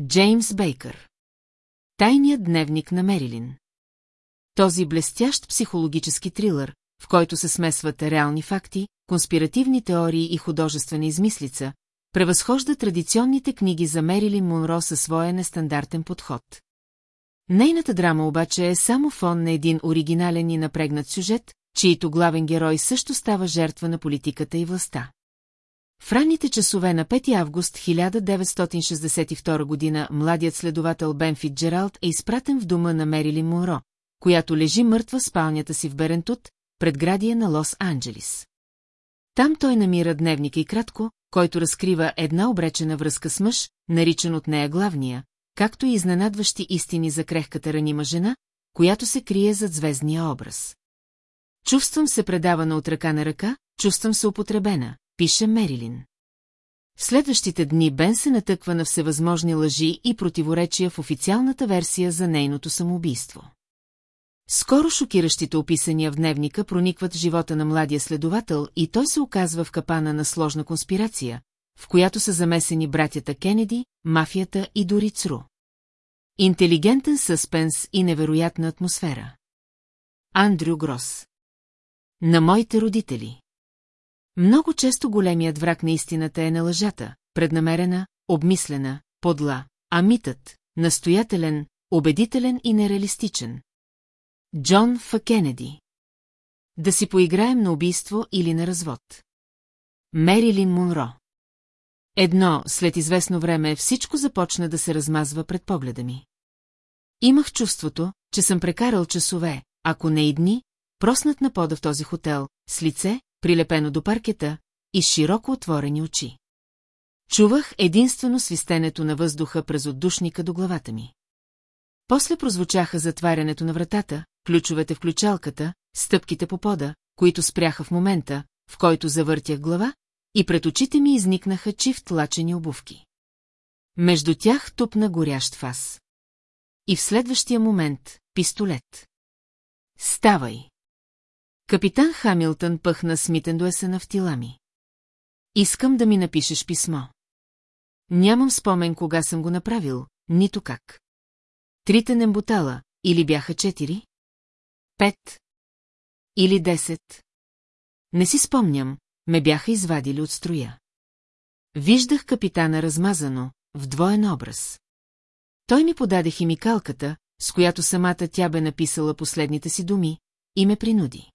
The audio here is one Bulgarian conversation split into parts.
Джеймс Бейкър. Тайният дневник на Мерилин. Този блестящ психологически трилър, в който се смесват реални факти, конспиративни теории и художествена измислица, превъзхожда традиционните книги за Мерилин Монро със своя нестандартен подход. Нейната драма обаче е само фон на един оригинален и напрегнат сюжет, чието главен герой също става жертва на политиката и властта. В ранните часове на 5 август 1962 година младият следовател Бен Фитджералд е изпратен в дома на Мерилин Монро, която лежи мъртва спалнята си в Берентут, предградие на Лос-Анджелис. Там той намира дневника и кратко, който разкрива една обречена връзка с мъж, наричан от нея главния, както и изненадващи истини за крехката ранима жена, която се крие зад звездния образ. Чувствам се предавана от ръка на ръка, чувствам се употребена, пише Мерилин. В следващите дни Бен се натъква на всевъзможни лъжи и противоречия в официалната версия за нейното самоубийство. Скоро шокиращите описания в дневника проникват в живота на младия следовател и той се оказва в капана на сложна конспирация, в която са замесени братята Кенеди, мафията и дори ЦРУ. Интелигентен съспенс и невероятна атмосфера. Андрю Грос На моите родители Много често големият враг на истината е на лъжата, преднамерена, обмислена, подла, а митът – настоятелен, убедителен и нереалистичен. Джон Ф. Кенеди Да си поиграем на убийство или на развод. Мерилин Монро Едно, след известно време всичко започна да се размазва пред погледа ми. Имах чувството, че съм прекарал часове, ако не и дни, проснат на пода в този хотел, с лице, прилепено до паркета и широко отворени очи. Чувах единствено свистенето на въздуха през отдушника до главата ми. После прозвучаха затварянето на вратата, ключовете в ключалката, стъпките по пода, които спряха в момента, в който завъртях глава, и пред очите ми изникнаха чифт лачени обувки. Между тях тупна горящ фас. И в следващия момент – пистолет. Ставай! Капитан Хамилтън пъхна смитен до есена в тила ми. Искам да ми напишеш писмо. Нямам спомен кога съм го направил, нито как. Трите нембутала, или бяха четири? Пет? Или десет? Не си спомням, ме бяха извадили от строя. Виждах капитана размазано, в двоен образ. Той ми подаде химикалката, с която самата тя бе написала последните си думи, и ме принуди.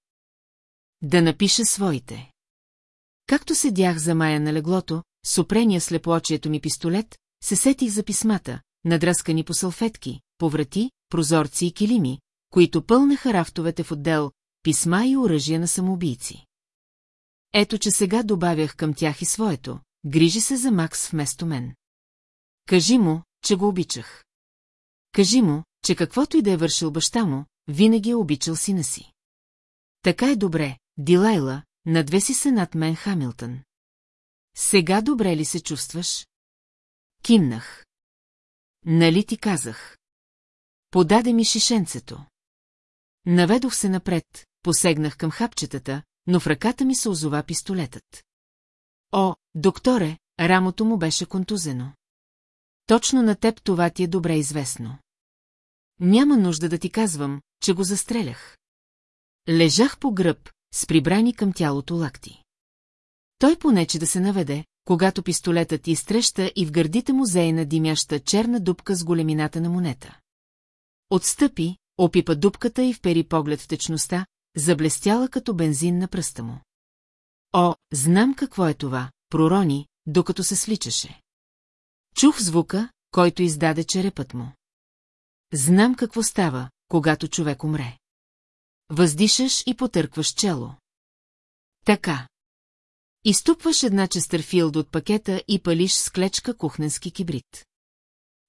Да напиша своите. Както седях за мая на леглото, с опрения слепоочието ми пистолет, се сетих за писмата, надръскани по салфетки, по врати, прозорци и килими, които пълнаха рафтовете в отдел писма и оръжия на самоубийци. Ето, че сега добавях към тях и своето. Грижи се за Макс вместо мен. Кажи му, че го обичах. Кажи му, че каквото и да е вършил баща му, винаги е обичал сина си. Така е добре, Дилайла, надвеси се над мен Хамилтън. Сега добре ли се чувстваш? Кимнах. Нали ти казах? Подаде ми шишенцето. Наведох се напред, посегнах към хапчетата, но в ръката ми се озова пистолетът. О, докторе, рамото му беше контузено. Точно на теб това ти е добре известно. Няма нужда да ти казвам, че го застрелях. Лежах по гръб, с прибрани към тялото лакти. Той понече да се наведе, когато пистолетът изтреща и в гърдите му зейна димяща черна дупка с големината на монета. Отстъпи, опипа дупката и впери поглед в течността, заблестяла като бензин на пръста му. О, знам какво е това, пророни, докато се сличаше. Чух звука, който издаде черепът му. Знам какво става, когато човек умре. Въздишаш и потъркваш чело. Така. Изтупваш една честърфилд от пакета и палиш с клечка кухненски кибрид.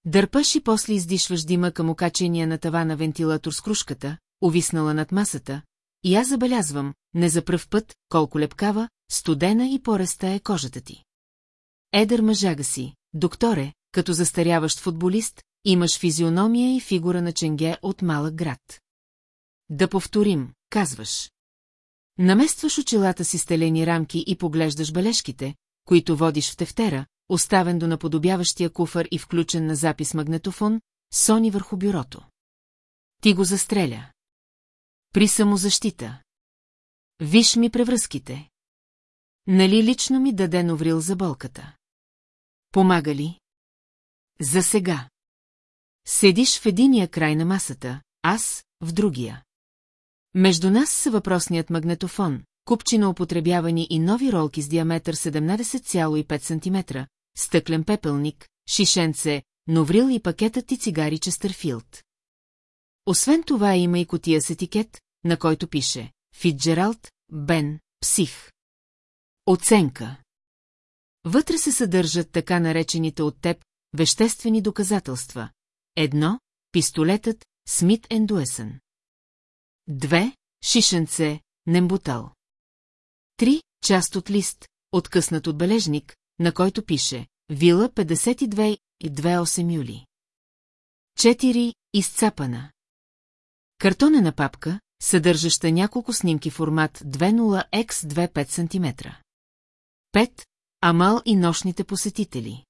Дърпаш и после издишваш дима към окачения на тавана вентилатор с кружката, увиснала над масата, и аз забелязвам, не за пръв път, колко лепкава, студена и пореста е кожата ти. Едър мъжага си, докторе, като застаряващ футболист, имаш физиономия и фигура на ченге от малък град. Да повторим, казваш. Наместваш очилата си стелени рамки и поглеждаш бележките, които водиш в тефтера, оставен до наподобяващия куфър и включен на запис магнетофон, сони върху бюрото. Ти го застреля. При самозащита. Виж ми превръзките. Нали лично ми даде новрил за болката? Помага ли? За сега. Седиш в единия край на масата, аз – в другия. Между нас са въпросният магнетофон, купчи на употребявани и нови ролки с диаметър 17,5 см, стъклен пепелник, шишенце, новрил и пакетът ти цигари Честърфилд. Освен това има и котия с етикет, на който пише Фитджералд, Бен, псих. Оценка Вътре се съдържат така наречените от теб веществени доказателства. Едно – пистолетът Смит Ендуесън. Две – шишенце Нембутал. Три – част от лист, откъснат от бележник, на който пише Вила 52 и 28 юли. Четири – изцапана. Картонена папка, съдържаща няколко снимки формат 20x25 см. 5. Амал и нощните посетители.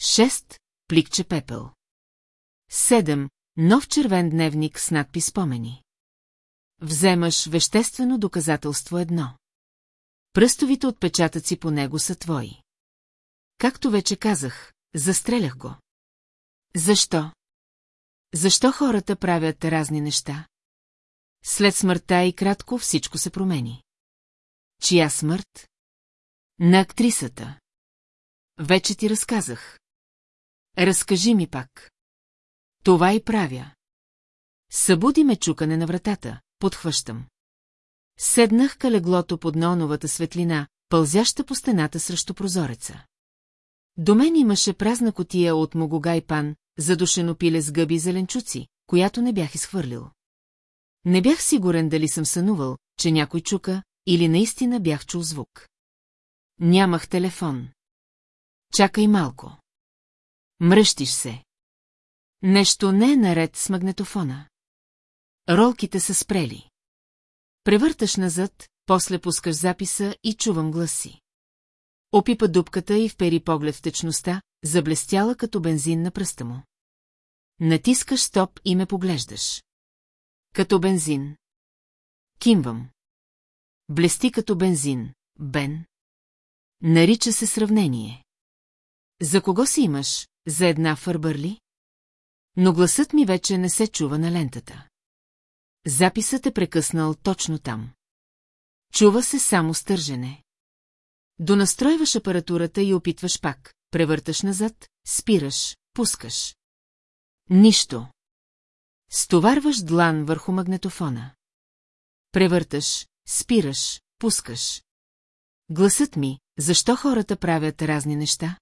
6. Пликче пепел. 7. Нов червен дневник с надпис спомени. Вземаш веществено доказателство едно. Пръстовите отпечатъци по него са твои. Както вече казах, застрелях го. Защо? Защо хората правят разни неща? След смъртта и кратко всичко се промени. Чия смърт? На актрисата. Вече ти разказах. Разкажи ми пак. Това и правя. Събуди ме чукане на вратата, подхващам. Седнах калеглото под неоновата светлина, пълзяща по стената срещу прозореца. До мен имаше празна котия от могогай пан, задушено пиле с гъби зеленчуци, която не бях изхвърлил. Не бях сигурен дали съм сънувал, че някой чука, или наистина бях чул звук. Нямах телефон. Чакай малко. Мръщиш се. Нещо не е наред с магнетофона. Ролките са спрели. Превърташ назад, после пускаш записа и чувам гласи. Опипа дупката и впери поглед в течността, заблестяла като бензин на пръста му. Натискаш стоп и ме поглеждаш. Като бензин. Кимвам. Блести като бензин, Бен. Нарича се сравнение. За кого си имаш? За една фърбърли? Но гласът ми вече не се чува на лентата. Записът е прекъснал точно там. Чува се само стържене. Донастройваш апаратурата и опитваш пак, превърташ назад, спираш, пускаш. Нищо. Стоварваш длан върху магнетофона. Превърташ, спираш, пускаш. Гласът ми, защо хората правят разни неща?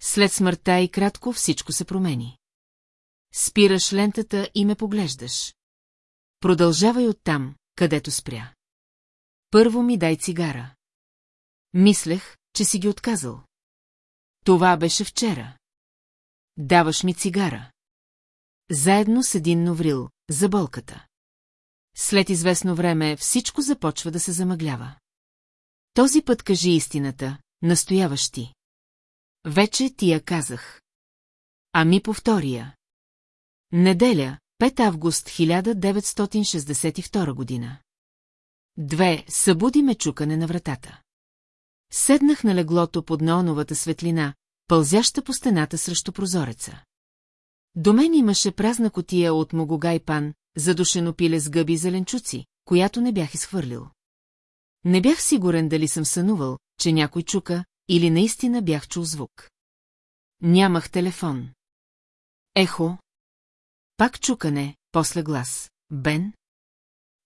След смъртта и кратко всичко се промени. Спираш лентата и ме поглеждаш. Продължавай оттам, където спря. Първо ми дай цигара. Мислех, че си ги отказал. Това беше вчера. Даваш ми цигара. Заедно с един новрил, за болката. След известно време всичко започва да се замъглява. Този път кажи истината, настояваш ти. Вече ти я казах. Ами по втория. Неделя, 5 август 1962 година. Две, събуди ме чукане на вратата. Седнах на леглото под неоновата светлина, пълзяща по стената срещу прозореца. До мен имаше празна котия от могогай пан, задушено пиле с гъби зеленчуци, която не бях изхвърлил. Не бях сигурен дали съм сънувал, че някой чука, или наистина бях чул звук. Нямах телефон. Ехо. Пак чукане, после глас. Бен?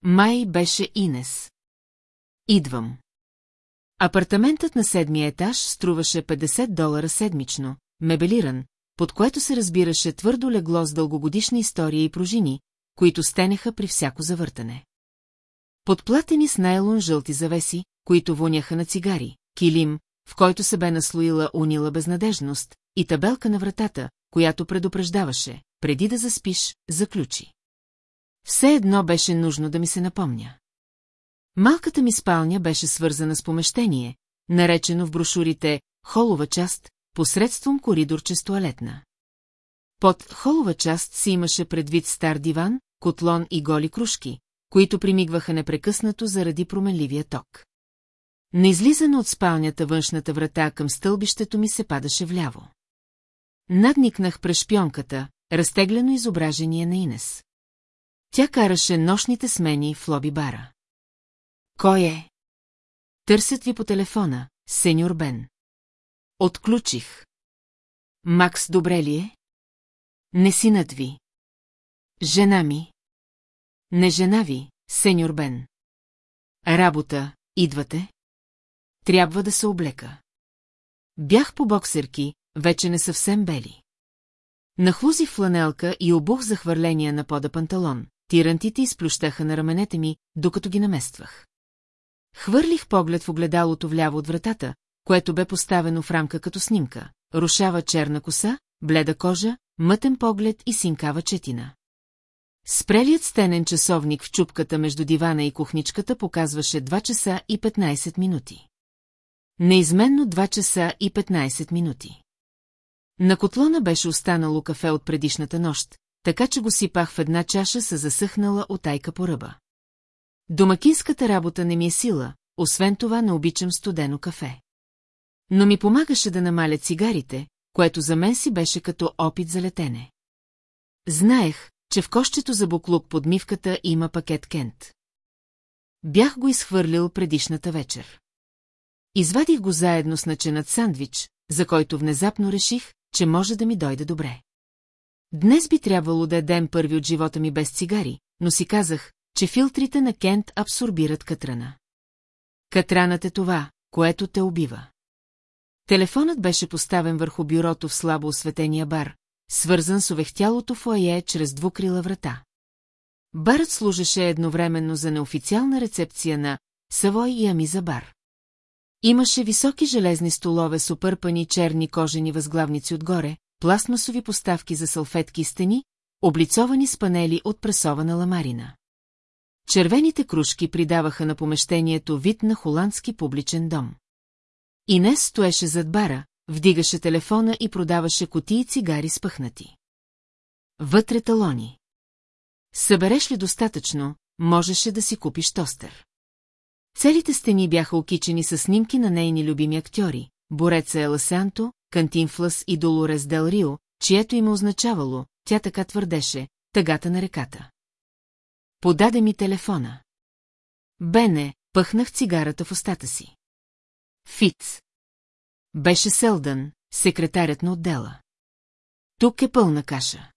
Май беше Инес. Идвам. Апартаментът на седмия етаж струваше 50 долара седмично, мебелиран, под което се разбираше твърдо легло с дългогодишна история и пружини, които стенеха при всяко завъртане. Подплатени с найлон жълти завеси, които воняха на цигари, килим, в който се бе наслоила унила безнадежност, и табелка на вратата, която предупреждаваше, преди да заспиш, заключи. Все едно беше нужно да ми се напомня. Малката ми спалня беше свързана с помещение, наречено в брошурите холова част, посредством коридорче с туалетна. Под холова част си имаше предвид стар диван, котлон и голи кружки, които примигваха непрекъснато заради променливия ток. На излизане от спалнята външната врата към стълбището ми се падаше вляво. Надникнах през шпионката, разтеглено изображение на Инес. Тя караше нощните смени в лоби бара. Кой е? Търсят ви по телефона, сеньор Бен. Отключих. Макс, добре ли е? Не синът ви. Жена ми. Не жена ви, сеньор Бен. Работа, идвате? Трябва да се облека. Бях по боксерки, вече не съвсем бели. Нахлузи фланелка и обух захвърления на пода панталон. Тирантите изплющаха на раменете ми, докато ги намествах. Хвърлих поглед в огледалото вляво от вратата, което бе поставено в рамка като снимка. Рушава черна коса, бледа кожа, мътен поглед и синкава четина. Спрелият стенен часовник в чупката между дивана и кухничката показваше 2 часа и 15 минути. Неизменно 2 часа и 15 минути. На котлона беше останало кафе от предишната нощ, така че го сипах в една чаша с засъхнала отайка по ръба. Домакинската работа не ми е сила, освен това не обичам студено кафе. Но ми помагаше да намаля цигарите, което за мен си беше като опит за летене. Знаех, че в кощето за буклук под мивката има пакет Кент. Бях го изхвърлил предишната вечер. Извадих го заедно с начинат сандвич, за който внезапно реших, че може да ми дойде добре. Днес би трябвало да е ден първи от живота ми без цигари, но си казах, че филтрите на Кент абсорбират катрана. Катранът е това, което те убива. Телефонът беше поставен върху бюрото в слабо осветения бар, свързан с овехтялото фойе чрез двукрила врата. Барът служеше едновременно за неофициална рецепция на Савой и Амиза бар. Имаше високи железни столове с опърпани черни кожени възглавници отгоре, пластмасови поставки за салфетки и стени, облицовани с панели от пресована ламарина. Червените кружки придаваха на помещението вид на холандски публичен дом. Инес стоеше зад бара, вдигаше телефона и продаваше котии цигари спъхнати. Вътре талони. Събереш ли достатъчно, можеше да си купиш тостер. Целите стени бяха окичени с снимки на нейни любими актьори, бореца Ела Санто, Кантинфлас и Долорес Дел Рио, чието име означавало, тя така твърдеше, тъгата на реката. Подаде ми телефона. Бене, пъхнах цигарата в устата си. Фиц. Беше Селдън, секретарят на отдела. Тук е пълна каша.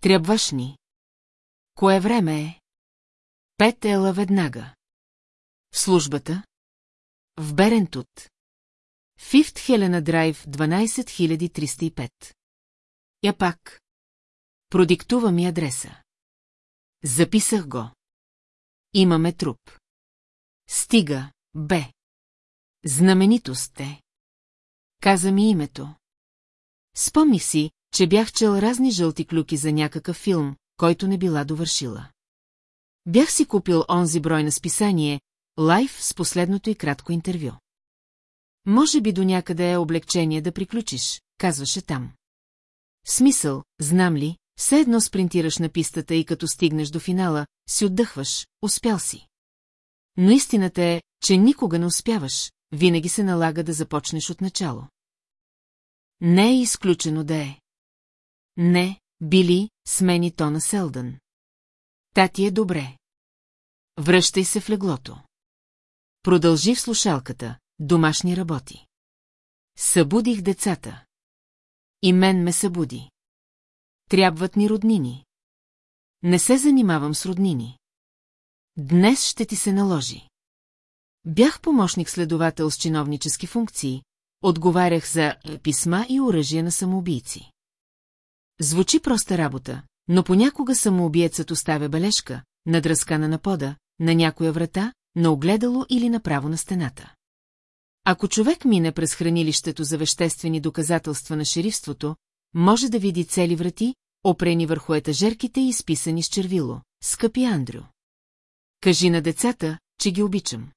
Трябваш ни. Кое време е? Пет ела веднага. Службата? В Берентут. Фифт Хелена Драйв 12305. Я пак. Продиктува ми адреса. Записах го. Имаме труп. Стига, бе. Знаменитост е. Каза ми името. Спомних си, че бях чел разни жълти клюки за някакъв филм, който не била довършила. Бях си купил онзи брой на списание, лайф с последното и кратко интервю. Може би до някъде е облегчение да приключиш, казваше там. Смисъл, знам ли, все едно спринтираш на пистата и като стигнеш до финала, си отдъхваш, успял си. Но истината е, че никога не успяваш, винаги се налага да започнеш от начало. Не е изключено да е. Не, били, смени тона Селдън. Та ти е добре. Връщай се в леглото. Продължи в слушалката, домашни работи. Събудих децата. И мен ме събуди. Трябват ни роднини. Не се занимавам с роднини. Днес ще ти се наложи. Бях помощник-следовател с чиновнически функции, отговарях за писма и оръжие на самоубийци. Звучи проста работа, но понякога самоубиецът оставя бележка, надръскана на пода, на някоя врата, на огледало или направо на стената. Ако човек мине през хранилището за веществени доказателства на шерифството, може да види цели врати, опрени върху етажерките и изписани с червило. Скъпи Андрю. Кажи на децата, че ги обичам.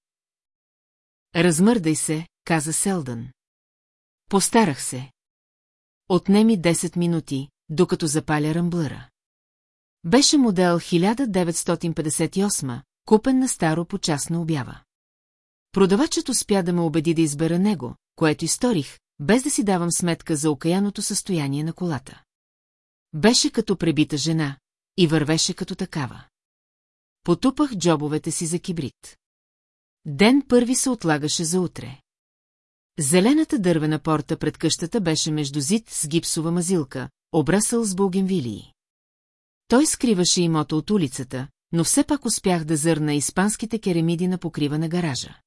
Размърдай се, каза Селдън. Постарах се. Отнеми 10 минути, докато запаля рамблъра. Беше модел 1958, купен на старо по частна обява. Продавачът успя да ме убеди да избера него, което изторих, без да си давам сметка за окаяното състояние на колата. Беше като пребита жена и вървеше като такава. Потупах джобовете си за кибрид. Ден първи се отлагаше за утре. Зелената дървена порта пред къщата беше между зид с гипсова мазилка, обрасъл с булгенвилии. Той скриваше имота от улицата, но все пак успях да зърна испанските керамиди на покрива на гаража.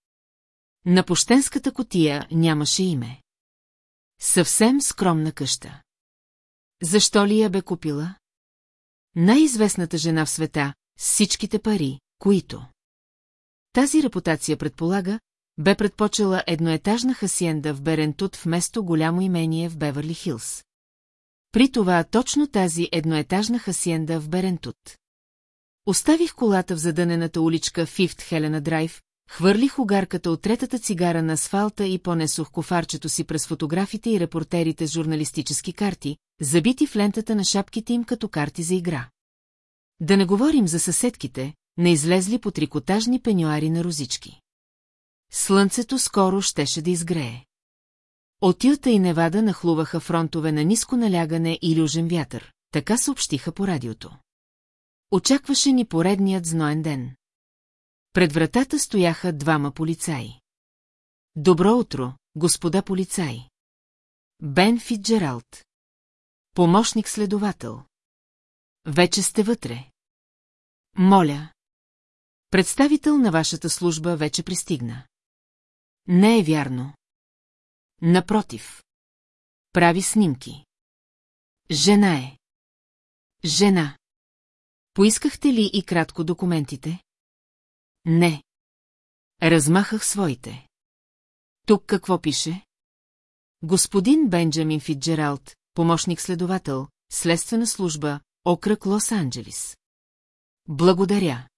На пощенската котия нямаше име. Съвсем скромна къща. Защо ли я бе купила? Най-известната жена в света, с всичките пари, които... Тази репутация предполага, бе предпочела едноетажна хасиенда в Берентут вместо голямо имение в Беверли Хилс. При това точно тази едноетажна хасиенда в Берентут. Оставих колата в задънената уличка Фифт Хелена Драйв, хвърлих огарката от третата цигара на асфалта и понесох кофарчето си през фотографите и репортерите с журналистически карти, забити в лентата на шапките им като карти за игра. Да не говорим за съседките, не излезли по трикотажни пенюари на розички. Слънцето скоро щеше да изгрее. От Юта и Невада нахлуваха фронтове на ниско налягане и люжен вятър, така съобщиха по радиото. Очакваше ни поредният зноен ден. Пред вратата стояха двама полицаи. Добро утро, господа полицаи. Бен Фитджералд. Помощник следовател. Вече сте вътре. Моля. Представител на вашата служба вече пристигна. Не е вярно. Напротив. Прави снимки. Жена е. Жена. Поискахте ли и кратко документите? Не. Размахах своите. Тук какво пише? Господин Бенджамин Фитджералд, помощник-следовател, следствена служба, окръг Лос-Анджелис. Благодаря.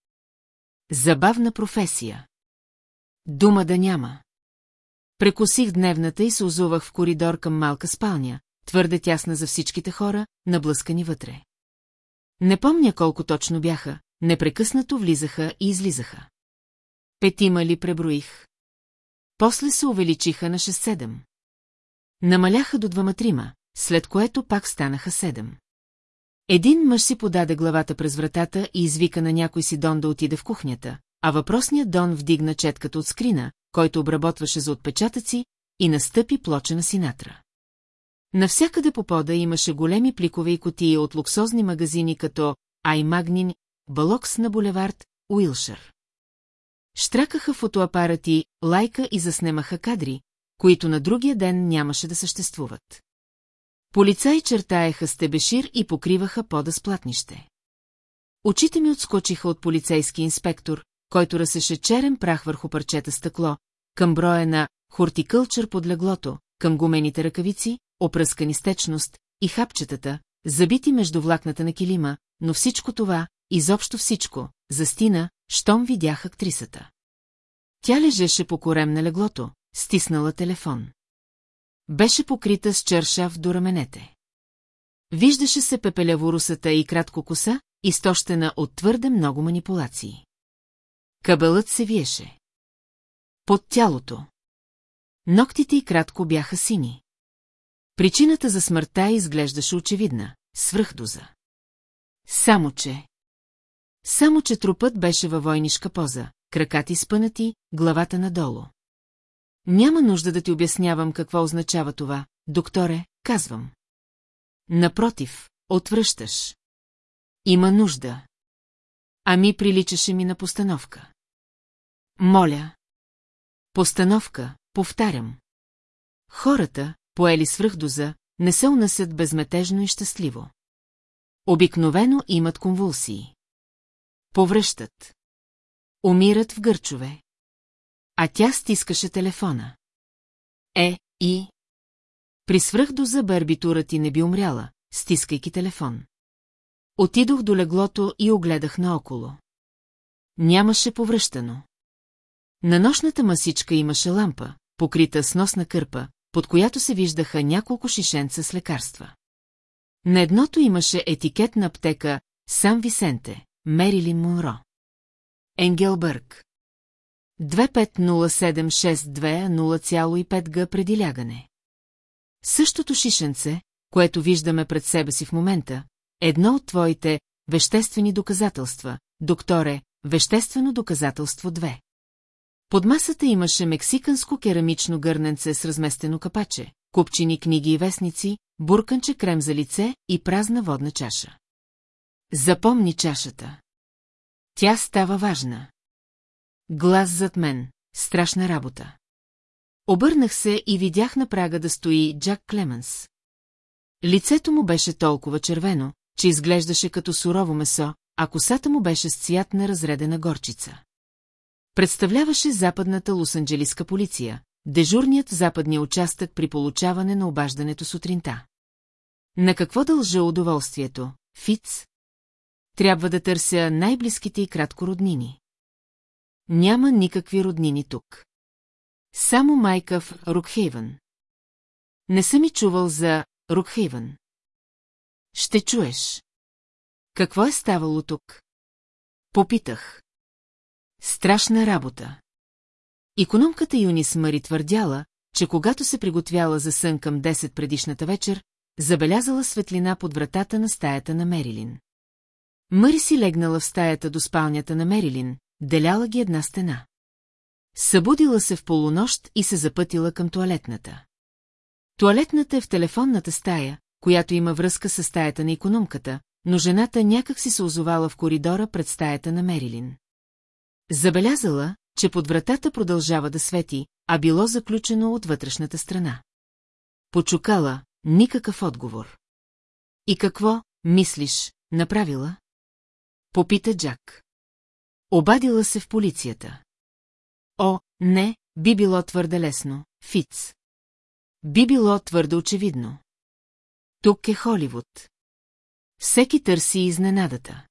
Забавна професия. Дума да няма. Прекосих дневната и се озувах в коридор към малка спалня, твърде тясна за всичките хора, наблъскани вътре. Не помня колко точно бяха, непрекъснато влизаха и излизаха. Петима ли преброих? После се увеличиха на 6-7. Намаляха до двама-трима, след което пак станаха седем. Един мъж си подаде главата през вратата и извика на някой си Дон да отиде в кухнята, а въпросният Дон вдигна четката от скрина, който обработваше за отпечатъци, и настъпи плоча на Синатра. Навсякъде по пода имаше големи пликове и котии от луксозни магазини като Аймагнин, Балокс на булевард, Уилшър. Штракаха фотоапарати, лайка и заснемаха кадри, които на другия ден нямаше да съществуват. Полицаи чертаеха стебешир и покриваха пода с платнище. Очите ми отскочиха от полицейски инспектор, който разсеше черен прах върху парчета стъкло, към броя на хортикълчър под леглото, към гумените ръкавици, опръскани с течност и хапчетата, забити между влакната на килима, но всичко това, изобщо всичко, застина, щом видях актрисата. Тя лежеше по корем на леглото, стиснала телефон. Беше покрита с чершав до раменете. Виждаше се пепеляворусата и кратко коса, изтощена от твърде много манипулации. Кабелът се виеше. Под тялото. Ноктите й кратко бяха сини. Причината за смъртта изглеждаше очевидна – свръхдоза. Само че... Само че трупът беше във войнишка поза, краката изпънати, главата надолу. Няма нужда да ти обяснявам какво означава това, докторе, казвам. Напротив, отвръщаш. Има нужда. Ами приличаше ми на постановка. Моля. Постановка, повтарям. Хората, поели свръхдоза, не се унасят безметежно и щастливо. Обикновено имат конвулсии. Повръщат. Умират в гърчове. А тя стискаше телефона. Е, и... При свръхдоза барбитурата ти не би умряла, стискайки телефон. Отидох до леглото и огледах наоколо. Нямаше повръщано. На нощната масичка имаше лампа, покрита с носна кърпа, под която се виждаха няколко шишенца с лекарства. На едното имаше етикет на аптека Сан Висенте, Мерилин Монро. Енгелбърг. 250762 г преди лягане. Същото шишенце, което виждаме пред себе си в момента, едно от твоите веществени доказателства, докторе, веществено доказателство 2. Под масата имаше мексиканско керамично гърненце с разместено капаче, купчини книги и вестници, бурканче крем за лице и празна водна чаша. Запомни чашата. Тя става важна. Глас зад мен. Страшна работа. Обърнах се и видях на прага да стои Джак Клеменс. Лицето му беше толкова червено, че изглеждаше като сурово месо, а косата му беше с цвят на разредена горчица. Представляваше западната лос-анджелиска полиция, дежурният западния участък при получаване на обаждането сутринта. На какво дължа удоволствието, Фиц? Трябва да търся най-близките и кратко роднини. Няма никакви роднини тук. Само майка в Рукхейвън. Не съм и чувал за Рукхейвън. Ще чуеш. Какво е ставало тук? Попитах. Страшна работа. Икономката Юнис Мари твърдяла, че когато се приготвяла за сън към 10 предишната вечер, забелязала светлина под вратата на стаята на Мерилин. Мъри си легнала в стаята до спалнята на Мерилин, деляла ги една стена. Събудила се в полунощ и се запътила към туалетната. Туалетната е в телефонната стая, която има връзка с стаята на економката, но жената някак си се озовала в коридора пред стаята на Мерилин. Забелязала, че под вратата продължава да свети, а било заключено от вътрешната страна. Почукала, никакъв отговор. И какво, мислиш, направила? Попита Джак. Обадила се в полицията. О, не, би било твърде лесно, Фиц. Би било твърде очевидно. Тук е Холивуд. Всеки търси изненадата.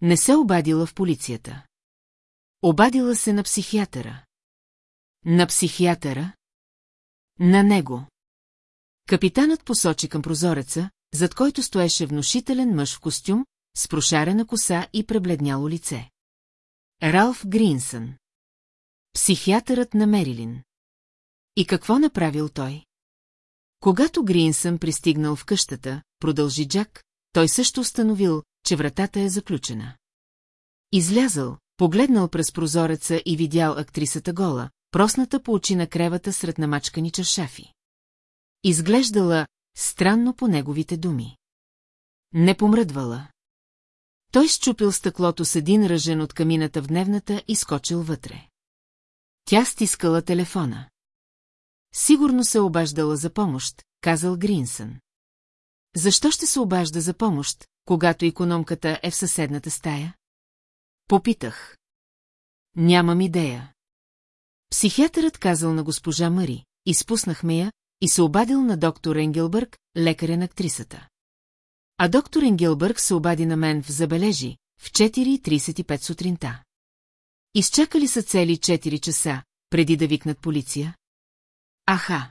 Не се обадила в полицията. Обадила се на психиатъра. На психиатъра? На него. Капитанът посочи към прозореца, зад който стоеше внушителен мъж в костюм, с прошарена коса и пребледняло лице. Ралф Гринсън. Психиатърът на Мерилин. И какво направил той? Когато Гринсън пристигнал в къщата, продължи Джак, той също установил, че вратата е заключена. Излязъл, погледнал през прозореца и видял актрисата гола, просната по очи на кревата сред намачкани чаршафи. Изглеждала странно по неговите думи. Не помръдвала. Той щупил стъклото с един ръжен от камината в дневната и скочил вътре. Тя стискала телефона. Сигурно се обаждала за помощ, казал Гринсън. Защо ще се обажда за помощ, когато економката е в съседната стая? Попитах. Нямам идея. Психиатърът казал на госпожа Мари, изпуснахме я и се обадил на доктор Енгелбърг, лекаря на актрисата. А доктор Енгелбърг се обади на мен в забележи в 4.35 сутринта. Изчакали са цели 4 часа, преди да викнат полиция? Аха.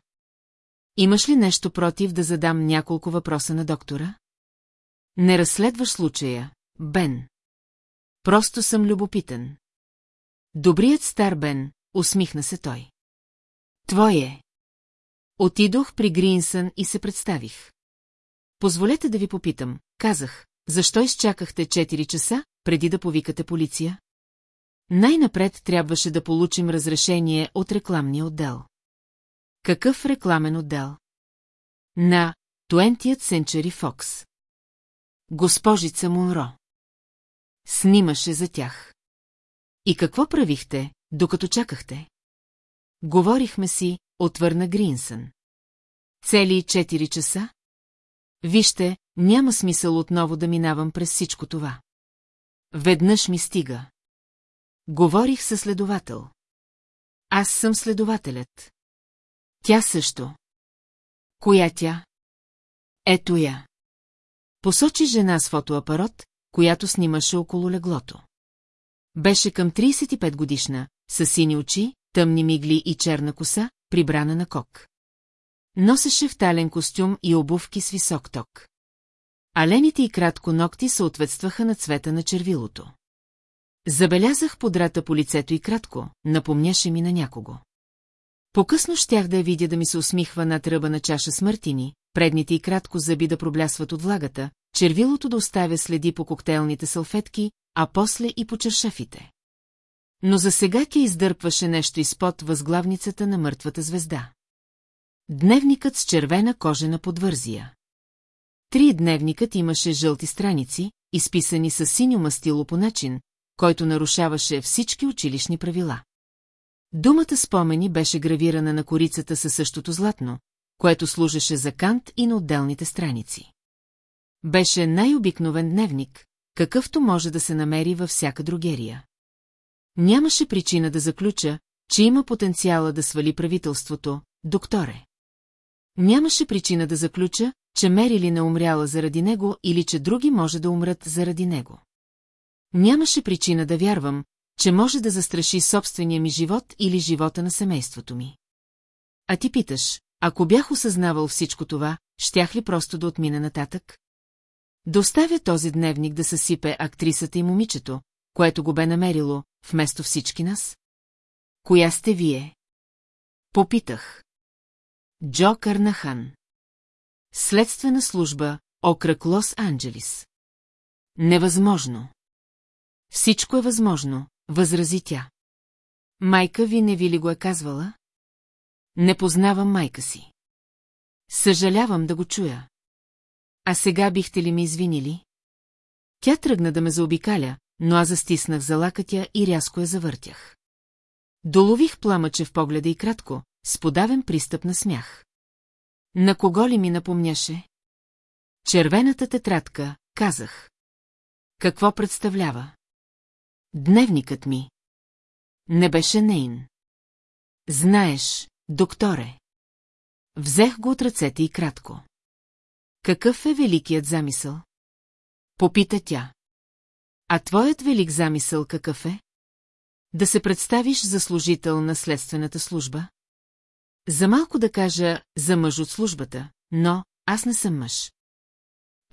Имаш ли нещо против да задам няколко въпроса на доктора? Не разследваш случая, Бен. Просто съм любопитен. Добрият стар Бен, усмихна се той. Твое. Отидох при Гринсън и се представих. Позволете да ви попитам, казах, защо изчакахте 4 часа, преди да повикате полиция? Най-напред трябваше да получим разрешение от рекламния отдел. Какъв рекламен отдел? На 20th Century Fox. Госпожица Монро. Снимаше за тях. И какво правихте, докато чакахте? Говорихме си, отвърна Гринсън. Цели 4 часа? Вижте, няма смисъл отново да минавам през всичко това. Веднъж ми стига. Говорих със следовател. Аз съм следователят. Тя също. Коя тя? Ето я. Посочи жена с фотоапарат, която снимаше около леглото. Беше към 35 годишна, с сини очи, тъмни мигли и черна коса, прибрана на кок. Носеше втален костюм и обувки с висок ток. Алените и кратко ногти съответстваха на цвета на червилото. Забелязах подрата по лицето и кратко, напомняше ми на някого. По-късно щях да я видя да ми се усмихва над ръба на чаша смъртини, предните и кратко зъби да проблясват от влагата, червилото да оставя следи по коктейлните салфетки, а после и по чершафите. Но за сега тя издърпваше нещо изпод възглавницата на мъртвата звезда. Дневникът с червена кожена подвързия. Три дневникът имаше жълти страници, изписани с синьо мастило по начин, който нарушаваше всички училищни правила. Думата спомени беше гравирана на корицата със същото златно, което служеше за кант и на отделните страници. Беше най-обикновен дневник, какъвто може да се намери във всяка другерия. Нямаше причина да заключа, че има потенциала да свали правителството, докторе. Нямаше причина да заключа, че Мерили не умряла заради него или че други може да умрат заради него. Нямаше причина да вярвам, че може да застраши собствения ми живот или живота на семейството ми. А ти питаш, ако бях осъзнавал всичко това, щях ли просто да отмина нататък? Доставя този дневник да съсипе актрисата и момичето, което го бе намерило, вместо всички нас? Коя сте вие? Попитах. Джо Карнахан. Следствена служба, окръг Лос-Анджелис. Невъзможно. Всичко е възможно, възрази тя. Майка ви не ви ли го е казвала? Не познавам майка си. Съжалявам да го чуя. А сега бихте ли ми извинили? Тя тръгна да ме заобикаля, но аз застиснах за лакътя и рязко я завъртях. Долових пламъче в погледа и кратко, с подавен пристъп на смях. На кого ли ми напомняше? Червената тетрадка, казах. Какво представлява? Дневникът ми. Не беше нейн. Знаеш, докторе. Взех го от ръцете и кратко. Какъв е великият замисъл? Попита тя. А твоят велик замисъл какъв е? Да се представиш за служител на следствената служба? За малко да кажа за мъж от службата, но аз не съм мъж.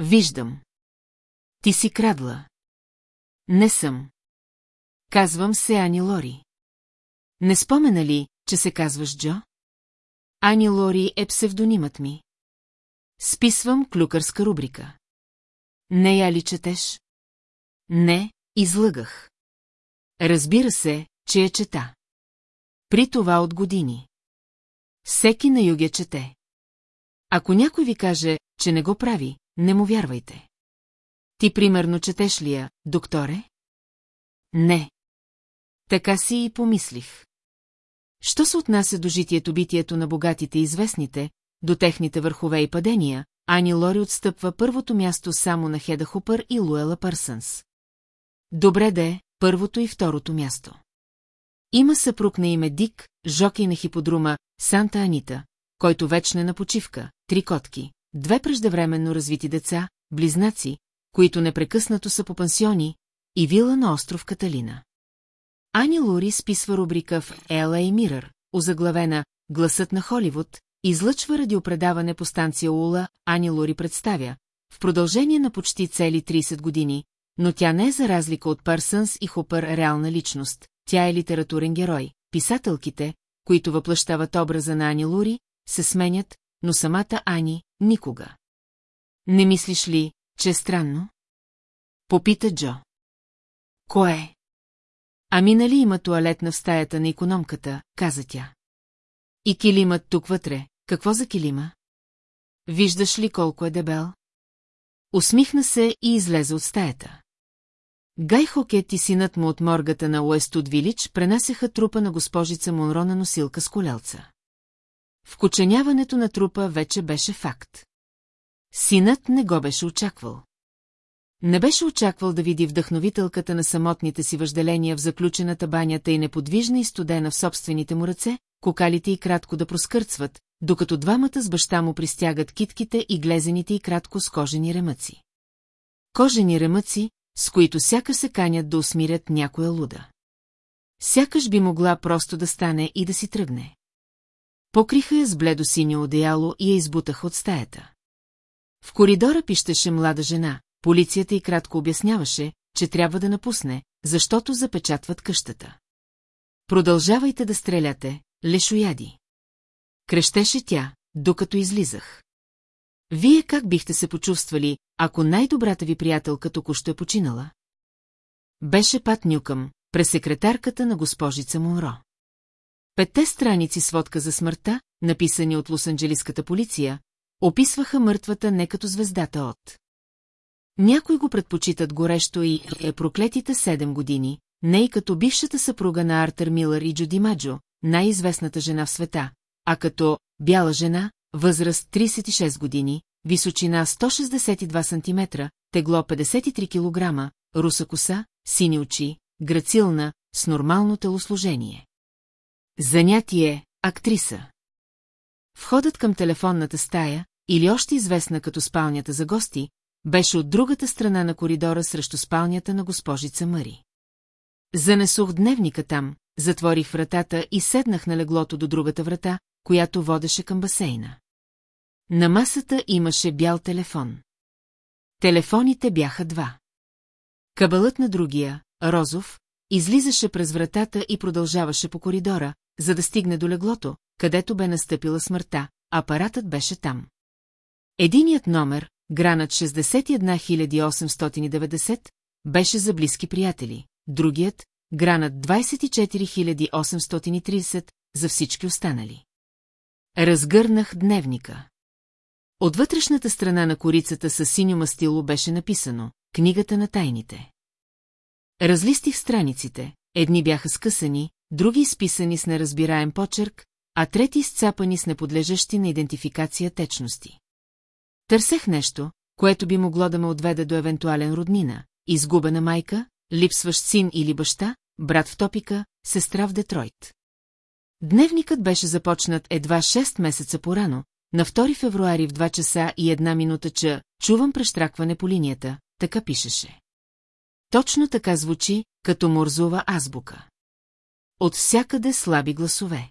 Виждам. Ти си крадла. Не съм. Казвам се Ани Лори. Не спомена ли, че се казваш Джо? Ани Лори е псевдонимът ми. Списвам клюкърска рубрика. Не я ли четеш? Не, излъгах. Разбира се, че я чета. При това от години. Всеки на юг я чете. Ако някой ви каже, че не го прави, не му вярвайте. Ти примерно четеш ли я, докторе? Не. Така си и помислих. Що се отнася до житието-битието на богатите и известните, до техните върхове и падения, Ани Лори отстъпва първото място само на Хеда Хупър и Луела Пърсънс. Добре де, първото и второто място. Има съпруг на име Дик, жокей на хиподрума Санта Анита, който вече е на почивка, три котки, две преждевременно развити деца, близнаци, които непрекъснато са по пансиони, и вила на остров Каталина. Ани Лори списва рубрика в LA Mirror, озаглавена «Гласът на Холивуд», излъчва радиопредаване по станция Ула, Ани Лори представя, в продължение на почти цели 30 години, но тя не е за разлика от Парсънс и Хопър реална личност, тя е литературен герой. Писателките, които въплъщават образа на Ани Лури, се сменят, но самата Ани никога. Не мислиш ли, че е странно? Попита Джо. Кое? Ами нали има туалетна в стаята на економката, каза тя. И килимът тук вътре, какво за килима? Виждаш ли колко е дебел? Усмихна се и излезе от стаята. Гай Хокет и синът му от моргата на Уестуд Вилич пренасяха трупа на госпожица Монро на носилка с колелца. Вкоченяването на трупа вече беше факт. Синът не го беше очаквал. Не беше очаквал да види вдъхновителката на самотните си въжделения в заключената банята и неподвижна и студена в собствените му ръце, кокалите и кратко да проскърцват, докато двамата с баща му пристягат китките и глезените и кратко с кожени ремъци. Кожени ремъци, с които сякаш се канят да усмирят някоя луда. Сякаш би могла просто да стане и да си тръгне. Покриха я с бледо синьо одеяло и я избутаха от стаята. В коридора пищеше млада жена, полицията и кратко обясняваше, че трябва да напусне, защото запечатват къщата. Продължавайте да стреляте, лешояди. Крещеше тя, докато излизах. Вие как бихте се почувствали, ако най-добрата ви приятелка току-що е починала? Беше Пат Нюкъм, пресекретарката на госпожица Монро. Петте страници сводка за смъртта, написани от Лос-Анджелиската полиция, описваха мъртвата не като звездата от. Някой го предпочитат горещо и е проклетите седем години, не и като бившата съпруга на Артер Милър и Джуди Маджо, най-известната жена в света, а като бяла жена, възраст 36 години, височина 162 см, тегло 53 кг, руса коса, сини очи, грацилна, с нормално телосложение. Занятие – актриса. Входът към телефонната стая, или още известна като спалнята за гости, беше от другата страна на коридора срещу спалнята на госпожица Мари. Занесох дневника там, затворих вратата и седнах на леглото до другата врата, която водеше към басейна. На масата имаше бял телефон. Телефоните бяха два. Кабелът на другия, Розов, излизаше през вратата и продължаваше по коридора, за да стигне до леглото, където бе настъпила смъртта, апаратът беше там. Единият номер, гранат 61890, беше за близки приятели, другият, гранат 24830, за всички останали. Разгърнах дневника. От вътрешната страна на корицата с синьо мастило беше написано «Книгата на тайните». Разлистих страниците, едни бяха скъсани, други изписани с неразбираем почерк, а трети изцапани с неподлежащи на идентификация течности. Търсех нещо, което би могло да ме отведе до евентуален роднина, изгубена майка, липсващ син или баща, брат в топика, сестра в Детройт. Дневникът беше започнат едва 6 месеца порано, на 2 февруари в 2 часа и една минута че чувам прещракване по линията, така пишеше. Точно така звучи, като морзува азбука. От всякъде слаби гласове.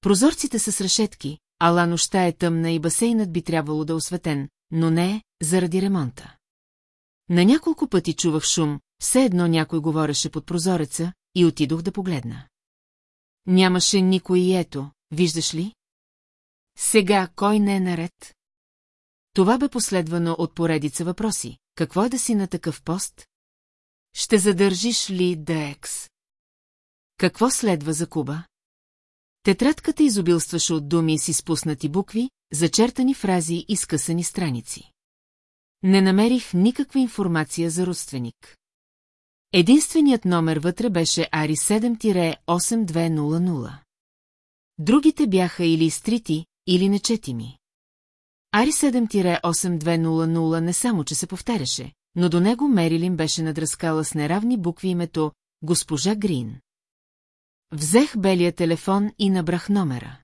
Прозорците са с решетки, ала нощта е тъмна и басейнът би трябвало да е осветен, но не е, заради ремонта. На няколко пъти чувах шум, все едно някой говореше под прозореца и отидох да погледна. Нямаше никой и ето, виждаш ли? Сега кой не е наред? Това бе последвано от поредица въпроси. Какво е да си на такъв пост? Ще задържиш ли ДЕКС? Какво следва за Куба? Тетрадката изобилстваше от думи с изпуснати букви, зачертани фрази и скъсани страници. Не намерих никаква информация за родственик. Единственият номер вътре беше Ари 7-8200. Другите бяха или изтрити, или нечетими. Ари 7-8200 не само, че се повтаряше, но до него Мерилин беше надръскала с неравни букви името госпожа Грин. Взех белия телефон и набрах номера.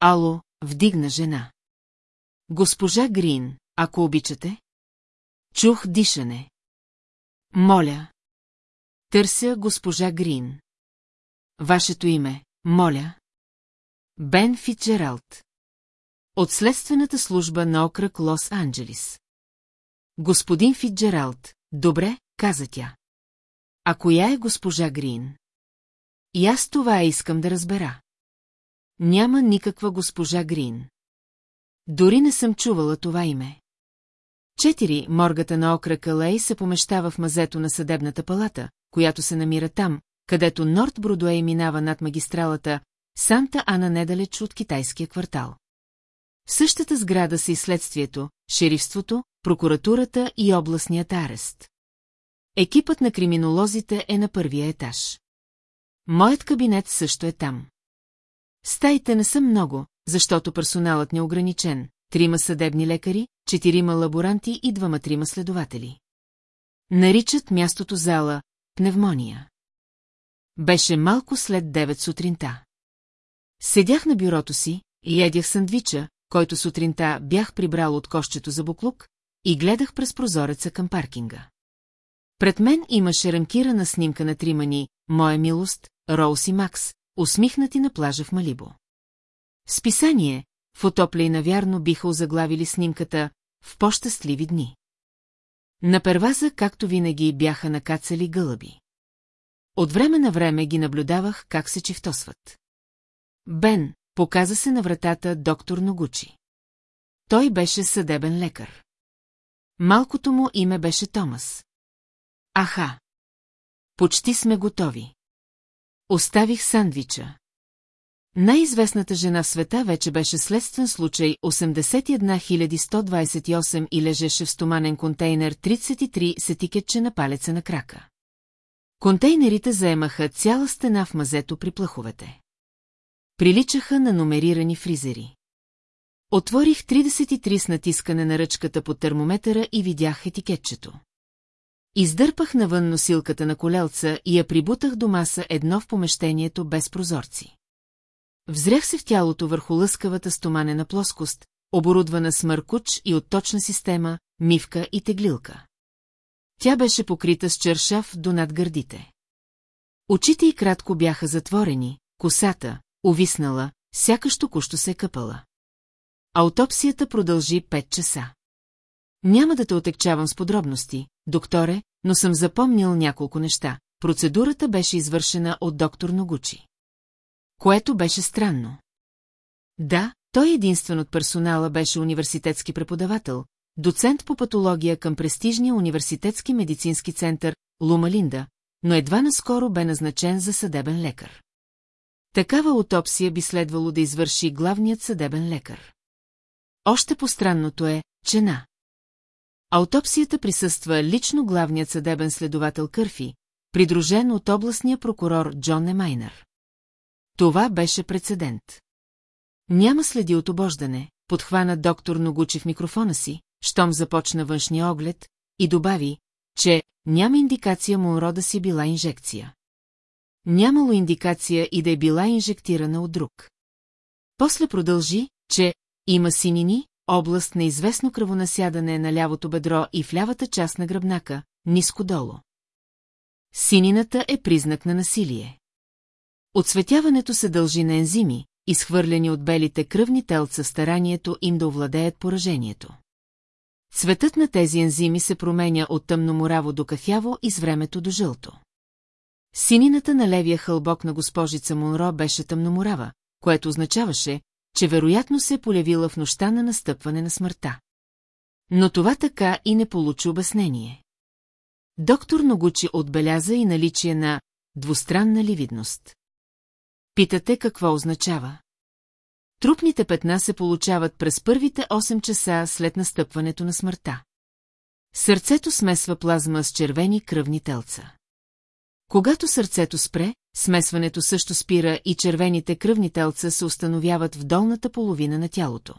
Ало, вдигна жена. Госпожа Грин, ако обичате. Чух дишане. Моля. Търся госпожа Грин. Вашето име, моля. Бен Фитджералд. От следствената служба на окръг Лос-Анджелис. Господин Фитджералд, добре, каза тя. А коя е госпожа Грин? И аз това искам да разбера. Няма никаква госпожа Грин. Дори не съм чувала това име. Четири моргата на окръка Лей се помещава в мазето на съдебната палата, която се намира там, където Норт Бродуей минава над магистралата Санта Ана недалеч от китайския квартал. В същата сграда са и следствието, шерифството, прокуратурата и областният арест. Екипът на криминолозите е на първия етаж. Моят кабинет също е там. Стаите не са много, защото персоналът не е ограничен. Трима съдебни лекари, четирима лаборанти и двама-трима следователи. Наричат мястото зала пневмония. Беше малко след 9 сутринта. Седях на бюрото си, ядях сандвича, който сутринта бях прибрал от кощето за буклук, и гледах през прозореца към паркинга. Пред мен имаше рамкирана снимка на тримани, моя милост, Роуз и Макс, усмихнати на плажа в Малибо. Списание, фотопля и навярно биха озаглавили снимката «В по-щастливи дни». На перваза, както винаги, бяха накацали гълъби. От време на време ги наблюдавах как се чифтосват. Бен, показа се на вратата доктор Ногучи. Той беше съдебен лекар. Малкото му име беше Томас. Аха! Почти сме готови. Оставих сандвича. Най-известната жена в света вече беше следствен случай 81128 и лежеше в стоманен контейнер 33 с етикетче на палеца на крака. Контейнерите заемаха цяла стена в мазето при плъховете. Приличаха на номерирани фризери. Отворих 33 с натискане на ръчката под термометъра и видях етикетчето. Издърпах навън носилката на колелца и я прибутах до маса едно в помещението без прозорци. Взрях се в тялото върху лъскавата стоманена плоскост, оборудвана с мъркуч и отточна система, мивка и теглилка. Тя беше покрита с чершав до над гърдите. Очите й кратко бяха затворени, косата, увиснала, сякаш току-що се къпала. Аутопсията продължи 5 часа. Няма да те отекчавам с подробности, докторе, но съм запомнил няколко неща. Процедурата беше извършена от доктор Ногучи. Което беше странно. Да, той единствен от персонала беше университетски преподавател, доцент по патология към престижния университетски медицински център Лума Линда, но едва наскоро бе назначен за съдебен лекар. Такава аутопсия би следвало да извърши главният съдебен лекар. Още по-странното е, че на аутопсията присъства лично главният съдебен следовател Кърфи, придружен от областния прокурор Джон Емайнер. Това беше прецедент. Няма следи от обождане, подхвана доктор Ногучи в микрофона си, щом започна външния оглед, и добави, че няма индикация Монро да си била инжекция. Нямало индикация и да е била инжектирана от друг. После продължи, че има синини, област на известно кръвонасядане на лявото бедро и в лявата част на гръбнака, ниско долу. Синината е признак на насилие. Отсветяването се дължи на ензими, изхвърлени от белите кръвни телца старанието им да овладеят поражението. Цветът на тези ензими се променя от тъмномораво до кафяво и с времето до жълто. Синината на левия хълбок на госпожица Монро беше тъмноморава, което означаваше, че вероятно се е полявила в нощта на настъпване на смъртта. Но това така и не получи обяснение. Доктор Ногучи отбеляза и наличие на двустранна ливидност. Питате какво означава? Трупните петна се получават през първите 8 часа след настъпването на смъртта. Сърцето смесва плазма с червени кръвни телца. Когато сърцето спре, смесването също спира и червените кръвни телца се установяват в долната половина на тялото.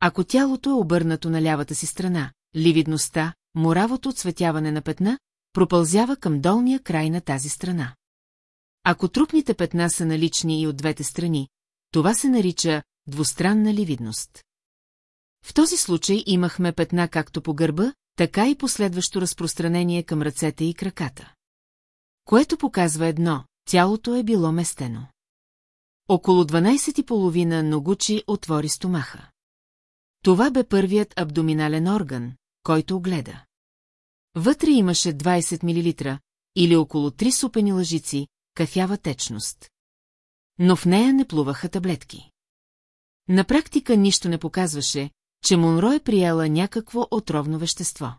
Ако тялото е обърнато на лявата си страна, ливидността, моравото отсветяване на петна, пропълзява към долния край на тази страна. Ако трупните петна са налични и от двете страни, това се нарича двустранна ливидност. В този случай имахме петна както по гърба, така и последващо разпространение към ръцете и краката. Което показва едно, тялото е било местено. Около 12.30 Ногучи отвори стомаха. Това бе първият абдоминален орган, който огледа. Вътре имаше 20 мл, или около 3 супени лъжици, кафява течност. Но в нея не плуваха таблетки. На практика нищо не показваше, че Монро е приела някакво отровно вещество.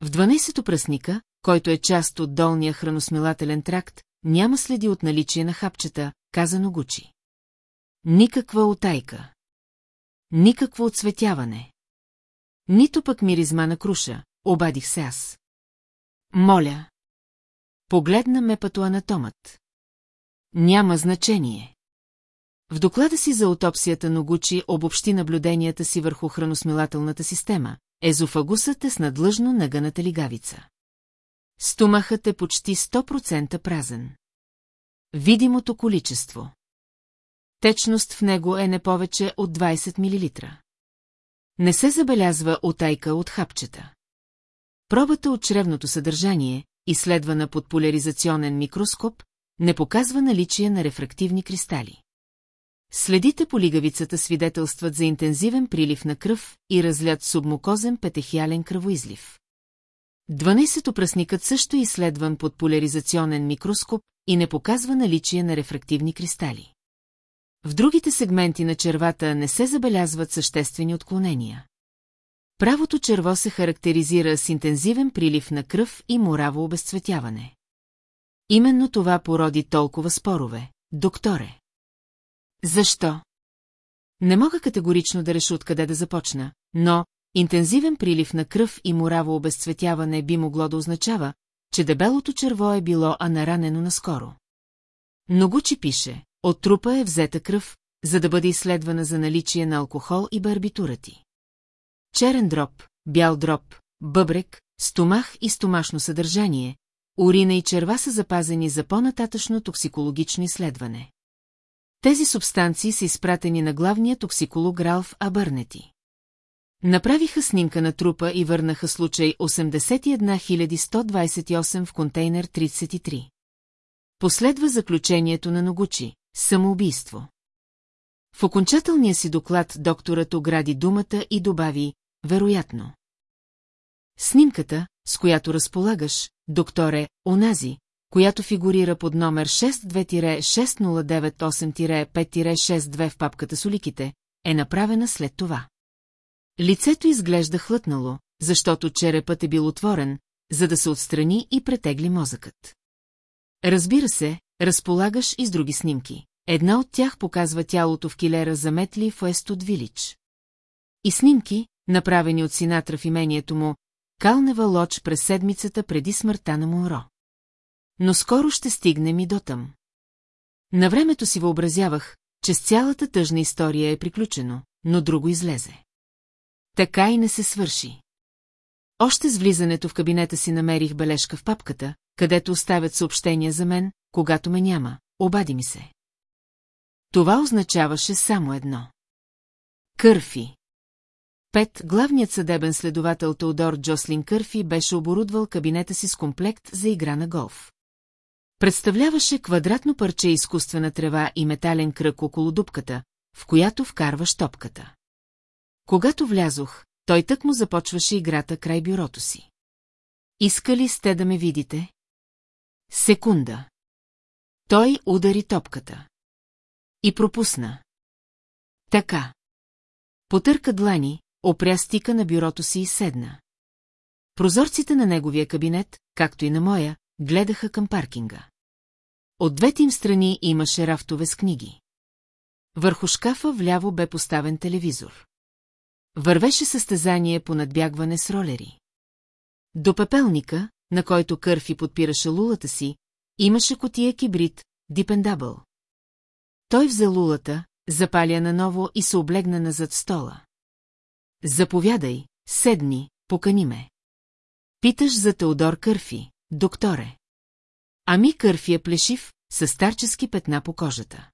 В 12-то пръсника, който е част от долния храносмилателен тракт, няма следи от наличие на хапчета, каза Ногучи. Никаква отайка. Никакво отсветяване. Нито пък миризма на круша, обадих се аз. Моля. Погледна ме патоанатомът. Няма значение. В доклада си за аутопсията Ногучи обобщи наблюденията си върху храносмилателната система. Езофагусът е с надлъжно нагъната лигавица. Стомахът е почти 100% празен. Видимото количество. Течност в него е не повече от 20 мл. Не се забелязва отайка от хапчета. Пробата от чревното съдържание, изследвана под поляризационен микроскоп, не показва наличие на рефрактивни кристали. Следите по лигавицата свидетелстват за интензивен прилив на кръв и разлят субмукозен петехиален кръвоизлив. 12-опръсникът също е изследван под поляризационен микроскоп и не показва наличие на рефрактивни кристали. В другите сегменти на червата не се забелязват съществени отклонения. Правото черво се характеризира с интензивен прилив на кръв и мораво обезцветяване. Именно това породи толкова спорове, докторе. Защо? Не мога категорично да реша откъде да започна, но интензивен прилив на кръв и мораво обезцветяване би могло да означава, че дебелото черво е било анаранено наскоро. Многучи пише, от трупа е взета кръв, за да бъде изследвана за наличие на алкохол и барбитурати. Черен дроб, бял дроб, бъбрек, стомах и стомашно съдържание, урина и черва са запазени за по-нататъчно токсикологично изследване. Тези субстанции са изпратени на главния токсиколог Ралф Абърнети. Направиха снимка на трупа и върнаха случай 81128 в контейнер 33. Последва заключението на Ногучи – самоубийство. В окончателния си доклад докторът огради думата и добави «вероятно». Снимката, с която разполагаш, докторе, онази, която фигурира под номер 62-6098-5-62 в папката с уликите, е направена след това. Лицето изглежда хлътнало, защото черепът е бил отворен, за да се отстрани и претегли мозъкът. Разбира се, разполагаш и с други снимки. Една от тях показва тялото в килера за метли в Уестуд Вилич. И снимки, направени от Синатра в имението му, Калнева Лоч през седмицата преди смъртта на Монро. Но скоро ще стигнем и дотъм. На времето си въобразявах, че с цялата тъжна история е приключено, но друго излезе. Така и не се свърши. Още с влизането в кабинета си намерих бележка в папката, където оставят съобщения за мен, когато ме няма, обади ми се. Това означаваше само едно. Кърфи. Пет, главният съдебен следовател Теодор Джослин Кърфи беше оборудвал кабинета си с комплект за игра на голф. Представляваше квадратно парче изкуствена трева и метален кръг около дупката, в която вкарваш топката. Когато влязох, той тък му започваше играта край бюрото си. Искали сте да ме видите? Секунда. Той удари топката. И пропусна. Така. Потърка длани, опря стика на бюрото си и седна. Прозорците на неговия кабинет, както и на моя, гледаха към паркинга. От двете им страни имаше рафтове с книги. Върху шкафа вляво бе поставен телевизор. Вървеше състезание по надбягване с ролери. До пепелника, на който Кърфи подпираше лулата си, имаше котия кибрид, дипендабъл. Той взе лулата, запаля наново и се облегна назад стола. Заповядай, седни, покани ме. Питаш за Теодор Кърфи, докторе. Ами Кърфи е плешив, с старчески петна по кожата.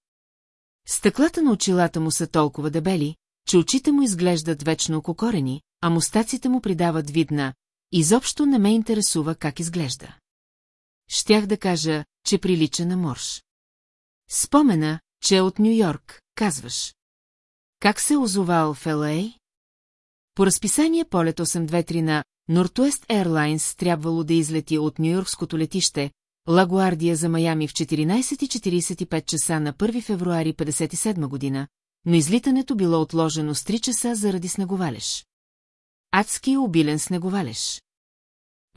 Стъклата на очилата му са толкова дебели, че очите му изглеждат вечно ококорени, а мустаците му придават вид на «Изобщо не ме интересува как изглежда». Щях да кажа, че прилича на морж. Спомена, че е от Нью-Йорк, казваш. Как се озовал в Л.А.? По разписание полет 823 на Northwest Airlines трябвало да излети от Нью-Йоркското летище, Лагуардия за Майами в 14.45 часа на 1 февруари 57 година, но излитането било отложено с 3 часа заради снеговалеж. Адски обилен снеговалеж.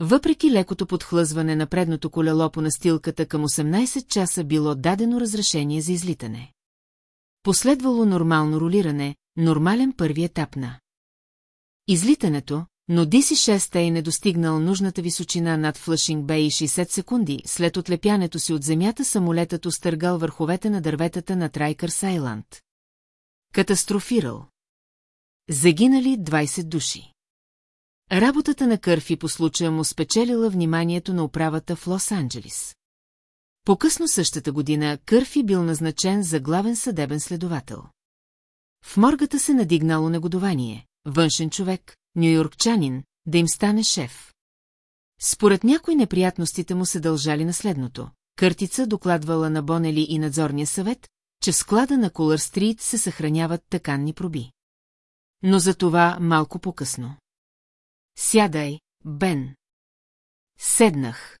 Въпреки лекото подхлъзване на предното колело по настилката към 18 часа било дадено разрешение за излитане. Последвало нормално ролиране, нормален първи етап на излитането, но DC-6 е не достигнал нужната височина над Флъшинг Бей 60 секунди, след отлепянето си от земята самолетът остъргал върховете на дърветата на Трайкър Сайланд. Катастрофирал. Загинали 20 души. Работата на Кърфи по случая му спечелила вниманието на управата в Лос-Анджелис. По-късно същата година Кърфи бил назначен за главен съдебен следовател. В моргата се надигнало негодование. Външен човек, нюйоркчанин, да им стане шеф. Според някои неприятностите му се дължали на следното. Къртица докладвала на Бонели и надзорния съвет, че в склада на Колър Стрит се съхраняват тъканни проби. Но за това малко по-късно. Сядай, Бен. Седнах.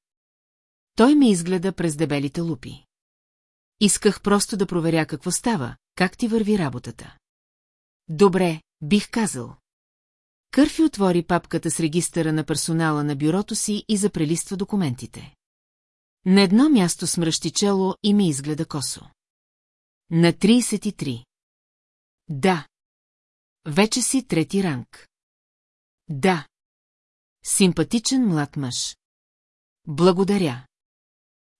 Той ме изгледа през дебелите лупи. Исках просто да проверя какво става, как ти върви работата. Добре, бих казал. Кърфи отвори папката с регистъра на персонала на бюрото си и запрелиства документите. На едно място смръщи чело и ми изгледа косо. На 33. Да. Вече си трети ранг. Да. Симпатичен млад мъж. Благодаря.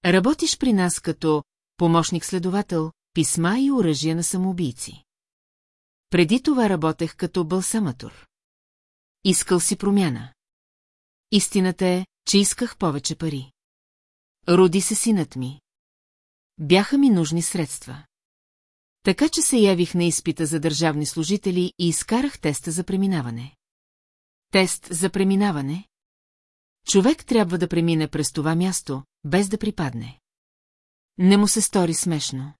Работиш при нас като помощник-следовател, писма и оръжия на самоубийци. Преди това работех като балсаматор. Искал си промяна. Истината е, че исках повече пари. Роди се синът ми. Бяха ми нужни средства. Така че се явих на изпита за държавни служители и изкарах теста за преминаване. Тест за преминаване? Човек трябва да премине през това място, без да припадне. Не му се стори смешно.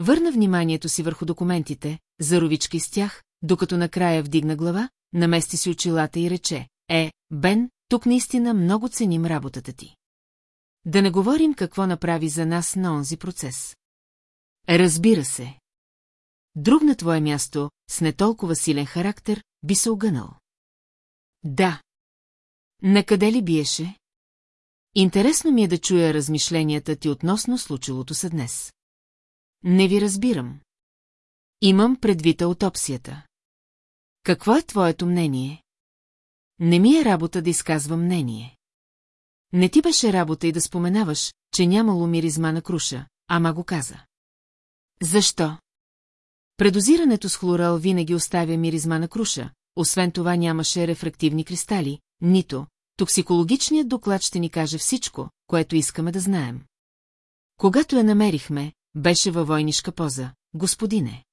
Върна вниманието си върху документите, заровички с тях, докато накрая вдигна глава, намести си очилата и рече, е, Бен, тук наистина много ценим работата ти. Да не говорим какво направи за нас на онзи процес. Разбира се. Друг на твое място, с не толкова силен характер, би се огънал. Да. Накъде ли биеше? Интересно ми е да чуя размишленията ти относно случилото се днес. Не ви разбирам. Имам предвид аутопсията. Какво е твоето мнение? Не ми е работа да изказвам мнение. Не ти беше работа и да споменаваш, че нямало миризма на круша, ама го каза. Защо? Предозирането с хлорал винаги оставя миризма на круша, освен това нямаше рефрактивни кристали, нито, токсикологичният доклад ще ни каже всичко, което искаме да знаем. Когато я намерихме, беше във войнишка поза, господине.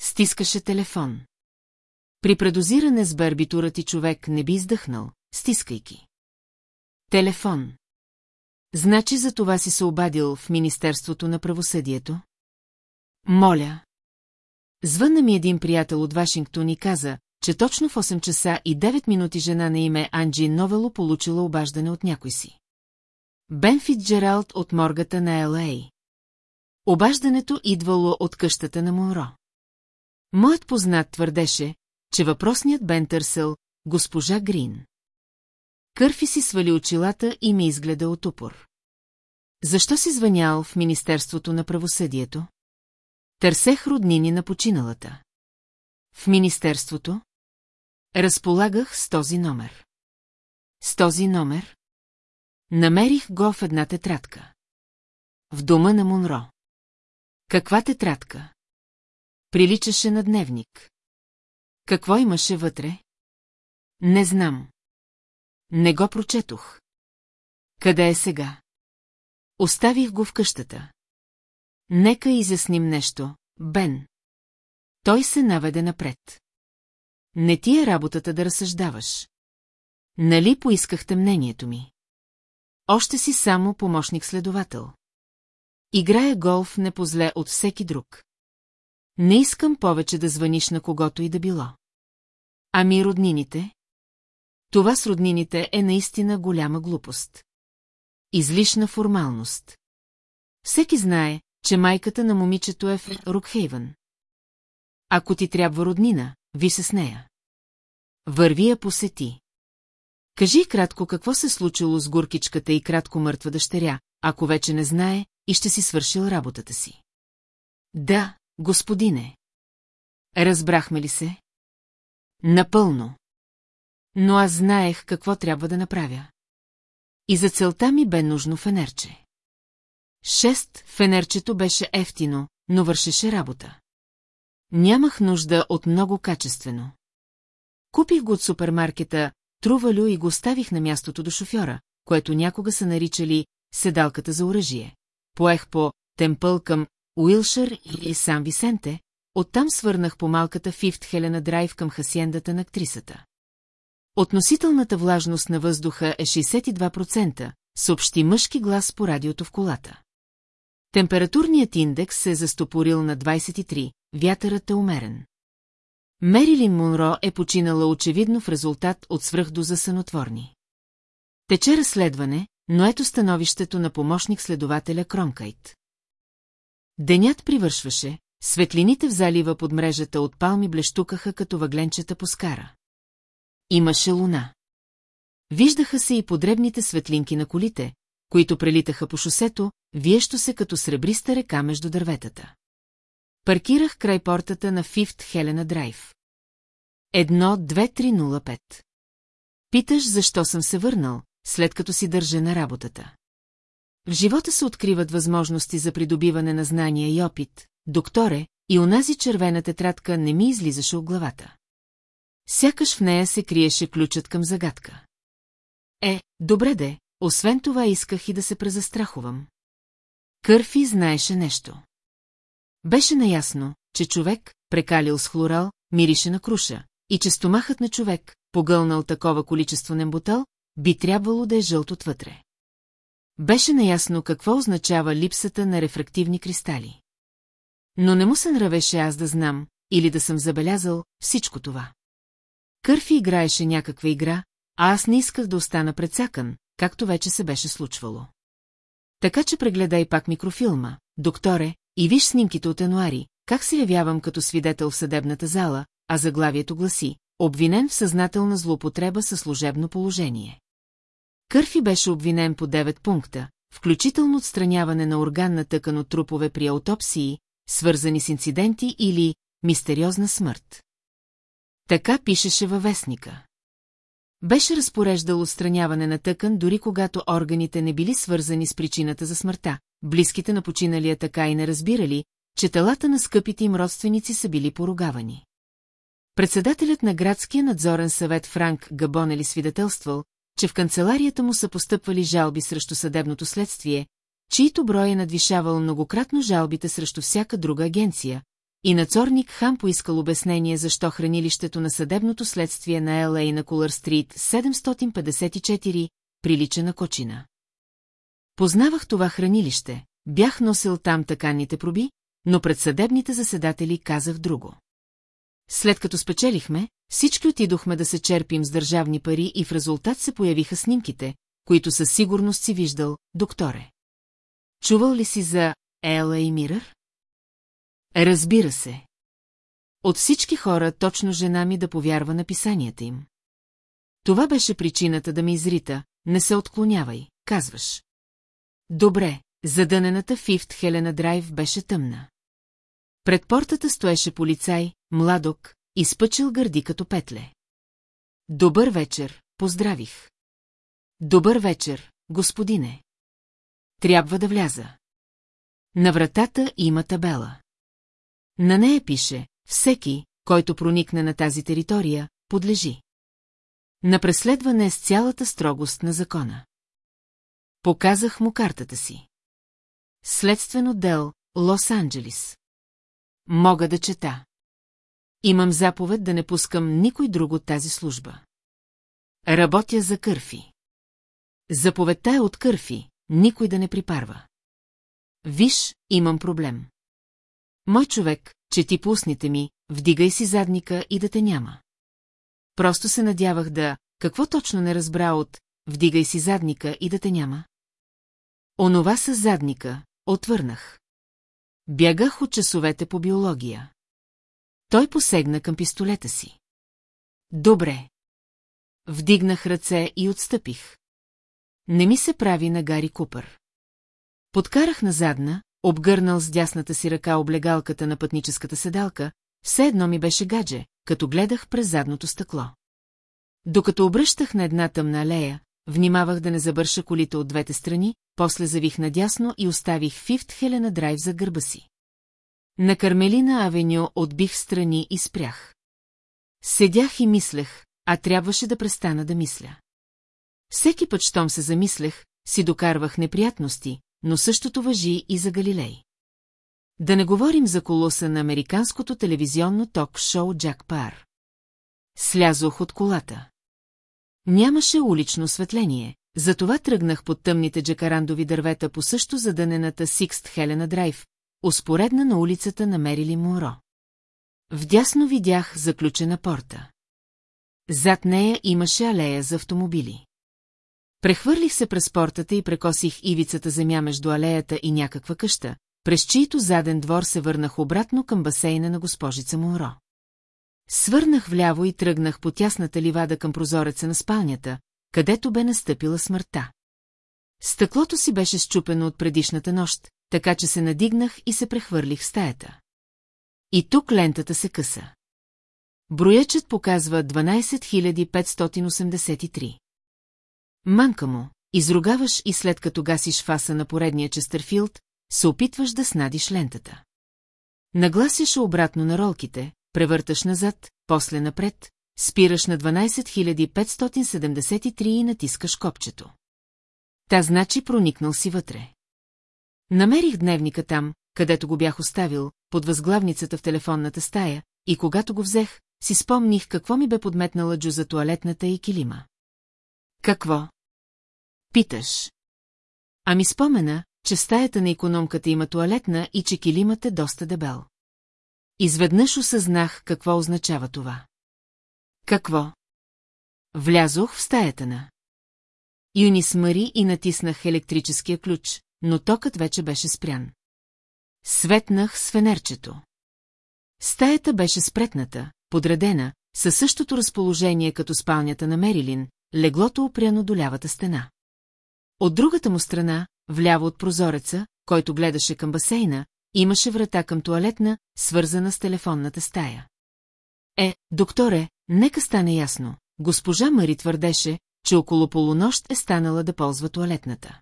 Стискаше телефон. При предозиране с барбитурата човек не би издъхнал, стискайки. Телефон. Значи за това си се обадил в Министерството на правосъдието? Моля. Звънна ми един приятел от Вашингтон и каза, че точно в 8 часа и 9 минути жена на име Анджи Новело получила обаждане от някой си. Бен Фитджералд от моргата на Л.А. Обаждането идвало от къщата на Монро. Моят познат твърдеше, че въпросният Бен търсил госпожа Грин. Кърфи си свали очилата и ми изгледа от упор. Защо си звънял в Министерството на правосъдието? Търсех роднини на починалата. В Министерството? Разполагах с този номер. С този номер? Намерих го в една тетрадка. В дома на Монро. Каква тетрадка? Приличаше на дневник. Какво имаше вътре? Не знам. Не го прочетох. Къде е сега? Оставих го в къщата. Нека изясним нещо, Бен. Той се наведе напред. Не ти е работата да разсъждаваш. Нали поискахте мнението ми? Още си само помощник-следовател. Играя голф не позле от всеки друг. Не искам повече да звъниш на когото и да било. Ами роднините? Това с роднините е наистина голяма глупост. Излишна формалност. Всеки знае, че майката на момичето е в Рукхейвън. Ако ти трябва роднина, ви се с нея. Върви я посети. Кажи кратко какво се случило с горкичката и кратко мъртва дъщеря, ако вече не знае и ще си свършил работата си. Да, господине. Разбрахме ли се? Напълно. Но аз знаех какво трябва да направя. И за целта ми бе нужно фенерче. Шест фенерчето беше ефтино, но вършеше работа. Нямах нужда от много качествено. Купих го от супермаркета Трувалю и го оставих на мястото до шофьора, което някога са наричали седалката за оръжие. Поех по Темпъл към Уилшър и Сан Висенте, оттам свърнах по малката Фифт Хелена Драйв към хасиендата на актрисата. Относителната влажност на въздуха е 62%, съобщи мъжки глас по радиото в колата. Температурният индекс се е застопорил на 23, вятърът е умерен. Мерилин Монро е починала очевидно в резултат от свръхдоза сънотворни. Тече разследване, но ето становището на помощник следователя Кронкайт. Денят привършваше, светлините в залива под мрежата от палми блещукаха като въгленчета по скара. Имаше луна. Виждаха се и подребните светлинки на колите, които прелитаха по шосето, виещо се като сребриста река между дърветата. Паркирах край портата на Фифт Хелена Драйв. Едно, две, три, нула, пет. Питаш, защо съм се върнал, след като си държа на работата. В живота се откриват възможности за придобиване на знания и опит, докторе, и онази червена тетрадка не ми излизаше от главата. Сякаш в нея се криеше ключът към загадка. Е, добре де, освен това исках и да се презастрахувам. Кърфи знаеше нещо. Беше наясно, че човек, прекалил с хлорал, мирише на круша, и че стомахът на човек, погълнал такова количество немботал, би трябвало да е жълт отвътре. Беше наясно какво означава липсата на рефрактивни кристали. Но не му се нравеше аз да знам, или да съм забелязал всичко това. Кърфи играеше някаква игра, а аз не исках да остана предсакан, както вече се беше случвало. Така че прегледай пак микрофилма, докторе, и виж снимките от януари, как се явявам като свидетел в съдебната зала, а заглавието гласи «Обвинен в съзнателна злоупотреба със служебно положение». Кърфи беше обвинен по 9 пункта, включително отстраняване на органна тъкан от трупове при аутопсии, свързани с инциденти или мистериозна смърт. Така пишеше във вестника. Беше разпореждал отстраняване на тъкан, дори когато органите не били свързани с причината за смъртта. Близките на починалия така и не разбирали, че телата на скъпите им родственици са били поругавани. Председателят на градския надзорен съвет Франк Габонели свидетелствал, че в канцеларията му са постъпвали жалби срещу съдебното следствие, чието брой е надвишавал многократно жалбите срещу всяка друга агенция, и надзорник Хам поискал обяснение защо хранилището на съдебното следствие на Л.А. на Кулър Стрит 754 прилича на кочина. Познавах това хранилище, бях носил там таканните проби, но пред съдебните заседатели казах друго. След като спечелихме, всички отидохме да се черпим с държавни пари и в резултат се появиха снимките, които със сигурност си виждал, докторе. Чувал ли си за Ела и Мирър? Разбира се. От всички хора точно жена ми да повярва на писанията им. Това беше причината да ме изрита, не се отклонявай, казваш. Добре, задънената Фифт Хелена Драйв беше тъмна. Пред портата стоеше полицай, младок, изпъчил гърди като петле. Добър вечер, поздравих. Добър вечер, господине. Трябва да вляза. На вратата има табела. На нея пише, всеки, който проникне на тази територия, подлежи. На преследване с цялата строгост на закона. Показах му картата си. Следствен отдел, Лос-Анджелис. Мога да чета. Имам заповед да не пускам никой друг от тази служба. Работя за Кърфи. Заповедта е от Кърфи, никой да не припарва. Виж, имам проблем. Мой човек, че ти пусните ми, вдигай си задника и да те няма. Просто се надявах да... Какво точно не разбра от «вдигай си задника и да те няма»? Онова с задника, отвърнах. Бягах от часовете по биология. Той посегна към пистолета си. Добре. Вдигнах ръце и отстъпих. Не ми се прави на Гари Купър. Подкарах назадна, обгърнал с дясната си ръка облегалката на пътническата седалка, все едно ми беше гадже, като гледах през задното стъкло. Докато обръщах на една тъмна алея, внимавах да не забърша колите от двете страни, после завих надясно и оставих Фифт Хелена Драйв за гърба си. На Кармелина Авеню отбих страни и спрях. Седях и мислех, а трябваше да престана да мисля. Всеки път, щом се замислех, си докарвах неприятности, но същото въжи и за Галилей. Да не говорим за колоса на американското телевизионно ток-шоу Джак Пар. Слязох от колата. Нямаше улично осветление, Затова тръгнах под тъмните джакарандови дървета по също задънената Сикст Хелена Драйв, успоредна на улицата на Мерили Монро. Вдясно видях заключена порта. Зад нея имаше алея за автомобили. Прехвърлих се през портата и прекосих ивицата земя между алеята и някаква къща, през чието заден двор се върнах обратно към басейна на госпожица Монро. Свърнах вляво и тръгнах по тясната ливада към прозореца на спалнята, където бе настъпила смъртта. Стъклото си беше щупено от предишната нощ, така че се надигнах и се прехвърлих в стаята. И тук лентата се къса. Броячът показва 12583. Манка му, изругаваш и след като гасиш фаса на поредния Честърфилд, се опитваш да снадиш лентата. Нагласяш обратно на ролките, превърташ назад, после напред, спираш на 12573 и натискаш копчето. Та значи проникнал си вътре. Намерих дневника там, където го бях оставил, под възглавницата в телефонната стая, и когато го взех, си спомних какво ми бе подметнала Джо за туалетната и килима. Какво? Питаш. Ами спомена, че в стаята на економката има туалетна и че килимът е доста дебел. Изведнъж осъзнах какво означава това. Какво? Влязох в стаята на. Юни смъри и натиснах електрическия ключ, но токът вече беше спрян. Светнах с фенерчето. Стаята беше спретната, подредена, със същото разположение като спалнята на Мерилин, леглото опряно до лявата стена. От другата му страна, вляво от прозореца, който гледаше към басейна, имаше врата към туалетна, свързана с телефонната стая. Е, докторе, нека стане ясно. Госпожа Мари твърдеше, че около полунощ е станала да ползва туалетната.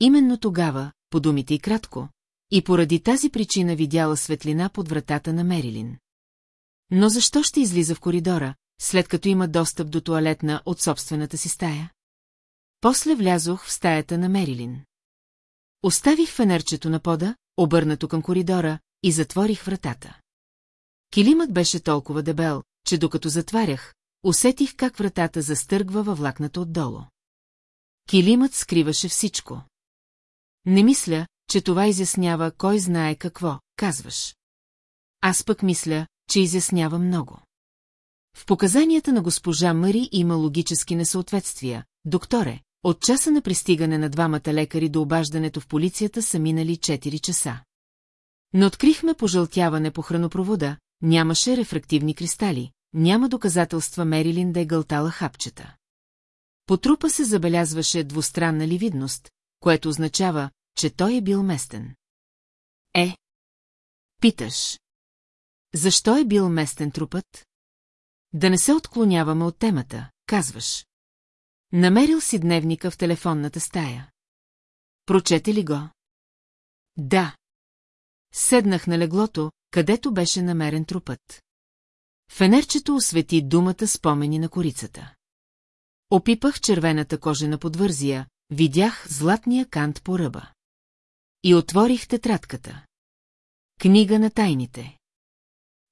Именно тогава, по думите и кратко, и поради тази причина видяла светлина под вратата на Мерилин. Но защо ще излиза в коридора, след като има достъп до туалетна от собствената си стая? После влязох в стаята на Мерилин. Оставих фенерчето на пода, обърнато към коридора, и затворих вратата. Килимът беше толкова дебел, че докато затварях, усетих как вратата застъргва във влакната отдолу. Килимът скриваше всичко. Не мисля, че това изяснява кой знае какво, казваш. Аз пък мисля, че изяснява много. В показанията на госпожа Мари има логически несъответствия. Докторе, от часа на пристигане на двамата лекари до обаждането в полицията са минали 4 часа. Но открихме пожълтяване по хранопровода, нямаше рефрактивни кристали, няма доказателства Мерилин да е гълтала хапчета. По трупа се забелязваше двустранна ливидност, което означава, че той е бил местен. Е. Питаш. Защо е бил местен трупът? Да не се отклоняваме от темата, казваш. Намерил си дневника в телефонната стая. Прочете ли го? Да. Седнах на леглото, където беше намерен трупът. Фенерчето освети думата спомени на корицата. Опипах червената кожена подвързия, видях златния кант по ръба. И отворих тетрадката. Книга на тайните.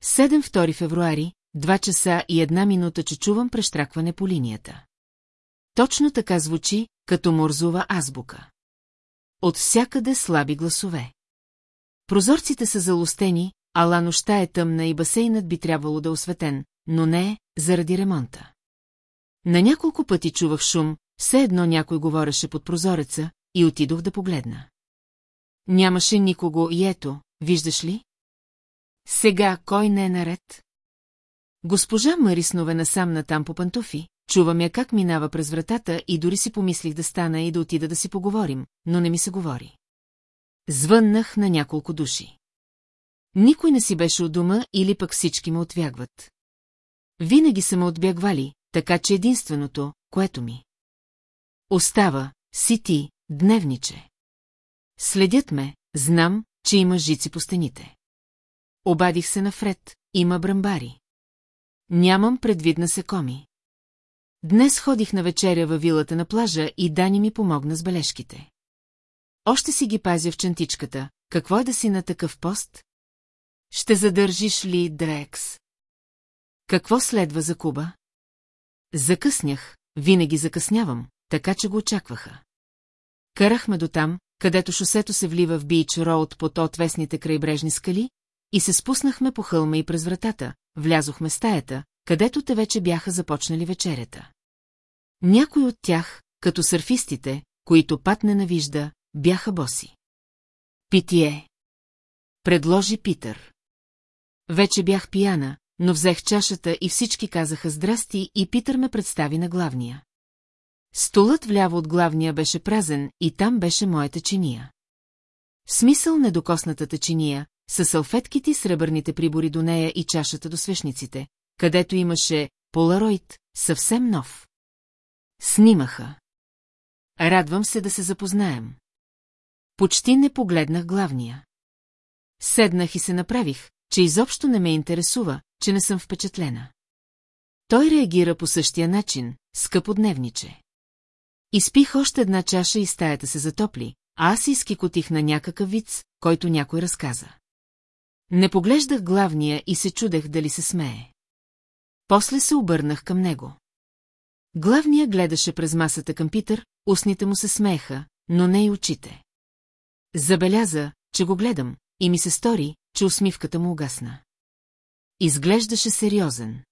7 февруари, 2 часа и една минута, че чувам прещракване по линията. Точно така звучи, като морзува азбука. От всякъде слаби гласове. Прозорците са залостени, ала нощта е тъмна и басейнът би трябвало да е осветен, но не е, заради ремонта. На няколко пъти чувах шум, все едно някой говореше под прозореца, и отидох да погледна. Нямаше никого и ето, виждаш ли? Сега кой не е наред? Госпожа Мариснове насам натам по пантофи, чувам я как минава през вратата и дори си помислих да стана и да отида да си поговорим, но не ми се говори. Звъннах на няколко души. Никой не си беше у дома или пък всички ме отвягват. Винаги са ме отбягвали, така че единственото, което ми. Остава, си ти, дневниче. Следят ме, знам, че има жици по стените. Обадих се на Фред, има брамбари. Нямам предвид на секоми. Днес ходих на вечеря във вилата на плажа и Дани ми помогна с бележките. Още си ги пазя в чантичката. Какво е да си на такъв пост? Ще задържиш ли Дрекс? Какво следва за Куба? Закъснях, винаги закъснявам, така че го очакваха. Карахме до там, където шосето се влива в Бич Роуд под отвесните крайбрежни скали, и се спуснахме по хълма и през вратата, влязохме в стаята, където те вече бяха започнали вечерята. Някои от тях, като сърфистите, които пат ненавижда, бяха боси. Питие. Предложи Питър. Вече бях пияна, но взех чашата и всички казаха здрасти и Питър ме представи на главния. Столът вляво от главния беше празен и там беше моята чиния. смисъл недокоснатата чиния, с салфетките и сребърните прибори до нея и чашата до свещниците, където имаше полароид, съвсем нов. Снимаха. Радвам се да се запознаем. Почти не погледнах главния. Седнах и се направих, че изобщо не ме интересува, че не съм впечатлена. Той реагира по същия начин, скъпо дневниче. Изпих още една чаша и стаята се затопли, а аз изкикотих на някакъв виц, който някой разказа. Не поглеждах главния и се чудех дали се смее. После се обърнах към него. Главния гледаше през масата към Питър, устните му се смееха, но не и очите. Забеляза, че го гледам, и ми се стори, че усмивката му угасна. Изглеждаше сериозен.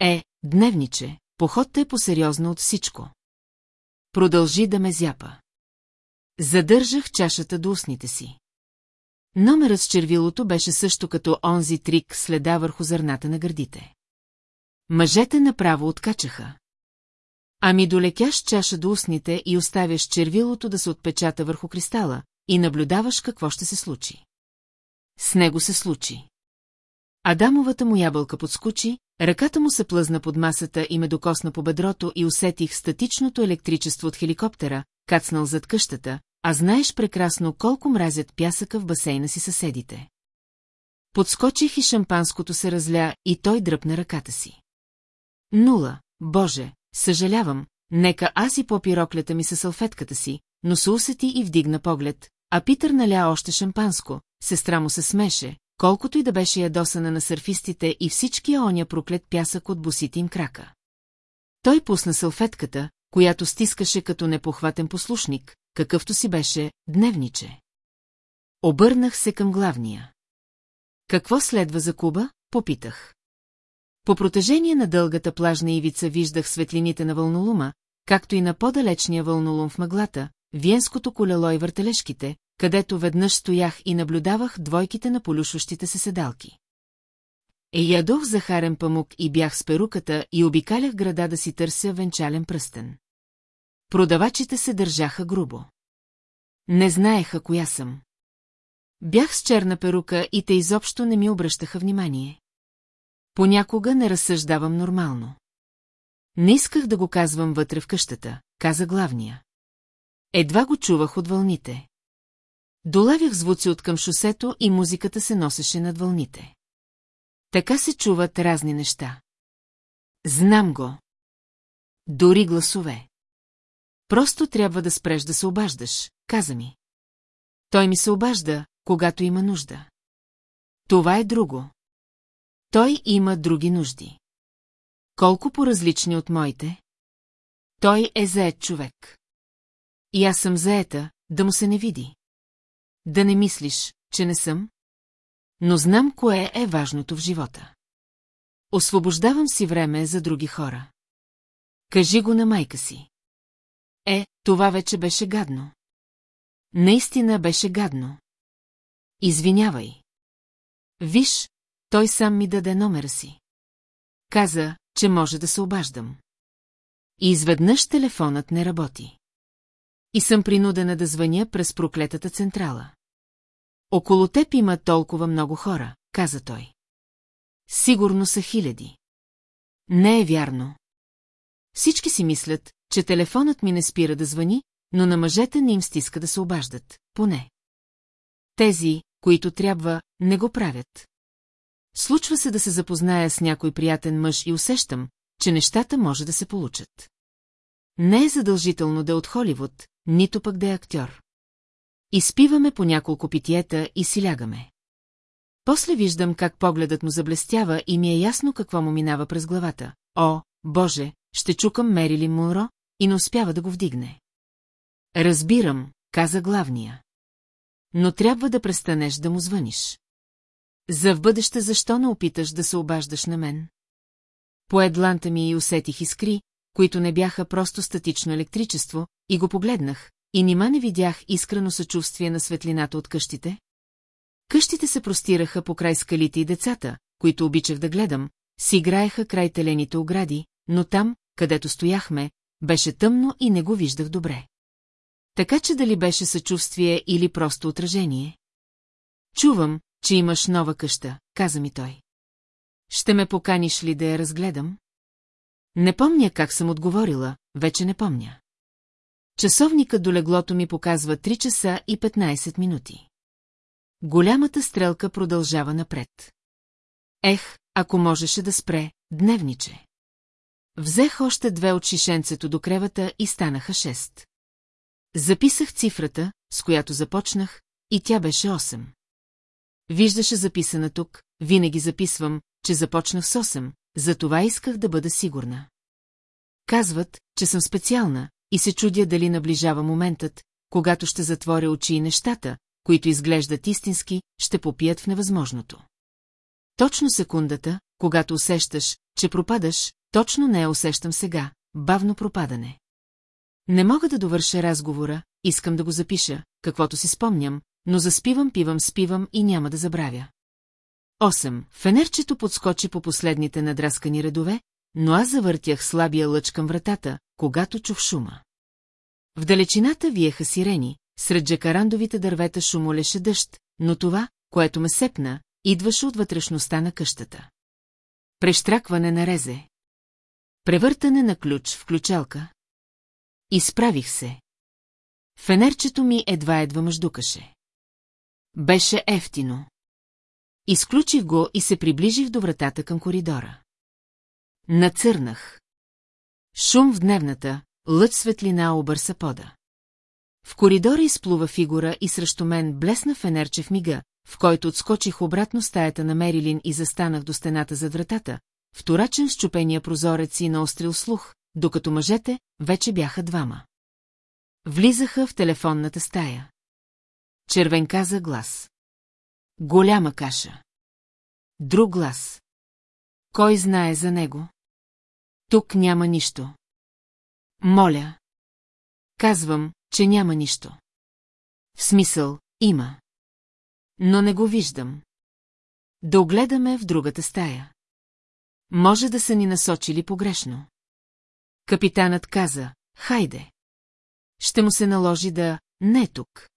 Е, дневниче, походта е по-сериозно от всичко. Продължи да ме зяпа. Задържах чашата до устните си. Номерът с червилото беше също като онзи трик следа върху зърната на гърдите. Мъжете направо откачаха. Ами долекяш чаша до устните и оставяш червилото да се отпечата върху кристала и наблюдаваш какво ще се случи. С него се случи. Адамовата му ябълка подскочи, ръката му се плъзна под масата и ме докосна по бедрото и усетих статичното електричество от хеликоптера, кацнал зад къщата, а знаеш прекрасно колко мразят пясъка в басейна си съседите. Подскочих и шампанското се разля и той дръпна ръката си. Нула, боже, съжалявам, нека аз и попи роклята ми със салфетката си, но се усети и вдигна поглед, а Питър наля още шампанско, сестра му се смеше, колкото и да беше ядосана на сърфистите и всичкия оня проклет пясък от босите им крака. Той пусна салфетката, която стискаше като непохватен послушник, какъвто си беше дневниче. Обърнах се към главния. Какво следва за Куба? Попитах. По протежение на дългата плажна ивица виждах светлините на вълнолума, както и на по-далечния вълнолум в мъглата, виенското колело и въртележките, където веднъж стоях и наблюдавах двойките на полюшващите се седалки. Е, ядох захарен памук и бях с перуката и обикалях града да си търся венчален пръстен. Продавачите се държаха грубо. Не знаеха коя съм. Бях с черна перука и те изобщо не ми обръщаха внимание. Понякога не разсъждавам нормално. Не исках да го казвам вътре в къщата, каза главния. Едва го чувах от вълните. Долавях звуци от към шосето и музиката се носеше над вълните. Така се чуват разни неща. Знам го. Дори гласове. Просто трябва да спреш да се обаждаш, каза ми. Той ми се обажда, когато има нужда. Това е друго. Той има други нужди. Колко по-различни от моите? Той е заед човек. И аз съм заета, да му се не види. Да не мислиш, че не съм? Но знам кое е важното в живота. Освобождавам си време за други хора. Кажи го на майка си. Е, това вече беше гадно. Наистина беше гадно. Извинявай. Виж, той сам ми даде номера си. Каза, че може да се обаждам. И изведнъж телефонът не работи. И съм принудена да звъня през проклетата централа. Около теб има толкова много хора, каза той. Сигурно са хиляди. Не е вярно. Всички си мислят, че телефонът ми не спира да звъни, но на мъжете не им стиска да се обаждат, поне. Тези, които трябва, не го правят. Случва се да се запозная с някой приятен мъж и усещам, че нещата може да се получат. Не е задължително да е от Холивуд, нито пък да е актьор. Изпиваме по няколко питиета и си лягаме. После виждам как погледът му заблестява и ми е ясно какво му минава през главата. О, Боже, ще чукам Мерили Муро и не успява да го вдигне. Разбирам, каза главния. Но трябва да престанеш да му звъниш. За в бъдеще защо не опиташ да се обаждаш на мен? По едланта ми и усетих искри, които не бяха просто статично електричество, и го погледнах, и нима не видях искрено съчувствие на светлината от къщите? Къщите се простираха по край скалите и децата, които обичах да гледам, си играеха край телените огради, но там, където стояхме, беше тъмно и не го виждах добре. Така че дали беше съчувствие или просто отражение? Чувам, че имаш нова къща, каза ми той. Ще ме поканиш ли да я разгледам? Не помня как съм отговорила, вече не помня. Часовникът до леглото ми показва 3 часа и 15 минути. Голямата стрелка продължава напред. Ех, ако можеше да спре, дневниче. Взех още две от шишенцето до кревата и станаха шест. Записах цифрата, с която започнах, и тя беше 8. Виждаше записана тук, винаги записвам, че започнах с 8, затова исках да бъда сигурна. Казват, че съм специална, и се чудя дали наближава моментът, когато ще затворя очи и нещата, които изглеждат истински, ще попият в невъзможното. Точно секундата, когато усещаш, че пропадаш, точно не я усещам сега, бавно пропадане. Не мога да довърша разговора, искам да го запиша, каквото си спомням, но заспивам, пивам, спивам и няма да забравя. 8. Фенерчето подскочи по последните надраскани редове, но аз завъртях слабия лъч към вратата, когато чух шума. В далечината виеха сирени, сред джакарандовите дървета шумолеше дъжд, но това, което ме сепна, идваше от вътрешността на къщата. Прещракване на резе. Превъртане на ключ в ключалка. Изправих се. Фенерчето ми едва-едва мъждукаше. Беше ефтино. Изключих го и се приближих до вратата към коридора. Нацърнах. Шум в дневната, лъч светлина обърса пода. В коридора изплува фигура и срещу мен блесна фенерче в мига, в който отскочих обратно стаята на Мерилин и застанах до стената зад вратата, вторачен с чупения прозорец и наострил слух, докато мъжете вече бяха двама. Влизаха в телефонната стая. Червенка за глас. Голяма каша. Друг глас. Кой знае за него? Тук няма нищо. Моля. Казвам, че няма нищо. В смисъл, има. Но не го виждам. Да огледаме в другата стая. Може да са ни насочили погрешно. Капитанът каза, хайде. Ще му се наложи да не е тук.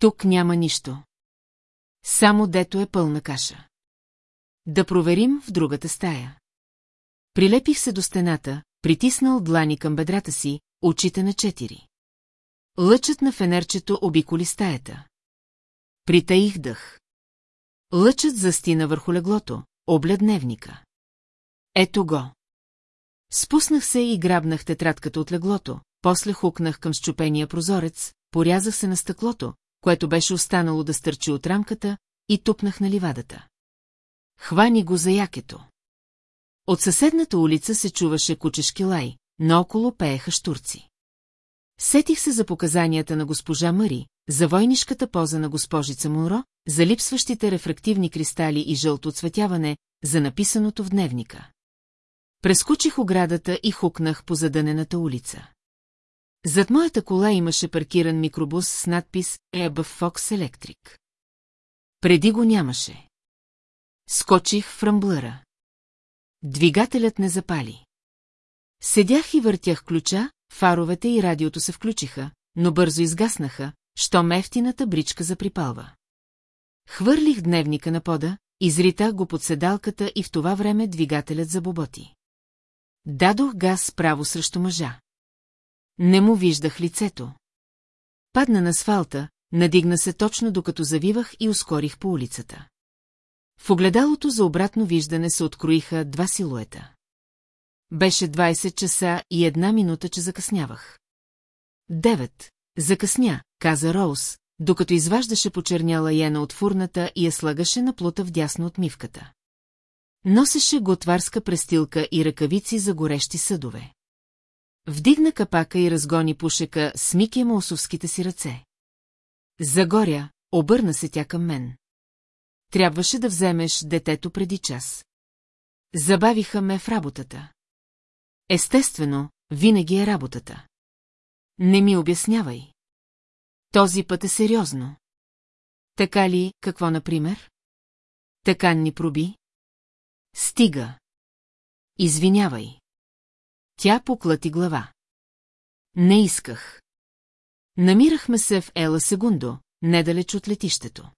Тук няма нищо. Само дето е пълна каша. Да проверим в другата стая. Прилепих се до стената, притиснал длани към бедрата си, очите на четири. Лъчът на фенерчето обиколи стаята. Притаих дъх. Лъчът застина върху леглото, обля дневника. Ето го. Спуснах се и грабнах тетрадката от леглото, после хукнах към щупения прозорец, порязах се на стъклото, което беше останало да стърчи от рамката, и тупнах на ливадата. Хвани го за якето. От съседната улица се чуваше кучешки лай, наоколо пееха штурци. Сетих се за показанията на госпожа Мари, за войнишката поза на госпожица Муро, за липсващите рефрактивни кристали и жълто оцветяване, за написаното в дневника. Прескучих оградата и хукнах по задънената улица. Зад моята кола имаше паркиран микробус с надпис Ебъв Фокс Електрик. Преди го нямаше. Скочих в рамблъра. Двигателят не запали. Седях и въртях ключа, фаровете и радиото се включиха, но бързо изгаснаха, що мефтината бричка заприпалва. Хвърлих дневника на пода, изритах го под седалката и в това време двигателят забоботи. Дадох газ право срещу мъжа. Не му виждах лицето. Падна на асфалта, надигна се точно докато завивах и ускорих по улицата. В огледалото за обратно виждане се откроиха два силуета. Беше 20 часа и една минута, че закъснявах. Девет. Закъсня, каза Роуз, докато изваждаше почерняла Йена от фурната и я слагаше на плута вдясно от мивката. Носеше готварска престилка и ръкавици за горещи съдове. Вдигна капака и разгони пушека с Мики Маусовските си ръце. Загоря, обърна се тя към мен. Трябваше да вземеш детето преди час. Забавиха ме в работата. Естествено, винаги е работата. Не ми обяснявай. Този път е сериозно. Така ли, какво, например? Така ни проби? Стига. Извинявай. Тя поклати глава. Не исках. Намирахме се в Ела Сегундо, недалеч от летището.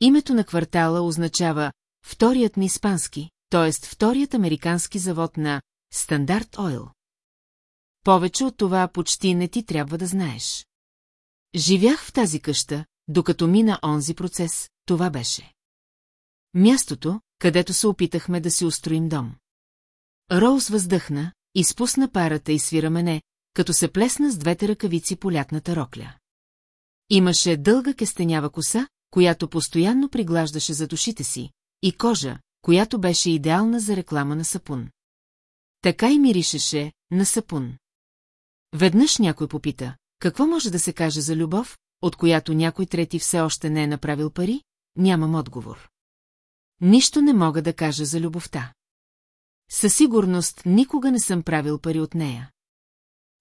Името на квартала означава вторият на испански, т.е. вторият американски завод на Стандарт Ойл. Повече от това почти не ти трябва да знаеш. Живях в тази къща, докато мина онзи процес, това беше. Мястото, където се опитахме да си устроим дом. Роуз въздъхна, изпусна парата и свира мене, като се плесна с двете ръкавици по лятната рокля. Имаше дълга кестенява коса, която постоянно приглаждаше за душите си, и кожа, която беше идеална за реклама на сапун. Така и миришеше на сапун. Веднъж някой попита, какво може да се каже за любов, от която някой трети все още не е направил пари? Нямам отговор. Нищо не мога да кажа за любовта. Със сигурност никога не съм правил пари от нея.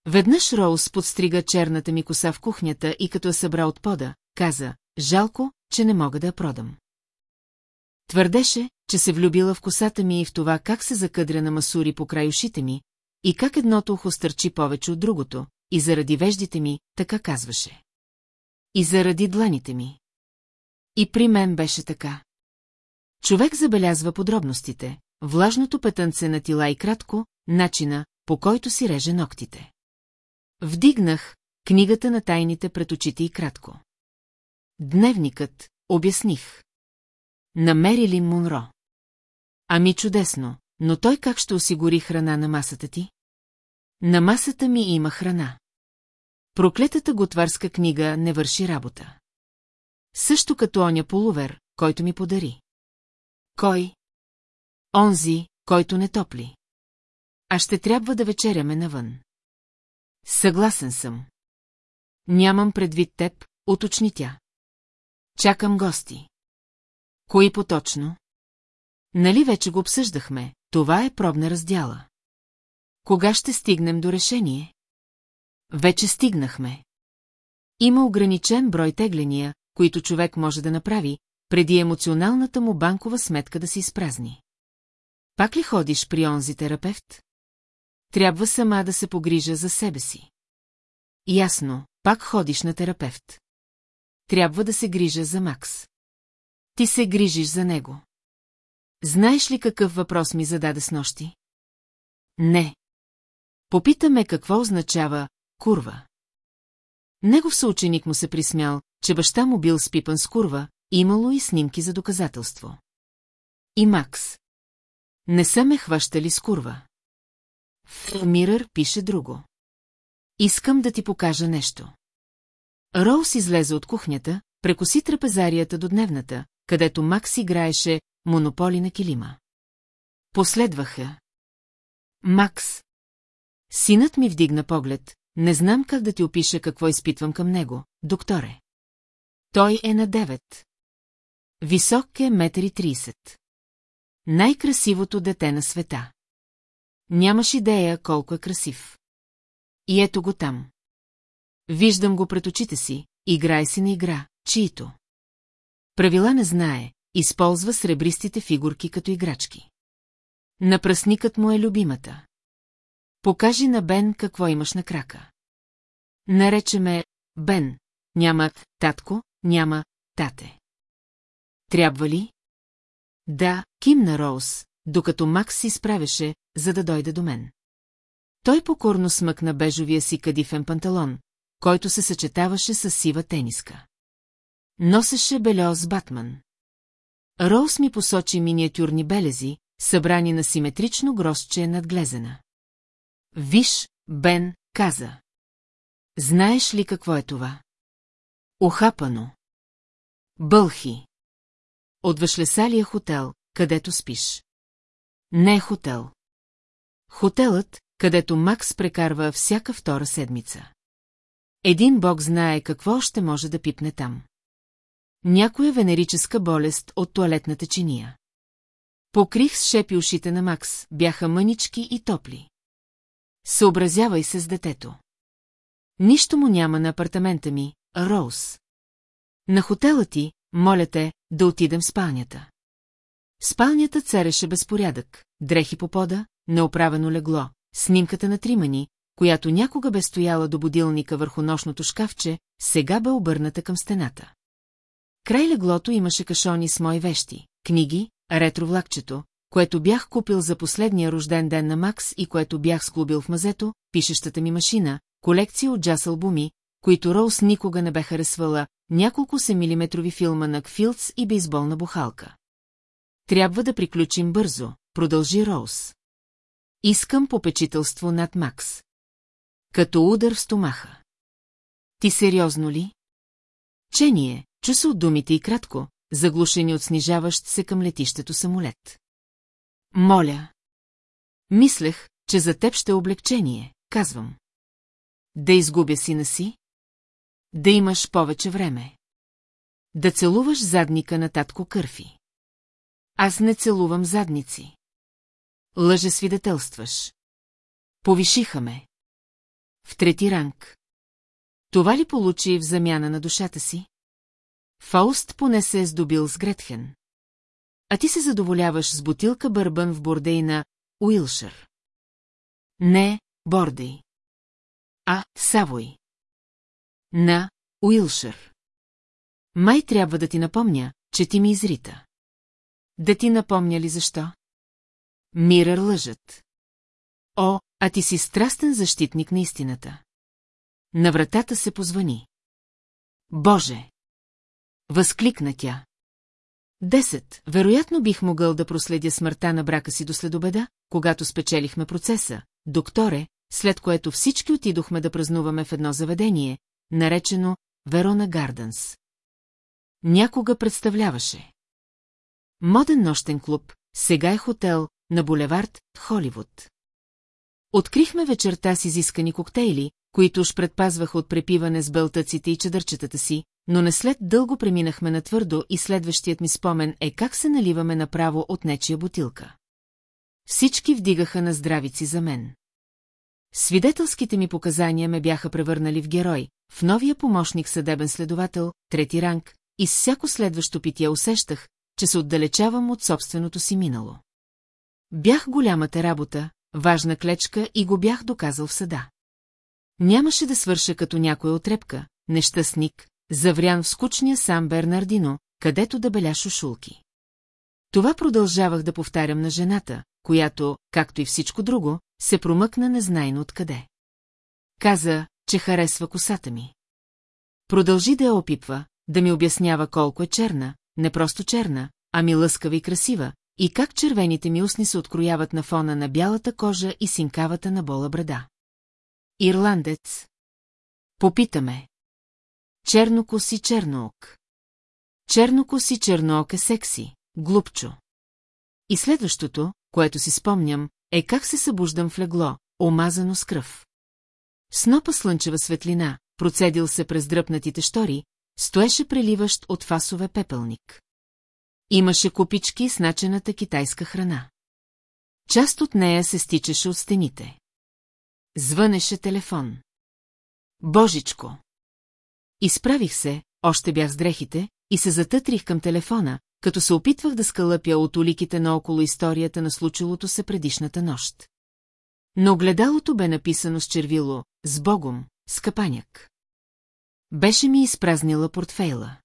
Веднъж Роуз подстрига черната ми коса в кухнята и като я събра от пода, каза, жалко, че не мога да я продам. Твърдеше, че се влюбила в косата ми и в това как се закъдря на масури по край ушите ми, и как едното ухо стърчи повече от другото, и заради веждите ми, така казваше. И заради дланите ми. И при мен беше така. Човек забелязва подробностите, влажното петънце на тила и кратко, начина, по който си реже ногтите. Вдигнах книгата на тайните пред очите и кратко. Дневникът, обясних. Намери ли Монро? Ами чудесно, но той как ще осигури храна на масата ти? На масата ми има храна. Проклетата готварска книга не върши работа. Също като оня полувер, който ми подари. Кой? Онзи, който не топли. А ще трябва да вечеряме навън. Съгласен съм. Нямам предвид теб, уточни тя. Чакам гости. Кои поточно? Нали вече го обсъждахме, това е пробна раздяла. Кога ще стигнем до решение? Вече стигнахме. Има ограничен брой тегления, които човек може да направи, преди емоционалната му банкова сметка да се изпразни. Пак ли ходиш при онзи терапевт? Трябва сама да се погрижа за себе си. Ясно, пак ходиш на терапевт. Трябва да се грижа за Макс. Ти се грижиш за него. Знаеш ли какъв въпрос ми зададе с нощи? Не. Попитаме какво означава курва. Негов съученик му се присмял, че баща му бил спипан с курва, имало и снимки за доказателство. И Макс. Не са ме хващали с курва. Мирър пише друго. Искам да ти покажа нещо. Роуз излезе от кухнята, прекоси трапезарията до дневната, където Макс играеше монополи на килима. Последваха. Макс. Синът ми вдигна поглед, не знам как да ти опиша какво изпитвам към него, докторе. Той е на девет. Висок е метър и тридесет. Най-красивото дете на света. Нямаш идея колко е красив. И ето го там. Виждам го пред очите си, играй си на игра, чието. Правила не знае, използва сребристите фигурки като играчки. Напръсникът му е любимата. Покажи на Бен какво имаш на крака. Нарече ме Бен. Няма татко, няма тате. Трябва ли? Да, кимна Роуз, докато Макс си справеше, за да дойде до мен. Той покорно смъкна бежовия си кадифен панталон, който се съчетаваше с сива тениска. Носеше бельо с Батман. Роуз ми посочи миниатюрни белези, събрани на симетрично грозче над глезена. Виж, Бен, каза. Знаеш ли какво е това? Охапано. Бълхи. От Вашлесалия хотел, където спиш. Не хотел. Хотелът, където Макс прекарва всяка втора седмица. Един бог знае какво още може да пипне там. Някоя венерическа болест от туалетната чиния. Покрих с шепи ушите на Макс, бяха мънички и топли. Съобразявай се с детето. Нищо му няма на апартамента ми, Роуз. На хотела ти, моля те, да отидем в спалнята. спалнята цареше безпорядък, дрехи по пода, неоправено легло, снимката на Тримани, която някога бе стояла до будилника върху нощното шкафче, сега бе обърната към стената. Край леглото имаше кашони с мои вещи, книги, ретровлакчето, което бях купил за последния рожден ден на Макс и което бях склубил в мазето, пишещата ми машина, колекция от джаз албуми, които Роуз никога не бе харесвала, няколко семилиметрови филма на Кфилдс и бейсболна бухалка. Трябва да приключим бързо, продължи Роуз. Искам попечителство над Макс. Като удар в стомаха. Ти сериозно ли? Чение, чу се от думите и кратко, заглушени от снижаващ се към летището самолет. Моля. Мислех, че за теб ще е облегчение, казвам. Да изгубя сина си? Да имаш повече време. Да целуваш задника на татко Кърфи. Аз не целувам задници. Лъже свидетелстваш. Повишиха ме. В трети ранг. Това ли получи в замяна на душата си? Фауст поне се е здобил с Гретхен. А ти се задоволяваш с бутилка бърбан в бордей на Уилшър. Не, Бордей. А, Савой. На Уилшър. Май трябва да ти напомня, че ти ми изрита. Да ти напомня ли защо? Мирър лъжат. О, а ти си страстен защитник на истината. На вратата се позвани. Боже! Възкликна тя. Десет. Вероятно бих могъл да проследя смъртта на брака си до следобеда, когато спечелихме процеса, докторе, след което всички отидохме да празнуваме в едно заведение, наречено Верона Гарденс. Някога представляваше. Моден нощен клуб, сега е хотел на булевард Холивуд. Открихме вечерта с изискани коктейли, които уж предпазваха от препиване с бълтъците и чадърчетата си, но не след дълго преминахме на твърдо и следващият ми спомен е как се наливаме направо от нечия бутилка. Всички вдигаха на здравици за мен. Свидетелските ми показания ме бяха превърнали в герой, в новия помощник съдебен следовател, трети ранг, и с всяко следващо питие усещах, че се отдалечавам от собственото си минало. Бях голямата работа, важна клечка и го бях доказал в съда. Нямаше да свърша като някоя отрепка, нещастник, заврян в скучния сам Бернардино, където да беля шушулки. Това продължавах да повтарям на жената, която, както и всичко друго, се промъкна незнайно откъде. Каза, че харесва косата ми. Продължи да я опипва, да ми обяснява колко е черна, не просто черна, ами лъскава и красива, и как червените ми устни се открояват на фона на бялата кожа и синкавата на бола брада. Ирландец. Попитаме. Чернокос и черноок. Чернокос и черноок е секси, глупчо. И следващото, което си спомням, е как се събуждам в легло, омазано с кръв. Снопа слънчева светлина, процедил се през дръпнатите штори, стоеше преливащ от фасове пепелник. Имаше купички с начената китайска храна. Част от нея се стичаше от стените. Звънеше телефон. Божичко! Изправих се, още бях с дрехите, и се затътрих към телефона, като се опитвах да скалъпя от уликите наоколо историята на случилото се предишната нощ. Но огледалото бе написано с червило «С Богом, скъпаняк». Беше ми изпразнила портфейла.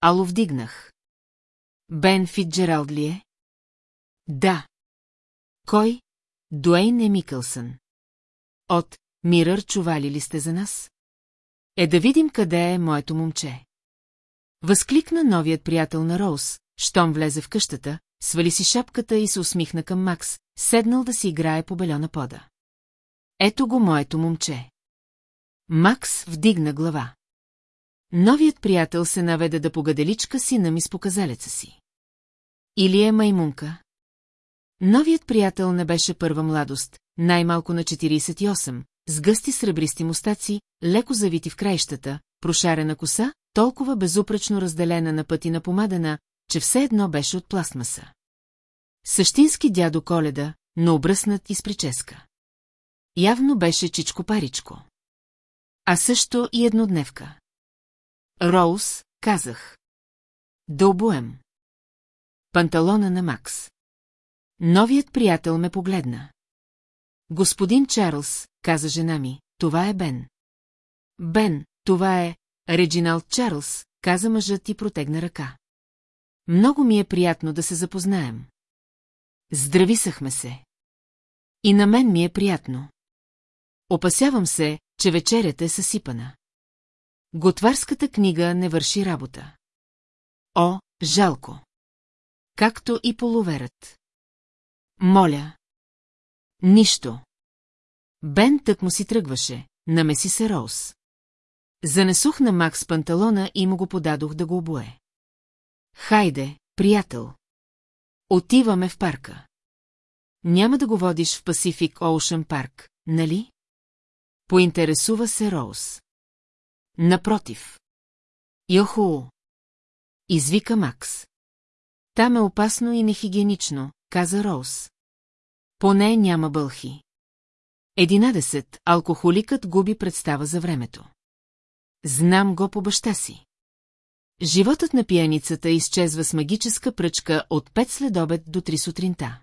Ало вдигнах. Бен Фитджералд ли е? Да. Кой? Дуейн е Микълсън. От Мирър чували ли сте за нас? Е да видим къде е моето момче. Възкликна новият приятел на Роуз, щом влезе в къщата, свали си шапката и се усмихна към Макс, седнал да си играе по белена пода. Ето го моето момче. Макс вдигна глава. Новият приятел се наведе да погаделичка сина ми с показалеца си. Или е маймунка? Новият приятел не беше първа младост, най-малко на 48, с гъсти сребристи мустаци, леко завити в краищата, прошарена коса, толкова безупречно разделена на пъти на помадена, че все едно беше от пластмаса. Същински дядо Коледа, но обръснат и с прическа. Явно беше чичко-паричко. А също и еднодневка. Роуз, казах. Да обуем. Панталона на Макс. Новият приятел ме погледна. Господин Чарлз, каза жена ми, това е Бен. Бен, това е Реджиналд Чарлз, каза мъжът и протегна ръка. Много ми е приятно да се запознаем. Здрависахме се. И на мен ми е приятно. Опасявам се, че вечерята е съсипана. Готварската книга не върши работа. О, жалко. Както и полуверът. Моля. Нищо. Бен тък му си тръгваше, намеси се Роуз. Занесох на Макс панталона и му го подадох да го обое. Хайде, приятел. Отиваме в парка. Няма да го водиш в Пасифик Оушен парк, нали? Поинтересува се Роуз. Напротив. Йоху! Извика Макс. Там е опасно и нехигиенично, каза Роуз. Поне няма бълхи. Единадесет, алкохоликът губи представа за времето. Знам го по баща си. Животът на пияницата изчезва с магическа пръчка от 5 следобед до 3 сутринта.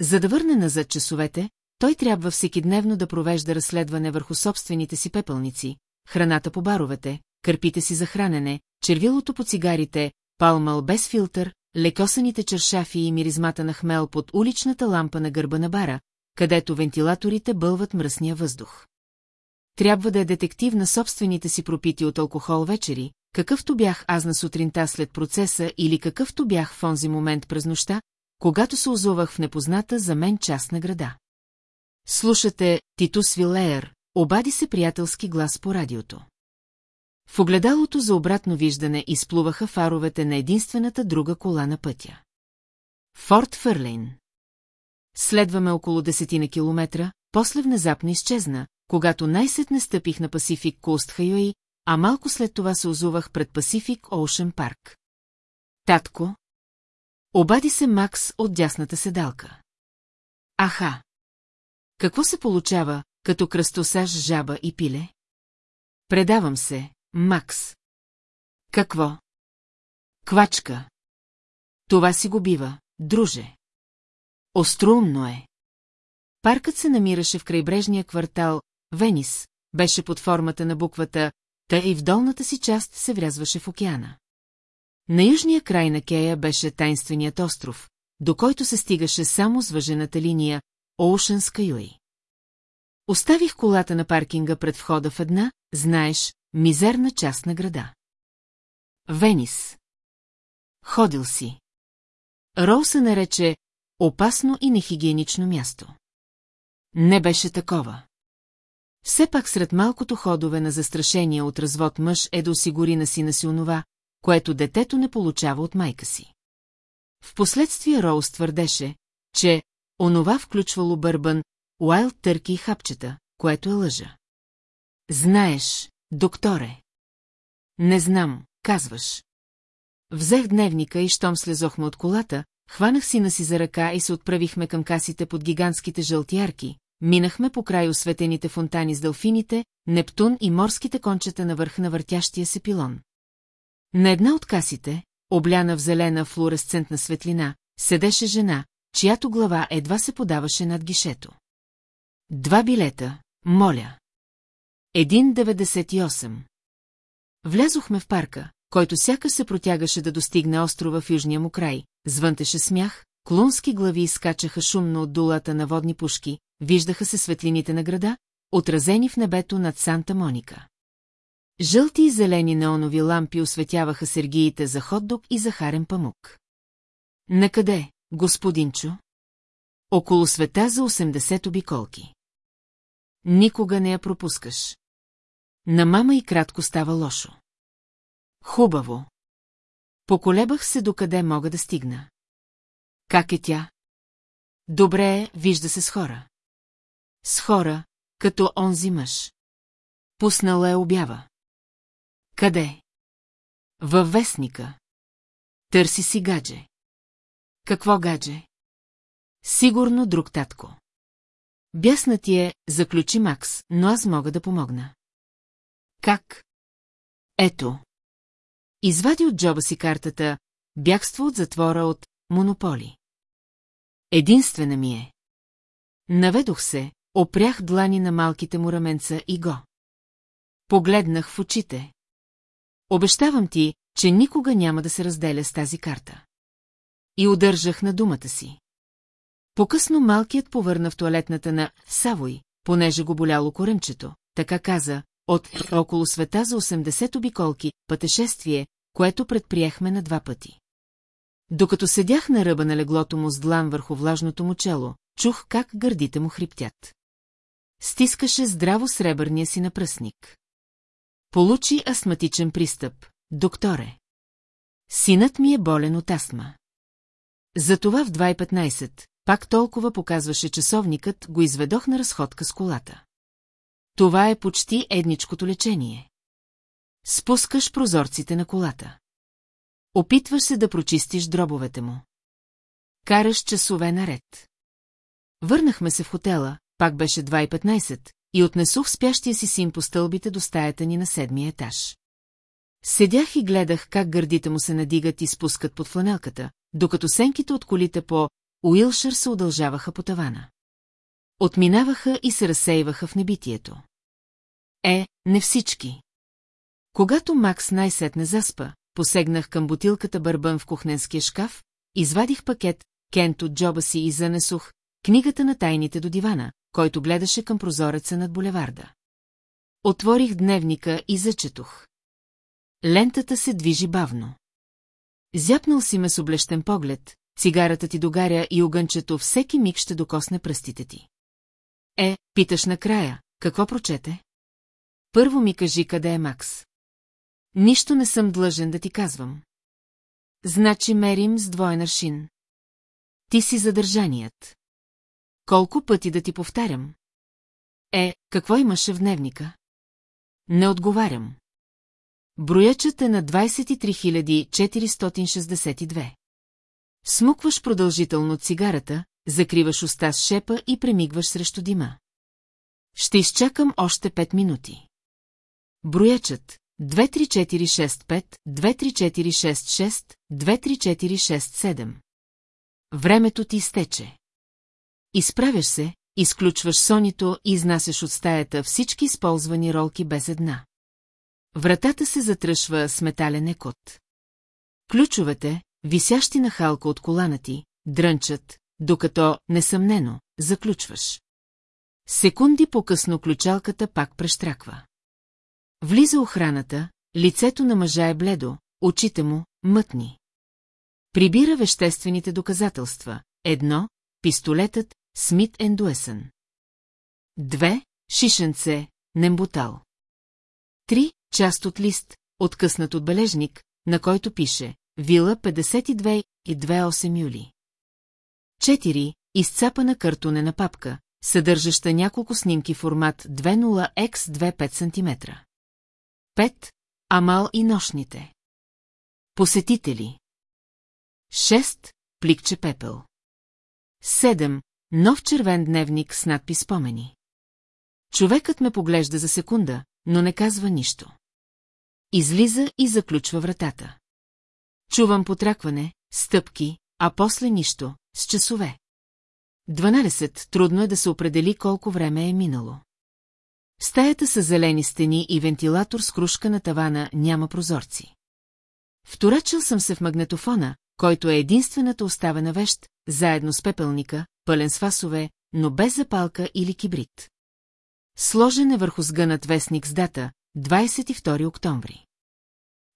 За да върне назад часовете, той трябва всекидневно да провежда разследване върху собствените си пепелници, храната по баровете, кърпите си за хранене, червилото по цигарите, палмал без филтър, лекосаните чершафи и миризмата на хмел под уличната лампа на гърба на бара, където вентилаторите бълват мръсния въздух. Трябва да е детектив на собствените си пропити от алкохол вечери, какъвто бях аз на сутринта след процеса или какъвто бях в онзи момент през нощта, когато се озовах в непозната за мен част на града. Слушате Титус Вилеер, обади се приятелски глас по радиото. В огледалото за обратно виждане изплуваха фаровете на единствената друга кола на пътя. Форт Фърлейн. Следваме около десетина километра, после внезапно изчезна, когато най-сетне стъпих на Пасифик Кост Хайуи, а малко след това се озувах пред Пасифик Оушен Парк. Татко? Обади се Макс от дясната седалка. Аха! Какво се получава, като кръстосаж жаба и пиле? Предавам се, Макс. Какво? Квачка. Това си го бива, друже. Остроумно е. Паркът се намираше в крайбрежния квартал Венис, беше под формата на буквата Та и в долната си част се врязваше в океана. На южния край на Кея беше тайнственият остров, до който се стигаше само с въжената линия Ocean Skyway. Оставих колата на паркинга пред входа в една, знаеш, мизерна част на града. Венис. Ходил си. Роу се нарече опасно и нехигиенично място. Не беше такова. Все пак сред малкото ходове на застрашения от развод мъж е да осигури на сина си онова, което детето не получава от майка си. Впоследствие Роуз твърдеше, че онова включвало бърбан, уайлд търки и хапчета, което е лъжа. Знаеш, докторе. Не знам, казваш. Взех дневника и щом слезохме от колата, хванах сина си за ръка и се отправихме към касите под гигантските жълти минахме по край осветените фонтани с дълфините, Нептун и морските кончета на върх на въртящия се пилон. На една от касите, обляна в зелена флуоресцентна светлина, седеше жена, чиято глава едва се подаваше над гишето. Два билета, моля. Един 98. Влязохме в парка, който сяка се протягаше да достигне острова в южния му край, звънтеше смях, клонски глави изкачаха шумно от дулата на водни пушки, виждаха се светлините на града, отразени в небето над Санта Моника. Жълти и зелени неонови лампи осветяваха сергиите за ходдог и за харен памук. Накъде, господинчо? Около света за 80 обиколки. Никога не я пропускаш. На мама и кратко става лошо. Хубаво. Поколебах се докъде мога да стигна. Как е тя? Добре е, вижда се с хора. С хора, като онзи мъж. Пуснала е обява. Къде? Във вестника. Търси си гадже. Какво гадже? Сигурно друг татко. Бясна ти е, заключи Макс, но аз мога да помогна. Как? Ето. Извади от джоба си картата «Бягство от затвора от Монополи». Единствена ми е. Наведох се, опрях длани на малките му раменца и го. Погледнах в очите. Обещавам ти, че никога няма да се разделя с тази карта. И удържах на думата си. Покъсно малкият повърна в туалетната на Савой, понеже го боляло коремчето, така каза, от около света за 80 обиколки, пътешествие, което предприехме на два пъти. Докато седях на ръба на леглото му с длан върху влажното му чело, чух как гърдите му хриптят. Стискаше здраво сребърния си напръсник. Получи астматичен пристъп, докторе. Синът ми е болен от астма. Затова в 2.15, пак толкова показваше часовникът, го изведох на разходка с колата. Това е почти едничкото лечение. Спускаш прозорците на колата. Опитваш се да прочистиш дробовете му. Караш часове наред. Върнахме се в хотела, пак беше 2.15, и отнесох спящия си син по стълбите до стаята ни на седмия етаж. Седях и гледах как гърдите му се надигат и спускат под фланелката, докато сенките от колите по Уилшър се удължаваха по тавана. Отминаваха и се разсейваха в небитието. Е, не всички. Когато Макс най-сетне заспа, посегнах към бутилката бърбън в кухненския шкаф, извадих пакет, кент от джоба си и занесох книгата на тайните до дивана, който гледаше към прозореца над булеварда. Отворих дневника и зачетох. Лентата се движи бавно. Зяпнал си ме с облещен поглед, цигарата ти догаря и огънчето всеки миг ще докосне пръстите ти. Е, питаш накрая, какво прочете? Първо ми кажи къде е Макс. Нищо не съм длъжен да ти казвам. Значи мерим с двоен аршин. Ти си задържаният. Колко пъти да ти повтарям? Е, какво имаше в дневника? Не отговарям. Броячът е на 23 462. Смукваш продължително цигарата, закриваш уста с шепа и премигваш срещу дима. Ще изчакам още 5 минути. Броячът 23465, 23466, 23467. Времето ти изтече. Изправяш се, изключваш сонито и изнасяш от стаята всички използвани ролки без една. Вратата се затръшва с метален екот. Ключовете, висящи на халка от колана ти, дрънчат, докато, несъмнено, заключваш. Секунди по-късно ключалката пак прещраква. Влиза охраната, лицето на мъжа е бледо, очите му – мътни. Прибира веществените доказателства. Едно – пистолетът Смит Ендуесън. Две – шишенце, нембутал. Три – част от лист, откъснат от бележник, на който пише Вила 52 и 28 юли. 4. Изцапана картонена папка, съдържаща няколко снимки формат 20x25 см. 5. Амал и нощните. Посетители. 6. Пликче пепел. 7. Нов червен дневник с надпис спомени. Човекът ме поглежда за секунда, но не казва нищо. Излиза и заключва вратата. Чувам потракване, стъпки, а после нищо, с часове. 12. Трудно е да се определи колко време е минало. В стаята са зелени стени и вентилатор с кружка на тавана няма прозорци. Вторачил съм се в магнетофона, който е единствената оставена вещ, заедно с пепелника, пълен с фасове, но без запалка или кибрид. Сложен е върху сгънат вестник с дата 22 октомври.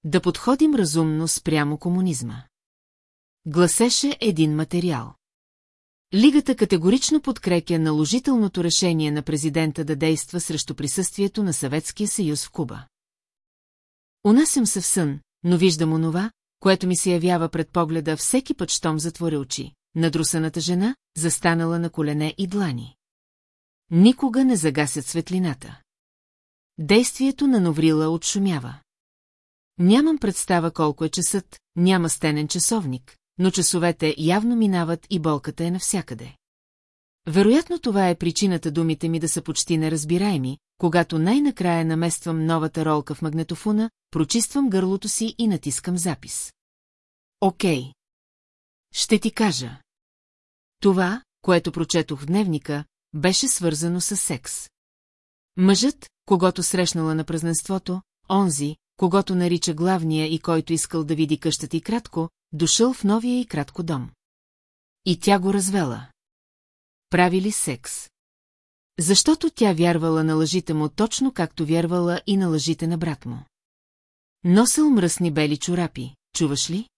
Да подходим разумно спрямо комунизма. Гласеше един материал. Лигата категорично подкрепя наложителното решение на президента да действа срещу присъствието на Съветския съюз в Куба. Унасям се в сън, но виждам онова, което ми се явява пред погледа всеки път, щом затворя очи. Надрусаната жена, застанала на колене и длани. Никога не загасят светлината. Действието на Новрила отшумява. Нямам представа колко е часът, няма стенен часовник, но часовете явно минават и болката е навсякъде. Вероятно това е причината думите ми да са почти неразбираеми, когато най-накрая намествам новата ролка в магнетофона, прочиствам гърлото си и натискам запис. Окей. Ще ти кажа. Това, което прочетох в дневника, беше свързано с секс. Мъжът, когато срещнала на празненството, онзи, когато нарича главния и който искал да види къщата и кратко, дошъл в новия и кратко дом. И тя го развела. Правили секс. Защото тя вярвала на лъжите му точно както вярвала и на лъжите на брат му. Носил мръсни бели чорапи, чуваш ли?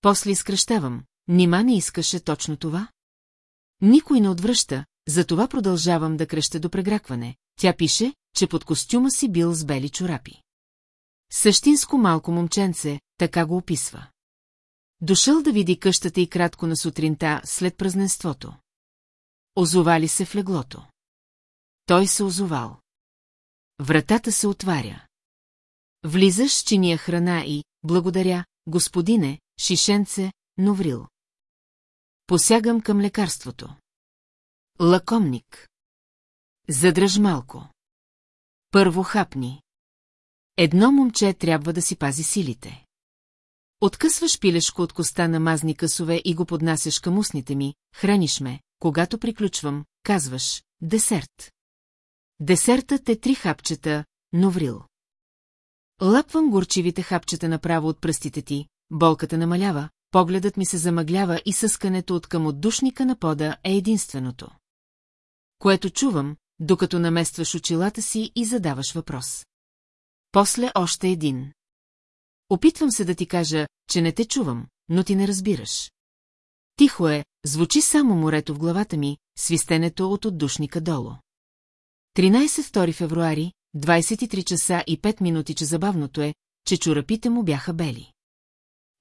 После изкръщавам, нима не искаше точно това? Никой не отвръща, затова продължавам да креща до прегракване. Тя пише, че под костюма си бил с бели чорапи. Същинско малко момченце, така го описва. Дошъл да види къщата и кратко на сутринта след празненството. Озовали се в леглото. Той се озовал. Вратата се отваря. Влизаш с чиния храна и, благодаря, господине, шишенце, новрил. Посягам към лекарството. Лакомник. Задръж малко. Първо хапни. Едно момче трябва да си пази силите. Откъсваш пилешко от коста на мазни късове и го поднасяш към устните ми, храниш ме, когато приключвам, казваш, десерт. Десертът е три хапчета, новрил. Лапвам горчивите хапчета направо от пръстите ти, болката намалява, погледът ми се замъглява и съскането от към отдушника на пода е единственото. Което чувам, докато наместваш очилата си и задаваш въпрос. После още един. Опитвам се да ти кажа, че не те чувам, но ти не разбираш. Тихо е, звучи само морето в главата ми, свистенето от отдушника долу. 13 февруари, 23 часа и 5 минути, че забавното е, че чорапите му бяха бели.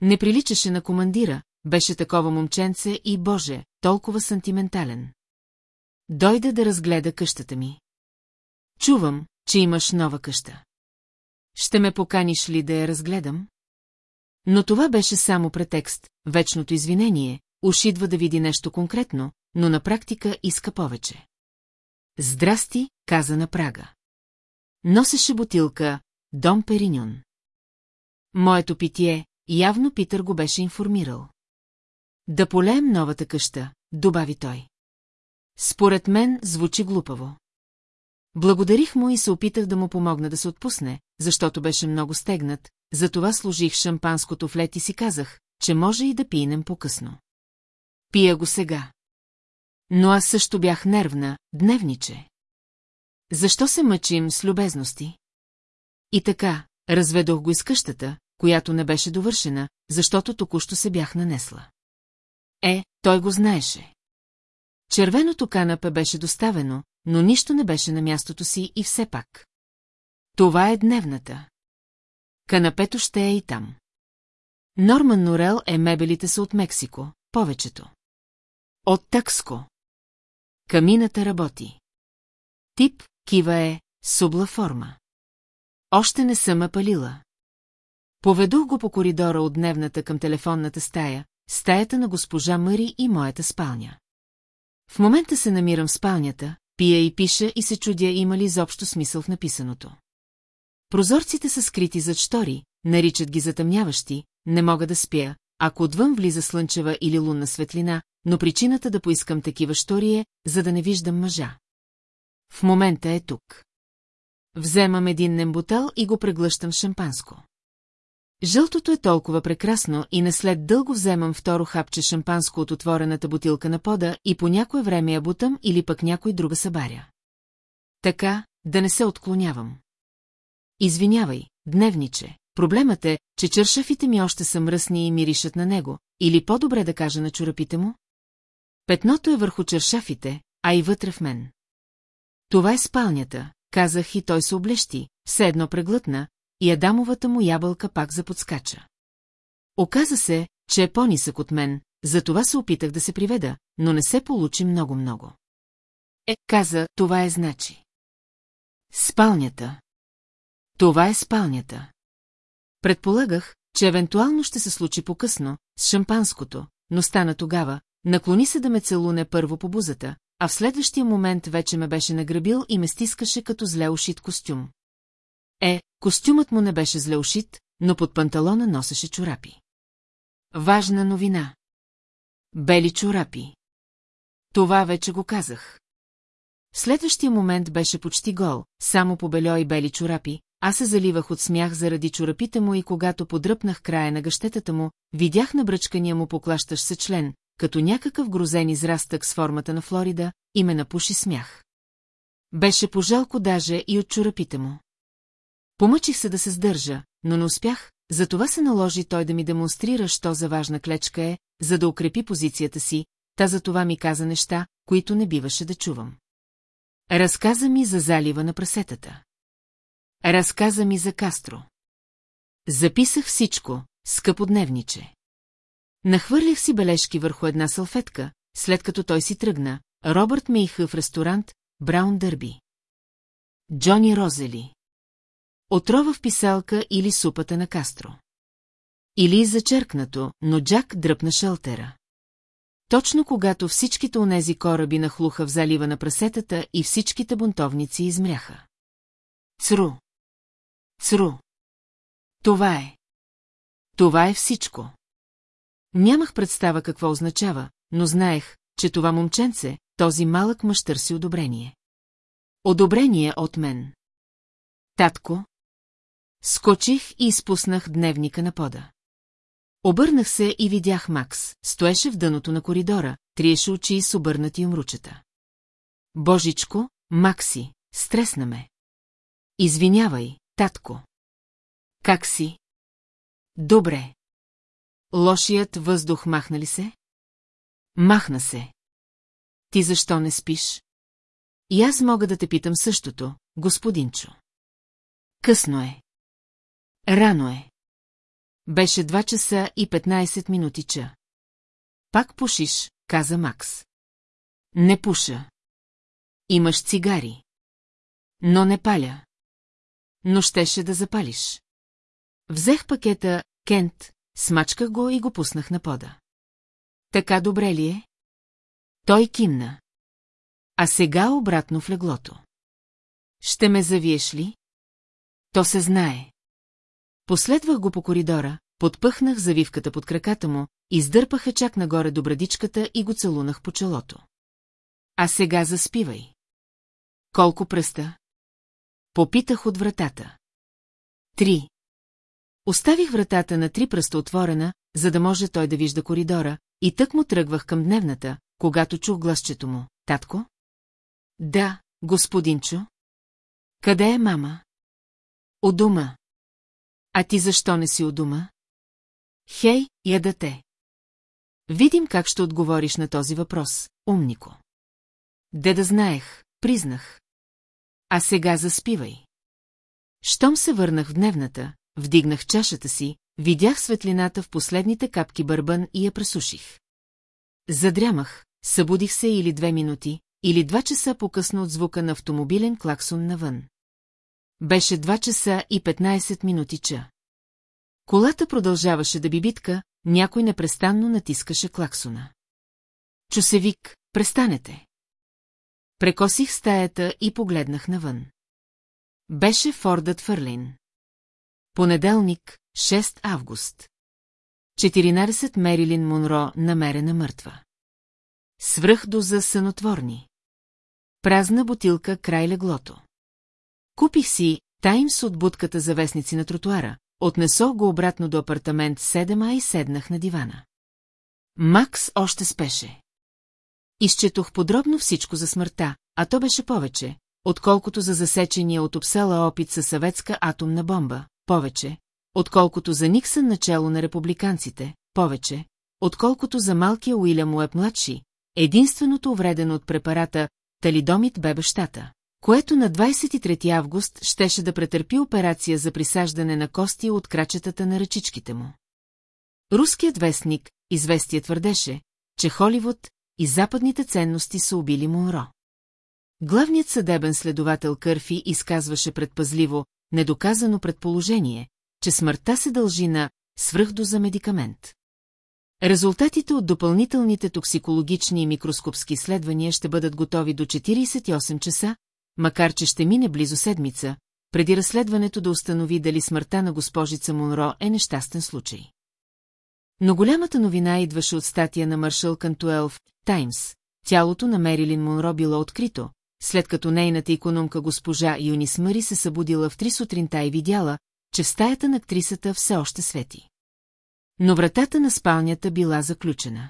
Не приличаше на командира, беше такова момченце и, боже, толкова сантиментален. Дойде да разгледа къщата ми. Чувам, че имаш нова къща. Ще ме поканиш ли да я разгледам? Но това беше само претекст, вечното извинение, уж идва да види нещо конкретно, но на практика иска повече. Здрасти, каза на прага. Носеше бутилка Дом Периньон. Моето питие, явно Питър го беше информирал. Да полеем новата къща, добави той. Според мен звучи глупаво. Благодарих му и се опитах да му помогна да се отпусне, защото беше много стегнат, затова служих шампанското в лед и си казах, че може и да пинем по-късно. Пия го сега. Но аз също бях нервна, дневниче. Защо се мъчим с любезности? И така, разведох го из къщата, която не беше довършена, защото току-що се бях нанесла. Е, той го знаеше. Червеното канапе беше доставено, но нищо не беше на мястото си и все пак. Това е дневната. Канапето ще е и там. Норман Норел е мебелите са от Мексико, повечето. От Такско. Камината работи. Тип, кива е, субла форма. Още не съм апалила. Поведох го по коридора от дневната към телефонната стая, стаята на госпожа Мари и моята спалня. В момента се намирам в спалнята, пия и пиша и се чудя има ли изобщо смисъл в написаното. Прозорците са скрити зад штори, наричат ги затъмняващи, не мога да спя, ако отвън влиза слънчева или лунна светлина, но причината да поискам такива штори е, за да не виждам мъжа. В момента е тук. Вземам един нембутел и го преглъщам шампанско. Жълтото е толкова прекрасно и не след дълго вземам второ хапче шампанско от отворената бутилка на пода и по някое време я бутам или пък някой друга събаря. Така, да не се отклонявам. Извинявай, дневниче. Проблемът е, че чершафите ми още са мръсни и миришат на него, или по-добре да кажа на чорапите му? Петното е върху чершафите, а и вътре в мен. Това е спалнята, казах и той се облещи, все едно преглътна, и Адамовата му ябълка пак заподскача. Оказа се, че е по-нисък от мен, затова се опитах да се приведа, но не се получи много-много. Е, каза, това е значи. Спалнята. Това е спалнята. Предполагах, че евентуално ще се случи по-късно, с шампанското, но стана тогава, наклони се да ме целуне първо по бузата, а в следващия момент вече ме беше награбил и ме стискаше като зле ушит костюм. Е, костюмът му не беше зле ушит, но под панталона носеше чорапи. Важна новина. Бели чорапи. Това вече го казах. Следващия момент беше почти гол, само по бельо и бели чорапи, аз се заливах от смях заради чорапите му и когато подръпнах края на гъщетата му, видях на бръчкания му поклащаш се член, като някакъв грозен израстък с формата на Флорида, и ме напуши смях. Беше пожалко даже и от чорапите му. Помъчих се да се сдържа, но не успях, затова се наложи той да ми демонстрира, що за важна клечка е, за да укрепи позицията си, та за това ми каза неща, които не биваше да чувам. Разказа ми за залива на прасетата. Разказа ми за Кастро. Записах всичко, скъпо дневниче. Нахвърлях си бележки върху една салфетка, след като той си тръгна, Робърт ме иха в ресторант Браун Дърби. Джони Розели. Отрова в писалка или супата на Кастро. Или зачеркнато, но Джак дръпна шелтера. Точно когато всичките онези кораби нахлуха в залива на прасетата и всичките бунтовници измряха. Цру. Цру. Това е. Това е всичко. Нямах представа какво означава, но знаех, че това момченце, този малък мъж търси одобрение. Одобрение от мен. Татко. Скочих и изпуснах дневника на пода. Обърнах се и видях Макс, стоеше в дъното на коридора, триеше очи с обърнати умручета. Божичко, Макси, стресна ме. Извинявай, татко. Как си? Добре. Лошият въздух махна ли се? Махна се. Ти защо не спиш? И аз мога да те питам същото, господинчо. Късно е. Рано е. Беше 2 часа и 15 минути ча. Пак пушиш, каза Макс. Не пуша. Имаш цигари. Но не паля. Но щеше да запалиш. Взех пакета Кент, смачках го и го пуснах на пода. Така добре ли е? Той кимна. А сега обратно в леглото. Ще ме завиеш ли? То се знае. Последвах го по коридора, подпъхнах завивката под краката му, издърпаха чак нагоре до брадичката и го целунах по челото. А сега заспивай. Колко пръста? Попитах от вратата. Три. Оставих вратата на три пръста отворена, за да може той да вижда коридора, и тък му тръгвах към дневната, когато чух гласчето му. Татко? Да, господинчо. Къде е мама? У дома. А ти защо не си у дома? Хей, ядате. Видим как ще отговориш на този въпрос, умнико. Де да знаех, признах. А сега заспивай. Щом се върнах в дневната, вдигнах чашата си, видях светлината в последните капки бърбан и я пресуших. Задрямах, събудих се или две минути, или два часа по-късно от звука на автомобилен клаксон навън. Беше два часа и 15 минути ча. Колата продължаваше да би битка, някой непрестанно натискаше клаксона. Чу се вик, престанете. Прекосих стаята и погледнах навън. Беше Фордът Фърлин. Понеделник, 6 август. 14 Мерилин Монро намерена мъртва. Свръхдоза сънотворни. Празна бутилка край леглото. Купих си Таймс от будката за вестници на тротуара, отнесох го обратно до апартамент 7А и седнах на дивана. Макс още спеше. Изчетох подробно всичко за смъртта, а то беше повече, отколкото за засечения от обсела опит със съветска атомна бомба, повече, отколкото за Никсън начало на републиканците, повече, отколкото за малкия Уилям Уеб младши, единственото увредено от препарата талидомит бе бащата, което на 23 август щеше да претърпи операция за присаждане на кости от крачетата на ръчичките му. Руският вестник, известие твърдеше, че Холивуд и западните ценности са убили Монро. Главният съдебен следовател Кърфи изказваше предпазливо, недоказано предположение, че смъртта се дължи на свръхдоза медикамент. Резултатите от допълнителните токсикологични и микроскопски изследвания ще бъдат готови до 48 часа, макар че ще мине близо седмица, преди разследването да установи дали смъртта на госпожица Монро е нещастен случай. Но голямата новина идваше от статия на Маршал Кантуел в Таймс. Тялото на Мерилин Монро било открито, след като нейната економка госпожа Юнис Мъри се събудила в три сутринта и видяла, че в стаята на актрисата все още свети. Но вратата на спалнята била заключена.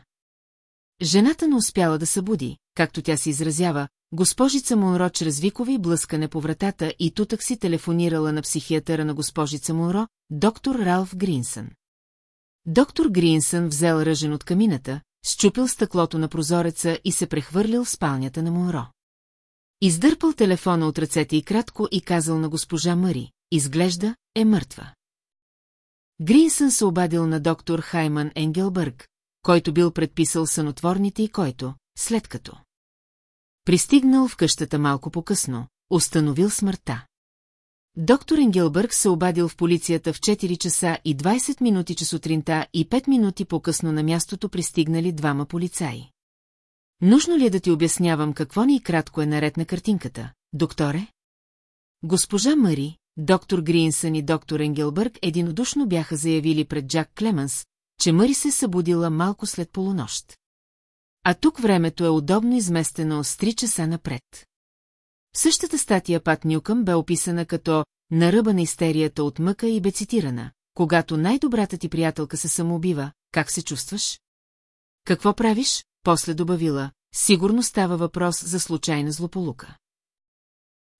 Жената не успяла да събуди, както тя се изразява, госпожица Монро чрез викове и блъскане по вратата и тутък си телефонирала на психиатъра на госпожица Монро, доктор Ралф Гринсън. Доктор Гринсън взел ръжен от камината, щупил стъклото на прозореца и се прехвърлил в спалнята на Монро. Издърпал телефона от ръцете и кратко и казал на госпожа Мари, изглежда, е мъртва. Гринсън се обадил на доктор Хайман Енгелбърг, който бил предписал сънотворните и който, след като пристигнал в къщата малко по-късно, установил смъртта. Доктор Енгелбърг се обадил в полицията в 4 часа и 20 минути че сутринта и 5 минути по-късно на мястото пристигнали двама полицаи. Нужно ли е да ти обяснявам какво ни и кратко е наред на картинката, докторе? Госпожа Мари, доктор Гринсън и доктор Енгелбърг единодушно бяха заявили пред Джак Клеманс, че Мари се събудила малко след полунощ. А тук времето е удобно изместено с 3 часа напред. Същата статия Пат Нюкъм бе описана като на ръба на истерията от мъка и бе цитирана. Когато най-добрата ти приятелка се самоубива, как се чувстваш? Какво правиш? После добавила, сигурно става въпрос за случайна злополука.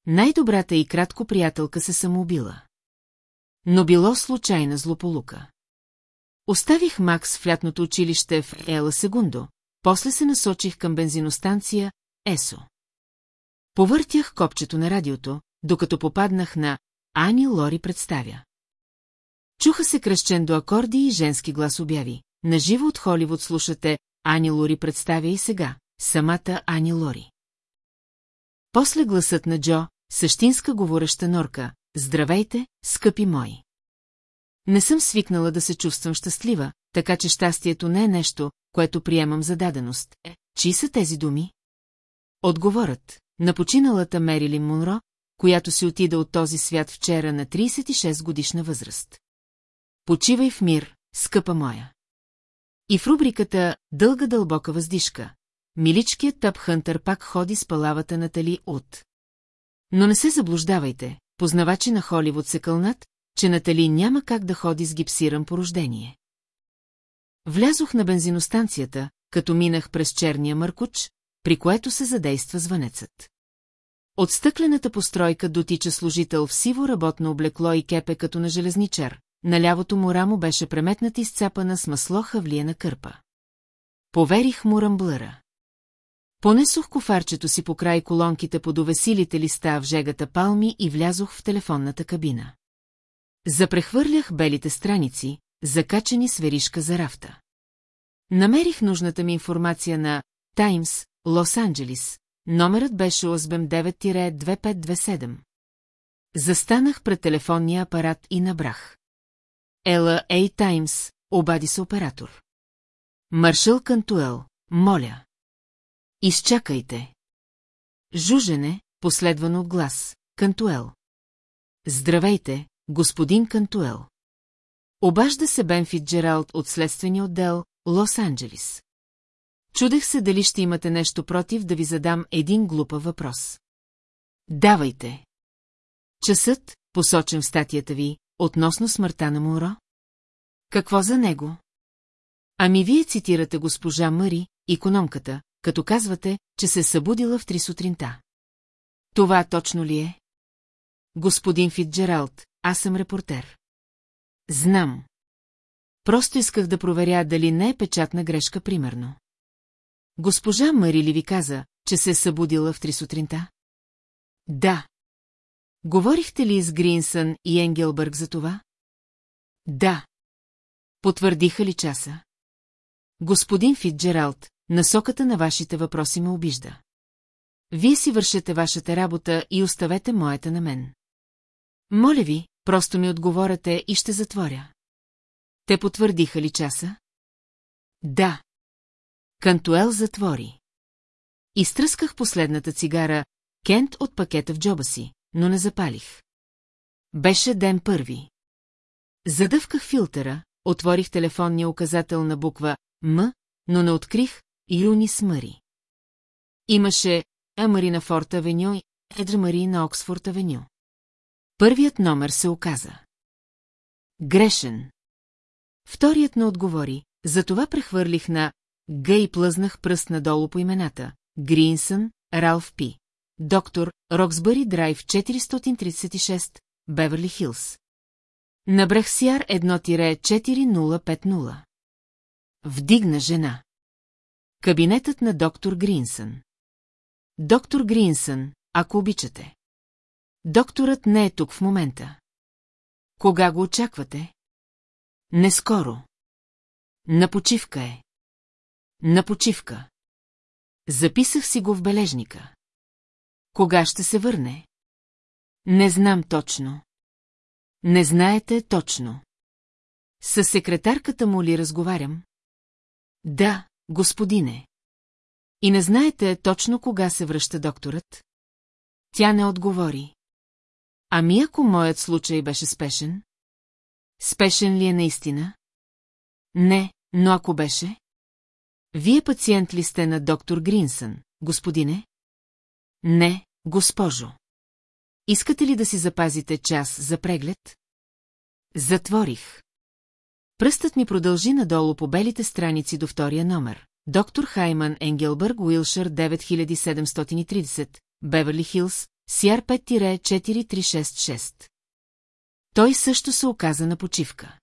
Най-добрата и кратко приятелка се самоубила. Но било случайна злополука. Оставих Макс в лятното училище в Ела Сегундо, после се насочих към бензиностанция ЕСО. Повъртях копчето на радиото, докато попаднах на Ани Лори представя. Чуха се кръщен до акорди и женски глас обяви. Наживо от Холивуд слушате Ани Лори представя и сега, самата Ани Лори. После гласът на Джо, същинска говореща норка, здравейте, скъпи мои. Не съм свикнала да се чувствам щастлива, така че щастието не е нещо, което приемам за даденост. Е, чии са тези думи? Отговорът, на починалата Мерилин Монро, която си отида от този свят вчера на 36 годишна възраст. Почивай в мир, скъпа моя. И в рубриката «Дълга дълбока въздишка» миличкият тъп Хънтър пак ходи с палавата Натали от. Но не се заблуждавайте, познавачи на Холивуд се кълнат, че Натали няма как да ходи с гипсиран по рождение. Влязох на бензиностанцията, като минах през черния мъркуч, при което се задейства звънецът. От стъклената постройка дотича служител в сиво работно облекло и кепе като на железничар, на лявото му рамо беше преметната изцапана с масло хавлиена кърпа. Поверих му рамблъра. Понесох кофарчето си по край колонките под увесилите листа в жегата палми и влязох в телефонната кабина. Запрехвърлях белите страници, закачани с веришка за рафта. Намерих нужната ми информация на Таймс, Лос-Анджелис. Номерът беше ОСБМ 9-2527. Застанах пред телефонния апарат и набрах. Ела Ей Таймс, обади се оператор. Маршал Кантуел, моля. Изчакайте. Жужене, последвано от глас. Кантуел. Здравейте, господин Кантуел. Обажда се Бен Фитджералд от следствения отдел, Лос-Анджелис. Чудех се дали ще имате нещо против да ви задам един глупав въпрос. Давайте. Часът, посочен в статията ви, относно смъртта на Муро? Какво за него? Ами вие цитирате госпожа Мари, економката, като казвате, че се е събудила в три сутринта. Това точно ли е? Господин Фитджералд, аз съм репортер. Знам. Просто исках да проверя дали не е печатна грешка, примерно. Госпожа Мари ли ви каза, че се е събудила в три сутринта? Да. Говорихте ли с Гринсън и Енгелбърг за това? Да. Потвърдиха ли часа? Господин Фитджералд, насоката на вашите въпроси ме обижда. вие си вършете вашата работа и оставете моята на мен. Моля ви, просто ми отговорете и ще затворя. Те потвърдиха ли часа? Да. Кантуел затвори. Изтръсках последната цигара, Кент от пакета в джоба си, но не запалих. Беше ден първи. Задъвках филтъра, отворих телефонния указател на буква М, но не открих Юни Смъри. Имаше Емари на Форт Авеню и Едрмари на Оксфорд Авеню. Първият номер се оказа. Грешен. Вторият не отговори, затова прехвърлих на Г и плъзнах пръст надолу по имената. Гринсън, Ралф Пи. Доктор, Роксбъри Драйв 436, Беверли Хилс. Набрах Сяр 1-4050. Вдигна жена. Кабинетът на доктор Гринсън. Доктор Гринсън, ако обичате. Докторът не е тук в момента. Кога го очаквате? Не скоро. На почивка е. На почивка. Записах си го в бележника. Кога ще се върне? Не знам точно. Не знаете точно. С секретарката му ли разговарям? Да, господине. И не знаете точно кога се връща докторът? Тя не отговори. Ами ако моят случай беше спешен? Спешен ли е наистина? Не, но ако беше? Вие пациент ли сте на доктор Гринсън, господине? Не, госпожо. Искате ли да си запазите час за преглед? Затворих. Пръстът ми продължи надолу по белите страници до втория номер. Доктор Хайман Енгелбърг, Уилшър 9730, Беверли Хилс, Сяр 5-4366. Той също се оказа на почивка.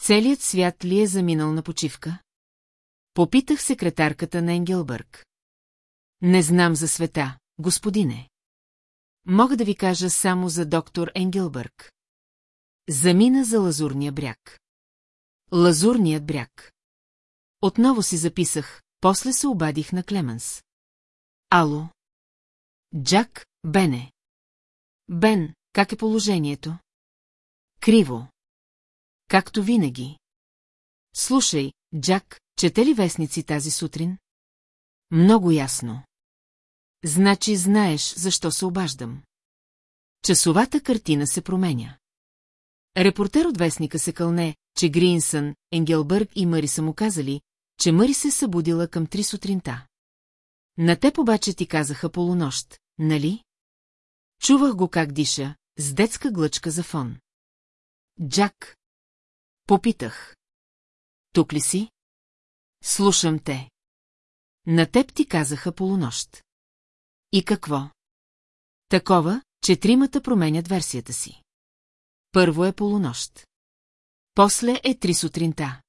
Целият свят ли е заминал на почивка? Попитах секретарката на Енгелбърг. Не знам за света, господине. Мога да ви кажа само за доктор Енгелбърг. Замина за Лазурния бряг. Лазурният бряг. Отново си записах, после се обадих на Клеменс. Ало? Джак, Бене. Бен, как е положението? Криво. Както винаги. Слушай, Джак, чете ли вестници тази сутрин? Много ясно. Значи знаеш, защо се обаждам. Часовата картина се променя. Репортер от вестника се кълне, че Гринсън, Енгелбърг и Мъри са му казали, че Мъри се събудила към три сутринта. На теб обаче ти казаха полунощ, нали? Чувах го как диша, с детска глъчка за фон. Джак. Попитах. Тук ли си? Слушам те. На теб ти казаха полунощ. И какво? Такова, че тримата променят версията си. Първо е полунощ. После е три сутринта.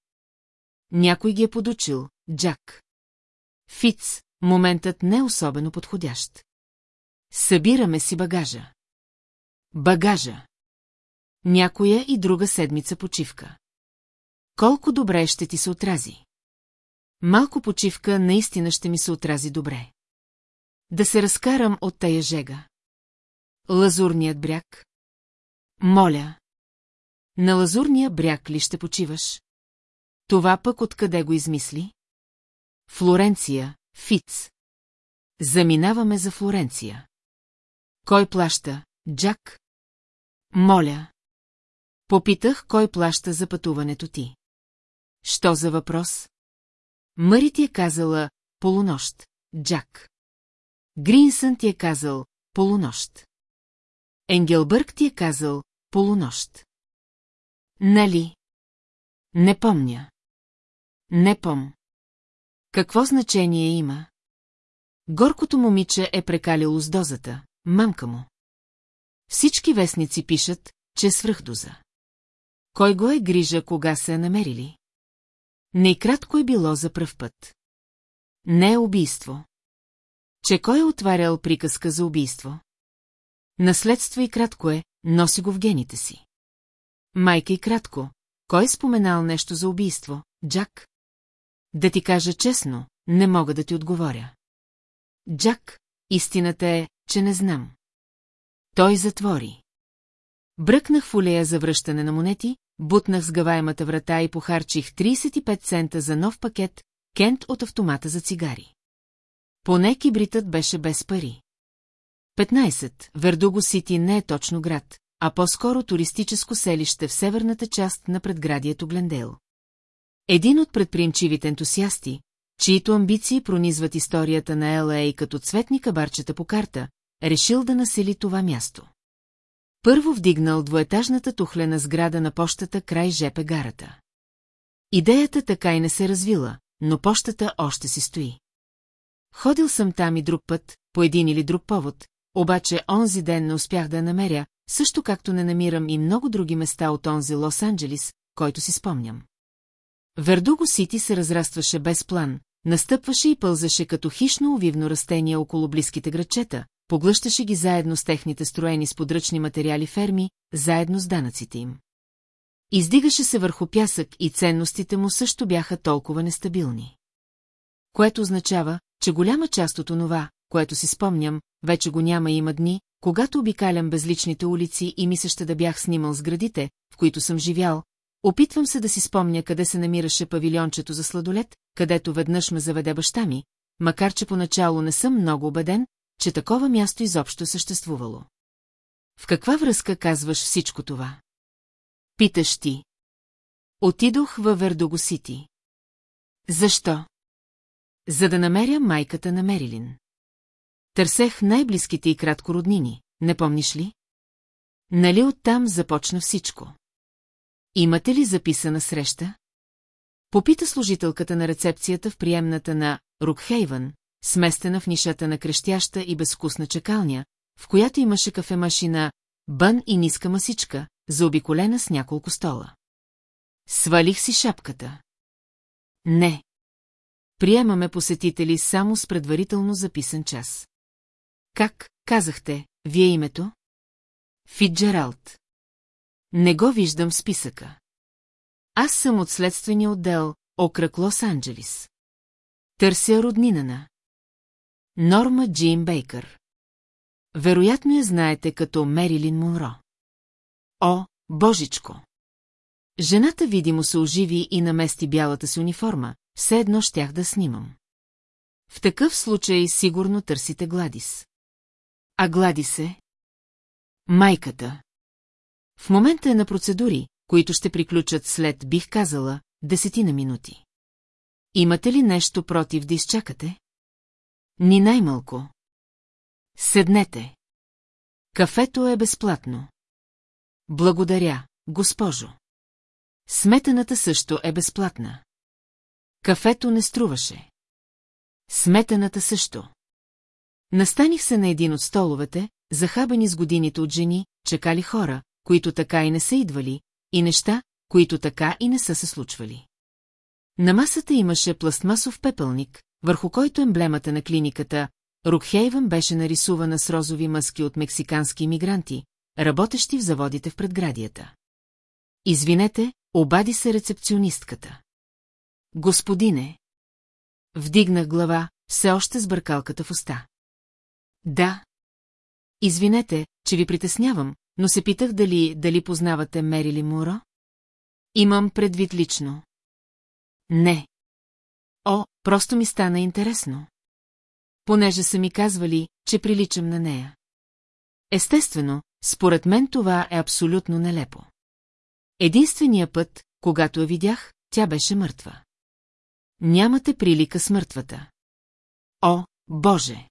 Някой ги е подучил, Джак. Фиц, моментът не е особено подходящ. Събираме си багажа. Багажа. Някоя и друга седмица почивка. Колко добре ще ти се отрази? Малко почивка наистина ще ми се отрази добре. Да се разкарам от тая жега. Лазурният бряг. Моля. На лазурния бряг ли ще почиваш? Това пък откъде го измисли? Флоренция, Фиц. Заминаваме за Флоренция. Кой плаща, Джак? Моля. Попитах, кой плаща за пътуването ти. Що за въпрос? Мъри ти е казала полунощ, Джак. Гринсън ти е казал полунощ. Енгелбърг ти е казал полунощ. Нали? Не помня. Не пом. Какво значение има? Горкото момиче е прекалило с дозата, мамка му. Всички вестници пишат, че е свръхдоза. Кой го е грижа, кога се е намерили? Не и кратко е било за пръв път. Не е убийство. Че кой е отварял приказка за убийство? Наследство и кратко е, носи го в гените си. Майка и кратко, кой е споменал нещо за убийство, Джак? Да ти кажа честно, не мога да ти отговоря. Джак, истината е, че не знам. Той затвори. Бръкнах в улея за връщане на монети, бутнах сгъваемата врата и похарчих 35 цента за нов пакет, кент от автомата за цигари. Поне кибритът беше без пари. 15. Вердуго Сити не е точно град, а по-скоро туристическо селище в северната част на предградието Глендейл. Един от предприемчивите ентусиасти, чието амбиции пронизват историята на Л.А. като цветни кабарчета по карта, решил да насели това място. Първо вдигнал двоетажната тухлена сграда на пощата край жепе гарата. Идеята така и не се развила, но пощата още си стои. Ходил съм там и друг път, по един или друг повод, обаче онзи ден не успях да я намеря, също както не намирам и много други места от онзи Лос-Анджелис, който си спомням. Вердуго Сити се разрастваше без план, настъпваше и пълзаше като хищно увивно растение около близките градчета, поглъщаше ги заедно с техните строени с подръчни материали ферми, заедно с данъците им. Издигаше се върху пясък и ценностите му също бяха толкова нестабилни. Което означава, че голяма част от онова, което си спомням, вече го няма и има дни, когато обикалям безличните улици и ми се ще да бях снимал с градите, в които съм живял, опитвам се да си спомня къде се намираше павилиончето за сладолет, където веднъж ме заведе баща ми, макар че поначало не съм много убеден, че такова място изобщо съществувало. В каква връзка казваш всичко това? Питаш ти. Отидох във Вердуго Сити. Защо? За да намеря майката на Мерилин. Търсех най-близките и кратко роднини, не помниш ли? Нали оттам започна всичко? Имате ли записана среща? Попита служителката на рецепцията в приемната на Рукхейвън, сместена в нишата на крещяща и безвкусна чекалня, в която имаше кафемашина, бън и ниска масичка, заобиколена с няколко стола. Свалих си шапката. Не. Приемаме посетители само с предварително записан час. Как, казахте, вие името? Фитджералд. Не го виждам в списъка. Аз съм от следствения отдел, окръг Лос-Анджелис. Търся роднина на. Норма Джин Бейкър. Вероятно я знаете като Мерилин Монро. О, божичко! Жената видимо се оживи и намести бялата си униформа, все едно щях да снимам. В такъв случай сигурно търсите Гладис. А Гладис е? Майката. В момента е на процедури, които ще приключат след, бих казала, десетина минути. Имате ли нещо против да изчакате? Ни най-малко. Седнете. Кафето е безплатно. Благодаря, госпожо. Сметаната също е безплатна. Кафето не струваше. Сметаната също. Настаних се на един от столовете, захабени с годините от жени, чекали хора, които така и не са идвали, и неща, които така и не са се случвали. На масата имаше пластмасов пепелник, върху който емблемата на клиниката Рукхейвън беше нарисувана с розови мъски от мексикански иммигранти, работещи в заводите в предградията. Извинете, обади се рецепционистката. Господине. Вдигнах глава, все още с бъркалката в уста. Да. Извинете, че ви притеснявам, но се питах дали, дали познавате Мерили Муро? Имам предвид лично. Не. О, просто ми стана интересно. Понеже са ми казвали, че приличам на нея. Естествено, според мен това е абсолютно нелепо. Единствения път, когато я видях, тя беше мъртва. Нямате прилика с мъртвата. О, Боже!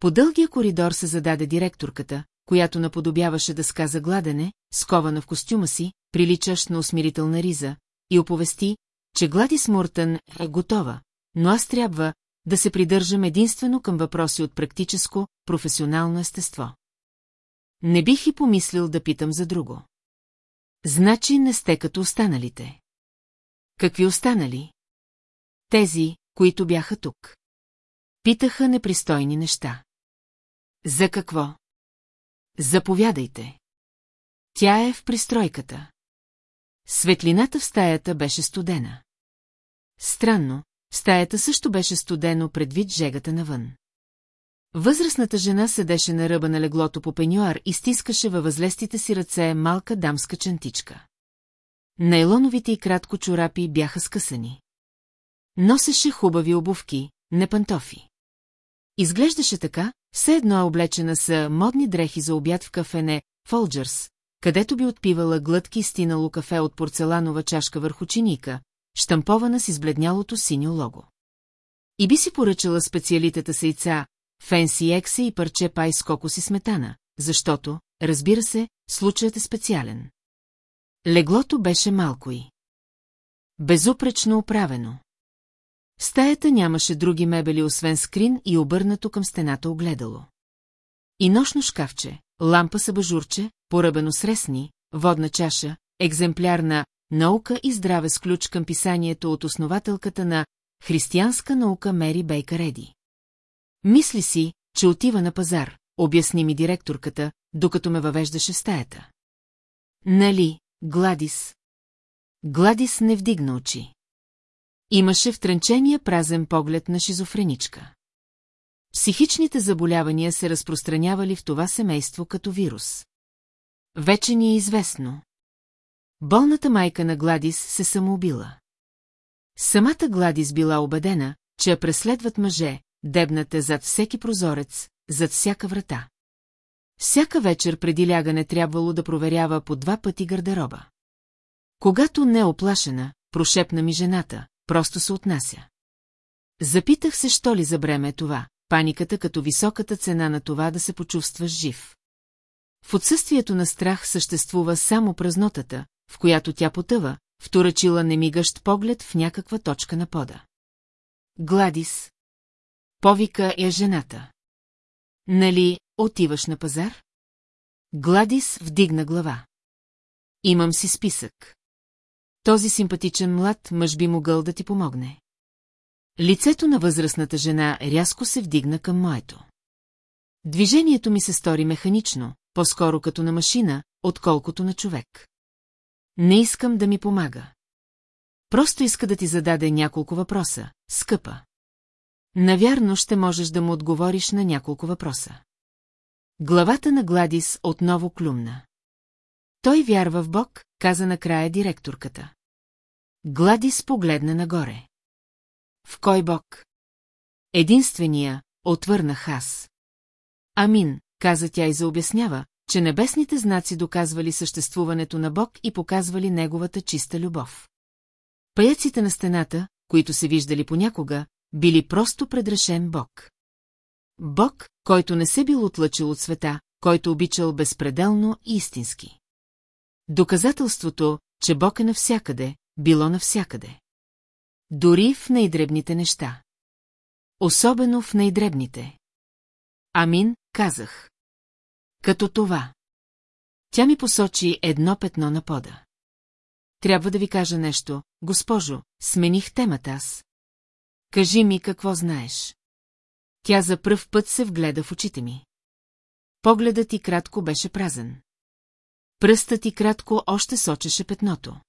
По дългия коридор се зададе директорката, която наподобяваше да сказа гладене, скована в костюма си, приличащ на усмирителна риза, и оповести, че Гладис Муртън е готова, но аз трябва да се придържам единствено към въпроси от практическо, професионално естество. Не бих и помислил да питам за друго. Значи не сте като останалите. Какви останали? Тези, които бяха тук. Питаха непристойни неща. За какво? Заповядайте. Тя е в пристройката. Светлината в стаята беше студена. Странно, стаята също беше студено предвид жегата навън. Възрастната жена седеше на ръба на леглото по пенюар и стискаше във възлестите си ръце малка дамска чантичка. Нейлоновите и кратко чорапи бяха скъсани. Носеше хубави обувки, не пантофи. Изглеждаше така, все едно е облечена са модни дрехи за обяд в кафене Фолджърс, където би отпивала глътки стинало кафе от порцеланова чашка върху чиника, штампована с избледнялото синьо лого. И би си поръчала специалитета с яйца, фенси ексе и парче пай с кокос и сметана, защото, разбира се, случаят е специален. Леглото беше малко и. Безупречно оправено. В стаята нямаше други мебели, освен скрин и обърнато към стената огледало. И нощно шкафче, лампа с абажурче, поръбено с ресни, водна чаша, екземпляр на «Наука и здраве» с ключ към писанието от основателката на «Християнска наука» Мери Бейка Реди. Мисли си, че отива на пазар, обясни ми директорката, докато ме въвеждаше в стаята. Нали, Гладис? Гладис не вдигна очи. Имаше втренчения празен поглед на шизофреничка. Психичните заболявания се разпространявали в това семейство като вирус. Вече ни е известно. Болната майка на Гладис се самоубила. Самата Гладис била убедена, че я преследват мъже, дебната зад всеки прозорец, зад всяка врата. Всяка вечер преди лягане трябвало да проверява по два пъти гардероба. Когато не е оплашена, прошепна ми жената, просто се отнася. Запитах се, що ли за бреме е това, паниката като високата цена на това да се почувстваш жив. В отсъствието на страх съществува само празнотата, в която тя потъва, вторачила немигащ поглед в някаква точка на пода. Гладис. Повика я жената. Нали, отиваш на пазар? Гладис вдигна глава. Имам си списък. Този симпатичен млад мъж би могъл да ти помогне. Лицето на възрастната жена рязко се вдигна към моето. Движението ми се стори механично, по-скоро като на машина, отколкото на човек. Не искам да ми помага. Просто иска да ти зададе няколко въпроса, скъпа. Навярно ще можеш да му отговориш на няколко въпроса. Главата на Гладис отново клюмна. Той вярва в Бог, каза накрая директорката. Гладис погледна нагоре. В кой Бог? Единствения, отвърнах аз. Амин, каза тя и заобяснява, че небесните знаци доказвали съществуването на Бог и показвали неговата чиста любов. Паяците на стената, които се виждали понякога, били просто предрешен Бог. Бог, който не се бил отлъчил от света, който обичал безпределно и истински. Доказателството, че Бог е навсякъде, било навсякъде. Дори в най-дребните неща. Особено в най-дребните. Амин, казах. Като това. Тя ми посочи едно петно на пода. Трябва да ви кажа нещо, госпожо, смених темата аз. Кажи ми какво знаеш. Тя за пръв път се вгледа в очите ми. Погледът ти кратко беше празен. Пръстът ти кратко още сочеше петното.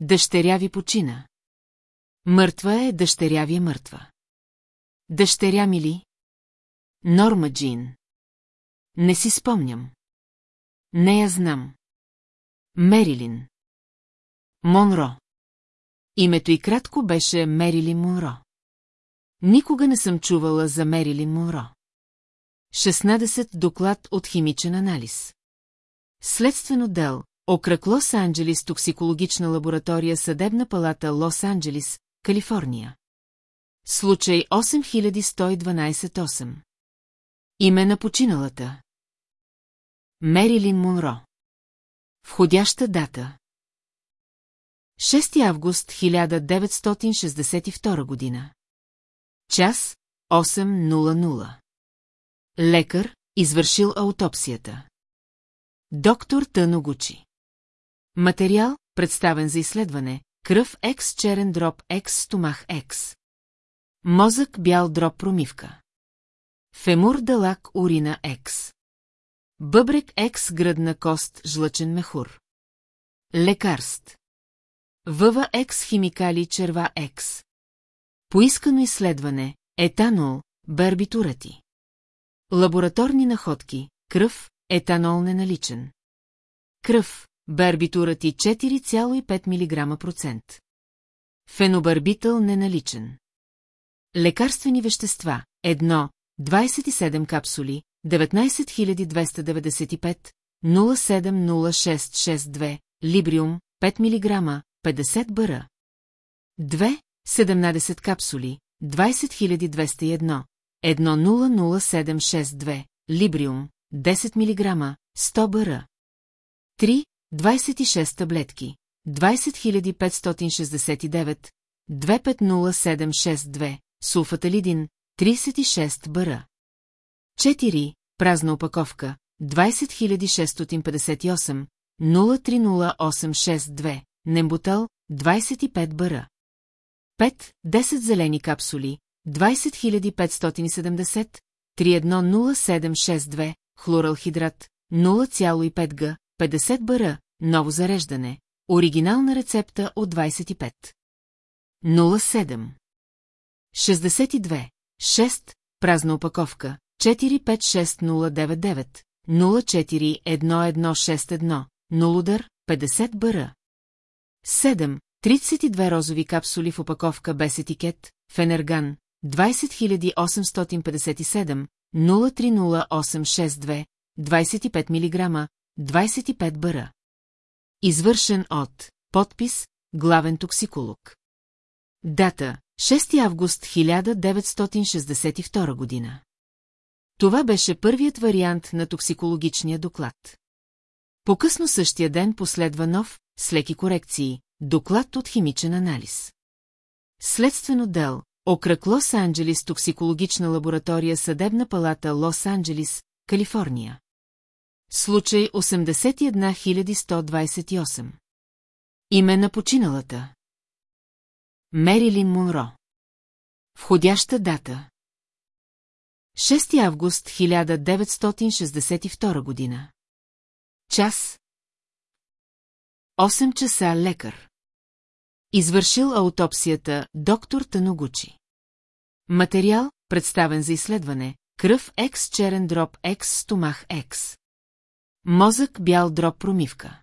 Дъщеря ви почина. Мъртва е, дъщеря ви е мъртва. Дъщеря ми ли? Норма Джин. Не си спомням. Не я знам. Мерилин. Монро. Името и кратко беше Мерилин Монро. Никога не съм чувала за Мерилин Монро. 16 доклад от химичен анализ. Следствено дел, окръг Лос-Анджелис, токсикологична лаборатория, съдебна палата Лос-Анджелис, Калифорния. Случай 8112-8. Име на починалата. Мерилин Монро. Входяща дата. 6 август 1962 година. Час 8.00. Лекар, извършил аутопсията. Доктор Тъногучи. Материал, представен за изследване, кръв X черен дроп X стомах X. Мозък бял дроп промивка. Фемур далак урина X. Бъбрек X гръдна кост жлъчен мехур. Лекарст. Въва X химикали черва X. Поискано изследване, етанол, барбитурати. Лабораторни находки. Кръв, етанол неналичен. Кръв, барбитурът и 4,5 мг процент. Фенобарбитъл неналичен. Лекарствени вещества. 1. 27 капсули, 19295, 070662, Либриум, 5 мг, 50 бъра. 2. 17 капсули, 20201, 100762, Либриум, 10 мг, 100 бъра. 3. 26 таблетки, 20569, 250762, сулфаталидин, 36 бъра. 4. Празна опаковка, 20658, 030862, Нембутал, 25 бъра. 5. 10 зелени капсули, 20570, 310762, хлоралхидрат, 0,5 г, 50 бъра, ново зареждане, оригинална рецепта от 25. 07. 62. 6. Празна опаковка. 456099. 041161. Нулудар. 50 бъра. 7. 32 розови капсули в опаковка без етикет. Фенерган. 20857. 030862. 25 мг. 25 бъра. Извършен от. Подпис. Главен токсиколог. Дата 6 август 1962 година. Това беше първият вариант на токсикологичния доклад. По-късно същия ден последва нов, с леки корекции, доклад от химичен анализ. Следствено дел, окръг Лос-Анджелис токсикологична лаборатория Съдебна палата Лос-Анджелис, Калифорния. Случай 81128 Име на починалата Мерилин Монро Входяща дата 6 август 1962 година. Час. 8 часа лекар. Извършил аутопсията доктор Таногучи. Материал, представен за изследване, кръв X черен дроб X стомах X. Мозък бял дроб промивка.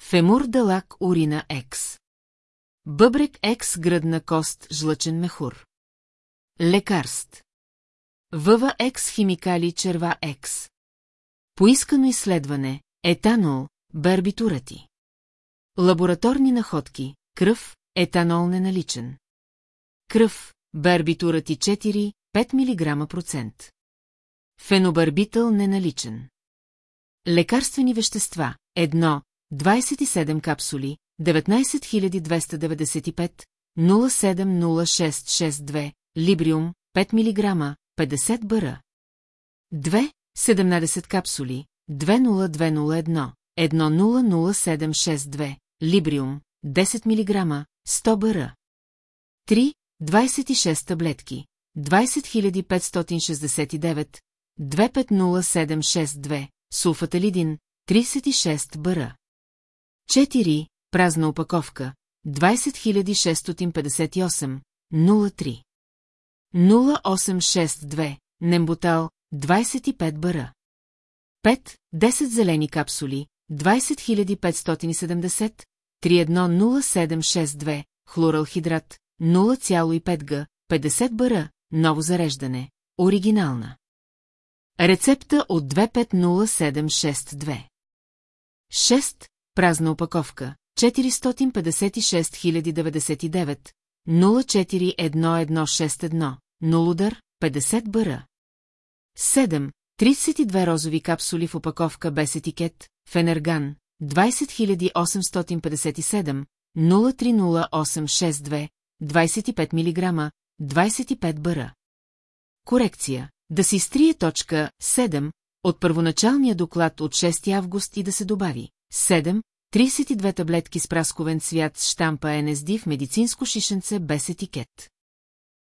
Фемур далак урина X. Бъбрек екс гръдна кост жлъчен мехур. Лекарст. Въва екс химикали черва екс. Поискано изследване, етанол, барбитурати. Лабораторни находки, кръв, етанол неналичен. Кръв, барбитурати 4, 5 мг процент. Фенобарбитъл неналичен. Лекарствени вещества, 1, 27 капсули, 19295, 070662, Либриум, 5 мг, 50 бъра. 2. 17 капсули, 20201, 100762, Либриум, 10 мг, 100 бъра. 3. 26 таблетки, 20569, 250762, сулфаталидин, 36 бъра. 4 празна опаковка, 20658, 03. 0862, Немботал, 25 бара. 5, 10 зелени капсули, 20570, 310762, хлоралхидрат, 0,5 г, 50 бара, ново зареждане, оригинална. Рецепта от 250762. 6. Празна опаковка, 456 041161, нулудар, 50 бъра. 7. 32 розови капсули в опаковка без етикет, Фенерган, 20857, 030862, 25 мг, 25 бъра. Корекция. Да се изтрие точка 7 от първоначалния доклад от 6 август и да се добави 7, 32 таблетки с прасковен цвят с штампа NSD в медицинско шишенце без етикет.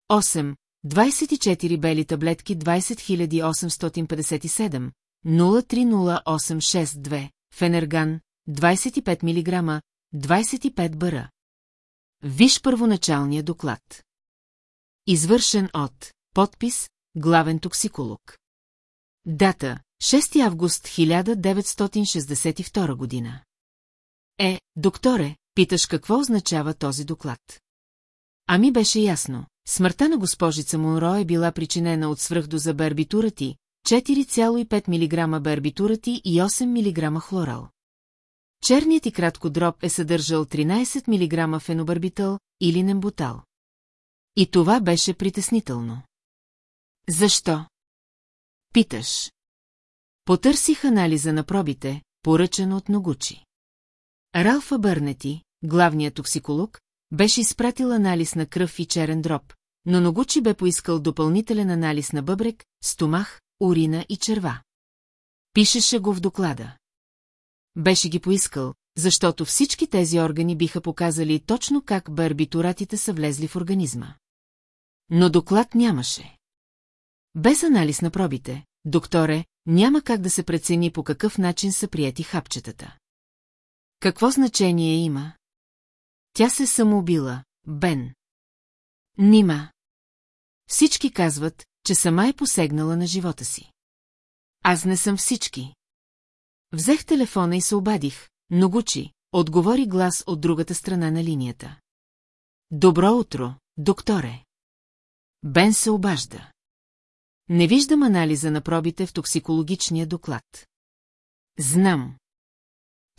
8. 24 бели таблетки 20857, 030862, Фенерган, 25 мг, 25 бъра. Виж първоначалния доклад. Извършен от подпис главен токсиколог. Дата 6 август 1962 година. Е, докторе, питаш какво означава този доклад. Ами беше ясно. Смъртта на госпожица Монро е била причинена от свръхдоза барбитурати, 4,5 мг барбитурати и 8 мг хлорал. Черният и кратко дроб е съдържал 13 мг фенобарбитал или нембутал. И това беше притеснително. Защо? Питаш. Потърсих анализа на пробите, поръчан от Ногучи. Ралфа Бърнети, главният токсиколог, беше изпратил анализ на кръв и черен дроб, но Ногучи бе поискал допълнителен анализ на бъбрек, стомах, урина и черва. Пишеше го в доклада. Беше ги поискал, защото всички тези органи биха показали точно как барбитуратите са влезли в организма. Но доклад нямаше. Без анализ на пробите, докторе, няма как да се прецени по какъв начин са прияти хапчетата. Какво значение има? Тя се самоубила, Бен. Нима. Всички казват, че сама е посегнала на живота си. Аз не съм всички. Взех телефона и се обадих, но Гучи, отговори глас от другата страна на линията. Добро утро, докторе. Бен се обажда. Не виждам анализа на пробите в токсикологичния доклад. Знам.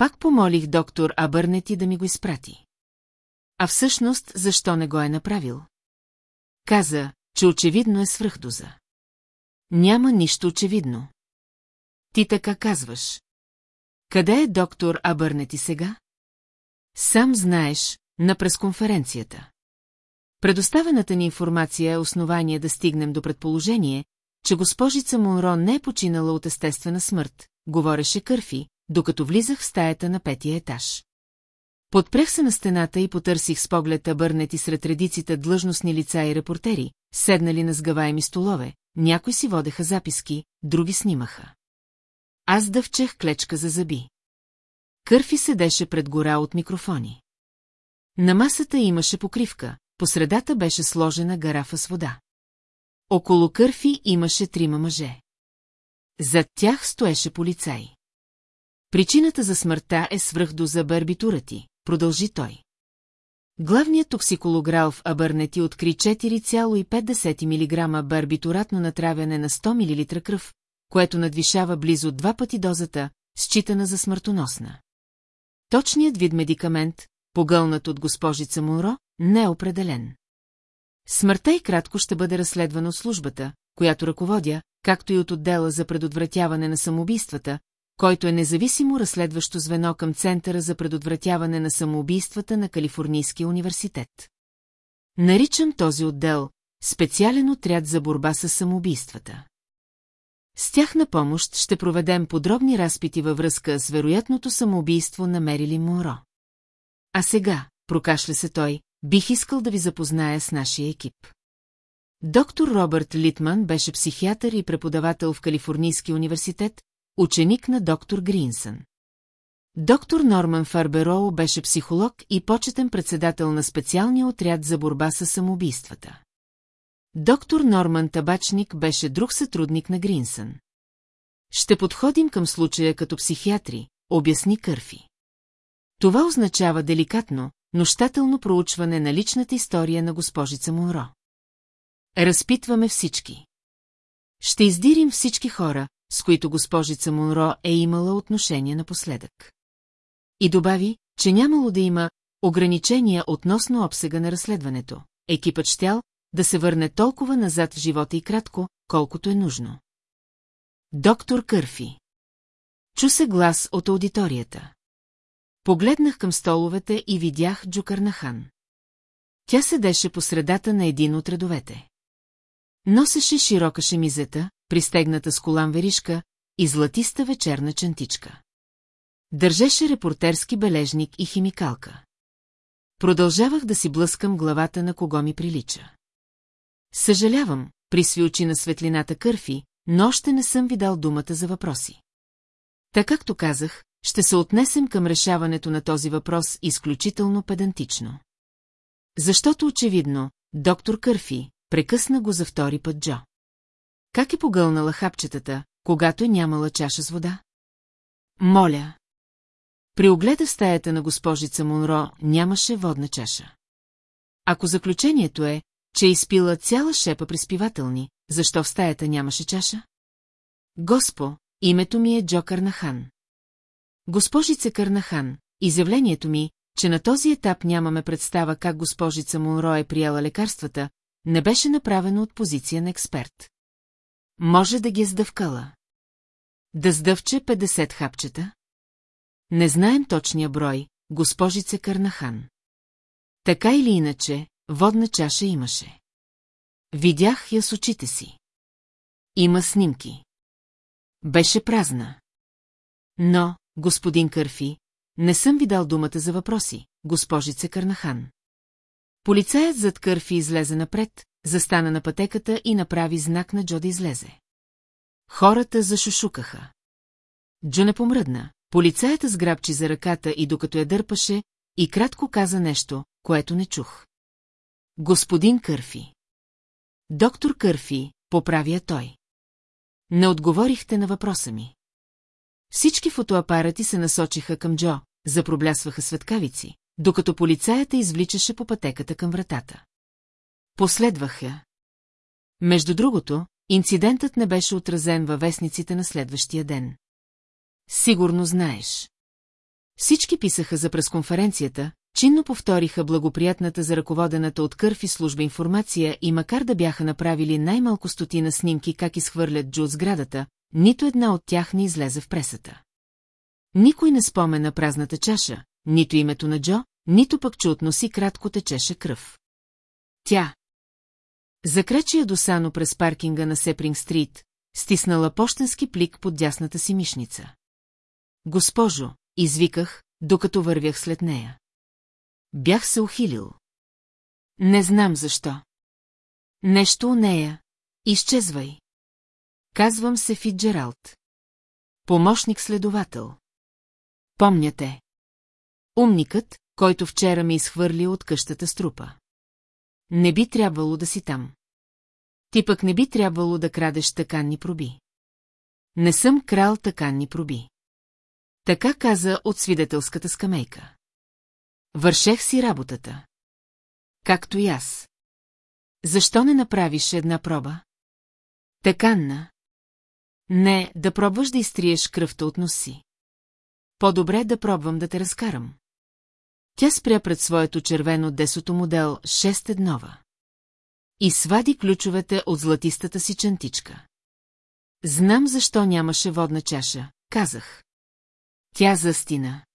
Пак помолих доктор Абърнети да ми го изпрати. А всъщност, защо не го е направил? Каза, че очевидно е свръхдоза. Няма нищо очевидно. Ти така казваш. Къде е доктор Абърнети сега? Сам знаеш, на пресконференцията. Предоставената ни информация е основание да стигнем до предположение, че госпожица Монро не е починала от естествена смърт, говореше Кърфи, докато влизах в стаята на петия етаж. Подпрех се на стената и потърсих с поглед Абърнети сред редиците длъжностни лица и репортери, седнали на сгъваеми столове, някои си водеха записки, други снимаха. Аз дъвчех клечка за зъби. Кърфи седеше пред гора от микрофони. На масата имаше покривка, по средата беше сложена гарафа с вода. Около Кърфи имаше трима мъже. Зад тях стоеше полицай. Причината за смъртта е свръхдоза барбитурати, продължи той. Главният токсиколог Ралф Абърнети откри 4,5 мг барбитуратно натравяне на 100 мл кръв, което надвишава близо два пъти дозата, считана за смъртоносна. Точният вид медикамент, погълнат от госпожица Монро, не е определен. Смъртта и кратко ще бъде разследвана от службата, която ръководя, както и от отдела за предотвратяване на самоубийствата, който е независимо разследващо звено към Центъра за предотвратяване на самоубийствата на Калифорнийския университет. Наричам този отдел специален отряд за борба с самоубийствата. С тях на помощ ще проведем подробни разпити във връзка с вероятното самоубийство на Мерилин Монро. А сега, прокашля се той, бих искал да ви запозная с нашия екип. Доктор Робърт Литман беше психиатър и преподавател в Калифорнийския университет, ученик на доктор Гринсън. Доктор Норман Фарбероу беше психолог и почетен председател на специалния отряд за борба с самоубийствата. Доктор Норман Табачник беше друг сътрудник на Гринсън. Ще подходим към случая като психиатри, обясни Кърфи. Това означава деликатно, но щателно проучване на личната история на госпожица Монро. Разпитваме всички. Ще издирим всички хора, с които госпожица Монро е имала отношение напоследък. И добави, че нямало да има ограничения относно обсега на разследването. Екипът щял да се върне толкова назад в живота и кратко, колкото е нужно. Доктор Кърфи. Чу се глас от аудиторията. Погледнах към столовете и видях Джукарнахан. Тя седеше по средата на един от редовете. Носеше широка шемизета, пристегната с колан веришка и златиста вечерна чантичка. Държеше репортерски бележник и химикалка. Продължавах да си блъскам главата на кого ми прилича. Съжалявам, присви очи на светлината кърфи, но още не съм ви дал думата за въпроси. Така както казах, ще се отнесем към решаването на този въпрос изключително педантично. Защото очевидно, доктор Кърфи, прекъсна го за втори път Джо. Как е погълнала хапчетата, когато е нямала чаша с вода? Моля. При огледа в стаята на госпожица Монро нямаше водна чаша. Ако заключението е, че е изпила цяла шепа приспивателни, защо в стаята нямаше чаша? Госпо, името ми е Джо Карнахан. Госпожице Карнахан, изявлението ми, че на този етап нямаме представа как госпожица Монро е приела лекарствата, не беше направено от позиция на експерт. Може да ги е сдъвкала. Да сдъвче 50 хапчета? Не знаем точния брой, госпожице Карнахан. Така или иначе, водна чаша имаше. Видях я с очите си. Има снимки. Беше празна. Но, господин Кърфи, не съм ви дал думата за въпроси, госпожице Карнахан. Полицаят зад Кърфи излезе напред, застана на пътеката и направи знак на Джо да излезе. Хората зашушукаха. Джо не помръдна, полицаята сграбчи за ръката и докато я дърпаше, и кратко каза нещо, което не чух. Господин Кърфи. Доктор Кърфи, поправя той. Не отговорихте на въпроса ми. Всички фотоапарати се насочиха към Джо, запроблясваха светкавици, докато полицаята извличаше по пътеката към вратата. Последваха. Между другото, инцидентът не беше отразен във вестниците на следващия ден. Сигурно знаеш. Всички писаха за пресконференцията, чинно повториха благоприятната за ръководената от кърв и служба информация и макар да бяха направили най-малко стотина снимки как изхвърлят Джо сградата, нито една от тях не излезе в пресата. Никой не спомена празната чаша, нито името на Джо, нито пък че от носи кратко течеше кръв. Тя. Закречи я досано през паркинга на Сепринг Стрит, стиснала почтенски плик под дясната си мишница. Госпожо, извиках, докато вървях след нея. Бях се ухилил. Не знам защо. Нещо у нея. Изчезвай. Казвам се Фиджералд. Помощник-следовател. Помняте. Умникът, който вчера ми изхвърли от къщата струпа. Не би трябвало да си там. Ти пък не би трябвало да крадеш таканни проби. Не съм крал таканни проби. Така каза от свидетелската скамейка. Вършех си работата. Както и аз. Защо не направиш една проба? Таканна. Не, да пробваш да изтриеш кръвта от носи. По-добре да пробвам да те разкарам. Тя спря пред своето червено десото модел 6 еднова. И свади ключовете от златистата си чантичка. Знам защо нямаше водна чаша, казах. Тя застина.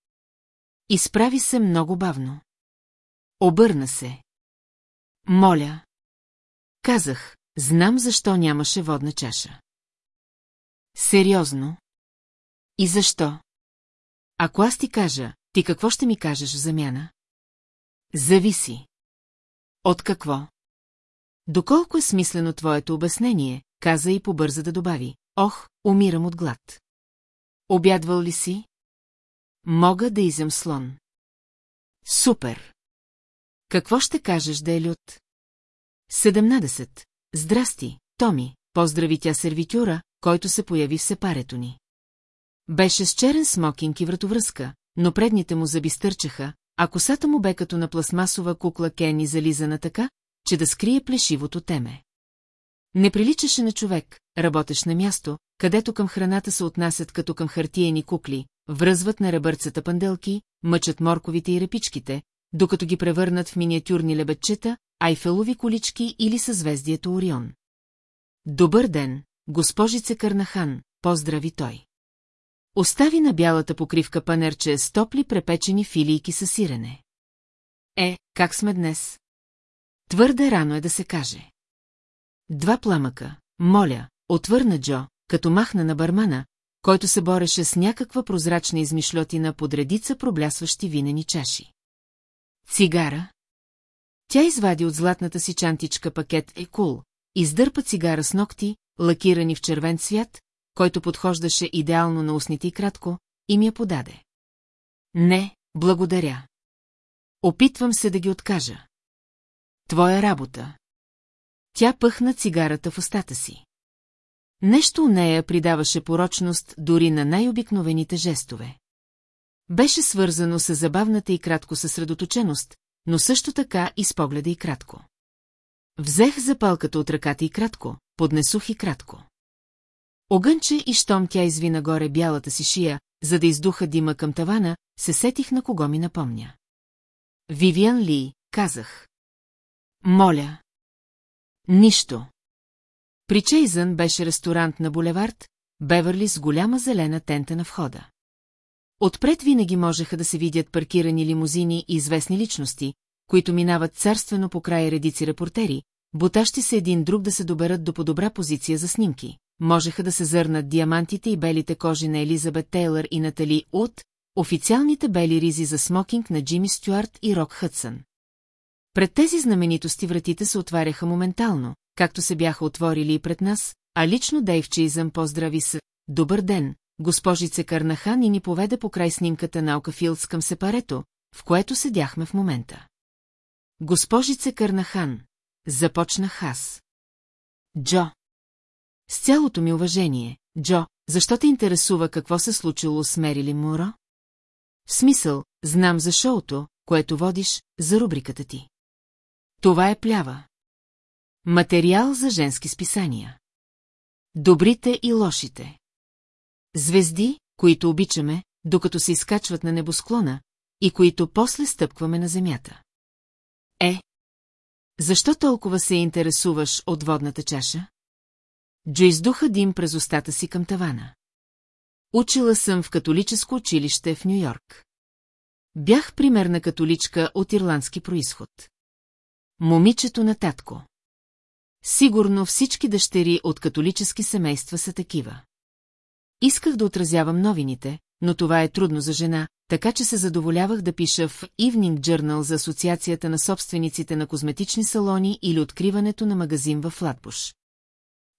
Изправи се много бавно. Обърна се. Моля. Казах, знам защо нямаше водна чаша. Сериозно? И защо? Ако аз ти кажа, ти какво ще ми кажеш в замяна? Зависи. От какво? Доколко е смислено твоето обяснение, каза и побърза да добави. Ох, умирам от глад. Обядвал ли си? Мога да изям слон. Супер! Какво ще кажеш да е лют? 17. Здрасти, Томи, поздрави тя сервитюра, който се появи в сепарето ни. Беше с черен смокинг и вратовръзка, но предните му зъби стърчаха, а косата му бе като на пластмасова кукла Кени зализана така, че да скрие плешивото теме. Не приличаше на човек, работещ на място, където към храната се отнасят като към хартиени кукли, връзват на ребърцата панделки, мъчат морковите и репичките, докато ги превърнат в миниатюрни лебедчета, айфелови колички или съзвездието Орион. Добър ден, госпожице Карнахан, поздрави той. Остави на бялата покривка панерче с топли препечени филийки със сирене. Е, как сме днес? Твърде рано е да се каже. Два пламъка, моля, отвърна Джо, като махна на бармана, който се бореше с някаква прозрачна измишлетина под редица проблясващи винени чаши. Цигара? Тя извади от златната си чантичка пакет Екул, издърпа цигара с ногти, лакирани в червен цвят, който подхождаше идеално на устните и кратко, и ми я подаде. Не, благодаря. Опитвам се да ги откажа. Твоя работа. Тя пъхна цигарата в устата си. Нещо у нея придаваше порочност дори на най-обикновените жестове. Беше свързано с забавната и кратко съсредоточеност, но също така и с погледа и кратко. Взех запалката от ръката и кратко, поднесох и кратко. Огънче и щом тя изви нагоре бялата си шия, за да издуха дима към тавана, се сетих на кого ми напомня. Вивиан Ли, казах. Моля. Нищо. При Чейзън беше ресторант на булевард, Беверли с голяма зелена тента на входа. Отпред винаги можеха да се видят паркирани лимузини и известни личности, които минават царствено по край редици репортери, бутащи се един друг да се доберат до по-добра позиция за снимки. Можеха да се зърнат диамантите и белите кожи на Елизабет Тейлър и Натали от официалните бели ризи за смокинг на Джимми Стюарт и Рок Хътсън. Пред тези знаменитости вратите се отваряха моментално, както се бяха отворили и пред нас, а лично Дейв Чизъм поздрави с «Добър ден», госпожице Карнахан и ни поведе по край снимката на Окафилдс към сепарето, в което седяхме в момента. Госпожице Карнахан, започнах аз. Джо. С цялото ми уважение, Джо, защо те интересува какво се случило с Мерили Муро? В смисъл, знам за шоуто, което водиш, за рубриката ти. Това е плява. Материал за женски списания. Добрите и лошите. Звезди, които обичаме, докато се изкачват на небосклона, и които после стъпкваме на земята. Е. Защо толкова се интересуваш от водната чаша? Джо издуха дим през устата си към тавана. Учила съм в католическо училище в Нью-Йорк. Бях примерна католичка от ирландски происход. Момичето на татко. Сигурно всички дъщери от католически семейства са такива. Исках да отразявам новините, но това е трудно за жена, така че се задоволявах да пиша в Evening Journal за Асоциацията на собствениците на козметични салони или откриването на магазин в Флатбуш.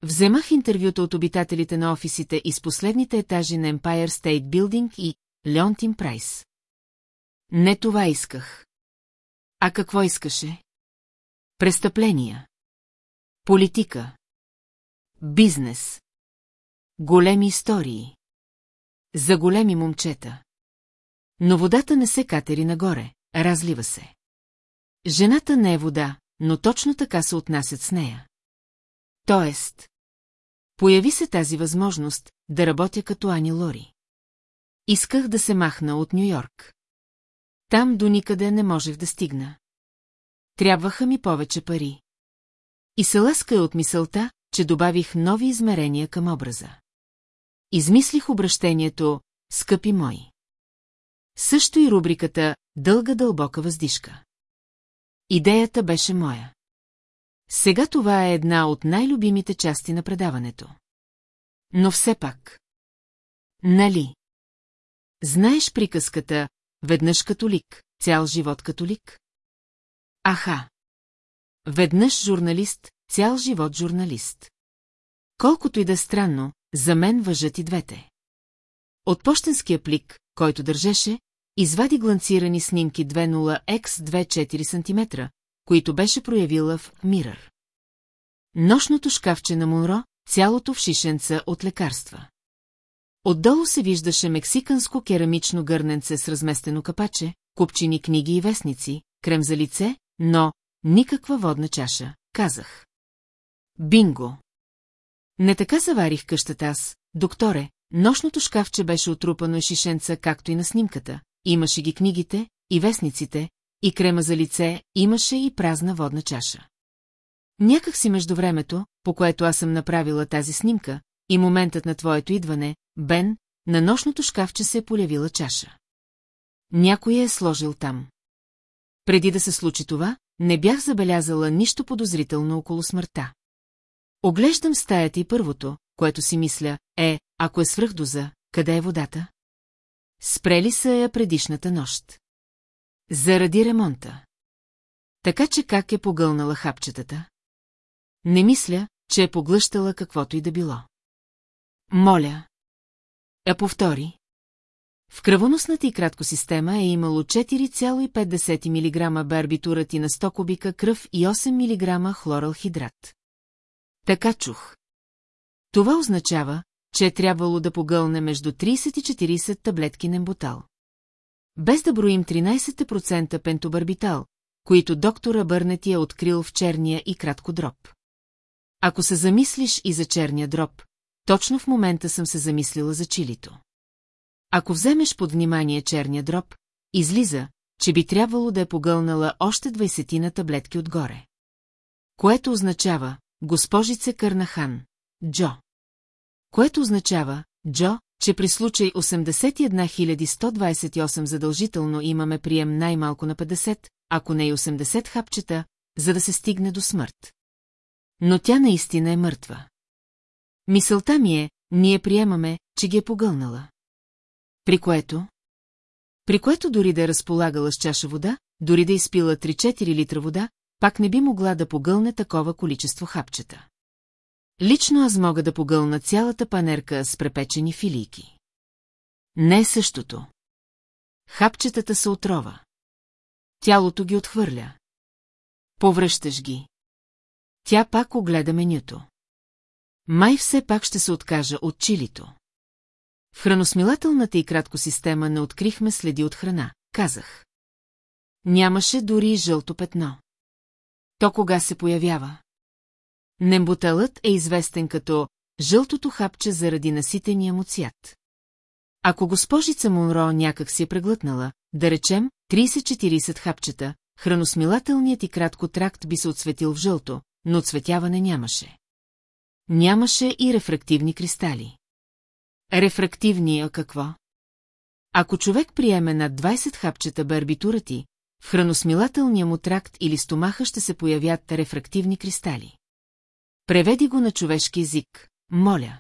Вземах интервюта от обитателите на офисите из последните етажи на Empire State Building и Леонтин Прайс. Не това исках. А какво искаше? Престъпления. Политика. Бизнес. Големи истории. За големи момчета. Но водата не се катери нагоре, разлива се. Жената не е вода, но точно така се отнасят с нея. Тоест, появи се тази възможност да работя като Ани Лори. Исках да се махна от Нью-Йорк. Там до никъде не можех да стигна. Трябваха ми повече пари. И се ласка от мисълта, че добавих нови измерения към образа. Измислих обращението «Скъпи мои». Също и рубриката «Дълга дълбока въздишка». Идеята беше моя. Сега това е една от най-любимите части на предаването. Но все пак. Нали? Знаеш приказката «Веднъж католик, цял живот католик»? Аха. Веднъж журналист, цял живот журналист. Колкото и да е странно, за мен въжат и двете. От почтенския плик, който държеше, извади гланцирани снимки 20x24 см, които беше проявила в Мирър. Нощното шкафче на Монро, цялото в шишенца от лекарства. Отдолу се виждаше мексиканско керамично гърненце с разместено капаче, купчини книги и вестници, крем за лице, но никаква водна чаша, казах. Бинго! Не така заварих къщата аз, докторе, нощното шкафче беше отрупано и шишенца, както и на снимката. Имаше ги книгите, и вестниците, и крема за лице, имаше и празна водна чаша. Някак си между времето, по което аз съм направила тази снимка, и моментът на твоето идване, Бен, на нощното шкафче се е полявила чаша. Някой е сложил там. Преди да се случи това, не бях забелязала нищо подозрително около смъртта. Оглеждам стаята и първото, което си мисля, е, ако е свръхдоза, къде е водата? Спрели са я предишната нощ. Заради ремонта. Така че как е погълнала хапчетата? Не мисля, че е поглъщала каквото и да било. Моля. А повтори. В кръвоносната и кратко система е имало 4,5 мг барбитурати на 100 кубика кръв и 8 мг хлоралхидрат. Така чух. Това означава, че е трябвало да погълне между 30 и 40 таблетки немботал. Без да броим 13% пентобарбитал, които доктора Бърнети е открил в черния и кратко дроб. Ако се замислиш и за черния дроб, точно в момента съм се замислила за чилито. Ако вземеш под внимание черния дроб, излиза, че би трябвало да е погълнала още 20 на таблетки отгоре. Което означава, госпожице Кърнахан, Джо. Което означава, Джо, че при случай 81128 задължително имаме прием най-малко на 50, ако не и 80 хапчета, за да се стигне до смърт. Но тя наистина е мъртва. Мисълта ми е, ние приемаме, че ги е погълнала. При което? При което дори да е разполагала с чаша вода, дори да изпила 3-4 литра вода, пак не би могла да погълне такова количество хапчета. Лично аз мога да погълна цялата панерка с препечени филийки. Не е същото. Хапчетата са отрова. Тялото ги отхвърля. Повръщаш ги. Тя пак огледа менюто. Май все пак ще се откажа от чилито. В храносмилателната и кратко система не открихме следи от храна, казах. Нямаше дори жълто петно. То кога се появява? Немботелът е известен като жълтото хапче заради наситения му цвят. Ако госпожица Монро някак си е преглътнала, да речем, 30-40 хапчета, храносмилателният и кратко тракт би се отсветил в жълто, но отсветяване нямаше. Нямаше и рефрактивни кристали. Рефрактивни, а какво? Ако човек приеме над 20 хапчета барбитура ти, в храносмилателния му тракт или стомаха ще се появят рефрактивни кристали. Преведи го на човешки език, моля.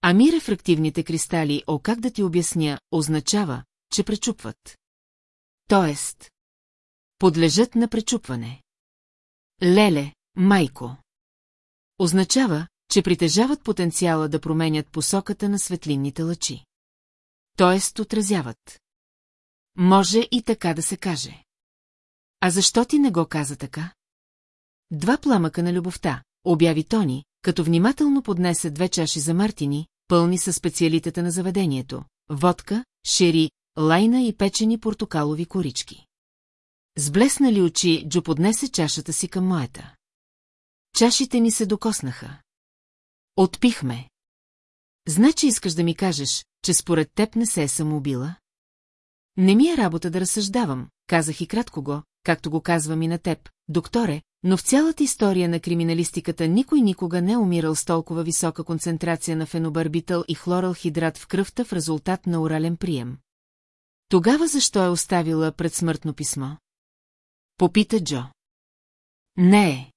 Ами рефрактивните кристали, о как да ти обясня, означава, че пречупват. Тоест, подлежат на пречупване. Леле, майко. Означава, че притежават потенциала да променят посоката на светлинните лъчи. Тоест отразяват. Може и така да се каже. А защо ти не го каза така? Два пламъка на любовта, обяви Тони, като внимателно поднесе две чаши за Мартини, пълни със специалитета на заведението – водка, шери, лайна и печени портокалови корички. С блеснали очи Джо поднесе чашата си към моята. Чашите ни се докоснаха. Отпихме. Значи искаш да ми кажеш, че според теб не се е самоубила? Не ми е работа да разсъждавам, казах и кратко го, както го казвам и на теб, докторе, но в цялата история на криминалистиката никой никога не е умирал с толкова висока концентрация на фенобарбитъл и хлоралхидрат в кръвта в резултат на орален прием. Тогава защо е оставила предсмъртно писмо? Попита Джо. Не е.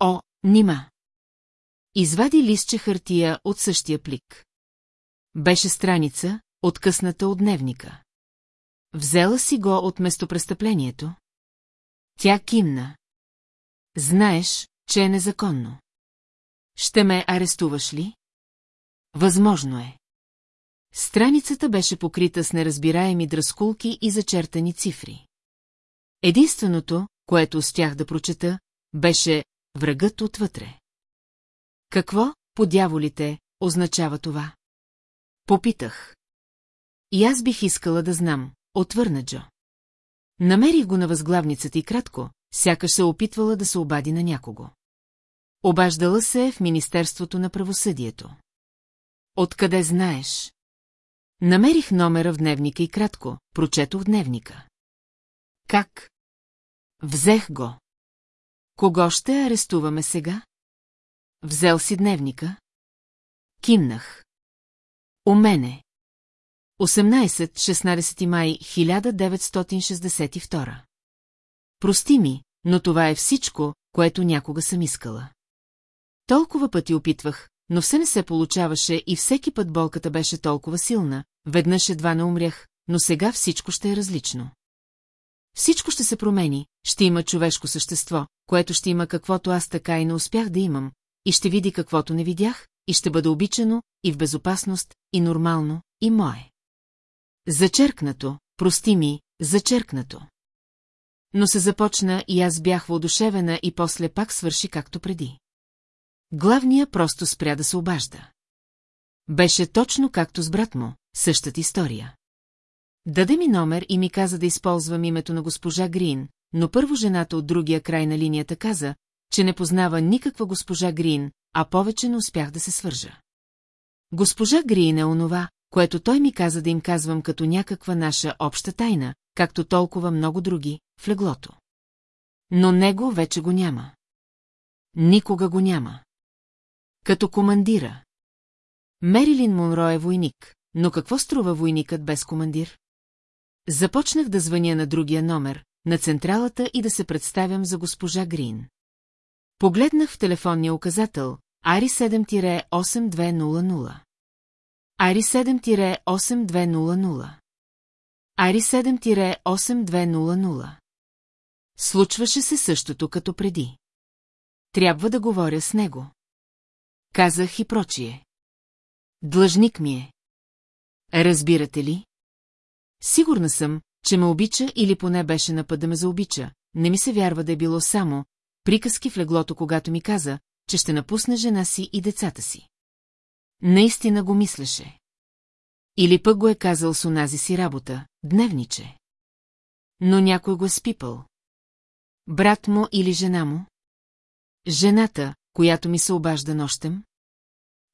О, нима. Извади листче хартия от същия плик. Беше страница, откъсната от дневника. Взела си го от местопрестъплението? Тя кимна. Знаеш, че е незаконно. Ще ме арестуваш ли? Възможно е. Страницата беше покрита с неразбираеми дръскулки и зачертани цифри. Единственото, което успях да прочета, беше врагът отвътре. Какво, по дяволите, означава това? Попитах. И аз бих искала да знам, отвърна Джо. Намерих го на възглавницата и кратко, сякаш се опитвала да се обади на някого. Обаждала се е в Министерството на правосъдието. Откъде знаеш? Намерих номера в дневника и кратко, прочетох дневника. Как? Взех го. Кого ще арестуваме сега? Взел си дневника? Кимнах. У мене. 18-16 май 1962 Прости ми, но това е всичко, което някога съм искала. Толкова пъти опитвах, но все не се получаваше и всеки път болката беше толкова силна, веднъж едва не умрях, но сега всичко ще е различно. Всичко ще се промени, ще има човешко същество, което ще има каквото аз така и не успях да имам, и ще види каквото не видях, и ще бъде обичано, и в безопасност, и нормално, и мое. Зачеркнато, прости ми, зачеркнато. Но се започна и аз бях воодушевена и после пак свърши както преди. Главния просто спря да се обажда. Беше точно както с брат му, същата история. Даде ми номер и ми каза да използвам името на госпожа Грин, но първо жената от другия край на линията каза, че не познава никаква госпожа Грин, а повече не успях да се свържа. Госпожа Грин е онова, което той ми каза да им казвам като някаква наша обща тайна, както толкова много други, в леглото. Но него вече го няма. Никога го няма. Като командира. Мерилин Монро е войник, но какво струва войникът без командир? Започнах да звъня на другия номер, на централата и да се представям за госпожа Грин. Погледнах в телефонния указател Ари 7-8200. Ари 7-8200. Ари 7-8200. Случваше се същото като преди. Трябва да говоря с него. Казах и прочие. Длъжник ми е. Разбирате ли? Сигурна съм, че ме обича или поне беше на път да ме заобича. Не ми се вярва да е било само приказки в леглото, когато ми каза, че ще напусне жена си и децата си. Наистина го мислеше. Или пък го е казал с онази си работа, дневниче. Но някой го е спипал. Брат му или жена му? Жената, която ми се обажда нощем?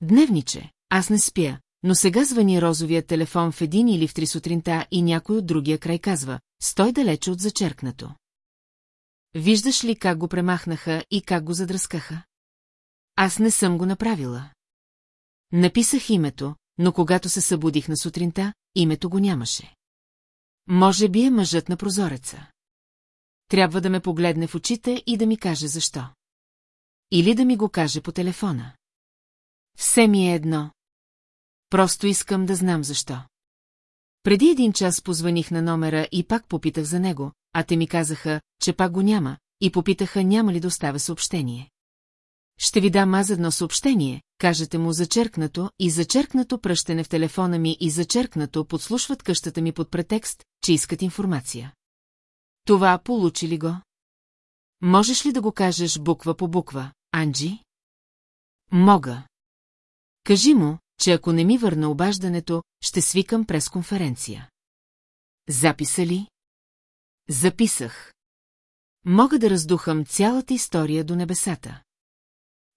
Дневниче, аз не спя, но сега звъни розовия телефон в един или в три сутринта и някой от другия край казва, стой далече от зачеркнато. Виждаш ли как го премахнаха и как го задръскаха? Аз не съм го направила. Написах името, но когато се събудих на сутринта, името го нямаше. Може би е мъжът на прозореца. Трябва да ме погледне в очите и да ми каже защо. Или да ми го каже по телефона. Все ми е едно. Просто искам да знам защо. Преди един час позваних на номера и пак попитах за него, а те ми казаха, че пак го няма, и попитаха няма ли да оставя съобщение. Ще ви дам аз едно съобщение, кажете му зачеркнато и зачеркнато пръщене в телефона ми и зачеркнато подслушват къщата ми под претекст, че искат информация. Това получи ли го? Можеш ли да го кажеш буква по буква, Анджи? Мога. Кажи му, че ако не ми върна обаждането, ще свикам пресконференция. Записа ли? Записах. Мога да раздухам цялата история до небесата.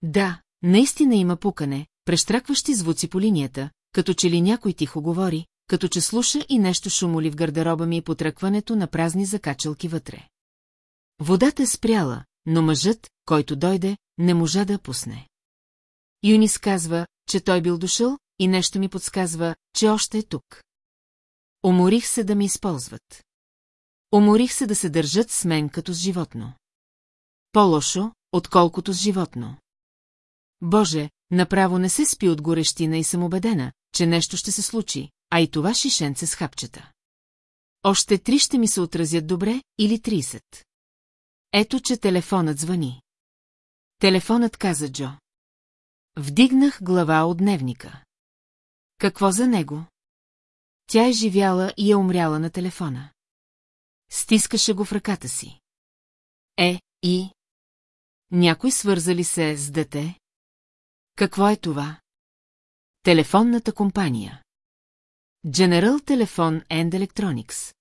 Да, наистина има пукане, прещракващи звуци по линията, като че ли някой тихо говори, като че слуша и нещо шумоли в гардероба ми и потръкването на празни закачалки вътре. Водата е спряла, но мъжът, който дойде, не можа да пусне. Юнис казва, че той бил дошъл и нещо ми подсказва, че още е тук. Уморих се да ме използват. Уморих се да се държат с мен като с животно. По-лошо, отколкото с животно. Боже, направо не се спи от горещина и съм убедена, че нещо ще се случи, а и това шишенце с хапчета. Още три ще ми се отразят добре или 30. Ето, че телефонът звъни. Телефонът каза Джо. Вдигнах глава от дневника. Какво за него? Тя е живяла и е умряла на телефона. Стискаше го в ръката си. Е, и... Някой свързали се с дете? Какво е това? Телефонната компания. General Telephone and Electronics.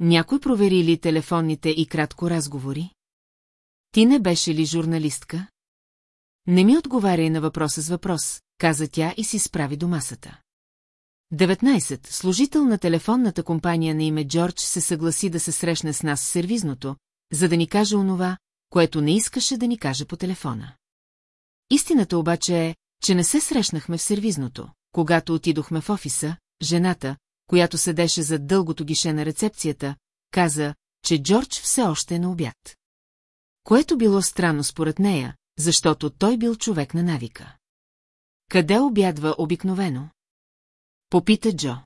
Някой провери ли телефонните и кратко разговори? Ти не беше ли журналистка? Не ми отговаряй на въпроса с въпрос, каза тя и си справи до масата. 19. Служител на телефонната компания на име Джордж се съгласи да се срещне с нас в сервизното, за да ни каже онова, което не искаше да ни каже по телефона. Истината обаче е, че не се срещнахме в сервизното. Когато отидохме в офиса, жената, която седеше зад дългото гише на рецепцията, каза, че Джордж все още е на обяд. Което било странно според нея, защото той бил човек на навика. Къде обядва обикновено? Попита Джо.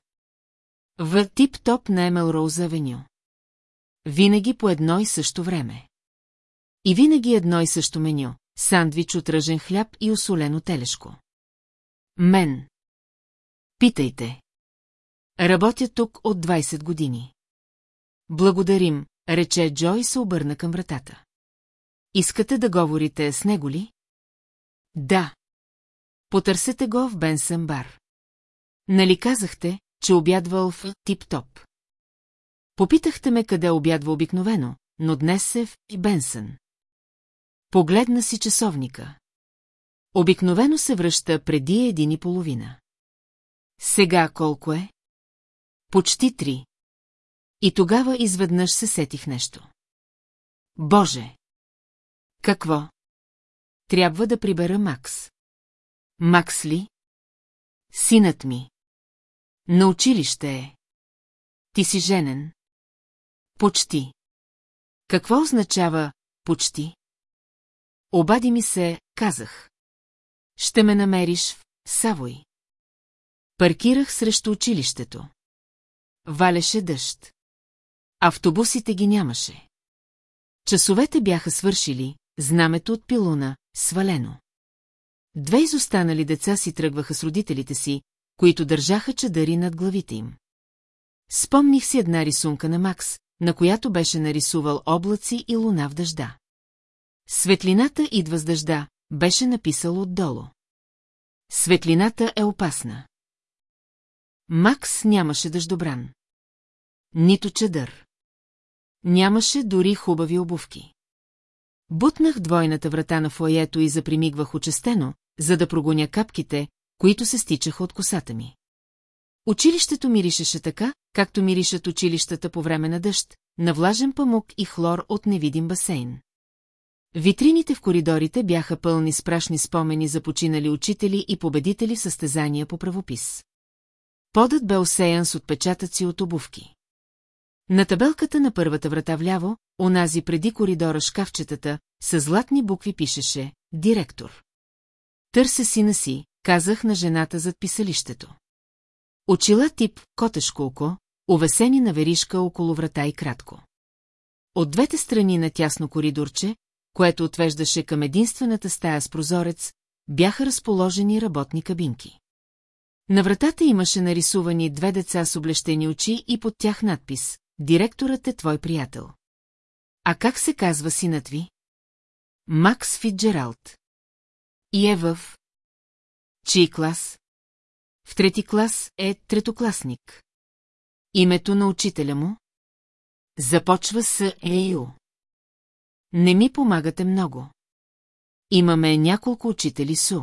В тип-топ на Емел Роуз Авеню. Винаги по едно и също време. И винаги едно и също меню – сандвич от ръжен хляб и осолено телешко. Мен. Питайте. Работя тук от 20 години. Благодарим, рече Джо и се обърна към вратата. Искате да говорите с него ли? Да. Потърсете го в Бенсън бар. Нали казахте, че обядвал в Тип-Топ? Попитахте ме къде обядва обикновено, но днес е в Бенсън. Погледна си часовника. Обикновено се връща преди един и половина. Сега колко е? Почти три. И тогава изведнъж се сетих нещо. Боже! Какво? Трябва да прибера Макс. Макс ли? Синът ми. На училище е. Ти си женен. Почти. Какво означава почти? Обади ми се, казах. Ще ме намериш в Савой. Паркирах срещу училището. Валеше дъжд. Автобусите ги нямаше. Часовете бяха свършили, знамето от пилуна, свалено. Две изостанали деца си тръгваха с родителите си, които държаха чадъри над главите им. Спомних си една рисунка на Макс, на която беше нарисувал облаци и луна в дъжда. Светлината идва с дъжда, беше написал отдолу. Светлината е опасна. Макс нямаше дъждобран. Нито чадър. Нямаше дори хубави обувки. Бутнах двойната врата на фоето и запримигвах очестено, за да прогоня капките, които се стичаха от косата ми. Училището миришеше така, както миришат училищата по време на дъжд, на влажен памук и хлор от невидим басейн. Витрините в коридорите бяха пълни с прашни спомени за починали учители и победители в състезания по правопис. Подът бе осеян с отпечатъци от обувки. На табелката на първата врата вляво, онази преди коридора шкафчетата, с златни букви пишеше «Директор». Търся сина си, казах на жената зад писалището. Очила тип котешко око, увесени на веришка около врата и кратко. От двете страни на тясно коридорче, което отвеждаше към единствената стая с прозорец, бяха разположени работни кабинки. На вратата имаше нарисувани две деца с облещени очи и под тях надпис «Директорът е твой приятел». А как се казва синът ви? Макс Фитджералд. И е в... Чий клас? В трети клас е третокласник. Името на учителя му? Започва с Ейо. Не ми помагате много. Имаме няколко учители Су.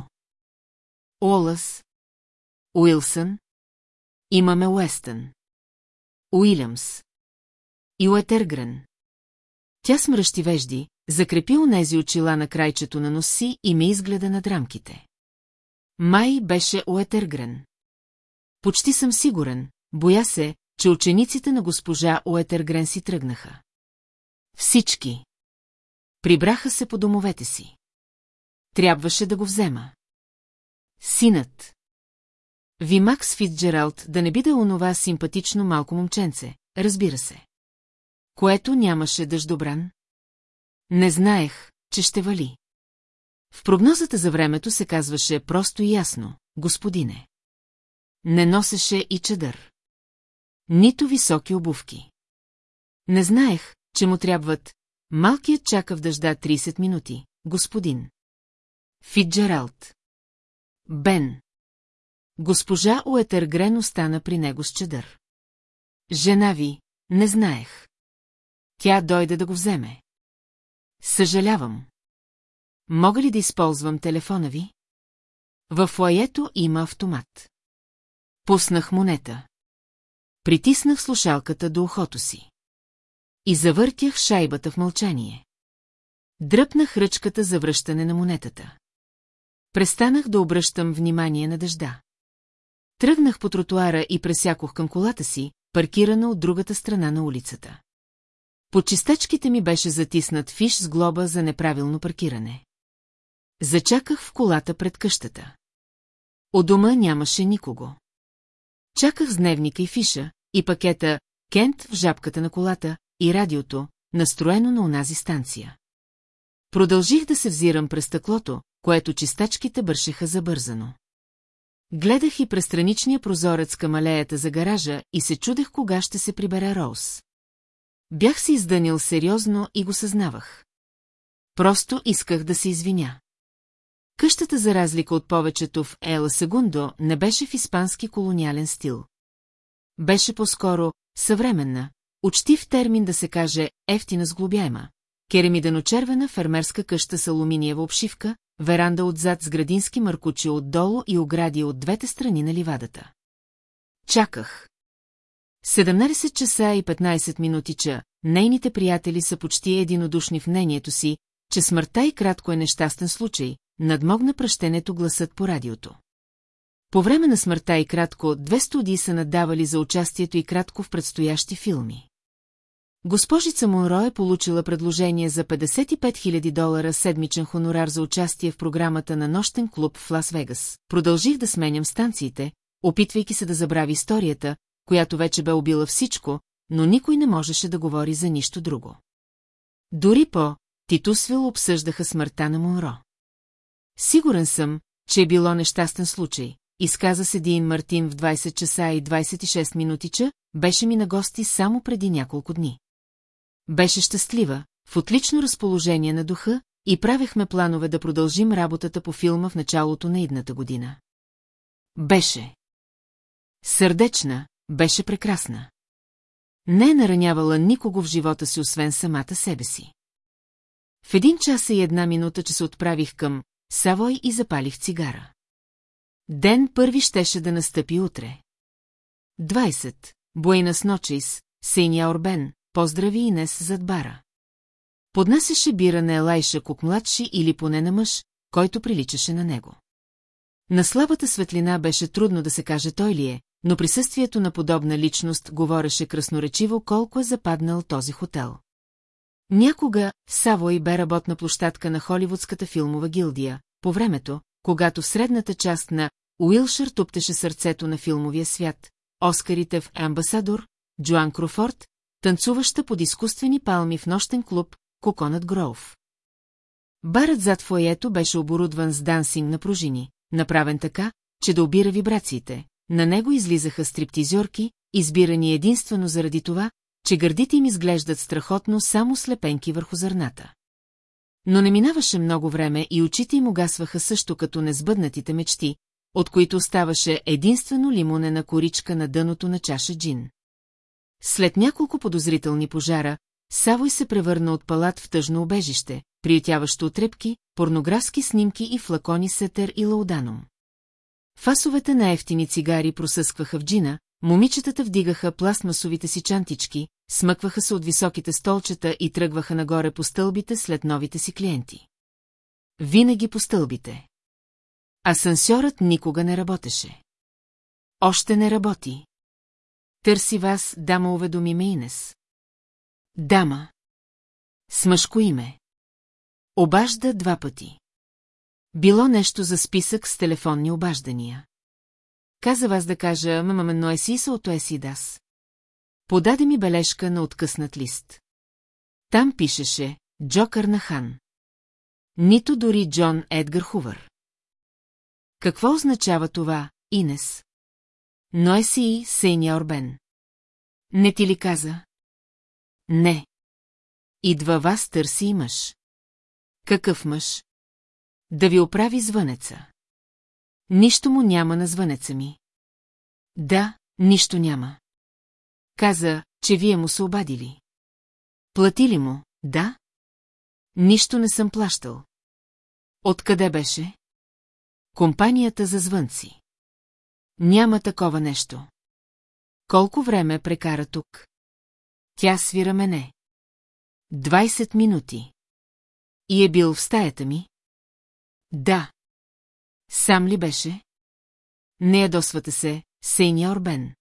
Олас. Уилсън. Имаме Уестън. Уилямс. И Уетергрен. Тя смръщи вежди, закрепи онези очила на крайчето на носи и ме изгледа над рамките. Май беше Уетергрен. Почти съм сигурен, боя се, че учениците на госпожа Уетергрен си тръгнаха. Всички. Прибраха се по домовете си. Трябваше да го взема. Синът. Ви Макс Фитджералд да не биде онова симпатично малко момченце, разбира се. Което нямаше дъждобран? Не знаех, че ще вали. В прогнозата за времето се казваше просто и ясно, господине. Не носеше и чадър. Нито високи обувки. Не знаех, че му трябват Малкият чака в дъжда 30 минути, господин. Фитджералд. Бен. Госпожа Уетергрен остана при него с чадър. Жена ви, не знаех. Тя дойде да го вземе. Съжалявам. Мога ли да използвам телефона ви? Във фоето има автомат. Пуснах монета. Притиснах слушалката до ухото си. И завъртях шайбата в мълчание. Дръпнах ръчката за връщане на монетата. Престанах да обръщам внимание на дъжда. Тръгнах по тротуара и пресякох към колата си, паркирана от другата страна на улицата. По чистачките ми беше затиснат фиш с глоба за неправилно паркиране. Зачаках в колата пред къщата. У дома нямаше никого. Чаках с дневника и фиша, и пакета «Кент» в жабката на колата, и радиото, настроено на онази станция. Продължих да се взирам през стъклото, което чистачките бършеха забързано. Гледах и през страничния прозорец към алеята за гаража и се чудех кога ще се прибере Роуз. Бях се издънил сериозно и го съзнавах. Просто исках да се извиня. Къщата, за разлика от повечето в Ела Сегундо, не беше в испански колониален стил. Беше по-скоро съвременна, учтив термин да се каже ефтина сглобяема. Керамидено-червена фермерска къща с алуминиева обшивка, веранда отзад с градински маркучи отдолу и огради от двете страни на ливадата. Чаках. 17 часа и 15 минути ча, нейните приятели са почти единодушни в мнението си, че смъртта и кратко е нещастен случай, надмогна пръщенето гласът по радиото. По време на смъртта и кратко, две студии са надавали за участието и кратко в предстоящи филми. Госпожица Монро е получила предложение за 55 000 долара седмичен хонорар за участие в програмата на нощен клуб в Лас-Вегас. Продължих да сменям станциите, опитвайки се да забрави историята, която вече бе убила всичко, но никой не можеше да говори за нищо друго. Дори по Титусвил обсъждаха смъртта на Монро. Сигурен съм, че е било нещастен случай, изказа се Дин Мартин в 20 часа и 26 минутича, беше ми на гости само преди няколко дни. Беше щастлива, в отлично разположение на духа и правехме планове да продължим работата по филма в началото на идната година. Беше. Сърдечна, беше прекрасна. Не е наранявала никого в живота си, освен самата себе си. В един час и една минута, че се отправих към Савой и запалих цигара. Ден първи щеше да настъпи утре. 20. Буейнас Ночис, Сейния Орбен, поздрави Инес зад бара. Поднасяше бира на Елайша Кук младши или поне на мъж, който приличаше на него. На слабата светлина беше трудно да се каже той ли е, но присъствието на подобна личност говореше красноречиво колко е западнал този хотел. Някога Савой бе работна площадка на Холивудската филмова гилдия, по времето, когато в средната част на Уилшър туптеше сърцето на филмовия свят, Оскарите в Амбасадор, Джоан Крофорд, танцуваща под изкуствени палми в нощен клуб Коконът Гроув. Барът зад фоето беше оборудван с дансинг на пружини, направен така, че да обира вибрациите. На него излизаха стриптизьорки, избирани единствено заради това, че гърдите им изглеждат страхотно само слепенки върху зърната. Но не минаваше много време и очите им угасваха също като незбъднатите мечти, от които оставаше единствено лимонена коричка на дъното на чаша джин. След няколко подозрителни пожара, Савой се превърна от палат в тъжно обежище, приютяващо отрепки, порнографски снимки и флакони сетер и лауданом. Фасовете на ефтини цигари просъскваха в джина, момичетата вдигаха пластмасовите си чантички, смъкваха се от високите столчета и тръгваха нагоре по стълбите след новите си клиенти. Винаги по стълбите. Асансьорът никога не работеше. Още не работи. Търси вас, дама уведоми ме Инес. Дама. С мъжко име. Обажда два пъти. Било нещо за списък с телефонни обаждания. Каза вас да кажа, мамаменно е си са ото е си дас. Подаде ми бележка на откъснат лист. Там пишеше Джокър на Хан. Нито дори Джон Едгар Хувър. Какво означава това, Инес? Но е си Сейния Орбен. Не ти ли каза? Не. Идва вас търси и мъж. Какъв мъж? Да ви оправи звънеца. Нищо му няма на звънеца ми. Да, нищо няма. Каза, че вие му се обадили. Платили му, да? Нищо не съм плащал. Откъде беше? Компанията за звънци. Няма такова нещо. Колко време прекара тук? Тя свира мене. 20 минути. И е бил в стаята ми? Да. Сам ли беше? Не ядосвате се, Сейния Орбен.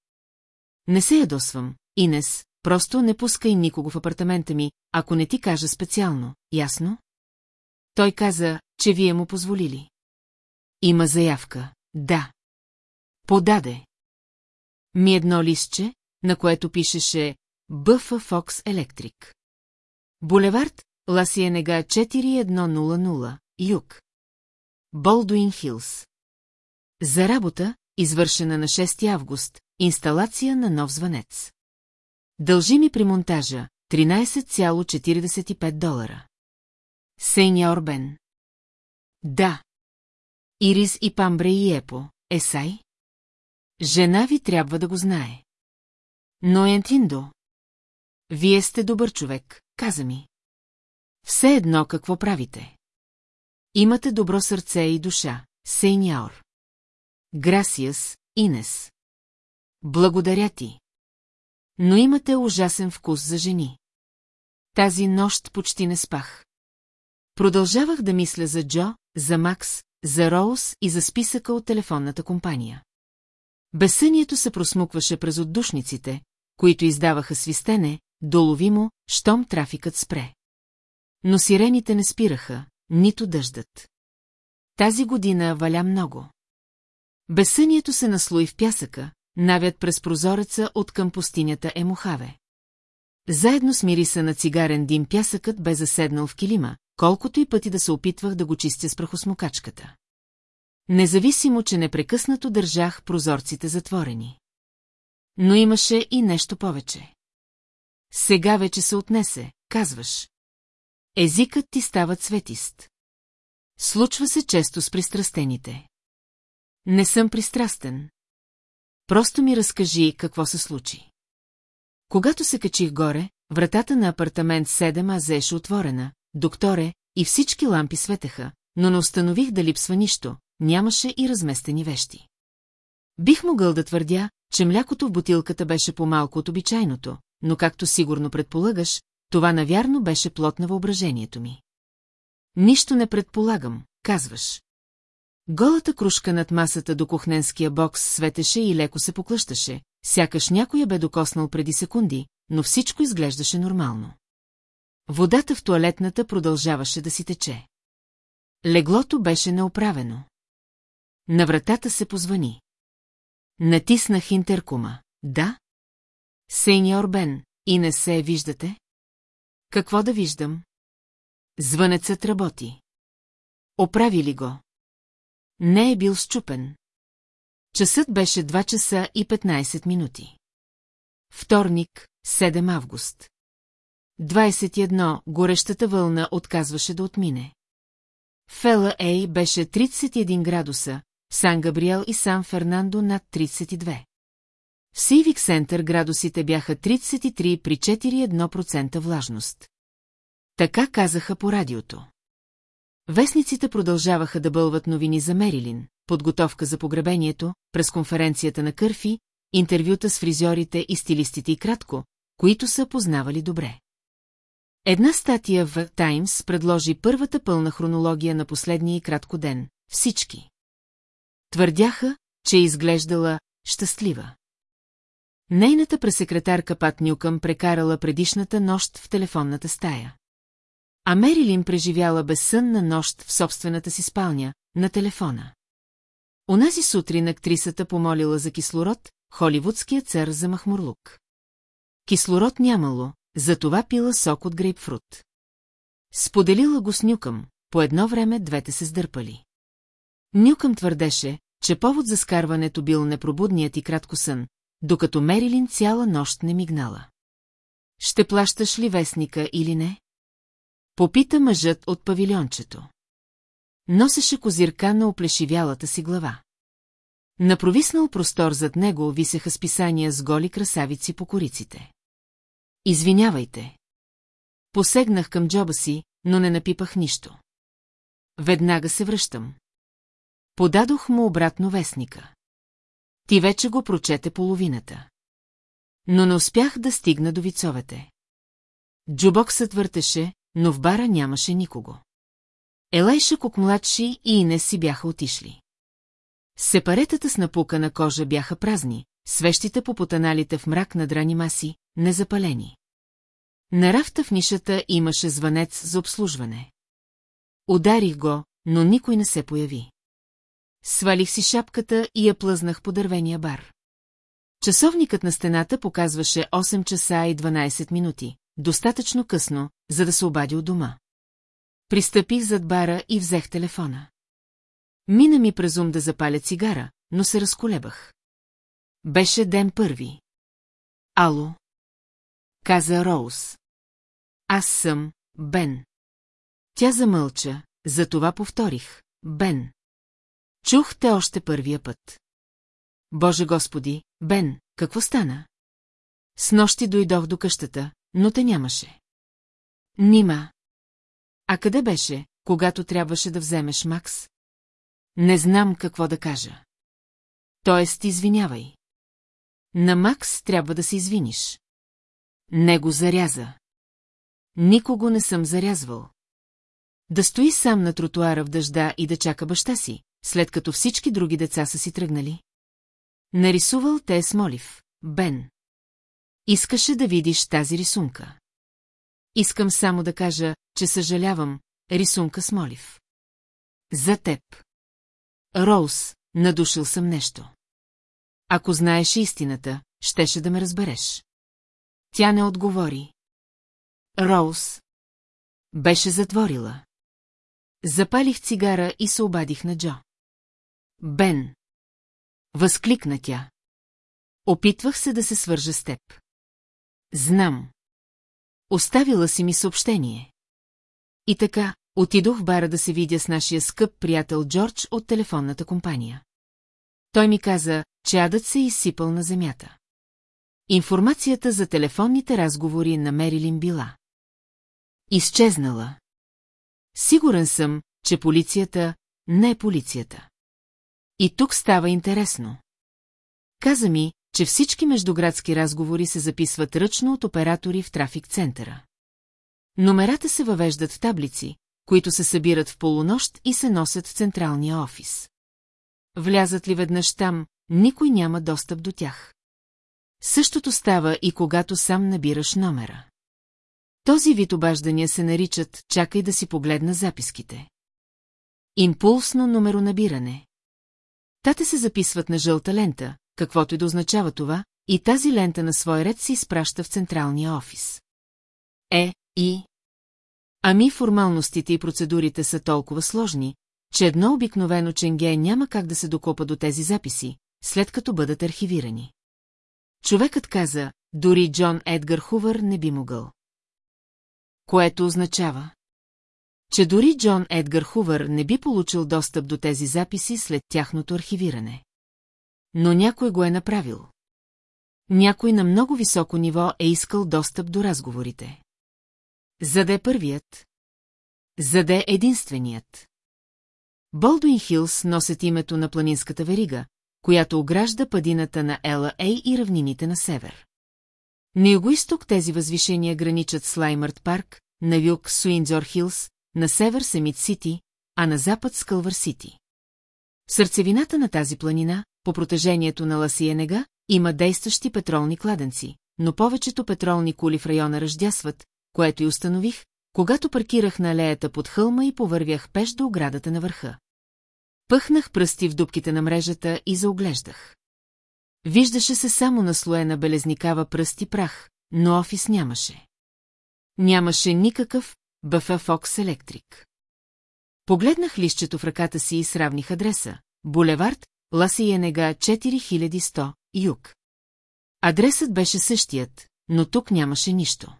Не се ядосвам, Инес, просто не пускай никого в апартамента ми, ако не ти кажа специално, ясно? Той каза, че вие му позволили. Има заявка, да. Подаде. Ми едно листче, на което пишеше Бъфа Фокс Електрик. Булевард Ласиенега 4100, Юг. Болдуин Хилс. За работа, извършена на 6 август, инсталация на нов звънец. Дължи ми при монтажа 13,45 долара. Сейня Орбен. Да. Ирис и Памбре и Епо, Есай? Жена ви трябва да го знае. Но Ентиндо. Вие сте добър човек, каза ми. Все едно какво правите. Имате добро сърце и душа, Сейняор. Грасиас, Инес. Благодаря ти. Но имате ужасен вкус за жени. Тази нощ почти не спах. Продължавах да мисля за Джо, за Макс, за Роуз и за списъка от телефонната компания. Безсънието се просмукваше през отдушниците, които издаваха свистене, доловимо, щом трафикът спре. Но сирените не спираха, нито дъждът. Тази година валя много. Безсънието се наслои в пясъка, навят през прозореца от към пустинята е Мохаве. Заедно с мириса на цигарен дим пясъкът бе заседнал в килима, колкото и пъти да се опитвах да го чистя с прахосмокачката. Независимо, че непрекъснато държах прозорците затворени. Но имаше и нещо повече. Сега вече се отнесе, казваш. Езикът ти става цветист. Случва се често с пристрастените. Не съм пристрастен. Просто ми разкажи какво се случи. Когато се качих горе, вратата на апартамент 7 а отворена, докторе, и всички лампи светеха, но не установих да липсва нищо, нямаше и разместени вещи. Бих могъл да твърдя, че млякото в бутилката беше по-малко от обичайното, но както сигурно предполагаш, това навярно беше плод на въображението ми. Нищо не предполагам, казваш. Голата кружка над масата до кухненския бокс светеше и леко се поклъщаше, сякаш някой бе докоснал преди секунди, но всичко изглеждаше нормално. Водата в туалетната продължаваше да си тече. Леглото беше неоправено. На вратата се позвани. Натиснах интеркума. Да? Сеньор Бен, и не се виждате? Какво да виждам? Звънецът работи. Оправи ли го? Не е бил щупен. Часът беше 2 часа и 15 минути. Вторник, 7 август. 21. Горещата вълна отказваше да отмине. Фела Ей беше 31 градуса, Сан Габриел и Сан Фернандо над 32. В Сивик Сентър градусите бяха 33 при 4,1% влажност. Така казаха по радиото. Вестниците продължаваха да бълват новини за Мерилин, подготовка за погребението, през конференцията на Кърфи, интервюта с фризьорите и стилистите и кратко, които са познавали добре. Една статия в Таймс предложи първата пълна хронология на последния и кратко ден. Всички. Твърдяха, че е изглеждала щастлива. Нейната пресекретарка Пат Нюкъм прекарала предишната нощ в телефонната стая. А Мерилин преживяла безсънна нощ в собствената си спалня, на телефона. Онази сутрин актрисата помолила за кислород, холивудският цар за махмурлук. Кислород нямало, затова пила сок от грейпфрут. Споделила го с Нюкъм, по едно време двете се сдърпали. Нюкъм твърдеше, че повод за скарването бил непробудният и кратко сън, докато Мерилин цяла нощ не мигнала. Ще плащаш ли вестника или не? Попита мъжът от павилиончето. Носеше козирка на оплешивялата си глава. На провиснал простор зад него висеха списания с голи красавици по кориците. Извинявайте. Посегнах към джоба си, но не напипах нищо. Веднага се връщам. Подадох му обратно вестника. Ти вече го прочете половината. Но не успях да стигна до вицовете. Джубоксът въртеше, но в бара нямаше никого. Елайша Кокмладши и Инес си бяха отишли. Сепаретата с напукана кожа бяха празни, свещите по потаналите в мрак на драни маси, незапалени. На рафта в нишата имаше звънец за обслужване. Ударих го, но никой не се появи. Свалих си шапката и я плъзнах по дървения бар. Часовникът на стената показваше 8 часа и 12 минути, достатъчно късно, за да се обади от дома. Пристъпих зад бара и взех телефона. Мина ми през ум да запаля цигара, но се разколебах. Беше ден първи. Ало? Каза Роуз. Аз съм Бен. Тя замълча, затова повторих. Бен. Чух те още първия път. Боже Господи, Бен, какво стана? С нощи дойдох до къщата, но те нямаше. Нима. А къде беше, когато трябваше да вземеш Макс? Не знам какво да кажа. Тоест, извинявай. На Макс трябва да се извиниш. Не го заряза. Никого не съм зарязвал. Да стои сам на тротуара в дъжда и да чака баща си, след като всички други деца са си тръгнали. Нарисувал те с молив, Бен. Искаше да видиш тази рисунка. Искам само да кажа, че съжалявам, рисунка с молив. За теб. Роуз, надушил съм нещо. Ако знаеш истината, щеше да ме разбереш. Тя не отговори. Роуз. Беше затворила. Запалих цигара и се обадих на Джо. Бен. Възкликна тя. Опитвах се да се свържа с теб. Знам. Оставила си ми съобщение. И така, отидох в бара да се видя с нашия скъп приятел Джордж от телефонната компания. Той ми каза, че адът се е изсипал на земята. Информацията за телефонните разговори на Мерилин била. Изчезнала. Сигурен съм, че полицията не е полицията. И тук става интересно. Каза ми, че всички междуградски разговори се записват ръчно от оператори в трафик-центъра. Номерата се въвеждат в таблици, които се събират в полунощ и се носят в централния офис. Влязат ли веднъж там, никой няма достъп до тях. Същото става и когато сам набираш номера. Този вид обаждания се наричат «чакай да си погледна записките». Импулсно номеронабиране. Тате се записват на жълта лента, каквото и да означава това, и тази лента на свой ред се изпраща в централния офис. Е, и... Ами формалностите и процедурите са толкова сложни, че едно обикновено ченге няма как да се докопа до тези записи, след като бъдат архивирани. Човекът каза, дори Джон Едгар Хувър не би могъл. Което означава, че дори Джон Едгар Хувър не би получил достъп до тези записи след тяхното архивиране. Но някой го е направил. Някой на много високо ниво е искал достъп до разговорите. За да е първият. За да е единственият. Болдуин Хилс носят името на планинската верига, която огражда падината на Ела Ей и равнините на север. На юго-исток тези възвишения граничат с Лаймърт парк, на юг с Уиндзор Хилс, на север Семит Сити, а на запад с Кълвър Сити. В сърцевината на тази планина, по протежението на Ласиенега, има действащи петролни кладенци, но повечето петролни кули в района ръждясват, което и установих, когато паркирах на алеята под хълма и повървях пеш до оградата на върха. Пъхнах пръсти в дубките на мрежата и заоглеждах. Виждаше се само на слоена белезникава пръсти прах, но офис нямаше. Нямаше никакъв БФ Фокс Електрик. Погледнах лището в ръката си и сравних адреса. Булевард, Ласиенега 4100, юг. Адресът беше същият, но тук нямаше нищо.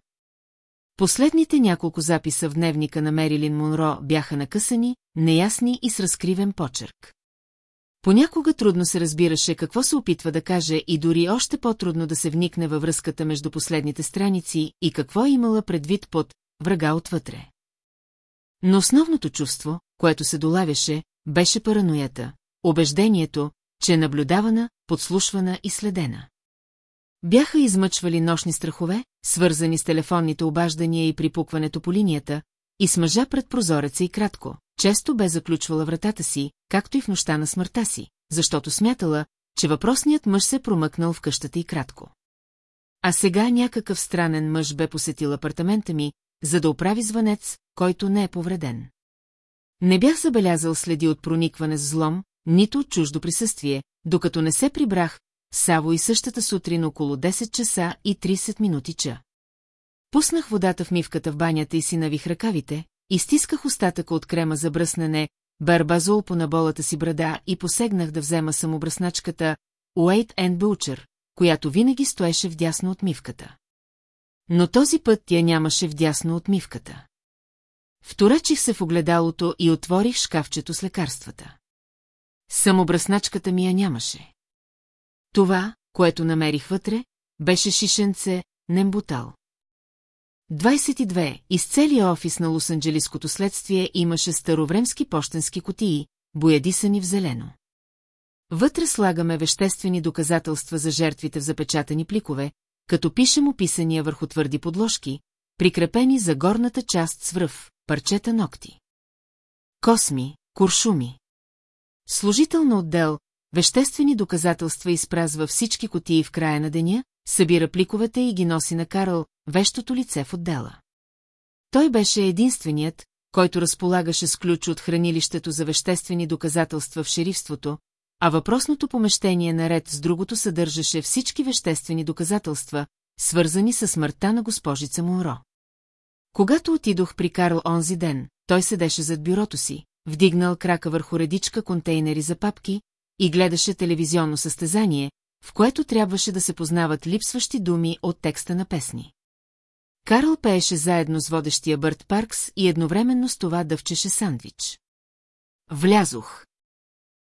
Последните няколко записа в дневника на Мерилин Монро бяха накъсани, неясни и с разкривен почерк. Понякога трудно се разбираше какво се опитва да каже и дори още по-трудно да се вникне във връзката между последните страници и какво е имала предвид под врага отвътре. Но основното чувство, което се долавяше, беше параноята, убеждението, че е наблюдавана, подслушвана и следена. Бяха измъчвали нощни страхове, свързани с телефонните обаждания и припукването по линията, и с мъжа пред прозореца и кратко, често бе заключвала вратата си, както и в нощта на смъртта си, защото смятала, че въпросният мъж се промъкнал в къщата и кратко. А сега някакъв странен мъж бе посетил апартамента ми, за да оправи звънец, който не е повреден. Не бях забелязал следи от проникване с злом, нито от чуждо присъствие, докато не се прибрах, Саво и същата сутрин около 10 часа и 30 минути ча. Пуснах водата в мивката в банята и си навих ръкавите, изтисках остатъка от крема за бръснене, барбазол по наболата си брада и посегнах да взема самобръсначката Уейт Енд Бълчер, която винаги стоеше вдясно от мивката. Но този път я нямаше вдясно от мивката. Вторачих се в огледалото и отворих шкафчето с лекарствата. Самобръсначката ми я нямаше. Това, което намерих вътре, беше шишенце, нембутал. 22. Из целия офис на Лос-Анджелиското следствие имаше старовремски почтенски котии, боядисани в зелено. Вътре слагаме веществени доказателства за жертвите в запечатани пликове, като пишем описания върху твърди подложки, прикрепени за горната част с връв, парчета ногти. Косми, куршуми. Служител на отдел, веществени доказателства изпразва всички котии в края на деня, събира пликовете и ги носи на Карл, вещото лице в отдела. Той беше единственият, който разполагаше с ключ от хранилището за веществени доказателства в шерифството, а въпросното помещение наред с другото съдържаше всички веществени доказателства, свързани с смъртта на госпожица Монро. Когато отидох при Карл онзи ден, той седеше зад бюрото си, вдигнал крака върху редичка контейнери за папки и гледаше телевизионно състезание, в което трябваше да се познават липсващи думи от текста на песни. Карл пееше заедно с водещия Бърт Паркс и едновременно с това дъвчеше сандвич. Влязох.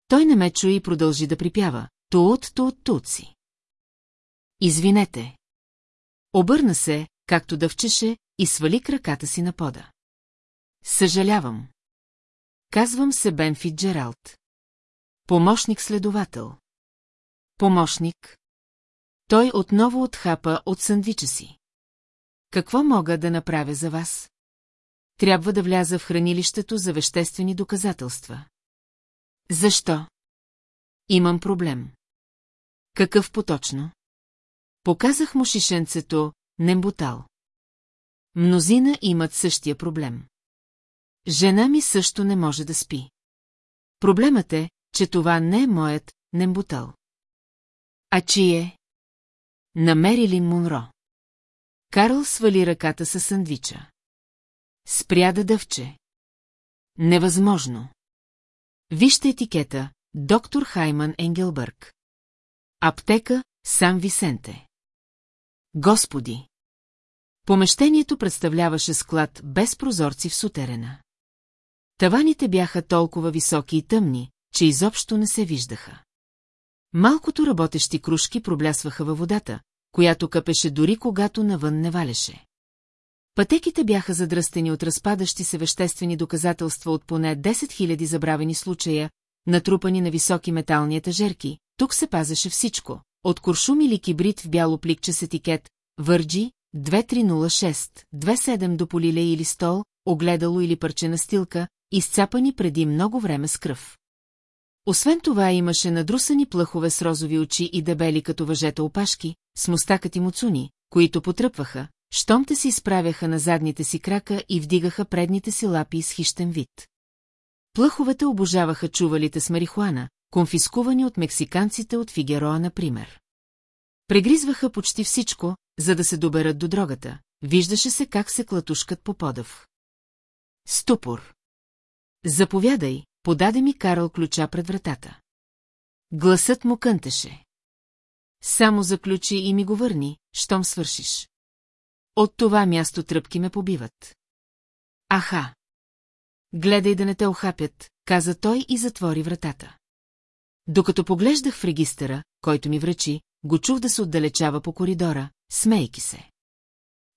Той не ме чу и продължи да припява. Туот, туот си. Извинете. Обърна се, както дъвчеше, и свали краката си на пода. Съжалявам. Казвам се Бен Фитджералд. Помощник-следовател. Помощник. Той отново отхапа от сандвича си. Какво мога да направя за вас? Трябва да вляза в хранилището за веществени доказателства. Защо? Имам проблем. Какъв поточно? Показах му шишенцето, нембутал. Мнозина имат същия проблем. Жена ми също не може да спи. Проблемът е, че това не е моят нембутал. А чи е? Намери ли Монро. Карл свали ръката със сандвича. Спря да дъвче. Невъзможно. Вижте етикета, доктор Хайман Енгелбърг. Аптека, Сан Висенте. Господи! Помещението представляваше склад без прозорци в сутерена. Таваните бяха толкова високи и тъмни, че изобщо не се виждаха. Малкото работещи кружки проблясваха във водата, която къпеше дори когато навън не валеше. Пътеките бяха задръстени от разпадащи се веществени доказателства от поне 10 000 забравени случая, натрупани на високи метални етажерки, тук се пазеше всичко, от куршум или кибрид в бяло пликче с етикет, върджи, 2306, 27 до полиле или стол, огледало или парче настилка, изцапани преди много време с кръв. Освен това имаше надрусани плъхове с розови очи и дебели като въжета опашки, с мустакати муцуни, които потръпваха, щом те си изправяха на задните си крака и вдигаха предните си лапи с хищен вид. Плъховете обожаваха чувалите с марихуана, конфискувани от мексиканците от Фигероа, например. Прегризваха почти всичко, за да се доберат до дрогата. Виждаше се как се клатушкат по подъв. Ступор. Заповядай, подаде ми Карл ключа пред вратата. Гласът му кънтеше. Само заключи и ми го върни, щом свършиш. От това място тръпки ме побиват. Аха! Гледай да не те охапят, каза той и затвори вратата. Докато поглеждах в регистъра, който ми връчи, го чух да се отдалечава по коридора, смейки се.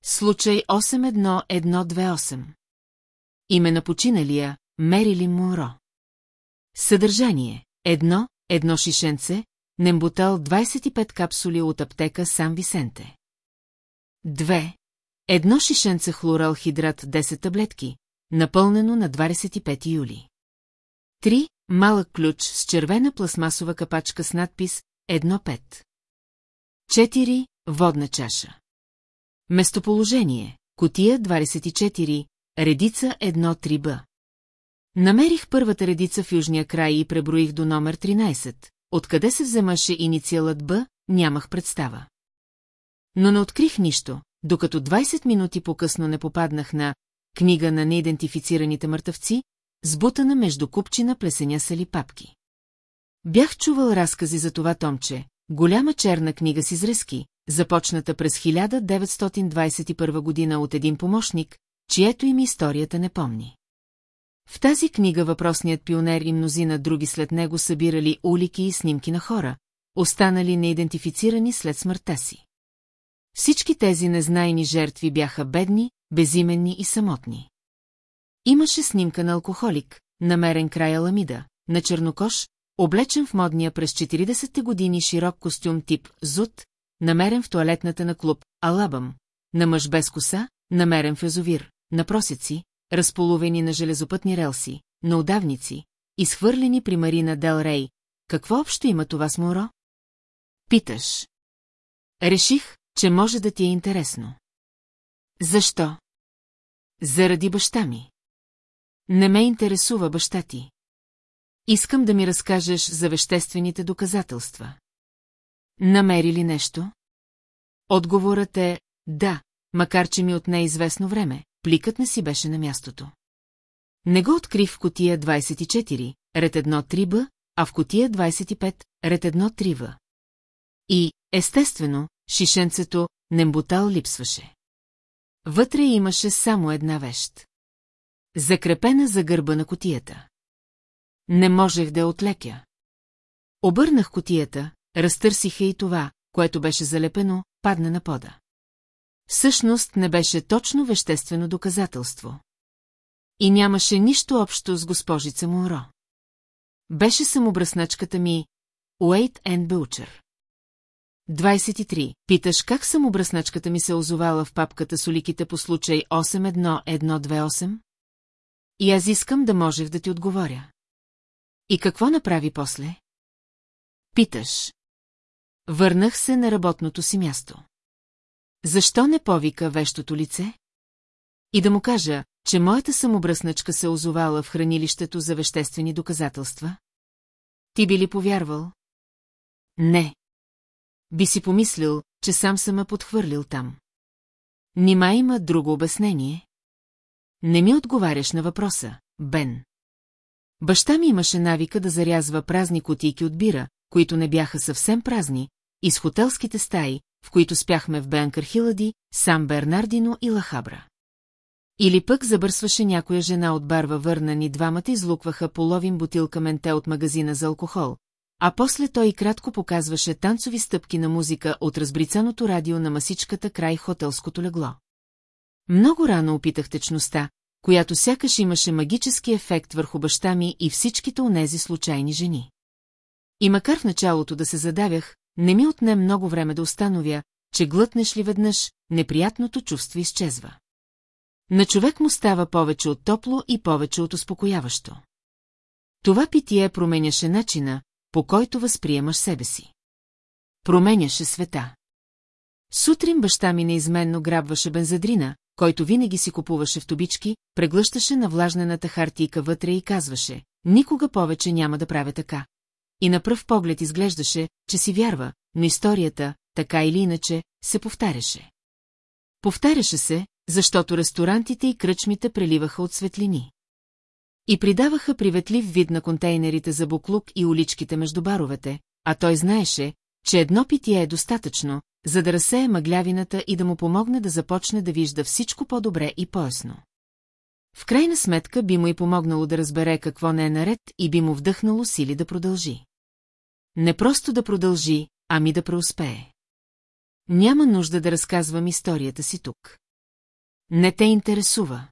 Случай 81128 Име на починалия Мерили Монро Съдържание Едно, едно шишенце, Нембутал 25 капсули от аптека Сан Висенте. 2. Едно шишенце хлорал хидрат 10 таблетки, напълнено на 25 юли. 3. Малък ключ с червена пластмасова капачка с надпис 1.5. 4. Водна чаша. Местоположение. Котия 24, редица 1-3Б. Намерих първата редица в южния край и преброих до номер 13. Откъде се вземаше инициалът Б, нямах представа. Но не открих нищо, докато 20 минути по-късно не попаднах на книга на неидентифицираните мъртъвци, сбутана между купчина плесеня сали папки. Бях чувал разкази за това томче, голяма черна книга с изрезки, започната през 1921 година от един помощник, чието им историята не помни. В тази книга въпросният пионер и мнозина други след него събирали улики и снимки на хора, останали неидентифицирани след смъртта си. Всички тези незнайни жертви бяха бедни, безименни и самотни. Имаше снимка на алкохолик, намерен край Аламида, на чернокош, облечен в модния през 40-те години широк костюм тип «Зуд», намерен в туалетната на клуб «Алабам», на мъж без коса, намерен в язовир, на просеци, разполовени на железопътни релси, на удавници, изхвърлени при Марина Дел Рей. Какво общо има това с Моро? Питаш. Реших, че може да ти е интересно. Защо? Заради баща ми. Не ме интересува баща ти. Искам да ми разкажеш за веществените доказателства. Намери ли нещо? Отговорът е да, макар че ми отне известно време, пликът не си беше на мястото. Не го открих в котия 24, ред 1-3Б, а в котия 25, ред 1-3В. И, естествено, шишенцето нембутал липсваше. Вътре имаше само една вещ. Закрепена за гърба на котията. Не можех да я отлекя. Обърнах котията, разтърсиха и това, което беше залепено, падна на пода. Всъщност не беше точно веществено доказателство. И нямаше нищо общо с госпожица Монро. Беше самобръсначката ми Уейт and Бълчер. 23. Питаш как самобръсначката ми се озовала в папката с уликите по случай 81128? И аз искам да можех да ти отговоря. И какво направи после? Питаш. Върнах се на работното си място. Защо не повика вещото лице? И да му кажа, че моята самобръсначка се озовала в хранилището за веществени доказателства? Ти би ли повярвал? Не. Би си помислил, че сам съм ме подхвърлил там. Нима има друго обяснение? Не ми отговаряш на въпроса, Бен. Баща ми имаше навика да зарязва празни котийки от бира, които не бяха съвсем празни, из хотелските стаи, в които спяхме в Бенкър Хилади, Сан Бернардино и Лахабра. Или пък забърсваше някоя жена от барва върна ни двамата излукваха половин бутилка менте от магазина за алкохол, а после той и кратко показваше танцови стъпки на музика от разбрицаното радио на масичката край хотелското легло. Много рано опитах течността, която сякаш имаше магически ефект върху баща ми и всичките онези случайни жени. И макар в началото да се задавях, не ми отне много време да установя, че глътнеш ли веднъж, неприятното чувство изчезва. На човек му става повече от топло и повече от успокояващо. Това питие променяше начина, по който възприемаш себе си. Променяше света. Сутрин баща ми неизменно грабваше бензадрина, който винаги си купуваше в тубички, преглъщаше на влажнената хартийка вътре и казваше, никога повече няма да правя така. И на пръв поглед изглеждаше, че си вярва, но историята, така или иначе, се повтаряше. Повтаряше се, защото ресторантите и кръчмите преливаха от светлини. И придаваха приветлив вид на контейнерите за буклук и уличките между баровете, а той знаеше, че едно питие е достатъчно, за да разсее мъглявината и да му помогне да започне да вижда всичко по-добре и по-ясно. В крайна сметка би му и помогнало да разбере какво не е наред и би му вдъхнало сили да продължи. Не просто да продължи, ами да преуспее. Няма нужда да разказвам историята си тук. Не те интересува.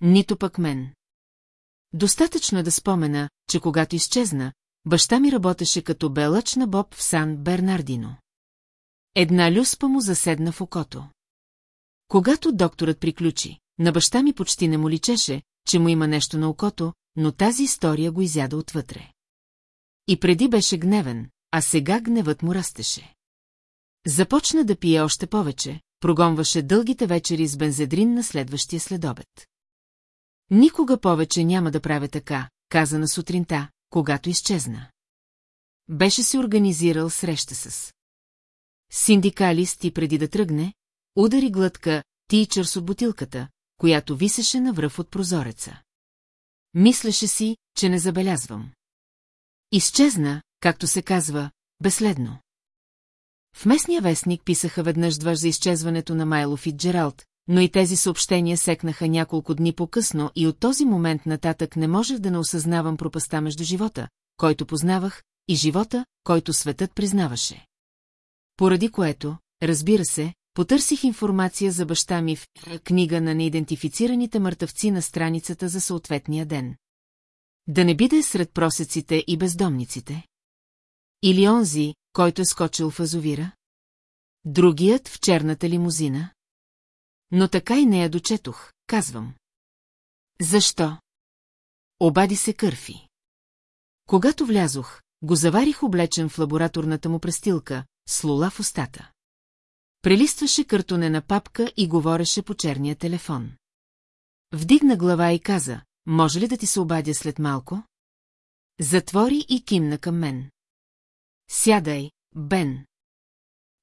Нито пък мен. Достатъчно е да спомена, че когато изчезна, баща ми работеше като белъч на Боб в Сан Бернардино. Една люспа му заседна в окото. Когато докторът приключи, на баща ми почти не му личеше, че му има нещо на окото, но тази история го изяда отвътре. И преди беше гневен, а сега гневът му растеше. Започна да пие още повече, прогонваше дългите вечери с бензедрин на следващия следобед. Никога повече няма да правя така, каза на сутринта, когато изчезна. Беше се организирал среща с синдикалист и преди да тръгне, удари глътка тичърс от бутилката, която висеше на връв от прозореца. Мислеше си, че не забелязвам. Изчезна, както се казва, безследно. В местния вестник писаха веднъж двъж за изчезването на Майло Фитджералд, но и тези съобщения секнаха няколко дни по-късно и от този момент нататък не можех да не осъзнавам пропаста между живота, който познавах, и живота, който светът признаваше. Поради което, разбира се, потърсих информация за баща ми в книга на неидентифицираните мъртъвци на страницата за съответния ден. Да не биде сред просеците и бездомниците? Или онзи, който е скочил в азовира? Другият в черната лимузина? Но така и не я дочетох, казвам. Защо? Обади се Кърфи. Когато влязох, го заварих облечен в лабораторната му престилка, с лула в устата. Прелистваше картонена папка и говореше по черния телефон. Вдигна глава и каза, може ли да ти се обадя след малко? Затвори и кимна към мен. Сядай, Бен.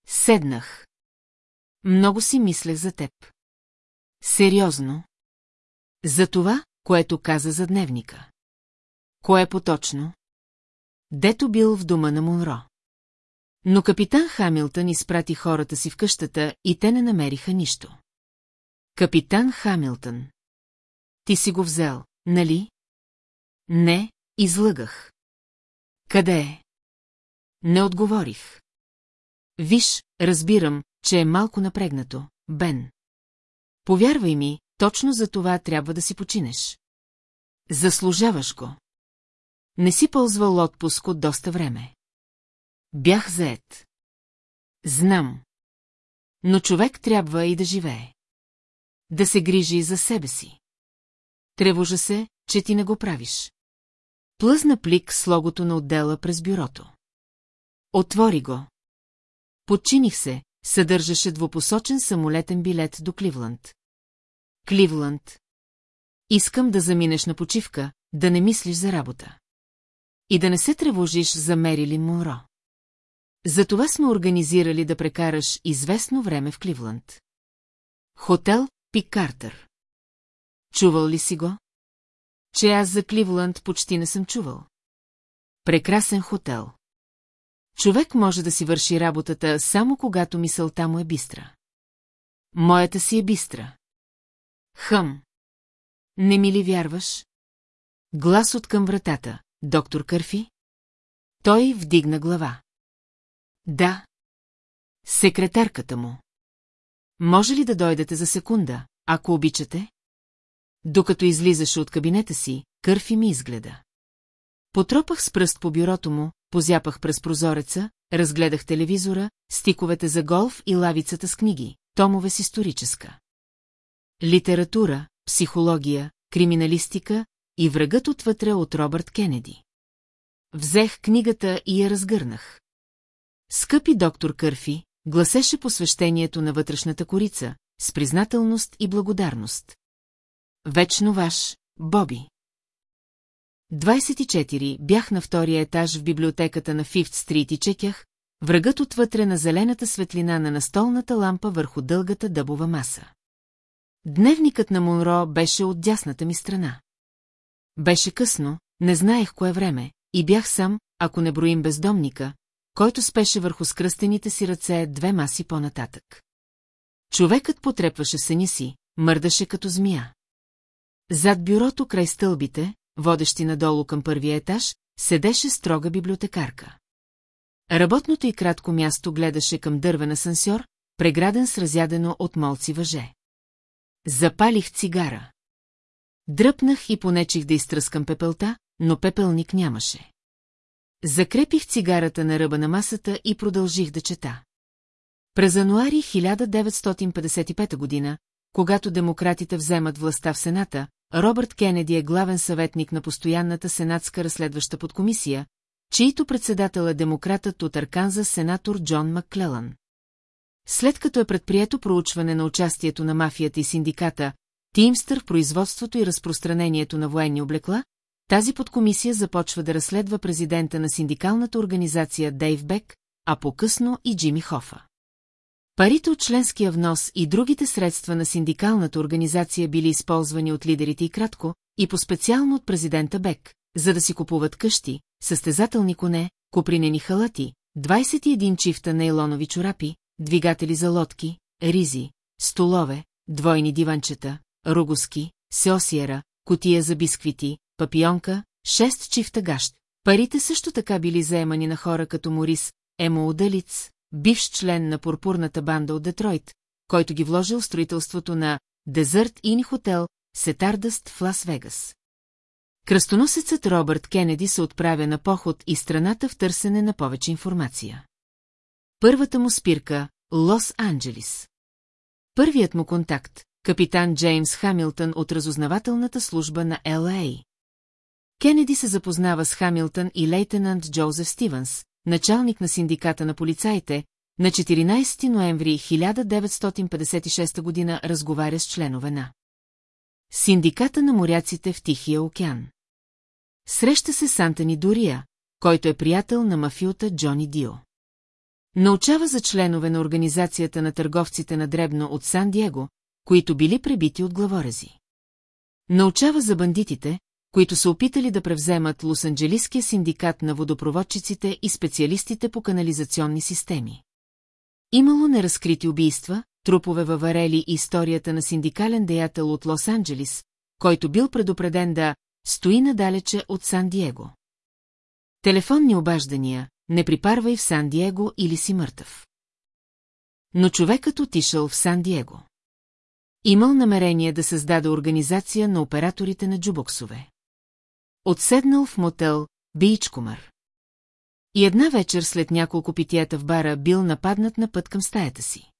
Седнах. Много си мислех за теб. Сериозно. За това, което каза за дневника. Кое поточно? Дето бил в дома на Монро. Но капитан Хамилтън изпрати хората си в къщата и те не намериха нищо. Капитан Хамилтън. Ти си го взел, нали? Не, излъгах. Къде е? Не отговорих. Виж, разбирам, че е малко напрегнато, Бен. Повярвай ми, точно за това трябва да си починеш. Заслужаваш го. Не си ползвал отпуск от доста време. Бях заед. Знам. Но човек трябва и да живее. Да се грижи за себе си. Тревожа се, че ти не го правиш. Плъзна плик с логото на отдела през бюрото. Отвори го. Подчиних се, съдържаше двупосочен самолетен билет до Кливланд. Кливланд. Искам да заминеш на почивка, да не мислиш за работа. И да не се тревожиш за Мерилин Монро. Затова сме организирали да прекараш известно време в Кливланд. Хотел Пик Картер. Чувал ли си го? Че аз за Кливланд почти не съм чувал. Прекрасен хотел. Човек може да си върши работата само когато мисълта му е бистра. Моята си е бистра. Хъм. Не ми ли вярваш? Глас от към вратата. Доктор Кърфи? Той вдигна глава. Да. Секретарката му. Може ли да дойдете за секунда, ако обичате? Докато излизаше от кабинета си, Кърфи ми изгледа. Потропах с пръст по бюрото му, позяпах през прозореца, разгледах телевизора, стиковете за голф и лавицата с книги, томове с историческа. Литература, психология, криминалистика и врагът отвътре от Робърт Кенеди. Взех книгата и я разгърнах. Скъпи доктор Кърфи, гласеше посвещението на вътрешната корица, с признателност и благодарност. Вечно ваш, Боби. 24. Бях на втория етаж в библиотеката на Фифт Стрит и чекях, врагът отвътре на зелената светлина на настолната лампа върху дългата дъбова маса. Дневникът на Монро беше от дясната ми страна. Беше късно, не знаех кое време, и бях сам, ако не броим бездомника, който спеше върху скръстените си ръце две маси по-нататък. Човекът потрепваше съни си, мърдаше като змия. Зад бюрото край стълбите, водещи надолу към първия етаж, седеше строга библиотекарка. Работното и кратко място гледаше към дървен асансьор, преграден с разядено от молци въже. Запалих цигара. Дръпнах и понечих да изтръскам пепелта, но пепелник нямаше. Закрепих цигарата на ръба на масата и продължих да чета. През януари 1955 година, когато демократите вземат властта в Сената, Робърт Кенеди е главен съветник на постоянната сенатска разследваща подкомисия, чието председател е демократът от Арканза сенатор Джон Макклелан. След като е предприето проучване на участието на мафията и синдиката, Тимстър в производството и разпространението на военни облекла, тази подкомисия започва да разследва президента на синдикалната организация Дейв Бек, а по-късно и Джими Хофа. Парите от членския внос и другите средства на синдикалната организация били използвани от лидерите и кратко, и по-специално от президента Бек, за да си купуват къщи, състезателни коне, купринени халати, 21 чифта нейлонови чорапи, двигатели за лодки, ризи, столове, двойни диванчета, ругоски, сеосиера, котия за бисквити, папионка, шест чифта гащ. Парите също така били заемани на хора като Морис, Емо Удалиц, бивш член на пурпурната банда от Детройт, който ги вложил в строителството на Дезърт Ин Хотел, Сетардъст в Лас-Вегас. Кръстоносецът Робърт Кенеди се отправя на поход и страната в търсене на повече информация. Първата му спирка – Лос-Анджелис. Първият му контакт – капитан Джеймс Хамилтън от разузнавателната служба на ЛА. Кенеди се запознава с Хамилтън и лейтенант Джозеф Стивенс, началник на синдиката на полицаите, на 14 ноември 1956 година разговаря с членове на Синдиката на моряците в Тихия океан. Среща се с Антони Дория, който е приятел на мафиота Джони Дио. Научава за членове на Организацията на търговците на Дребно от Сан-Диего, които били пребити от главорези. Научава за бандитите, които са опитали да превземат Лос-Анджелиския синдикат на водопроводчиците и специалистите по канализационни системи. Имало неразкрити убийства, трупове във варели и историята на синдикален деятел от Лос-Анджелис, който бил предупреден да стои надалече от Сан-Диего. Телефонни обаждания, не припарвай в Сан-Диего или си мъртъв. Но човекът отишъл в Сан-Диего. Имал намерение да създаде организация на операторите на джубоксове. Отседнал в мотел Бичкомър. И една вечер след няколко питията в бара бил нападнат на път към стаята си.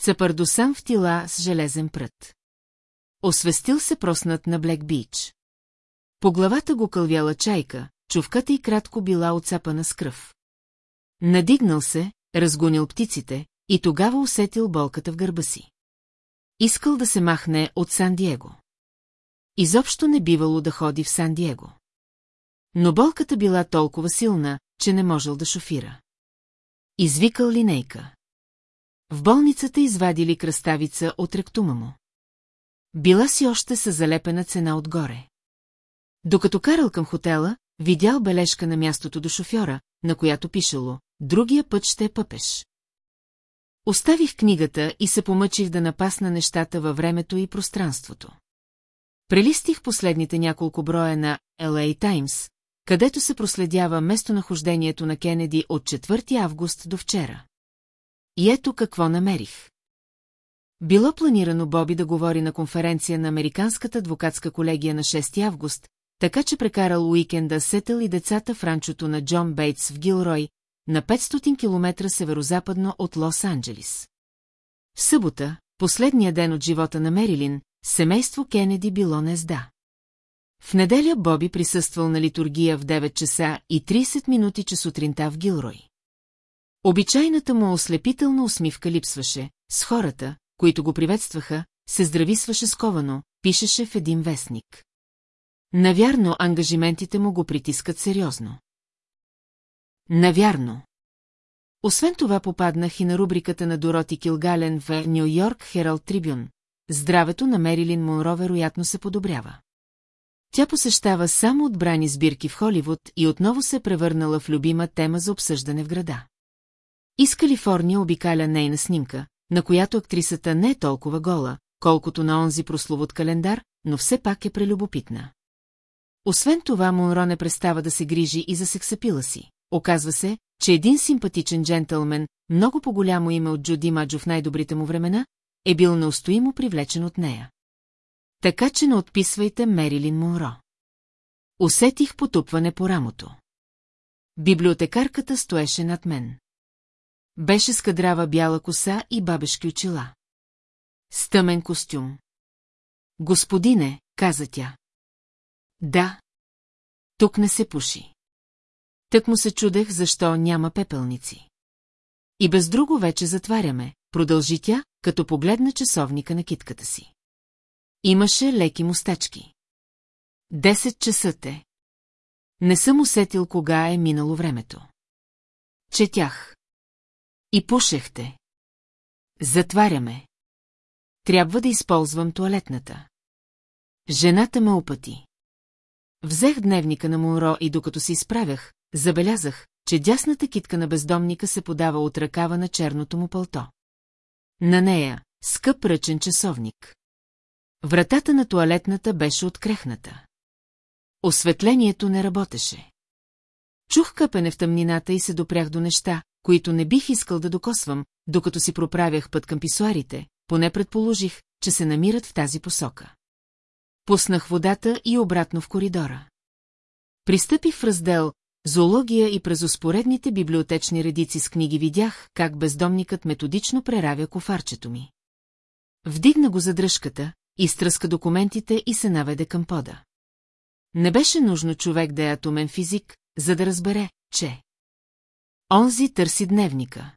Цапардосан в тила с железен прът. Освестил се проснат на Блек Бич. По главата го кълвяла чайка, чувката и кратко била отцапана с кръв. Надигнал се, разгонил птиците и тогава усетил болката в гърба си. Искал да се махне от Сан-Диего. Изобщо не бивало да ходи в Сан-Диего. Но болката била толкова силна, че не можел да шофира. Извикал линейка. В болницата извадили кръставица от ректума му. Била си още с залепена цена отгоре. Докато карал към хотела, видял бележка на мястото до шофьора, на която пишело «Другия път ще е пъпеш». Оставих книгата и се помъчих да напасна нещата във времето и пространството. Прелистих последните няколко броя на LA Times, където се проследява местонахождението на Кенеди от 4 август до вчера. И ето какво намерих. Било планирано Боби да говори на конференция на Американската адвокатска колегия на 6 август, така че прекарал уикенда сетъл и децата в ранчото на Джон Бейтс в Гилрой, на 500 км северозападно от Лос-Анджелис. В събота, последния ден от живота на Мерилин, семейство Кенеди било незда. В неделя Боби присъствал на литургия в 9 часа и 30 минути че сутринта в Гилрой. Обичайната му ослепителна усмивка липсваше, с хората, които го приветстваха, се здрависваше сковано, пишеше в един вестник. Навярно ангажиментите му го притискат сериозно. Навярно. Освен това попаднах и на рубриката на Дороти Килгален в Нью Йорк Хералд Трибюн. Здравето на Мерилин Монро вероятно се подобрява. Тя посещава само отбрани сбирки в Холивуд и отново се е превърнала в любима тема за обсъждане в града. Из Калифорния обикаля нейна снимка, на която актрисата не е толкова гола, колкото на онзи прословут календар, но все пак е прелюбопитна. Освен това, Монро не престава да се грижи и за сексапила си. Оказва се, че един симпатичен джентълмен, много по-голямо име от Джуди Маджо в най-добрите му времена, е бил неустоимо привлечен от нея. Така че не отписвайте Мерилин Монро. Усетих потупване по рамото. Библиотекарката стоеше над мен. Беше с кадрава бяла коса и бабешки очила. Стъмен костюм. Господине, каза тя. Да. Тук не се пуши. Тък му се чудех, защо няма пепелници. И без друго вече затваряме, продължи тя, като погледна часовника на китката си. Имаше леки мустачки. Десет часа те. Не съм усетил кога е минало времето. Четях. И пушехте. Затваряме. Трябва да използвам туалетната. Жената ме опъти. Взех дневника на Монро и докато се изправях, забелязах, че дясната китка на бездомника се подава от ръкава на черното му пълто. На нея, скъп ръчен часовник. Вратата на туалетната беше открехната. Осветлението не работеше. Чух къпене в тъмнината и се допрях до неща, които не бих искал да докосвам, докато си проправях път към писуарите, поне предположих, че се намират в тази посока. Пуснах водата и обратно в коридора. Пристъпих в раздел «Зоология» и през успоредните библиотечни редици с книги видях, как бездомникът методично преравя кофарчето ми. Вдигна го за дръжката, изтръска документите и се наведе към пода. Не беше нужно човек да е атомен физик, за да разбере, че... Онзи търси дневника.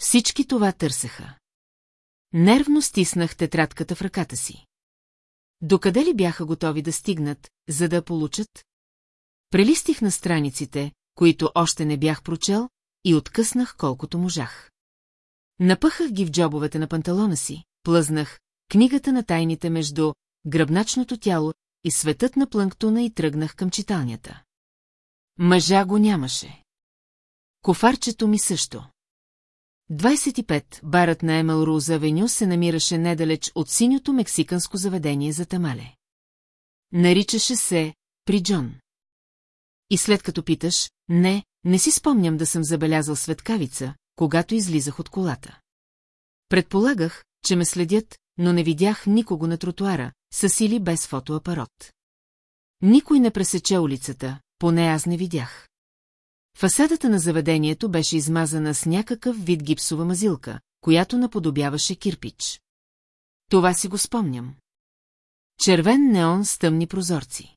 Всички това търсеха. Нервно стиснах тетрадката в ръката си. Докъде ли бяха готови да стигнат, за да получат? Прелистих на страниците, които още не бях прочел, и откъснах колкото можах. Напъхах ги в джобовете на панталона си, плъзнах, книгата на тайните между гръбначното тяло и светът на планктона и тръгнах към читалнята. Мъжа го нямаше. Кофарчето ми също. 25. Барът на Емел Руз Авеню се намираше недалеч от синьото мексиканско заведение за тамале. Наричаше се При Джон. И след като питаш, не, не си спомням да съм забелязал светкавица, когато излизах от колата. Предполагах, че ме следят, но не видях никого на тротуара, с или без фотоапарат. Никой не пресече улицата, поне аз не видях. Фасадата на заведението беше измазана с някакъв вид гипсова мазилка, която наподобяваше кирпич. Това си го спомням. Червен неон с тъмни прозорци.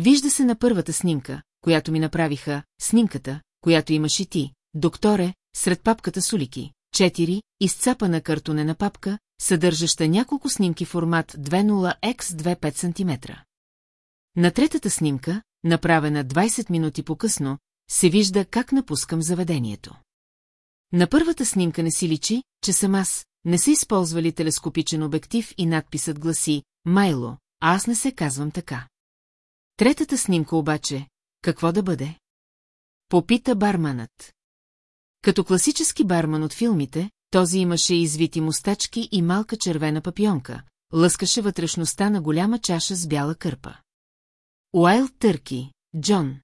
Вижда се на първата снимка, която ми направиха, снимката, която имаш и ти, докторе, сред папката с улики, 4, изцапана картонена папка, съдържаща няколко снимки формат 20x25 см. На третата снимка, направена 20 минути по-късно, се вижда как напускам заведението. На първата снимка не си личи, че съм аз, не са използвали телескопичен обектив и надписът гласи «Майло», а аз не се казвам така. Третата снимка обаче, какво да бъде? Попита барманът. Като класически барман от филмите, този имаше извити мустачки и малка червена папионка, лъскаше вътрешността на голяма чаша с бяла кърпа. Уайл Търки, Джон.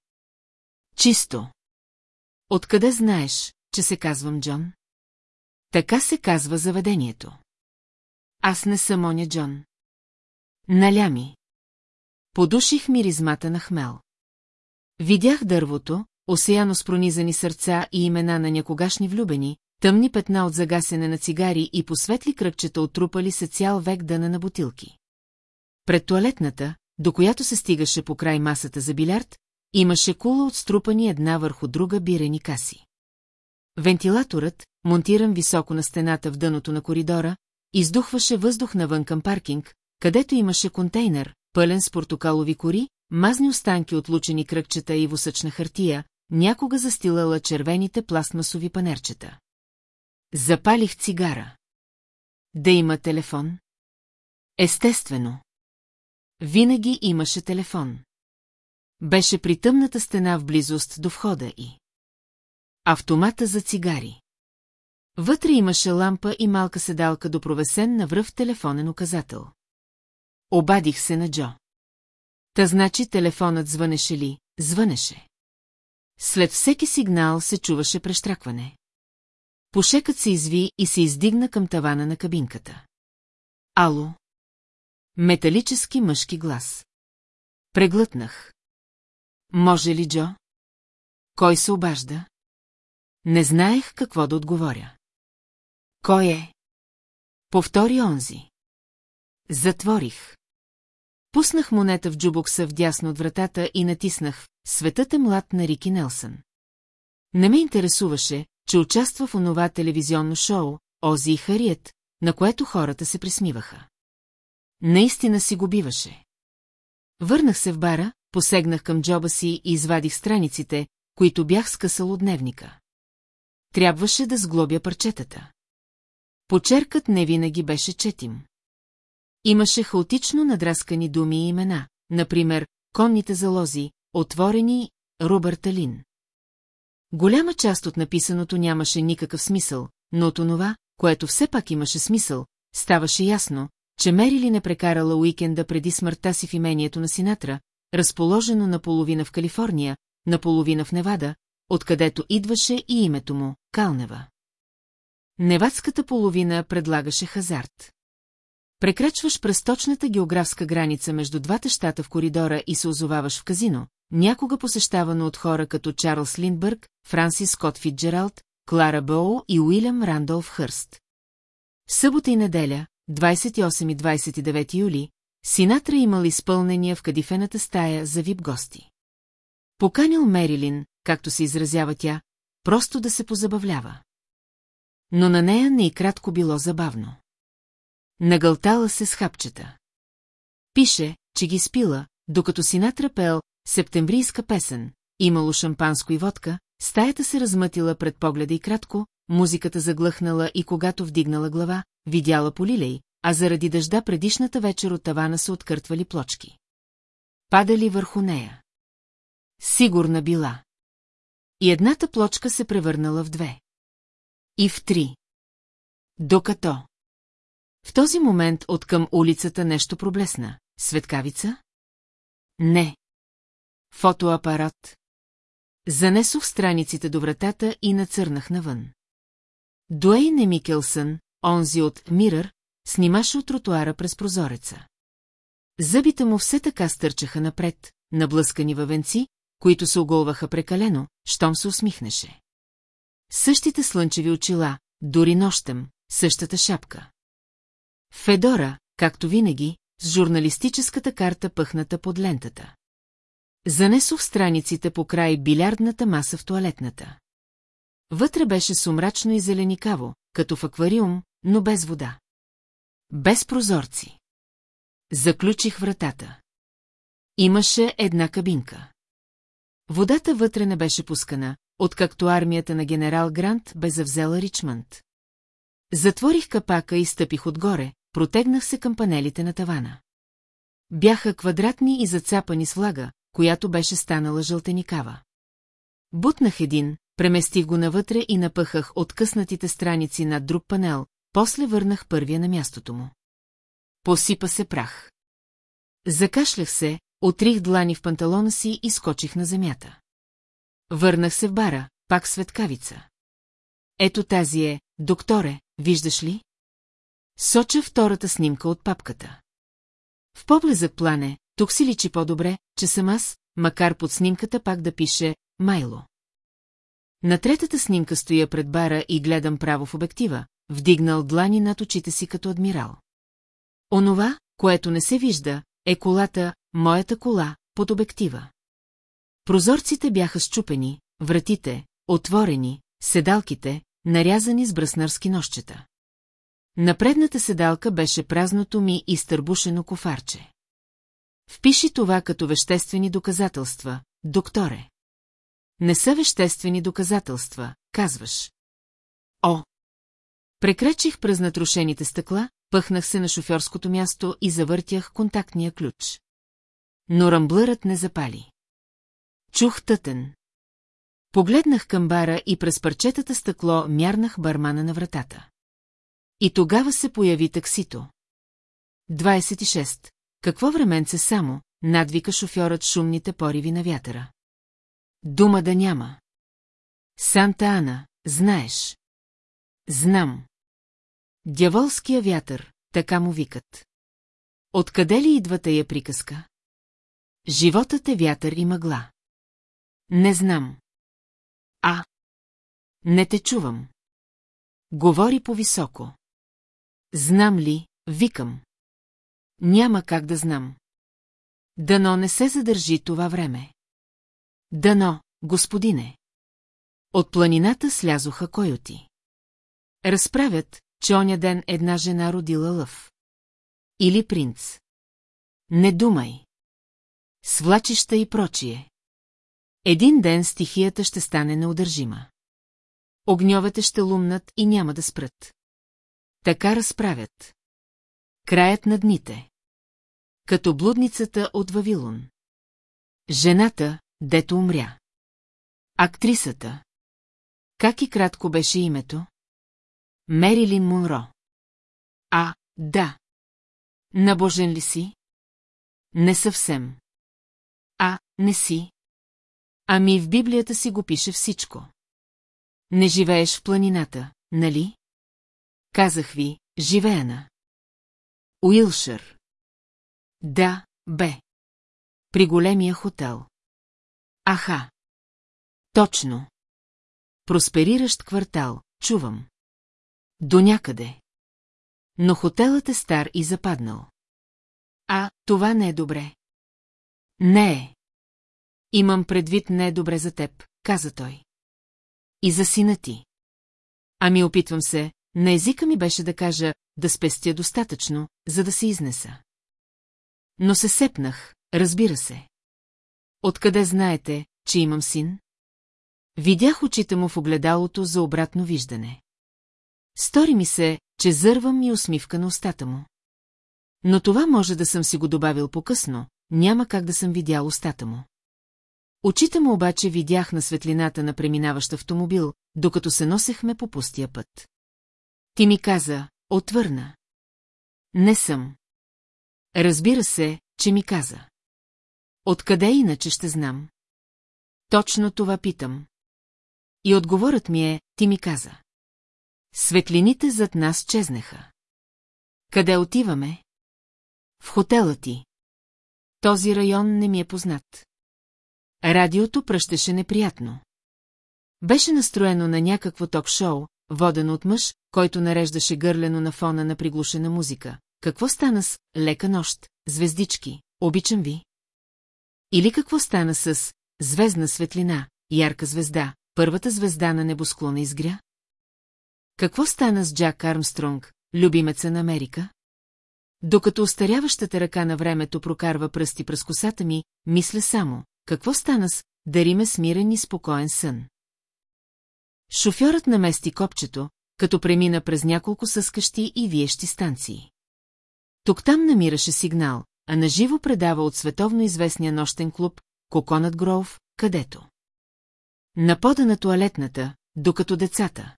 Чисто. Откъде знаеш, че се казвам Джон? Така се казва заведението. Аз не съм оня Джон. Наля ми. Подуших миризмата на хмел. Видях дървото, осеяно с пронизани сърца и имена на някогашни влюбени, тъмни петна от загасене на цигари и по светли кръгчета отрупали се цял век дъна на бутилки. Пред туалетната, до която се стигаше по край масата за билярд, имаше кула от струпани една върху друга бирени каси. Вентилаторът, монтиран високо на стената в дъното на коридора, издухваше въздух навън към паркинг, където имаше контейнер, пълен с портокалови кори, мазни останки от лучени кръгчета и восъчна хартия, някога застилала червените пластмасови панерчета. Запалих цигара. Да има телефон? Естествено. Винаги имаше телефон. Беше при тъмната стена в близост до входа и... Автомата за цигари. Вътре имаше лампа и малка седалка до провесен на връв телефонен указател. Обадих се на Джо. Та значи телефонът звънеше ли? Звънеше. След всеки сигнал се чуваше прещракване. Пошекът се изви и се издигна към тавана на кабинката. Ало? Металически мъжки глас. Преглътнах. Може ли, Джо? Кой се обажда? Не знаех какво да отговоря. Кой е? Повтори онзи. Затворих. Пуснах монета в джубокса вдясно от вратата и натиснах «Светът е млад» на Рики Нелсън. Не ме интересуваше, че участва в онова телевизионно шоу «Ози и Хариет», на което хората се присмиваха. Наистина си го биваше. Върнах се в бара, посегнах към джоба си и извадих страниците, които бях скъсал от дневника. Трябваше да сглобя парчетата. Почеркът не винаги беше четим. Имаше хаотично надраскани думи и имена, например, конните залози, отворени Робърт Алин. Голяма част от написаното нямаше никакъв смисъл, но от онова, което все пак имаше смисъл, ставаше ясно, че Мерили не прекарала уикенда преди смъртта си в имението на Синатра, разположено наполовина в Калифорния, наполовина в Невада, откъдето идваше и името му – Калнева. Невадската половина предлагаше хазарт. Прекрачваш през точната географска граница между двата щата в коридора и се озоваваш в казино, някога посещавано от хора като Чарлз Линдбърг, Франсис Скот Фитджералд, Клара Боу и Уилям Рандолф Хърст. Събота и неделя, 28 и 29 юли, Синатра имал изпълнения в кадифената стая за вип гости. Поканил Мерилин, както се изразява тя, просто да се позабавлява. Но на нея не и кратко било забавно. Нагълтала се с хапчета. Пише, че ги спила, докато си натрапел септемврийска песен, имало шампанско и водка, стаята се размътила пред погледа и кратко, музиката заглъхнала и когато вдигнала глава, видяла полилей, а заради дъжда предишната вечер от тавана се откъртвали плочки. Падали върху нея. Сигурна била. И едната плочка се превърнала в две. И в три. Докато. В този момент от към улицата нещо проблесна. Светкавица? Не. Фотоапарат. Занесох страниците до вратата и нацърнах навън. Дуейне Микелсън, онзи от Мирър, снимаше от тротуара през прозореца. Зъбите му все така стърчаха напред, наблъскани във венци, които се оголваха прекалено, щом се усмихнеше. Същите слънчеви очила, дори нощем, същата шапка. Федора, както винаги, с журналистическата карта пъхната под лентата. Занесох страниците по край билярдната маса в туалетната. Вътре беше сумрачно и зеленикаво, като в аквариум, но без вода. Без прозорци. Заключих вратата. Имаше една кабинка. Водата вътре не беше пускана, откакто армията на генерал Грант бе завзела Ричмънд. Затворих капака и стъпих отгоре, протегнах се към панелите на тавана. Бяха квадратни и зацапани с влага, която беше станала жълтеникава. Бутнах един, преместих го навътре и напъхах откъснатите страници над друг панел, после върнах първия на мястото му. Посипа се прах. Закашлях се, отрих длани в панталона си и скочих на земята. Върнах се в бара, пак светкавица. Ето тази е, докторе, виждаш ли? Соча втората снимка от папката. В поблизък плане, тук си личи по-добре, че съм аз, макар под снимката пак да пише «Майло». На третата снимка стоя пред бара и гледам право в обектива, вдигнал длани над очите си като адмирал. Онова, което не се вижда, е колата, моята кола, под обектива. Прозорците бяха щупени, вратите, отворени, седалките, нарязани с бръснарски нощчета. На предната седалка беше празното ми изтърбушено кофарче. Впиши това като веществени доказателства, докторе. Не са веществени доказателства, казваш. О! Прекрачих през натрушените стъкла, пъхнах се на шофьорското място и завъртях контактния ключ. Но рамблърът не запали. Чух тътен. Погледнах към бара и през парчетата стъкло мярнах бармана на вратата. И тогава се появи таксито. 26. Какво временце само, надвика шофьорът шумните пориви на вятъра. Дума да няма. Санта Ана, знаеш. Знам. Дяволския вятър, така му викат. Откъде ли идва тая приказка? Животът е вятър и мъгла. Не знам. А. Не те чувам. Говори по-високо. Знам ли, викам. Няма как да знам. Дано не се задържи това време. Дано, господине. От планината слязоха койоти. Разправят, че оня ден една жена родила лъв. Или принц. Не думай. Свлачища и прочие. Един ден стихията ще стане неудържима. Огньовете ще лумнат и няма да спрат. Така разправят. Краят на дните. Като блудницата от Вавилон. Жената, дето умря. Актрисата. Как и кратко беше името? Мерилин Монро. А, да. Набожен ли си? Не съвсем. А, не си. Ами в Библията си го пише всичко. Не живееш в планината, нали? Казах ви, живея на. Уилшър. Да, бе. При големия хотел. Аха. Точно. Проспериращ квартал, чувам. До някъде. Но хотелът е стар и западнал. А, това не е добре. Не е. Имам предвид не е добре за теб, каза той. И за сина ти. Ами опитвам се, на езика ми беше да кажа, да спестя достатъчно, за да се изнеса. Но се сепнах, разбира се. Откъде знаете, че имам син? Видях очите му в огледалото за обратно виждане. Стори ми се, че зървам и усмивка на устата му. Но това може да съм си го добавил по-късно, няма как да съм видял устата му. Очите му обаче видях на светлината на преминаващ автомобил, докато се носехме по пустия път. Ти ми каза, отвърна. Не съм. Разбира се, че ми каза. Откъде иначе ще знам? Точно това питам. И отговорът ми е, ти ми каза. Светлините зад нас чезнеха. Къде отиваме? В хотела ти. Този район не ми е познат. Радиото пръщеше неприятно. Беше настроено на някакво ток-шоу, водено от мъж, който нареждаше гърлено на фона на приглушена музика. Какво стана с «Лека нощ», «Звездички», «Обичам ви»? Или какво стана с «Звездна светлина», «Ярка звезда», «Първата звезда на небосклона изгря»? Какво стана с Джак Армстронг, любимеца на Америка? Докато остаряващата ръка на времето прокарва пръсти през косата ми, мисля само, какво стана с «Дари ме смирен и спокоен сън». Шофьорът намести копчето, като премина през няколко съскащи и виещи станции. Тук-там намираше сигнал, а наживо предава от световно известния нощен клуб Коконът Гроув, където. На пода на туалетната, докато децата.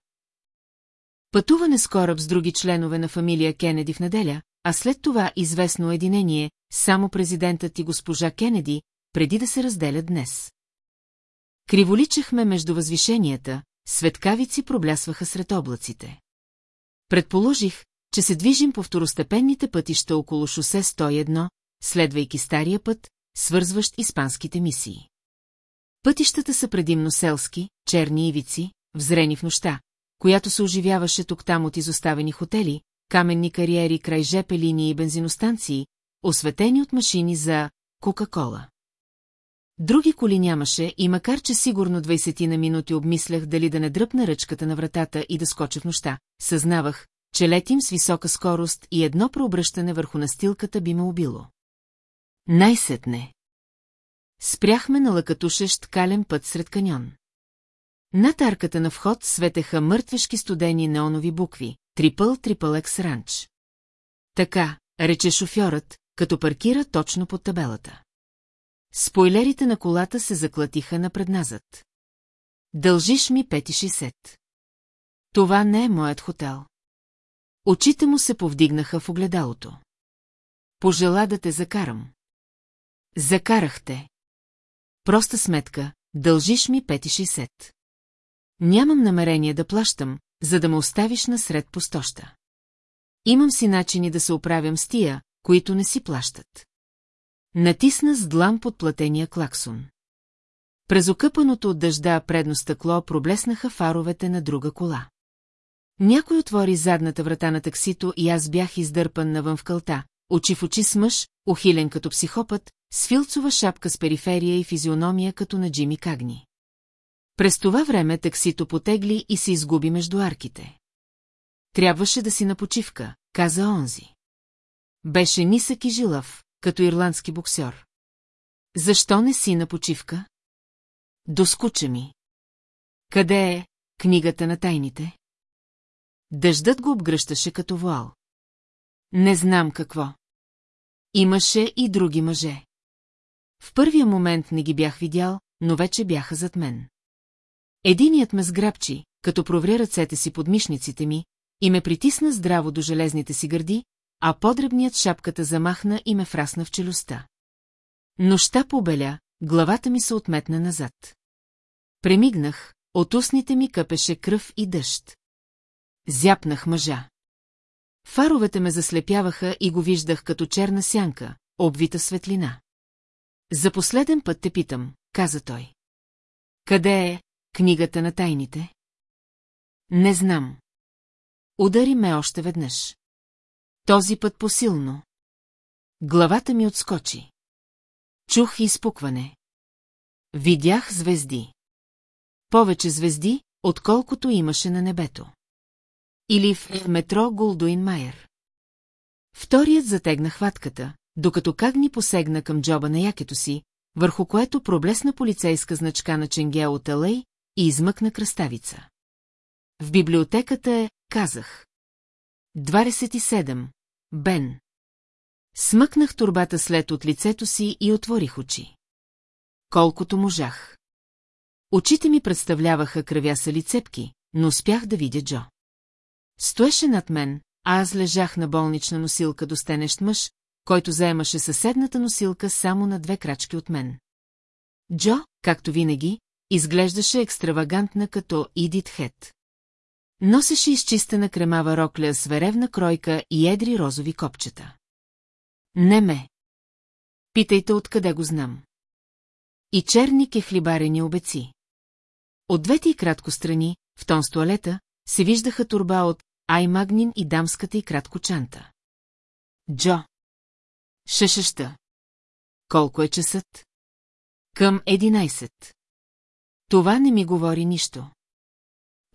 Пътуване с кораб с други членове на фамилия Кенеди в неделя, а след това известно единение, само президентът и госпожа Кенеди, преди да се разделят днес. Криволичахме между възвишенията, светкавици проблясваха сред облаците. Предположих, че се движим по второстепенните пътища около шосе 101, следвайки стария път, свързващ испанските мисии. Пътищата са предимно селски, черни ивици, взрени в нощта, която се оживяваше тук-там от изоставени хотели, каменни кариери край жепе линии и бензиностанции, осветени от машини за Кока-кола. Други коли нямаше и макар, че сигурно 20 на минути обмислях дали да не дръпна ръчката на вратата и да скоча в нощта, съзнавах, че летим с висока скорост и едно преобръщане върху настилката би ме убило. Най-сетне. Спряхме на лъкатушещ кален път сред каньон. Над арката на вход светеха мъртвешки студени неонови букви, трипъл трипъл екс ранч. Така, рече шофьорът, като паркира точно под табелата. Спойлерите на колата се заклатиха напредназът. Дължиш ми 5,60. Това не е моят хотел. Очите му се повдигнаха в огледалото. Пожела да те закарам. Закарахте. Проста сметка, дължиш ми 5,60. Нямам намерение да плащам, за да ме оставиш насред пустоща. Имам си начини да се оправям с тия, които не си плащат. Натисна с длан под платения клаксон. През окъпаното от дъжда предно стъкло проблеснаха фаровете на друга кола. Някой отвори задната врата на таксито и аз бях издърпан навън в кълта, очи в очи с мъж, ухилен като психопат, с филцова шапка с периферия и физиономия като на Джими Кагни. През това време таксито потегли и се изгуби между арките. Трябваше да си на почивка, каза онзи. Беше нисък и жилав, като ирландски боксер. Защо не си на почивка? Доскуча ми. Къде е книгата на тайните? Дъждът го обгръщаше като вуал. Не знам какво. Имаше и други мъже. В първия момент не ги бях видял, но вече бяха зад мен. Единият ме сграбчи, като провря ръцете си под мишниците ми, и ме притисна здраво до железните си гърди, а подребният шапката замахна и ме фрасна в челюстта. Нощта побеля, главата ми се отметна назад. Премигнах, от устните ми къпеше кръв и дъжд. Зяпнах мъжа. Фаровете ме заслепяваха и го виждах като черна сянка, обвита светлина. За последен път те питам, каза той. Къде е книгата на тайните? Не знам. Удари ме още веднъж. Този път посилно. Главата ми отскочи. Чух изпукване. Видях звезди. Повече звезди, отколкото имаше на небето. Или в метро Голдуин Майер. Вторият затегна хватката, докато Кагни посегна към джоба на якето си, върху което проблесна полицейска значка на Ченге от Алей и измъкна кръставица. В библиотеката е, казах. 27. Бен. Смъкнах турбата след от лицето си и отворих очи. Колкото можах. Очите ми представляваха кръвясали цепки, но успях да видя Джо. Стоеше над мен, а аз лежах на болнична носилка до стенещ мъж, който заемаше съседната носилка само на две крачки от мен. Джо, както винаги, изглеждаше екстравагантна като Идит Хет. Носеше изчистена кремава рокля с веревна кройка и едри розови копчета. Не ме. Питайте откъде го знам. И черни кехлибарени обеци. От двете и кратко страни, в тон с туалета, се виждаха турба от Аймагнин и дамската и кратко чанта. Джо. Шешеща. Колко е часът? Към 11. Това не ми говори нищо.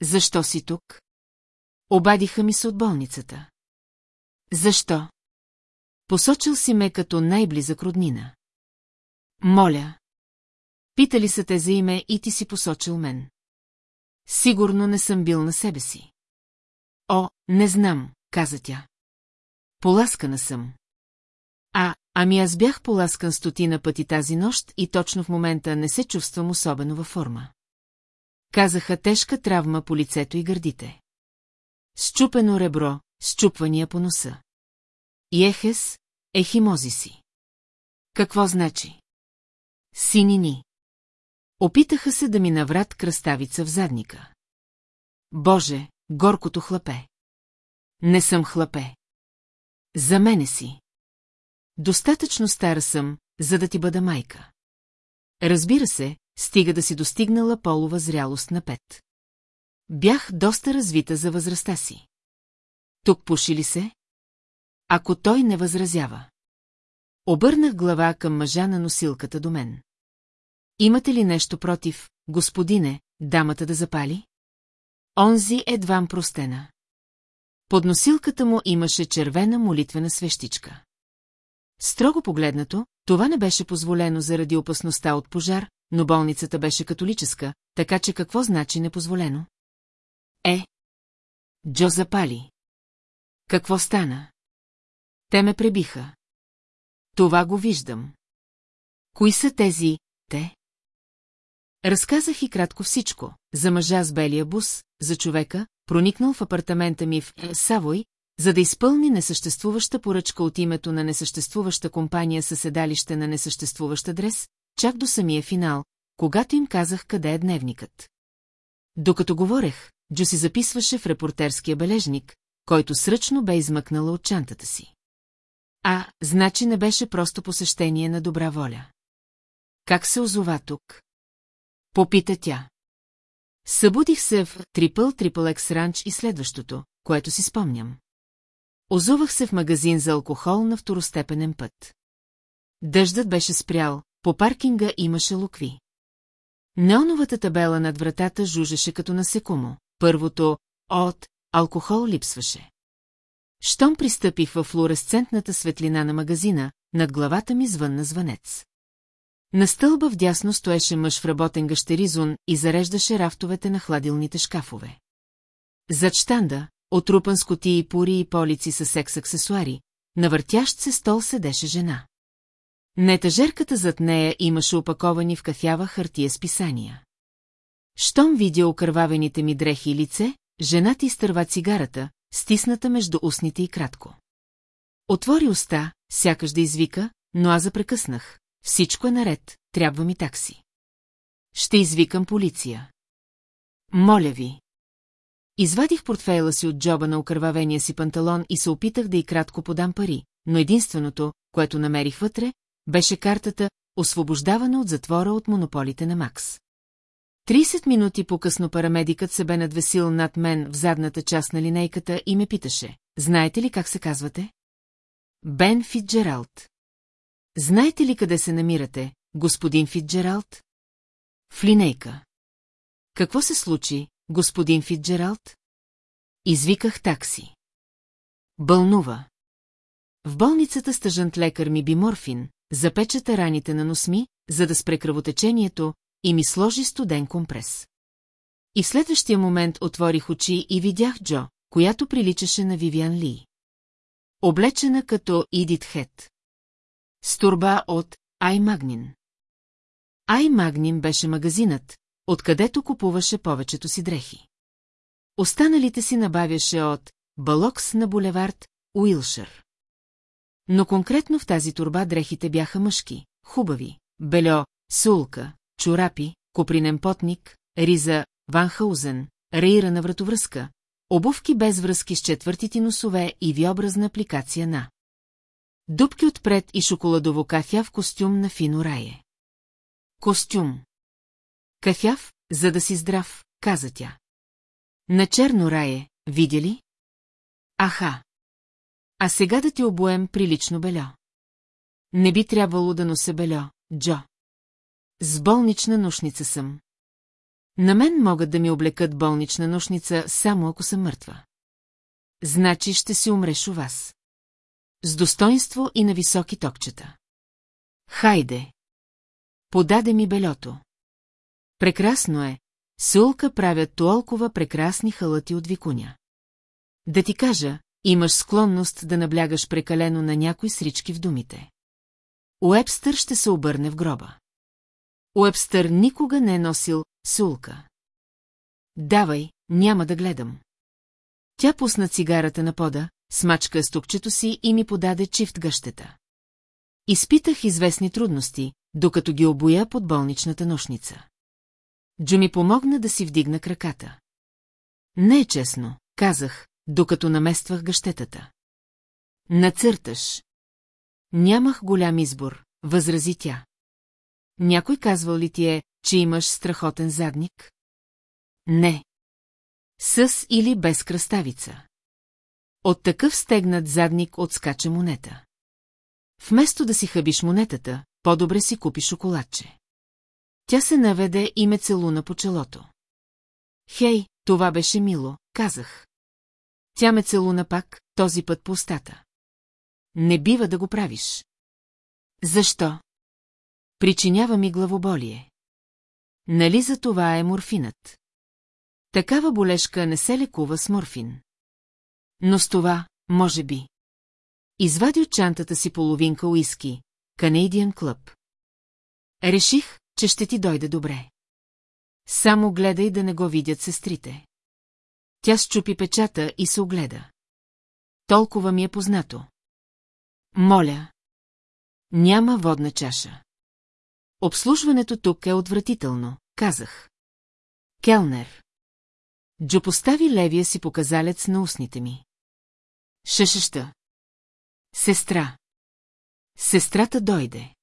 Защо си тук? Обадиха ми се от болницата. Защо? Посочил си ме като най-близък роднина. Моля. Питали са те за име и ти си посочил мен. Сигурно не съм бил на себе си. О, не знам, каза тя. Поласкана съм. А, ами аз бях поласкан стотина пъти тази нощ и точно в момента не се чувствам особено във форма. Казаха тежка травма по лицето и гърдите. Счупено ребро, счупвания по носа. Ехес, ехимози си. Какво значи? Синини. Опитаха се да ми наврат кръставица в задника. Боже, горкото хлапе. Не съм хлапе. За мене си. Достатъчно стара съм, за да ти бъда майка. Разбира се, стига да си достигнала полова зрялост на пет. Бях доста развита за възрастта си. Тук пуши ли се? Ако той не възразява. Обърнах глава към мъжа на носилката до мен. Имате ли нещо против, господине, дамата да запали? Онзи едвам простена. Под носилката му имаше червена молитвена свещичка. Строго погледнато, това не беше позволено заради опасността от пожар, но болницата беше католическа, така че какво значи непозволено? Е. Джо запали. Какво стана? Те ме пребиха. Това го виждам. Кои са тези те? Разказах и кратко всичко, за мъжа с белия бус, за човека, проникнал в апартамента ми в Савой, за да изпълни несъществуваща поръчка от името на несъществуваща компания със седалище на несъществуващ адрес, чак до самия финал, когато им казах къде е дневникът. Докато говорех, Джо си записваше в репортерския бележник, който сръчно бе измъкнала от чантата си. А, значи не беше просто посещение на добра воля. Как се озова тук? Попита тя. Събудих се в Трипъл Трипъл Екс Ранч и следващото, което си спомням. Озувах се в магазин за алкохол на второстепенен път. Дъждът беше спрял, по паркинга имаше лукви. Неоновата табела над вратата жужеше като насекомо. Първото «От» алкохол липсваше. Щом пристъпих в флуоресцентната светлина на магазина, над главата ми звънна звънец. На стълба вдясно стоеше мъж в работен гащеризон и зареждаше рафтовете на хладилните шкафове. Зад штанда, отрупан с котии, пури и полици с секс-аксесуари, на въртящ се стол седеше жена. На етажерката зад нея имаше опаковани в кафява хартия с писания. Щом видя окървавените ми дрехи и лице, жената изтърва цигарата, стисната между устните и кратко. Отвори уста, сякаш да извика, но аз запрекъснах. Всичко е наред, трябва ми такси. Ще извикам полиция. Моля ви. Извадих портфейла си от джоба на окървавения си панталон и се опитах да и кратко подам пари, но единственото, което намерих вътре, беше картата, освобождавана от затвора от монополите на Макс. 30 минути по-късно парамедикът се бе надвесил над мен в задната част на линейката и ме питаше, знаете ли как се казвате? Бен Фитджералд. Знаете ли къде се намирате, господин Фитджералд? В линейка. Какво се случи, господин Фитджералд? Извиках такси. Бълнува. В болницата стъжант лекар ми би морфин, запечата раните на носми, за да спре кръвотечението, и ми сложи студен компрес. И в следващия момент отворих очи и видях Джо, която приличаше на Вивиан Ли. Облечена като Идит Хет. С турба от Ай Магнин. Ай Магнин беше магазинът, откъдето купуваше повечето си дрехи. Останалите си набавяше от Балокс на булевард Уилшър. Но конкретно в тази турба дрехите бяха мъжки, хубави, бельо, сулка, чорапи, копринен потник, риза, ванхаузен, рейра на вратовръзка, обувки без връзки с четвъртите носове и виобразна апликация на. Дубки отпред и шоколадово кафя в костюм на фино рае. Костюм. Кафяв, за да си здрав, каза тя. На черно рае, видя ли? Аха. А сега да ти обоем прилично бельо. Не би трябвало да нося бельо, Джо. С болнична нушница съм. На мен могат да ми облекат болнична нушница, само ако съм мъртва. Значи ще си умреш у вас. С достоинство и на високи токчета. Хайде. Подаде ми белето. Прекрасно е. Сулка правят толкова прекрасни халати от викуня. Да ти кажа, имаш склонност да наблягаш прекалено на някои срички в думите. Уебстър ще се обърне в гроба. Уебстър никога не е носил сулка. Давай, няма да гледам. Тя пусна цигарата на пода, смачка стукчето си и ми подаде чифт гъщета. Изпитах известни трудности, докато ги обоя под болничната нощница. Джо ми помогна да си вдигна краката. Не е честно, казах, докато намествах гъщетата. Нацърташ. Нямах голям избор, възрази тя. Някой казвал ли ти е, че имаш страхотен задник? Не. С или без кръставица. От такъв стегнат задник отскача монета. Вместо да си хъбиш монетата, по-добре си купи шоколадче. Тя се наведе и ме целуна по челото. Хей, това беше мило, казах. Тя ме целуна пак, този път по устата. Не бива да го правиш. Защо? Причинява ми главоболие. Нали за това е морфинът? Такава болешка не се лекува с морфин. Но с това, може би. Извади от чантата си половинка уиски, Canadian Club. Реших, че ще ти дойде добре. Само гледай да не го видят сестрите. Тя счупи печата и се огледа. Толкова ми е познато. Моля. Няма водна чаша. Обслужването тук е отвратително, казах. Келнер. Джо постави левия си показалец на устните ми. Шешеща. Сестра. Сестрата дойде.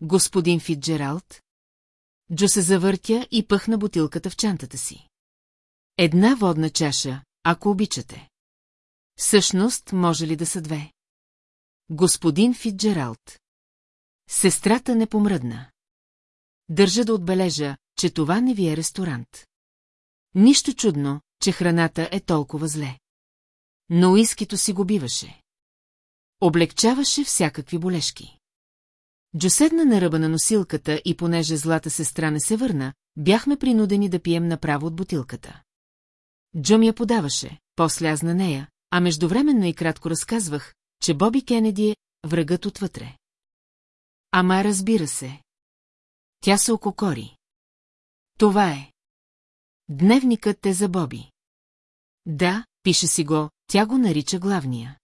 Господин Фитджералд? Джо се завъртя и пъхна бутилката в чантата си. Една водна чаша, ако обичате. Всъщност, може ли да са две? Господин Фитджералд. Сестрата не помръдна. Държа да отбележа, че това не ви е ресторант. Нищо чудно, че храната е толкова зле. Но уискито си го биваше. Облегчаваше всякакви болешки. Джо седна на ръба на носилката и понеже злата сестра не се върна, бяхме принудени да пием направо от бутилката. Джо ми я подаваше, после аз на нея, а междувременно и кратко разказвах, че Боби Кенеди е врагът отвътре. Ама разбира се. Тя се ококори. Това е. Дневникът е за Боби. Да, пише си го, тя го нарича главния.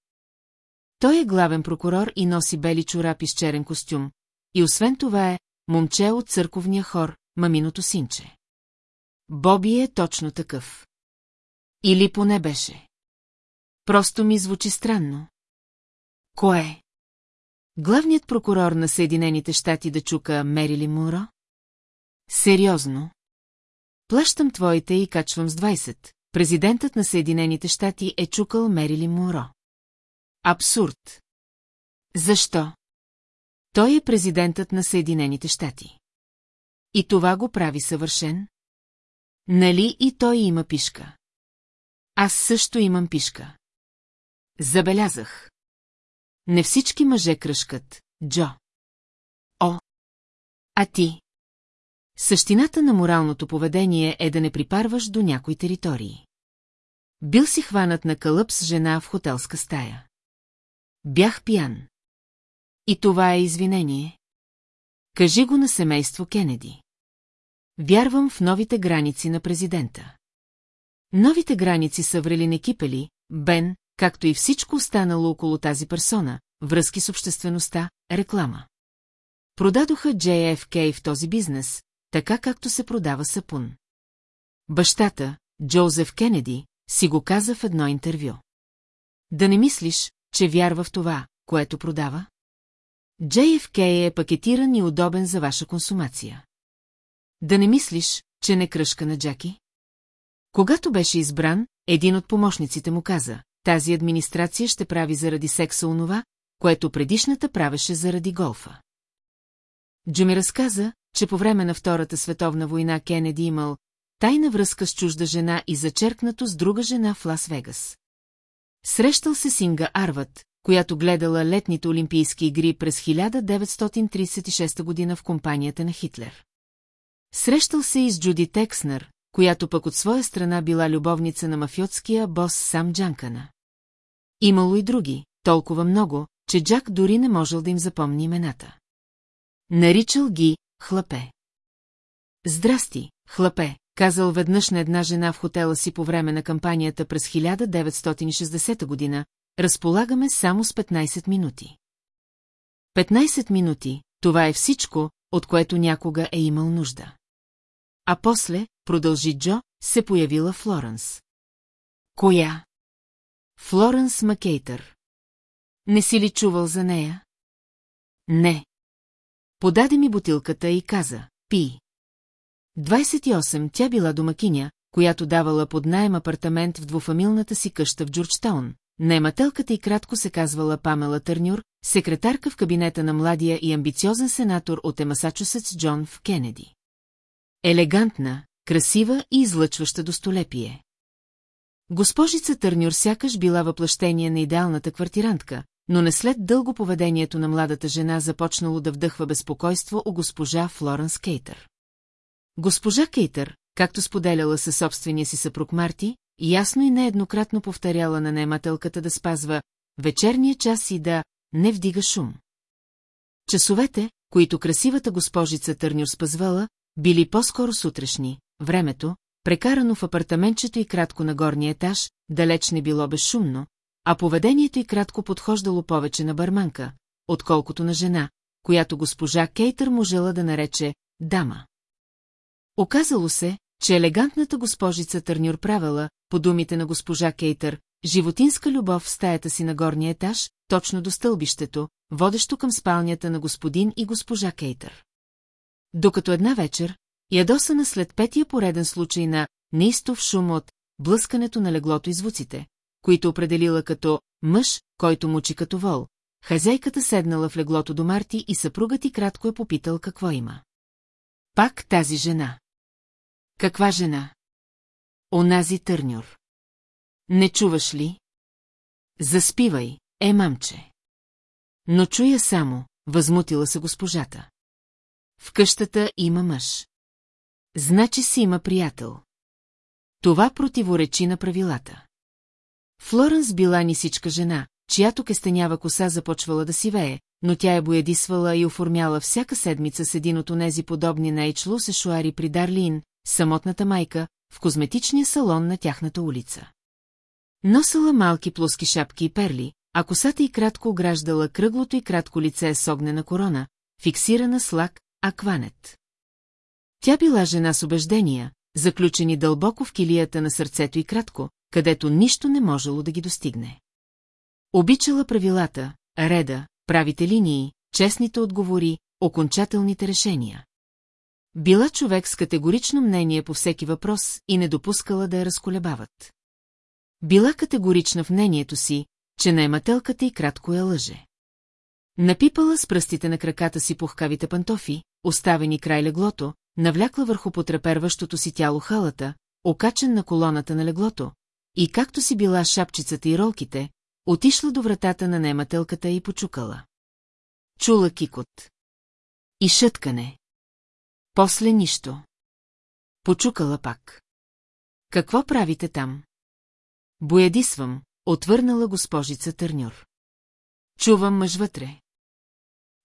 Той е главен прокурор и носи бели чорапи с черен костюм, и освен това е момче от църковния хор, маминото синче. Боби е точно такъв. Или поне беше. Просто ми звучи странно. Кое? Главният прокурор на Съединените щати да чука Мерили Муро? Сериозно. Плащам твоите и качвам с 20. Президентът на Съединените щати е чукал Мерили Муро. Абсурд. Защо? Той е президентът на Съединените щати. И това го прави съвършен? Нали и той има пишка? Аз също имам пишка. Забелязах. Не всички мъже кръшкат, Джо. О! А ти? Същината на моралното поведение е да не припарваш до някои територии. Бил си хванат на кълъп с жена в хотелска стая. Бях пиян. И това е извинение. Кажи го на семейство Кенеди. Вярвам в новите граници на президента. Новите граници са врели кипели, Бен, както и всичко останало около тази персона, връзки с обществеността, реклама. Продадоха JFK в този бизнес, така както се продава сапун. Бащата, Джозеф Кенеди, си го каза в едно интервю. Да не мислиш, че вярва в това, което продава? JFK е пакетиран и удобен за ваша консумация. Да не мислиш, че не кръшка на Джаки? Когато беше избран, един от помощниците му каза, тази администрация ще прави заради секса онова, което предишната правеше заради голфа. Джо ми разказа, че по време на Втората световна война Кенеди имал тайна връзка с чужда жена и зачеркнато с друга жена в Лас-Вегас. Срещал се с Инга Арват, която гледала летните Олимпийски игри през 1936 година в компанията на Хитлер. Срещал се и с Джуди Текснер, която пък от своя страна била любовница на мафиотския бос Сам Джанкана. Имало и други, толкова много, че Джак дори не можел да им запомни имената. Наричал ги хлапе. Здрасти, хлапе, казал веднъж на една жена в хотела си по време на кампанията през 1960 година, разполагаме само с 15 минути. 15 минути, това е всичко, от което някога е имал нужда. А после, продължи Джо, се появила Флоренс. Коя? Флоренс Макейтър. Не си ли чувал за нея? Не. Подаде ми бутилката и каза, пи. 28 тя била домакиня, която давала под найем апартамент в двуфамилната си къща в Джорджтаун. Наемателката и кратко се казвала Памела Търнюр, секретарка в кабинета на младия и амбициозен сенатор от Емасачусетс Джон в Кенеди. Елегантна, красива и излъчваща достолепие. Госпожица Търнюр сякаш била въплъщение на идеалната квартирантка, но не след дълго поведението на младата жена започнало да вдъхва безпокойство у госпожа Флоренс Кейтър. Госпожа Кейтър, както споделяла със собствения си съпруг Марти, ясно и нееднократно повторяла на наемателката да спазва вечерния час и да не вдига шум. Часовете, които красивата госпожица Търнюр спазвала, били по-скоро сутрешни, времето, прекарано в апартаментчето и кратко на горния етаж, далеч не било безшумно, а поведението й кратко подхождало повече на барманка, отколкото на жена, която госпожа Кейтър можела да нарече «дама». Оказало се, че елегантната госпожица Търнюр правила, по думите на госпожа Кейтър, животинска любов в стаята си на горния етаж, точно до стълбището, водещо към спалнята на господин и госпожа Кейтър. Докато една вечер, ядосана след петия пореден случай на неистов шум от блъскането на леглото и звуците, които определила като мъж, който мучи като вол, хазяйката седнала в леглото до Марти и съпругът ти кратко е попитал какво има. Пак тази жена. Каква жена? Онази търнюр. Не чуваш ли? Заспивай, е мамче. Но чуя само, възмутила се госпожата. В къщата има мъж. Значи си има приятел. Това противоречи на правилата. Флоренс била нисичка жена, чиято кестенява коса започвала да си вее, но тя е боядисвала и оформяла всяка седмица с един от онези подобни на Ейчлу сешуари при Дарлин, самотната майка, в козметичния салон на тяхната улица. Носела малки плоски шапки и перли, а косата й кратко ограждала кръглото и кратко лице с огнена корона, фиксирана с лак, акванет. Тя била жена с убеждения, заключени дълбоко в килията на сърцето и кратко, където нищо не можело да ги достигне. Обичала правилата, реда, правите линии, честните отговори, окончателните решения. Била човек с категорично мнение по всеки въпрос и не допускала да я разколебават. Била категорична в мнението си, че наемателката и кратко я лъже. Напипала с пръстите на краката си пухкавите пантофи, оставени край леглото, навлякла върху потреперващото си тяло халата, окачен на колоната на леглото, и както си била шапчицата и ролките, отишла до вратата на немателката и почукала. Чула кикот. И шъткане. После нищо. Почукала пак. Какво правите там? Боядисвам, отвърнала госпожица Търнюр. Чувам мъж вътре.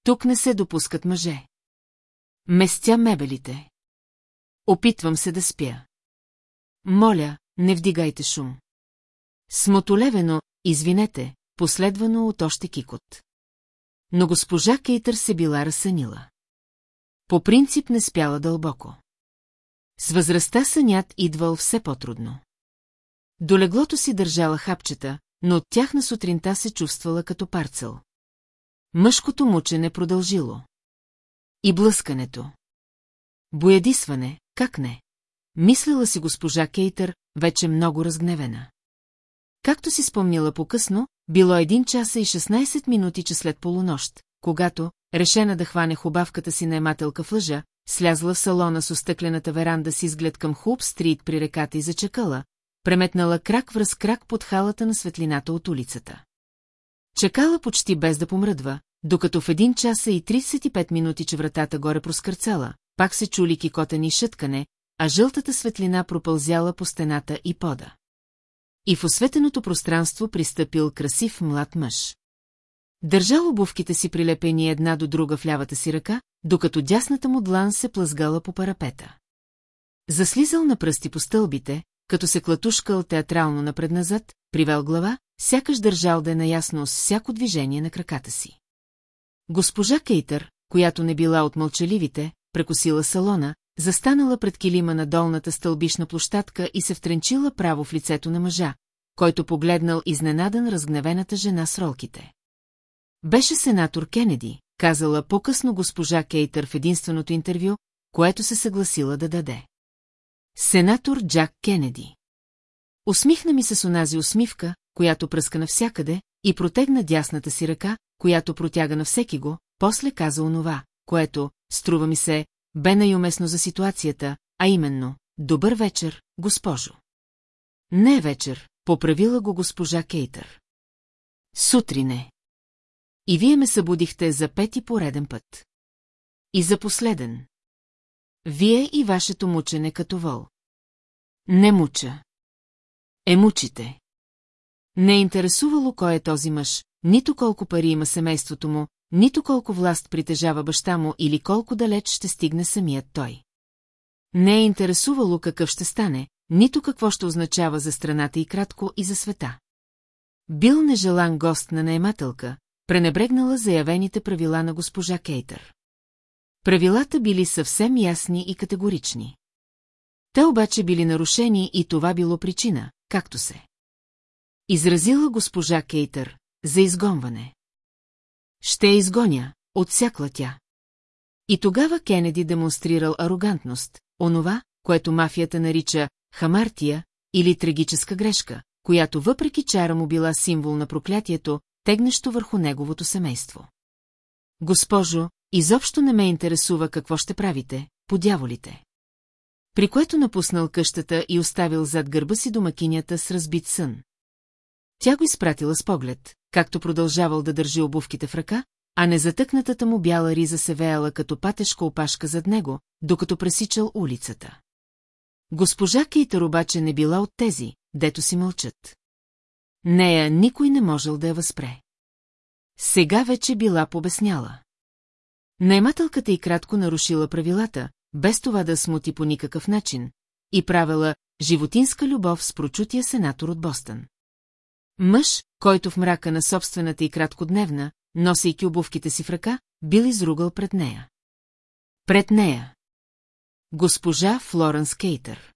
Тук не се допускат мъже. Местя мебелите. Опитвам се да спя. Моля, не вдигайте шум. Смотолевено, извинете, последвано от още кикот. Но госпожа Кейтър се била разсънила. По принцип не спяла дълбоко. С възрастта сънят идвал все по-трудно. До леглото си държала хапчета, но от тях на сутринта се чувствала като парцел. Мъжкото мучене продължило. И блъскането. Боядисване, как не? Мислила си госпожа Кейтър, вече много разгневена. Както си спомнила по-късно, било един час и 16 минути че след полунощ, когато, решена да хване хубавката си на емателка в лъжа, слязла в салона с остъклената веранда с изглед към Хуб стрит при реката и зачекала, преметнала крак връз крак под халата на светлината от улицата. Чекала почти без да помръдва, докато в един час и 35 минути, че вратата горе проскърцала, пак се чули кикотани шъткане, а жълтата светлина пропълзяла по стената и пода. И в осветеното пространство пристъпил красив млад мъж. Държал обувките си прилепени една до друга в лявата си ръка, докато дясната му длан се плъзгала по парапета. Заслизал на пръсти по стълбите, като се клатушкал театрално напредназад, привел глава, сякаш държал да е наясно с всяко движение на краката си. Госпожа Кейтър, която не била от мълчаливите, прекосила салона, застанала пред килима на долната стълбишна площадка и се втренчила право в лицето на мъжа, който погледнал изненадан разгневената жена с ролките. Беше сенатор Кенеди, казала по-късно госпожа Кейтър в единственото интервю, което се съгласила да даде. Сенатор Джак Кенеди. Усмихна ми се с онази усмивка, която пръска навсякъде, и протегна дясната си ръка, която протяга на всеки го, после каза онова, което, струва ми се, бе най-уместно за ситуацията, а именно, добър вечер, госпожо. Не вечер, поправила го госпожа Кейтър. Сутрине. И вие ме събудихте за пети пореден път. И за последен. Вие и вашето мучене като вол. Не муча. Е мучите. Не е интересувало кой е този мъж, нито колко пари има семейството му, нито колко власт притежава баща му или колко далеч ще стигне самият той. Не е интересувало какъв ще стане, нито какво ще означава за страната и кратко и за света. Бил нежелан гост на наемателка, пренебрегнала заявените правила на госпожа Кейтър. Правилата били съвсем ясни и категорични. Те обаче били нарушени и това било причина, както се. Изразила госпожа Кейтър, за изгонване. Ще я изгоня, отсякла тя. И тогава Кенеди демонстрирал арогантност, онова, което мафията нарича хамартия или трагическа грешка, която въпреки чара му била символ на проклятието, тегнещо върху неговото семейство. Госпожо, изобщо не ме интересува какво ще правите, подяволите. При което напуснал къщата и оставил зад гърба си домакинята с разбит сън. Тя го изпратила с поглед, както продължавал да държи обувките в ръка, а незатъкнатата му бяла риза се веяла като патешка опашка зад него, докато пресичал улицата. Госпожа Кейтър обаче не била от тези, дето си мълчат. Нея никой не можел да я възпре. Сега вече била побесняла. Наймателката и кратко нарушила правилата, без това да смути по никакъв начин, и правила животинска любов с прочутия сенатор от Бостън. Мъж, който в мрака на собствената и краткодневна, носейки обувките си в ръка, бил изругал пред нея. Пред нея. Госпожа Флоренс Кейтър.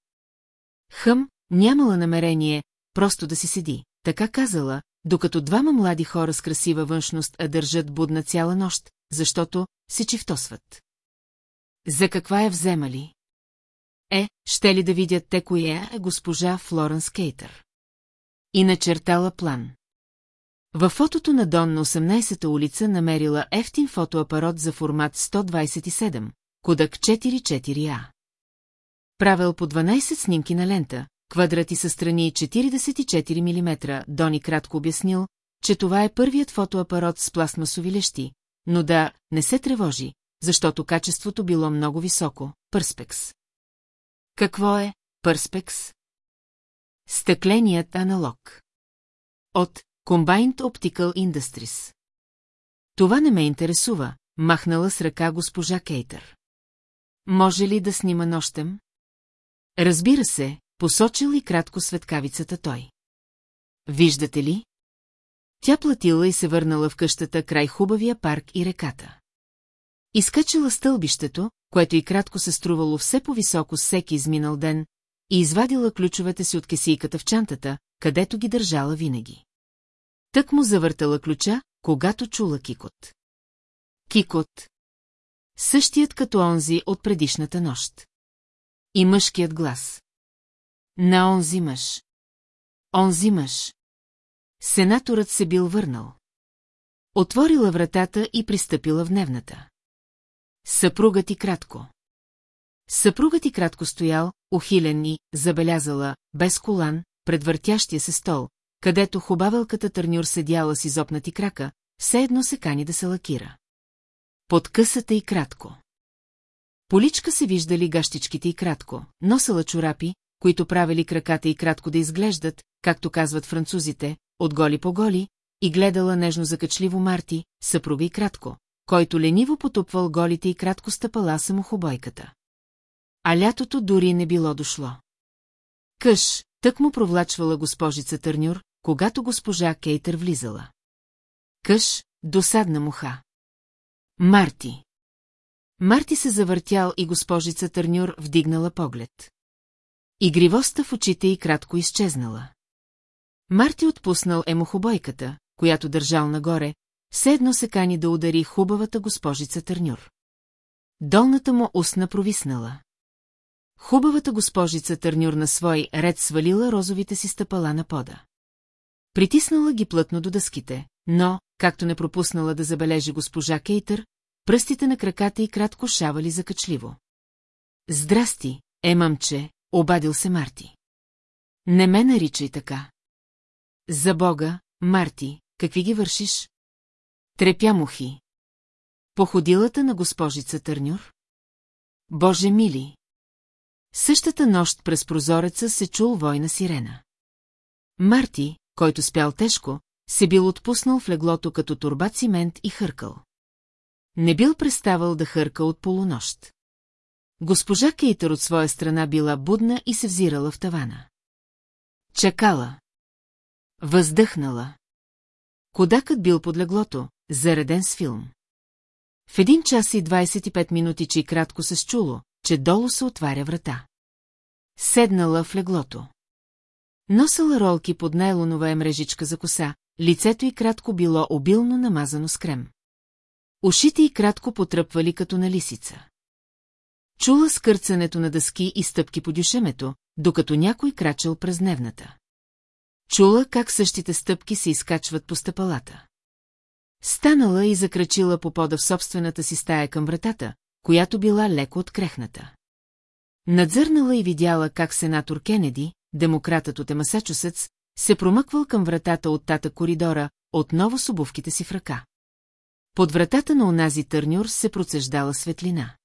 Хъм, нямала намерение, просто да си седи, така казала, докато двама млади хора с красива външност а държат будна цяла нощ, защото си чифтосват. За каква е вземали? Е, ще ли да видят те коя е госпожа Флоренс Кейтър? И начертала план. Във фотото на Дон на 18-та улица намерила ефтин фотоапарат за формат 127, кодък 44А. Правил по 12 снимки на лента, квадрати със страни 44 мм, Дони кратко обяснил, че това е първият фотоапарат с пластмасови лещи, но да, не се тревожи, защото качеството било много високо, Пърспекс. Какво е Пърспекс? Стъкленият аналог. От Combined Optical Industries. Това не ме интересува, махнала с ръка госпожа Кейтър. Може ли да снима нощем? Разбира се, посочил и кратко светкавицата той. Виждате ли? Тя платила и се върнала в къщата край хубавия парк и реката. Изкачила стълбището, което и кратко се струвало все по-високо всеки изминал ден, и извадила ключовете си от кесийката в чантата, където ги държала винаги. Тък му завъртала ключа, когато чула кикот. Кикот. Същият като онзи от предишната нощ. И мъжкият глас. На онзи мъж. Онзи мъж. Сенаторът се бил върнал. Отворила вратата и пристъпила в дневната. Съпругът и кратко. Съпругът и кратко стоял, ухилен и, забелязала, без колан, пред въртящия се стол, където хубавелката търнюр седяла с изопнати крака, все едно се кани да се лакира. Под късата и кратко. Поличка се виждали гащичките и кратко, носела чорапи, които правили краката и кратко да изглеждат, както казват французите, от голи по голи, и гледала нежно закачливо Марти, съпруга и кратко, който лениво потупвал голите и кратко стъпала самохобойката. А лятото дори не било дошло. Къш, тък му провлачвала госпожица Търнюр, когато госпожа Кейтър влизала. Къш, досадна муха. Марти. Марти се завъртял и госпожица Търнюр вдигнала поглед. Игривостта в очите й кратко изчезнала. Марти отпуснал емохобойката, която държал нагоре, все едно се кани да удари хубавата госпожица Търнюр. Долната му устна провиснала. Хубавата госпожица Търнюр на свой ред свалила розовите си стъпала на пода. Притиснала ги плътно до дъските, но, както не пропуснала да забележи госпожа Кейтър, пръстите на краката й кратко шавали закачливо. Здрасти, е мъмче, обадил се Марти. Не ме наричай така. За бога, Марти, какви ги вършиш? Трепя мухи. Походилата на госпожица Търнюр? Боже мили! Същата нощ през прозореца се чул война сирена. Марти, който спял тежко, се бил отпуснал в леглото като турба цимент и хъркал. Не бил преставал да хърка от полунощ. Госпожа Кейтър от своя страна била будна и се взирала в тавана. Чакала. Въздъхнала. Кодакът бил под леглото, зареден с филм. В един час и 25 минути, че кратко се счуло, че долу се отваря врата. Седнала в леглото. Носила ролки под нейлонова мрежичка за коса, лицето й кратко било обилно намазано с крем. Ушите й кратко потръпвали като на лисица. Чула скърцането на дъски и стъпки по дюшемето, докато някой крачал през дневната. Чула как същите стъпки се изкачват по стъпалата. Станала и закрачила по пода в собствената си стая към вратата, която била леко открехната. Надзърнала и видяла как сенатор Кенеди, демократът от Емасачусец, се промъквал към вратата от тата коридора, отново с обувките си в ръка. Под вратата на онази търнюр се процеждала светлина.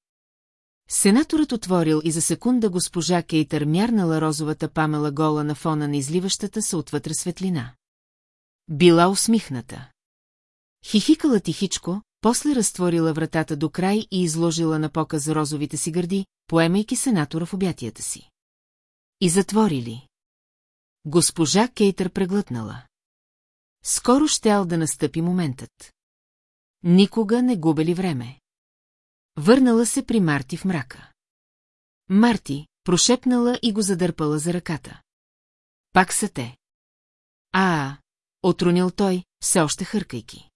Сенаторът отворил и за секунда госпожа Кейтър мярнала розовата памела гола на фона на изливащата се отвътре светлина. Била усмихната. Хихикала тихичко, после разтворила вратата до край и изложила на показ розовите си гърди, поемайки сенатора в обятията си. И затворили. Госпожа Кейтър преглътнала. Скоро щял да настъпи моментът. Никога не губели време. Върнала се при Марти в мрака. Марти, прошепнала и го задърпала за ръката. Пак са те. А, отрунил той, все още хъркайки.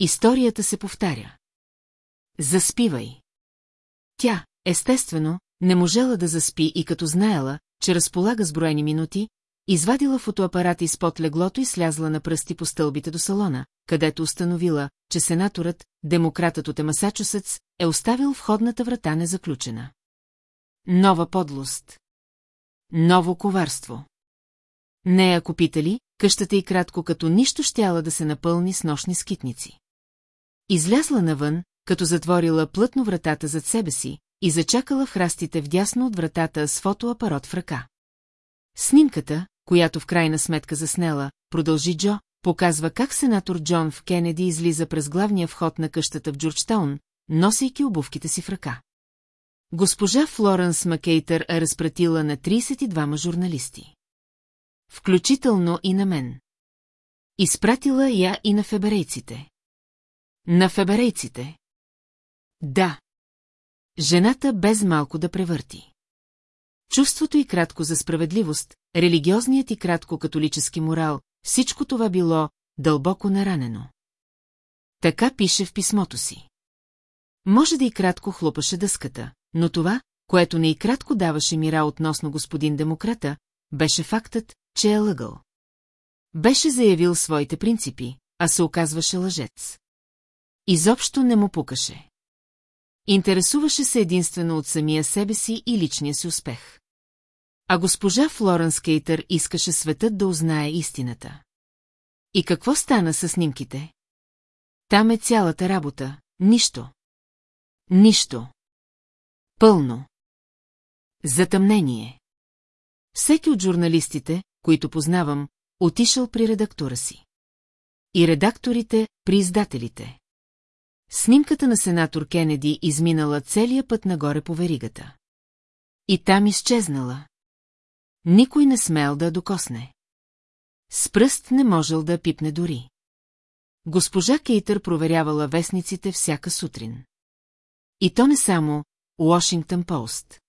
Историята се повтаря. Заспивай. Тя, естествено, не можела да заспи и като знаела, че разполага с броени минути, извадила фотоапарата изпод леглото и слязла на пръсти по стълбите до салона, където установила, че сенаторът, демократът от Емасачусетс, е оставил входната врата незаключена. Нова подлост. Ново коварство. Не ако питали, къщата и кратко като нищо щяла да се напълни с нощни скитници. Излязла навън, като затворила плътно вратата зад себе си и зачакала в храстите вдясно от вратата с фотоапарат в ръка. Снимката, която в крайна сметка заснела, продължи Джо, показва как сенатор Джон в Кенеди излиза през главния вход на къщата в Джорджтаун, носейки обувките си в ръка. Госпожа Флоренс Макейтър е разпратила на 32 журналисти. Включително и на мен. Изпратила я и на феберейците. На феберейците? Да. Жената без малко да превърти. Чувството и кратко за справедливост, религиозният и кратко католически морал, всичко това било дълбоко наранено. Така пише в писмото си. Може да и кратко хлопаше дъската, но това, което не и кратко даваше мира относно господин демократа, беше фактът, че е лъгал. Беше заявил своите принципи, а се оказваше лъжец. Изобщо не му пукаше. Интересуваше се единствено от самия себе си и личния си успех. А госпожа Флоренс Кейтър искаше светът да узнае истината. И какво стана с снимките? Там е цялата работа, нищо. Нищо. Пълно. Затъмнение. Всеки от журналистите, които познавам, отишъл при редактора си. И редакторите при издателите. Снимката на сенатор Кенеди изминала целия път нагоре по веригата. И там изчезнала. Никой не смел да докосне. С пръст не можел да пипне дори. Госпожа Кейтър проверявала вестниците всяка сутрин. И то не само Уошингтън Пост.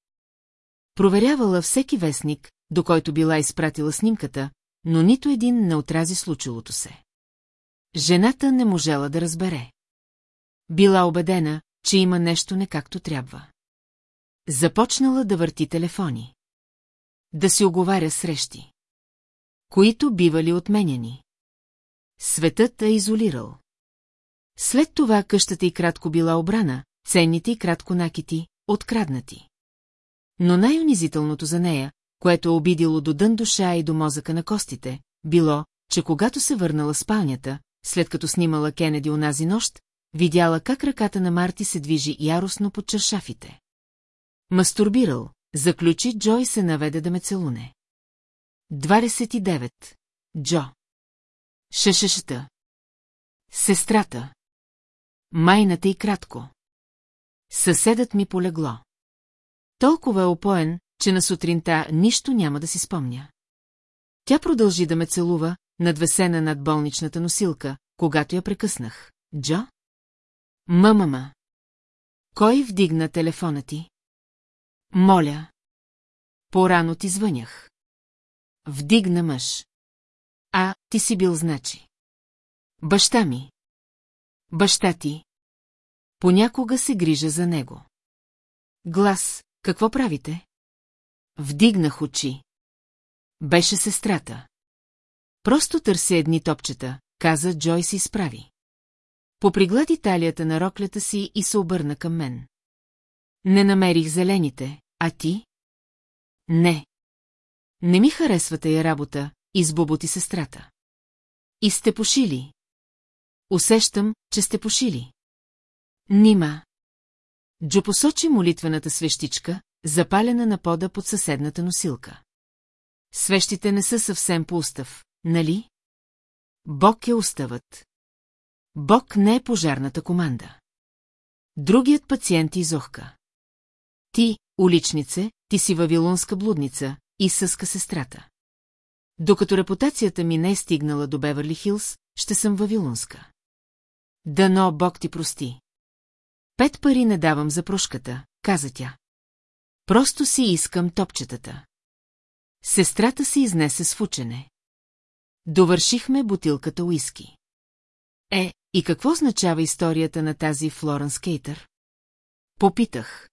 Проверявала всеки вестник, до който била изпратила снимката, но нито един не отрази случилото се. Жената не можела да разбере. Била убедена, че има нещо не както трябва. Започнала да върти телефони. Да си оговаря срещи. Които бивали отменяни. Светът е изолирал. След това къщата и кратко била обрана, ценните и кратко накити, откраднати. Но най-унизителното за нея, което е обидило до дън душа и до мозъка на костите, било, че когато се върнала спалнята, след като снимала Кенеди онази нощ, видяла как ръката на Марти се движи яростно под чершафите. Мастурбирал, заключи Джо и се наведе да ме целуне. 29. Джо. Шешешата. Сестрата. Майната и кратко. Съседът ми полегло. Толкова е опоен, че на сутринта нищо няма да си спомня. Тя продължи да ме целува, надвесена над болничната носилка, когато я прекъснах. Джо? Мамама. Кой вдигна телефона ти? Моля. Порано ти звънях. Вдигна мъж. А, ти си бил значи. Баща ми. Баща ти. Понякога се грижа за него. Глас, какво правите? Вдигнах очи. Беше сестрата. Просто търся едни топчета, каза Джойс и справи. Поприглади талията на роклята си и се обърна към мен. Не намерих зелените, а ти? Не. Не ми харесва тая работа, избоботи сестрата. И сте пошили. Усещам, че сте пошили. Нима. Джо посочи молитвената свещичка, запалена на пода под съседната носилка. Свещите не са съвсем по устав, нали? Бог е уставът. Бог не е пожарната команда. Другият пациент изохка. Ти, уличнице, ти си вавилонска блудница, и съска сестрата. Докато репутацията ми не е стигнала до Беверли Хилс, ще съм Вавилонска. Дано Бог ти прости. Пет пари не давам за прошката, каза тя. Просто си искам топчетата. Сестрата си изнесе с фучене. Довършихме бутилката уиски. Е, и какво означава историята на тази Флоренс Кейтър? Попитах.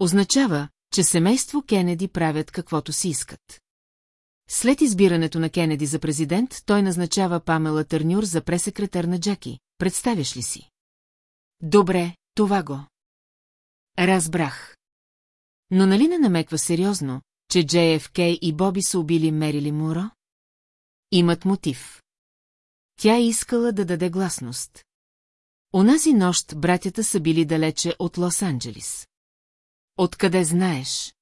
Означава, че семейство Кенеди правят каквото си искат. След избирането на Кенеди за президент, той назначава Памела Търнюр за пресекретар на Джаки. Представяш ли си? Добре, това го. Разбрах. Но нали не намеква сериозно, че JFK и Боби са убили Мерили Муро? Имат мотив. Тя искала да даде гласност. Онази нощ братята са били далече от Лос-Анджелис. Откъде знаеш?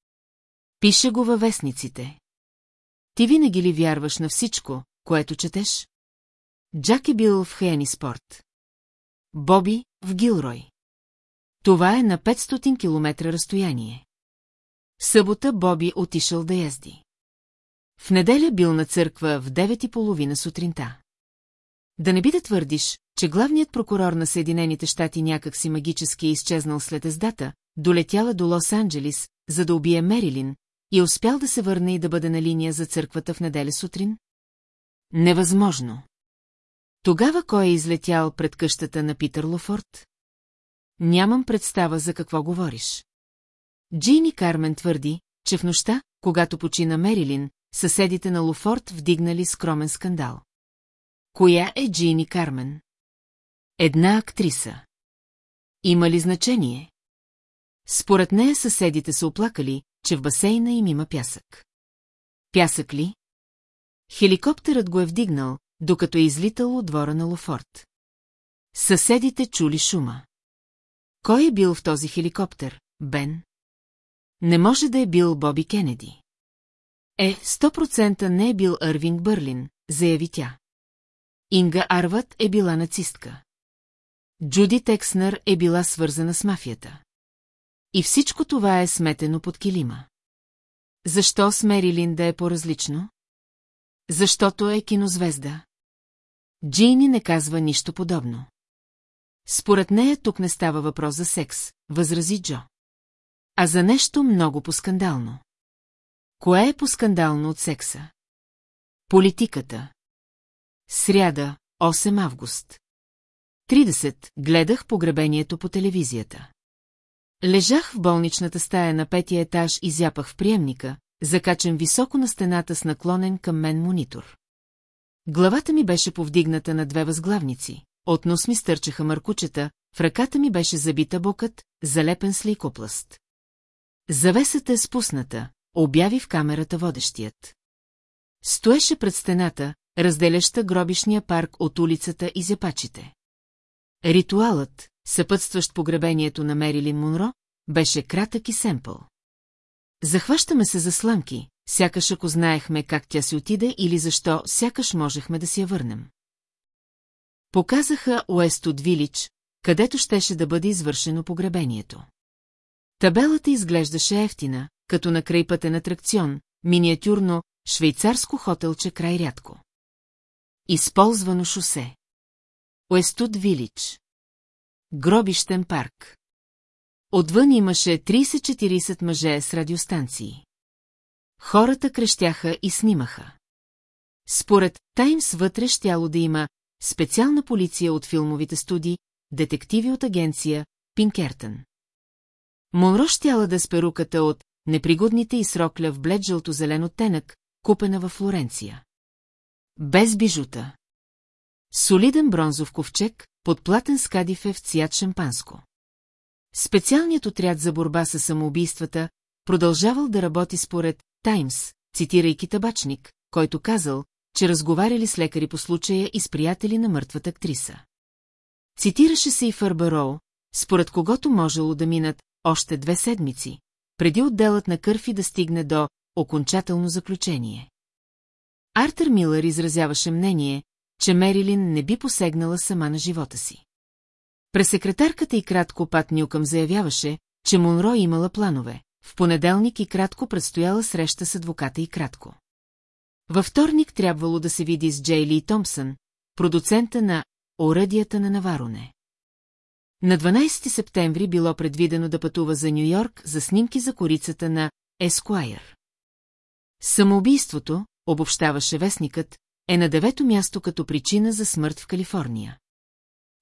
Пише го във вестниците. Ти винаги ли вярваш на всичко, което четеш? Джак е бил в Хейни Спорт. Боби в Гилрой. Това е на 500 км разстояние. В събота Боби отишъл да язди. В неделя бил на църква в 9.30 сутринта. Да не би да твърдиш, че главният прокурор на Съединените щати някак си магически е изчезнал след ездата, долетяла до Лос-Анджелис, за да убие Мерилин, и успял да се върне и да бъде на линия за църквата в неделя сутрин? Невъзможно. Тогава кой е излетял пред къщата на Питър Лофорд? Нямам представа за какво говориш. Джини Кармен твърди, че в нощта, когато почина Мерилин, съседите на Лофорд вдигнали скромен скандал. Коя е Джини Кармен? Една актриса. Има ли значение? Според нея съседите са оплакали, че в басейна им има пясък. Пясък ли? Хеликоптерът го е вдигнал, докато е излитал от двора на Лофорт. Съседите чули шума. Кой е бил в този хеликоптер, Бен? Не може да е бил Боби Кенеди. Е, 100% не е билЪрвинг Бърлин, заяви тя. Инга Арват е била нацистка. Джуди Текснер е била свързана с мафията. И всичко това е сметено под килима. Защо с Мерилин да е по-различно? Защото е кинозвезда. Джейни не казва нищо подобно. Според нея тук не става въпрос за секс, възрази Джо. А за нещо много поскандално. Кое е поскандално от секса? Политиката. Сряда, 8 август. 30. Гледах погребението по телевизията. Лежах в болничната стая на петия етаж и зяпах в приемника, закачен високо на стената с наклонен към мен монитор. Главата ми беше повдигната на две възглавници, от нос ми стърчаха мъркучета, в ръката ми беше забита бокът, залепен с лейкопласт. Завесата е спусната, обяви в камерата водещият. Стоеше пред стената, разделяща гробишния парк от улицата и зяпачите. Ритуалът, съпътстващ погребението на Мерилин Монро, беше кратък и семпъл. Захващаме се за сламки, сякаш ако знаехме как тя си отиде или защо, сякаш можехме да си я върнем. Показаха Уестуд Вилич, където щеше да бъде извършено погребението. Табелата изглеждаше ефтина, като на край пътен атракцион, миниатюрно, швейцарско хотелче край рядко. Използвано шосе. Уестуд Вилич. Гробищен парк. Отвън имаше 30-40 мъже с радиостанции. Хората крещяха и снимаха. Според Таймс вътре щяло да има специална полиция от филмовите студии, детективи от агенция Пинкертън. Монро щяла да спе руката от непригодните и срокля в блед жълто-зелен купена във Флоренция. Без бижута. Солиден бронзов ковчег, подплатен с кадифе в цвят шампанско. Специалният отряд за борба с самоубийствата продължавал да работи според Таймс, цитирайки табачник, който казал, че разговаряли с лекари по случая и с приятели на мъртвата актриса. Цитираше се и Фърбароу, според когото можело да минат още две седмици, преди отделът на кърфи да стигне до окончателно заключение. Артер Милър изразяваше мнение, че Мерилин не би посегнала сама на живота си. Пресекретарката и кратко Пат Нюкъм заявяваше, че Монро имала планове. В понеделник и кратко предстояла среща с адвоката и кратко. Във вторник трябвало да се види с Джейли Томпсън, продуцента на «Оръдията на Навароне». На 12 септември било предвидено да пътува за Нью-Йорк за снимки за корицата на Ескуайр. Самоубийството, обобщаваше вестникът, е на девето място като причина за смърт в Калифорния.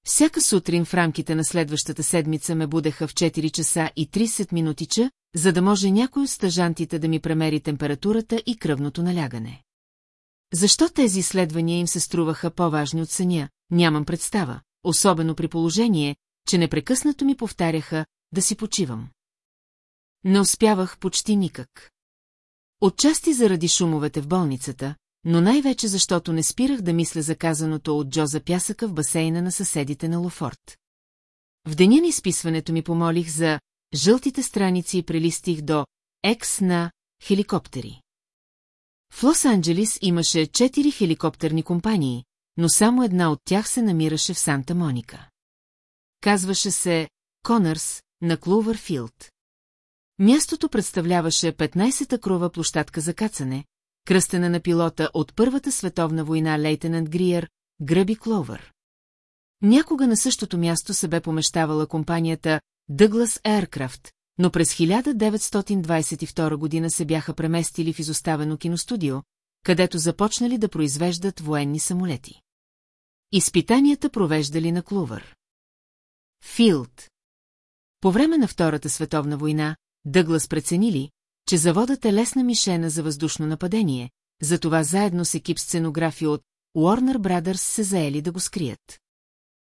Всяка сутрин в рамките на следващата седмица ме будеха в 4 часа и 30 минутича, за да може някой от стъжантите да ми премери температурата и кръвното налягане. Защо тези изследвания им се струваха по-важни от съня, нямам представа, особено при положение, че непрекъснато ми повтаряха да си почивам. Не успявах почти никак. Отчасти заради шумовете в болницата, но най-вече защото не спирах да мисля за казаното от Джо за пясъка в басейна на съседите на Лофорт. В деня на изписването ми помолих за жълтите страници и прелистих до екс на хеликоптери. В Лос-Анджелис имаше четири хеликоптерни компании, но само една от тях се намираше в Санта Моника. Казваше се Конърс на Клувърфилд. Мястото представляваше 15-та крова площадка за кацане, кръстена на пилота от Първата световна война лейтенант Гриер, Гръби Кловър. Някога на същото място се бе помещавала компанията Дъглас Aircraft, но през 1922 година се бяха преместили в изоставено киностудио, където започнали да произвеждат военни самолети. Изпитанията провеждали на Клувър. Филд. По време на Втората световна война, Дъглас преценили, че заводът е лесна мишена за въздушно нападение, затова заедно с екип сценографи от Warner Brothers се заели да го скрият.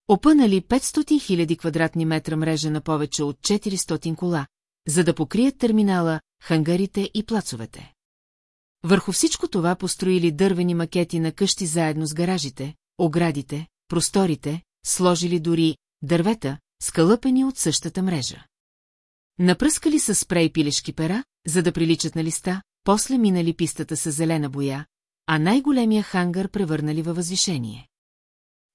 Опънали 500 000 квадратни метра мрежа на повече от 400 кола, за да покрият терминала, хангарите и плацовете. Върху всичко това построили дървени макети на къщи заедно с гаражите, оградите, просторите, сложили дори дървета, скълъпени от същата мрежа. Напръскали с спрей пилешки пера, за да приличат на листа, после минали пистата с зелена боя, а най-големия хангар превърнали във възвишение.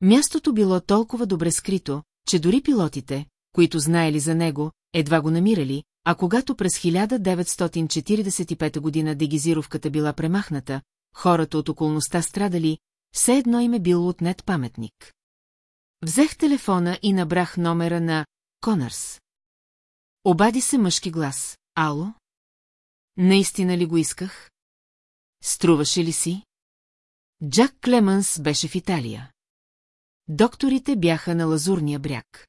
Мястото било толкова добре скрито, че дори пилотите, които знаели за него, едва го намирали, а когато през 1945 година дегизировката била премахната, хората от околността страдали, все едно им е бил отнет паметник. Взех телефона и набрах номера на Конърс. Обади се мъжки глас. Ало? Наистина ли го исках? Струваше ли си? Джак Клемънс беше в Италия. Докторите бяха на Лазурния бряг.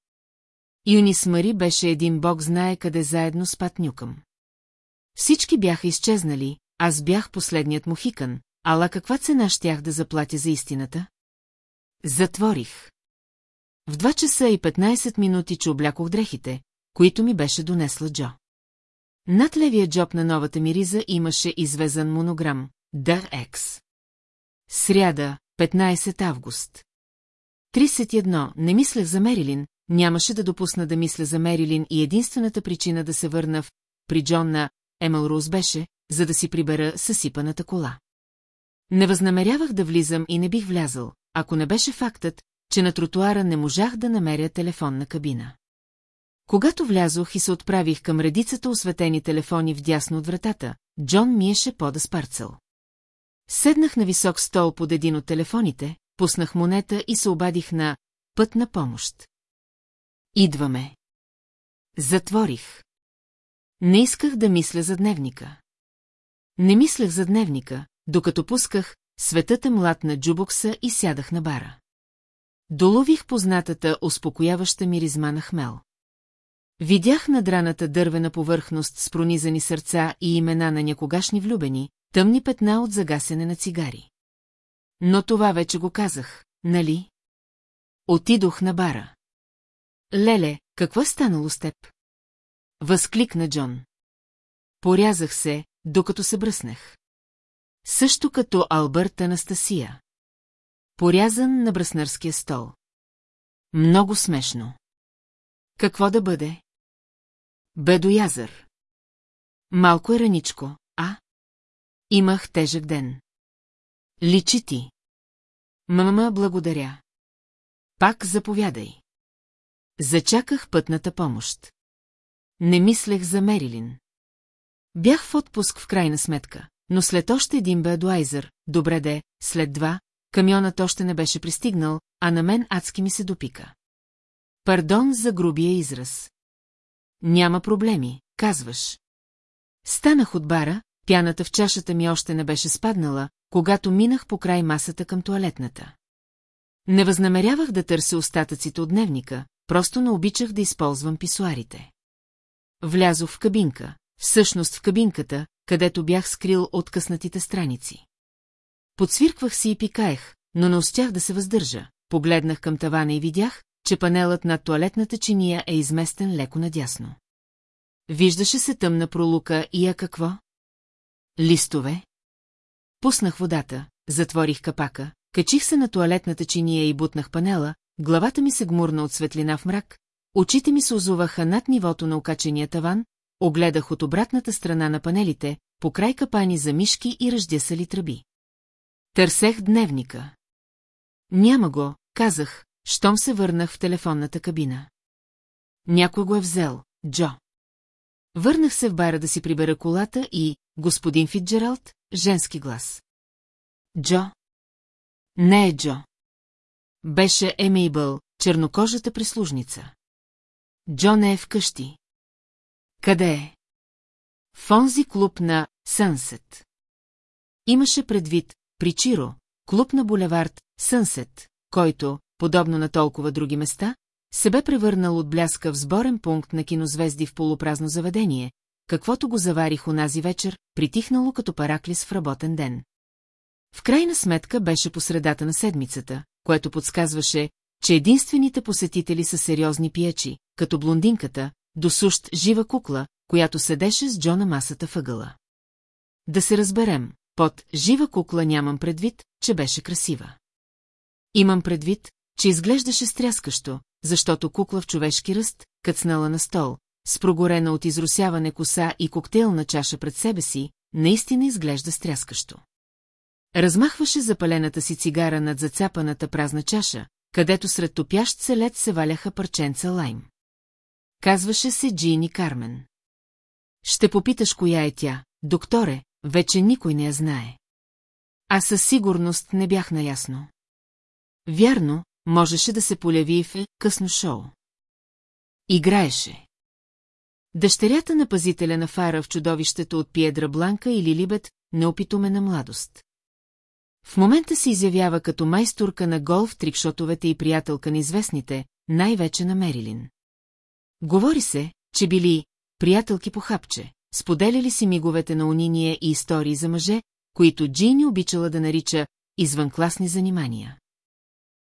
Юнис Мари беше един бог знае къде заедно с Пат Нюкъм. Всички бяха изчезнали, аз бях последният му хикан, ала каква цена щях да заплатя за истината? Затворих. В два часа и 15 минути, че облякох дрехите, които ми беше донесла Джо. Над левия джоб на новата ми риза имаше извезан монограм DX. Сряда, 15 август. 31. Не мислех за Мерилин, нямаше да допусна да мисля за Мерилин и единствената причина да се върна в при Джон на Емелроуз беше, за да си прибера съсипаната кола. Не възнамерявах да влизам и не бих влязъл, ако не беше фактът, че на тротуара не можах да намеря телефонна кабина. Когато влязох и се отправих към редицата осветени телефони вдясно от вратата, Джон миеше пода с парцел. Седнах на висок стол под един от телефоните, пуснах монета и се обадих на път на помощ. Идваме. Затворих. Не исках да мисля за дневника. Не мислех за дневника, докато пусках светът е млад на джубокса и сядах на бара. Долових познатата, успокояваща миризма на хмел. Видях надраната дървена повърхност с пронизани сърца и имена на някогашни влюбени, тъмни петна от загасене на цигари. Но това вече го казах, нали? Отидох на бара. Леле, какво е станало с теб? Възкликна Джон. Порязах се, докато се бръснах. Също като Албърт Анастасия. Порязан на бръснарския стол. Много смешно. Какво да бъде? Бедоязър. Малко е раничко, а? Имах тежък ден. Личи ти. Мама, благодаря. Пак заповядай. Зачаках пътната помощ. Не мислех за Мерилин. Бях в отпуск в крайна сметка, но след още един бе Адуайзър, добре де, след два, камионът още не беше пристигнал, а на мен адски ми се допика. Пардон за грубия израз. Няма проблеми, казваш. Станах от бара, пяната в чашата ми още не беше спаднала, когато минах по край масата към туалетната. Не възнамерявах да търся остатъците от дневника, просто не обичах да използвам писуарите. Влязох в кабинка, всъщност в кабинката, където бях скрил откъснатите страници. Подсвирквах си и пикаех, но не успях да се въздържа. Погледнах към тавана и видях, че панелът над туалетната чиния е изместен леко надясно. Виждаше се тъмна пролука и а какво? Листове. Пуснах водата, затворих капака, качих се на туалетната чиния и бутнах панела, главата ми се гмурна от светлина в мрак, очите ми се озуваха над нивото на окачения таван, огледах от обратната страна на панелите, по край капани за мишки и ръждясали тръби. Търсех дневника. Няма го, казах, щом се върнах в телефонната кабина. Някой го е взел, Джо. Върнах се в бара да си прибера колата и, господин Фитджералд, женски глас. Джо. Не е Джо. Беше Емейбъл, чернокожата прислужница. Джо не е вкъщи. Къде е? В онзи клуб на Сънсет. Имаше предвид Причиро, клуб на булевард Сънсет, който, подобно на толкова други места, се бе превърнал от бляска в сборен пункт на кинозвезди в полупразно заведение, каквото го заварих унази вечер, притихнало като параклис в работен ден. В крайна сметка беше по средата на седмицата, което подсказваше, че единствените посетители са сериозни пиечи, като блондинката, досущ жива кукла, която седеше с Джо на масата въгъла. Да се разберем, под жива кукла нямам предвид, че беше красива. Имам предвид, че изглеждаше стряскащо, защото кукла в човешки ръст, кацнала на стол, с прогорена от изрусяване коса и коктейлна чаша пред себе си, наистина изглежда стряскащо. Размахваше запалената си цигара над зацапаната празна чаша, където сред топящ се лед се валяха парченца лайм. Казваше се Джини Кармен. Ще попиташ коя е тя, докторе, вече никой не я знае. А със сигурност не бях наясно. Вярно, можеше да се поляви в късно шоу. Играеше. Дъщерята на пазителя на фара в чудовището от Пиедра Бланка или Либет, неопитомена младост. В момента се изявява като майсторка на голф трикшотовете и приятелка на известните, най-вече на Мерилин. Говори се, че били приятелки по хапче, споделяли си миговете на униние и истории за мъже, които Джини обичала да нарича извънкласни занимания.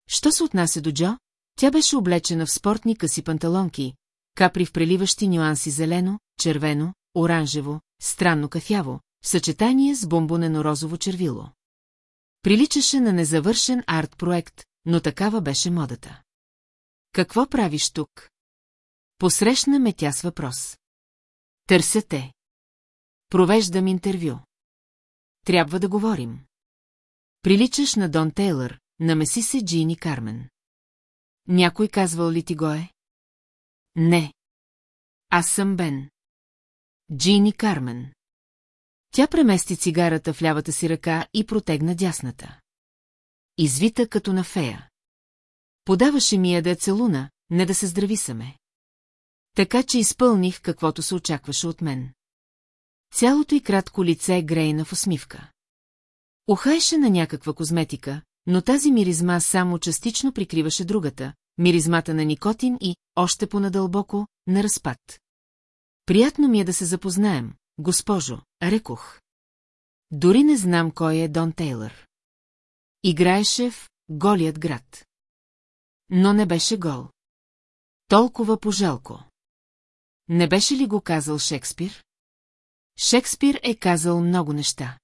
Що се отнася до Джо, тя беше облечена в спортни къси панталонки, капри в преливащи нюанси зелено, червено, оранжево, странно кафяво, в съчетание с бомбонено розово червило. Приличаше на незавършен арт-проект, но такава беше модата. Какво правиш тук? Посрещна ме тя с въпрос. Търся те. Провеждам интервю. Трябва да говорим. Приличаш на Дон Тейлър, намеси се Джини Кармен. Някой казвал ли ти го е? Не. Аз съм Бен. Джини Кармен. Тя премести цигарата в лявата си ръка и протегна дясната. Извита като на фея. Подаваше ми я да е целуна, не да се здрависаме. Така че изпълних каквото се очакваше от мен. Цялото и кратко лице грейна в усмивка. Ухаеше на някаква козметика, но тази миризма само частично прикриваше другата, миризмата на никотин и, още понадълбоко, на разпад. Приятно ми е да се запознаем, госпожо, рекох. Дори не знам кой е Дон Тейлър. Играеше в голият град. Но не беше гол. Толкова пожалко. Не беше ли го казал Шекспир? Шекспир е казал много неща.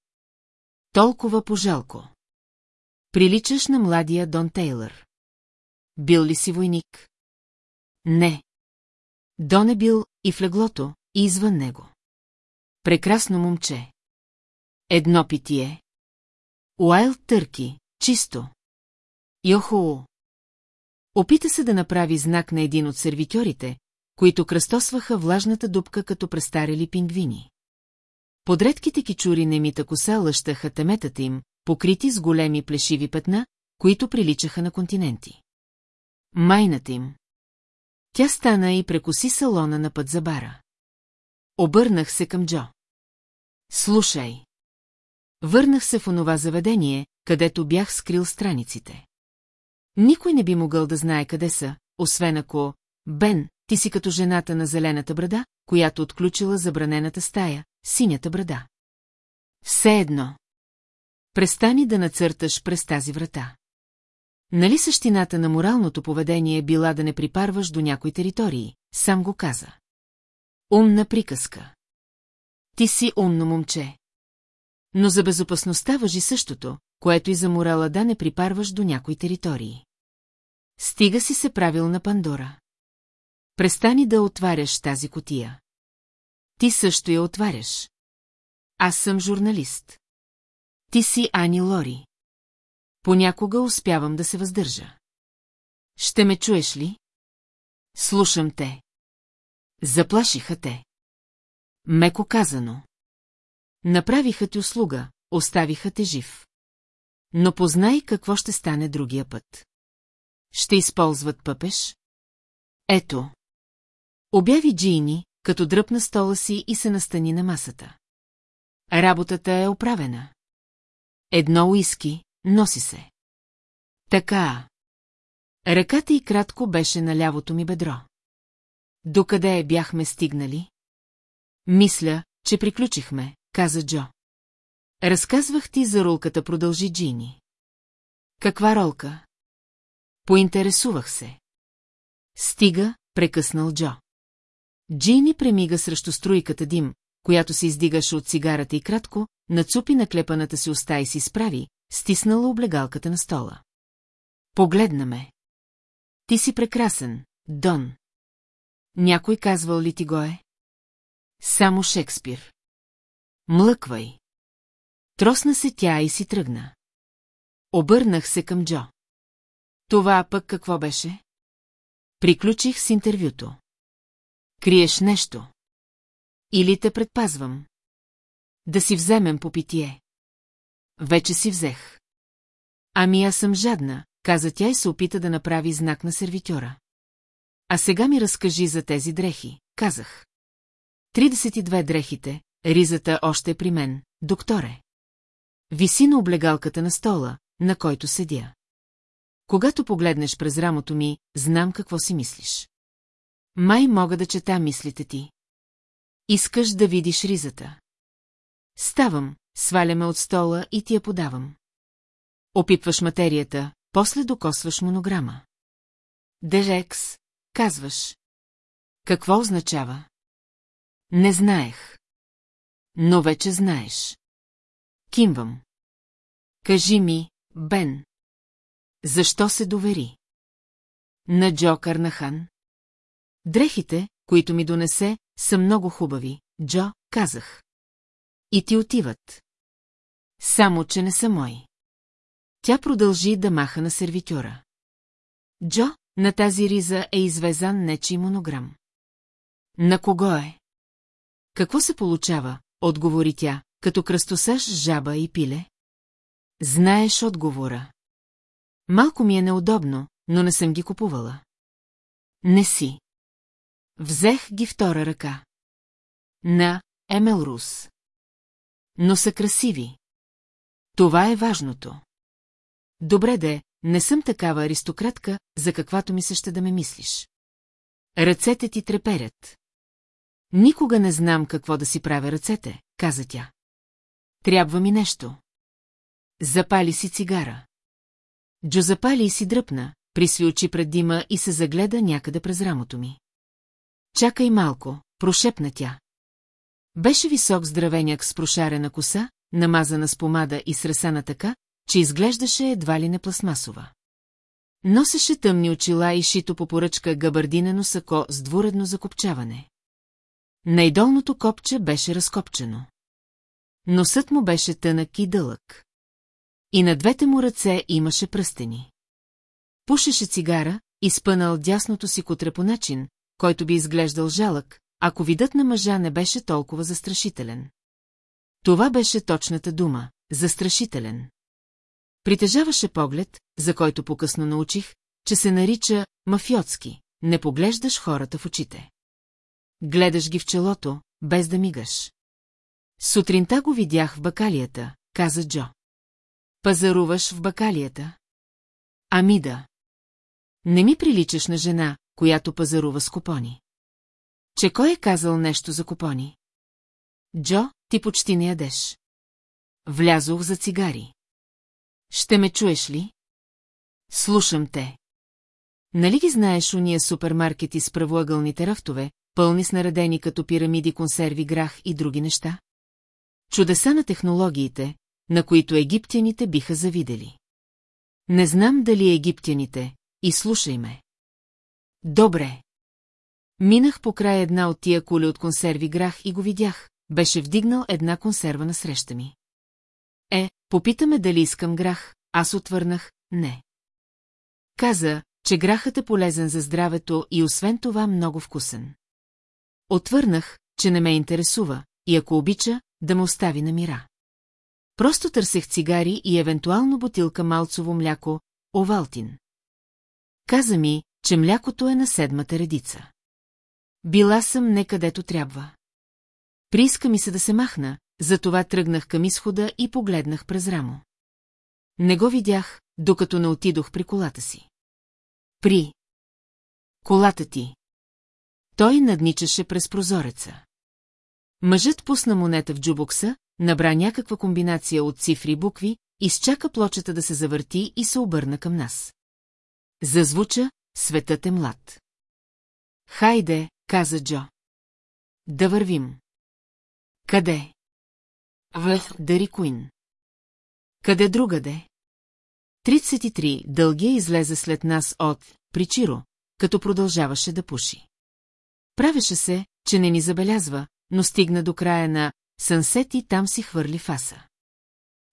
Толкова пожалко. Приличаш на младия Дон Тейлър. Бил ли си войник? Не. Дон е бил и в леглото, и извън него. Прекрасно момче. Едно питие. Уайлд търки, чисто. Йохоо. Опита се да направи знак на един от сервитьорите, които кръстосваха влажната дупка като престарели пингвини. Под редките кичури немита коса лъщаха теметата им, покрити с големи плешиви петна, които приличаха на континенти. Майната им. Тя стана и прекоси салона на път за бара. Обърнах се към Джо. Слушай. Върнах се в онова заведение, където бях скрил страниците. Никой не би могъл да знае къде са, освен ако... Бен, ти си като жената на зелената брада, която отключила забранената стая, синята брада. Все едно. Престани да нацърташ през тази врата. Нали същината на моралното поведение била да не припарваш до някои територии, сам го каза. Умна приказка. Ти си умно момче. Но за безопасността въжи същото, което и за морала да не припарваш до някои територии. Стига си се правил на Пандора. Престани да отваряш тази котия. Ти също я отваряш. Аз съм журналист. Ти си Ани Лори. Понякога успявам да се въздържа. Ще ме чуеш ли? Слушам те. Заплашиха те. Меко казано. Направиха ти услуга, оставиха те жив. Но познай какво ще стане другия път. Ще използват пъпеш? Ето. Обяви Джини, като дръпна стола си и се настани на масата. Работата е оправена. Едно уиски, носи се. Така. Ръката й кратко беше на лявото ми бедро. Докъде бяхме стигнали? Мисля, че приключихме, каза Джо. Разказвах ти за ролката, продължи Джини. Каква ролка? Поинтересувах се. Стига, прекъснал Джо. Джини премига срещу струйката дим, която се издигаше от цигарата и кратко, нацупи на клепаната си уста и си справи, стиснала облегалката на стола. Погледна ме. Ти си прекрасен, Дон. Някой казвал ли ти го е? Само Шекспир. Млъквай. Тросна се тя и си тръгна. Обърнах се към Джо. Това пък какво беше? Приключих с интервюто. Криеш нещо. Или те предпазвам. Да си вземем по питие. Вече си взех. Ами аз съм жадна, каза тя и се опита да направи знак на сервитьора. А сега ми разкажи за тези дрехи, казах. 32 дрехите, ризата още е при мен, докторе. Виси на облегалката на стола, на който седя. Когато погледнеш през рамото ми, знам какво си мислиш. Май мога да чета мислите ти. Искаш да видиш ризата. Ставам, сваляме от стола и ти я подавам. Опипваш материята, после докосваш монограма. Дерекс, казваш. Какво означава? Не знаех. Но вече знаеш. Кимвам. Кажи ми, Бен. Защо се довери? На Джо Карнахан. Дрехите, които ми донесе, са много хубави, Джо, казах. И ти отиват. Само, че не са мои. Тя продължи да маха на сервитюра. Джо, на тази риза е извезан нечи монограм. На кого е? Какво се получава, отговори тя, като кръстосаш жаба и пиле? Знаеш отговора. Малко ми е неудобно, но не съм ги купувала. Не си. Взех ги втора ръка. На Емелрус. Но са красиви. Това е важното. Добре де, не съм такава аристократка, за каквато ми се ще да ме мислиш. Ръцете ти треперят. Никога не знам какво да си правя ръцете, каза тя. Трябва ми нещо. Запали си цигара. Джо запали и си дръпна, присви пред дима и се загледа някъде през рамото ми. Чакай малко, прошепна тя. Беше висок здравеняк с прошарена коса, намазана с помада и сресана така, че изглеждаше едва ли не пластмасова. Носеше тъмни очила и шито по поръчка габардинено сако с двуредно закопчаване. Найдолното копче беше разкопчено. Носът му беше тънък и дълъг. И на двете му ръце имаше пръстени. Пушеше цигара, изпънал дясното си котре по начин, който би изглеждал жалък, ако видът на мъжа не беше толкова застрашителен. Това беше точната дума – застрашителен. Притежаваше поглед, за който покъсно научих, че се нарича мафиотски. Не поглеждаш хората в очите. Гледаш ги в челото, без да мигаш. Сутринта го видях в бакалията, каза Джо. Пазаруваш в бакалията? Ами да. Не ми приличаш на жена, която пазарува с купони. Че кой е казал нещо за купони? Джо, ти почти не ядеш. Влязох за цигари. Ще ме чуеш ли? Слушам те. Нали ги знаеш уния супермаркети с правоъгълните рафтове, пълни с наредени като пирамиди консерви грах и други неща? Чудеса на технологиите, на които египтяните биха завидели. Не знам дали египтяните, и слушай ме. Добре. Минах по край една от тия кули от консерви грах и го видях, беше вдигнал една консерва на среща ми. Е, попитаме дали искам грах, аз отвърнах, не. Каза, че грахът е полезен за здравето и освен това много вкусен. Отвърнах, че не ме интересува и ако обича, да ме остави на мира. Просто търсех цигари и евентуално бутилка малцово мляко, овалтин. Каза ми, че млякото е на седмата редица. Била съм не където трябва. Прииска ми се да се махна, затова тръгнах към изхода и погледнах през рамо. Не го видях, докато не отидох при колата си. При колата ти. Той надничаше през прозореца. Мъжът пусна монета в джубокса, набра някаква комбинация от цифри и букви, изчака плочета да се завърти и се обърна към нас. Зазвуча, светът е млад. Хайде, каза Джо. Да вървим. Къде? В Дари Куин. Къде другаде? 33 дългия излезе след нас от Причиро, като продължаваше да пуши. Правеше се, че не ни забелязва, но стигна до края на Сънсет и там си хвърли фаса.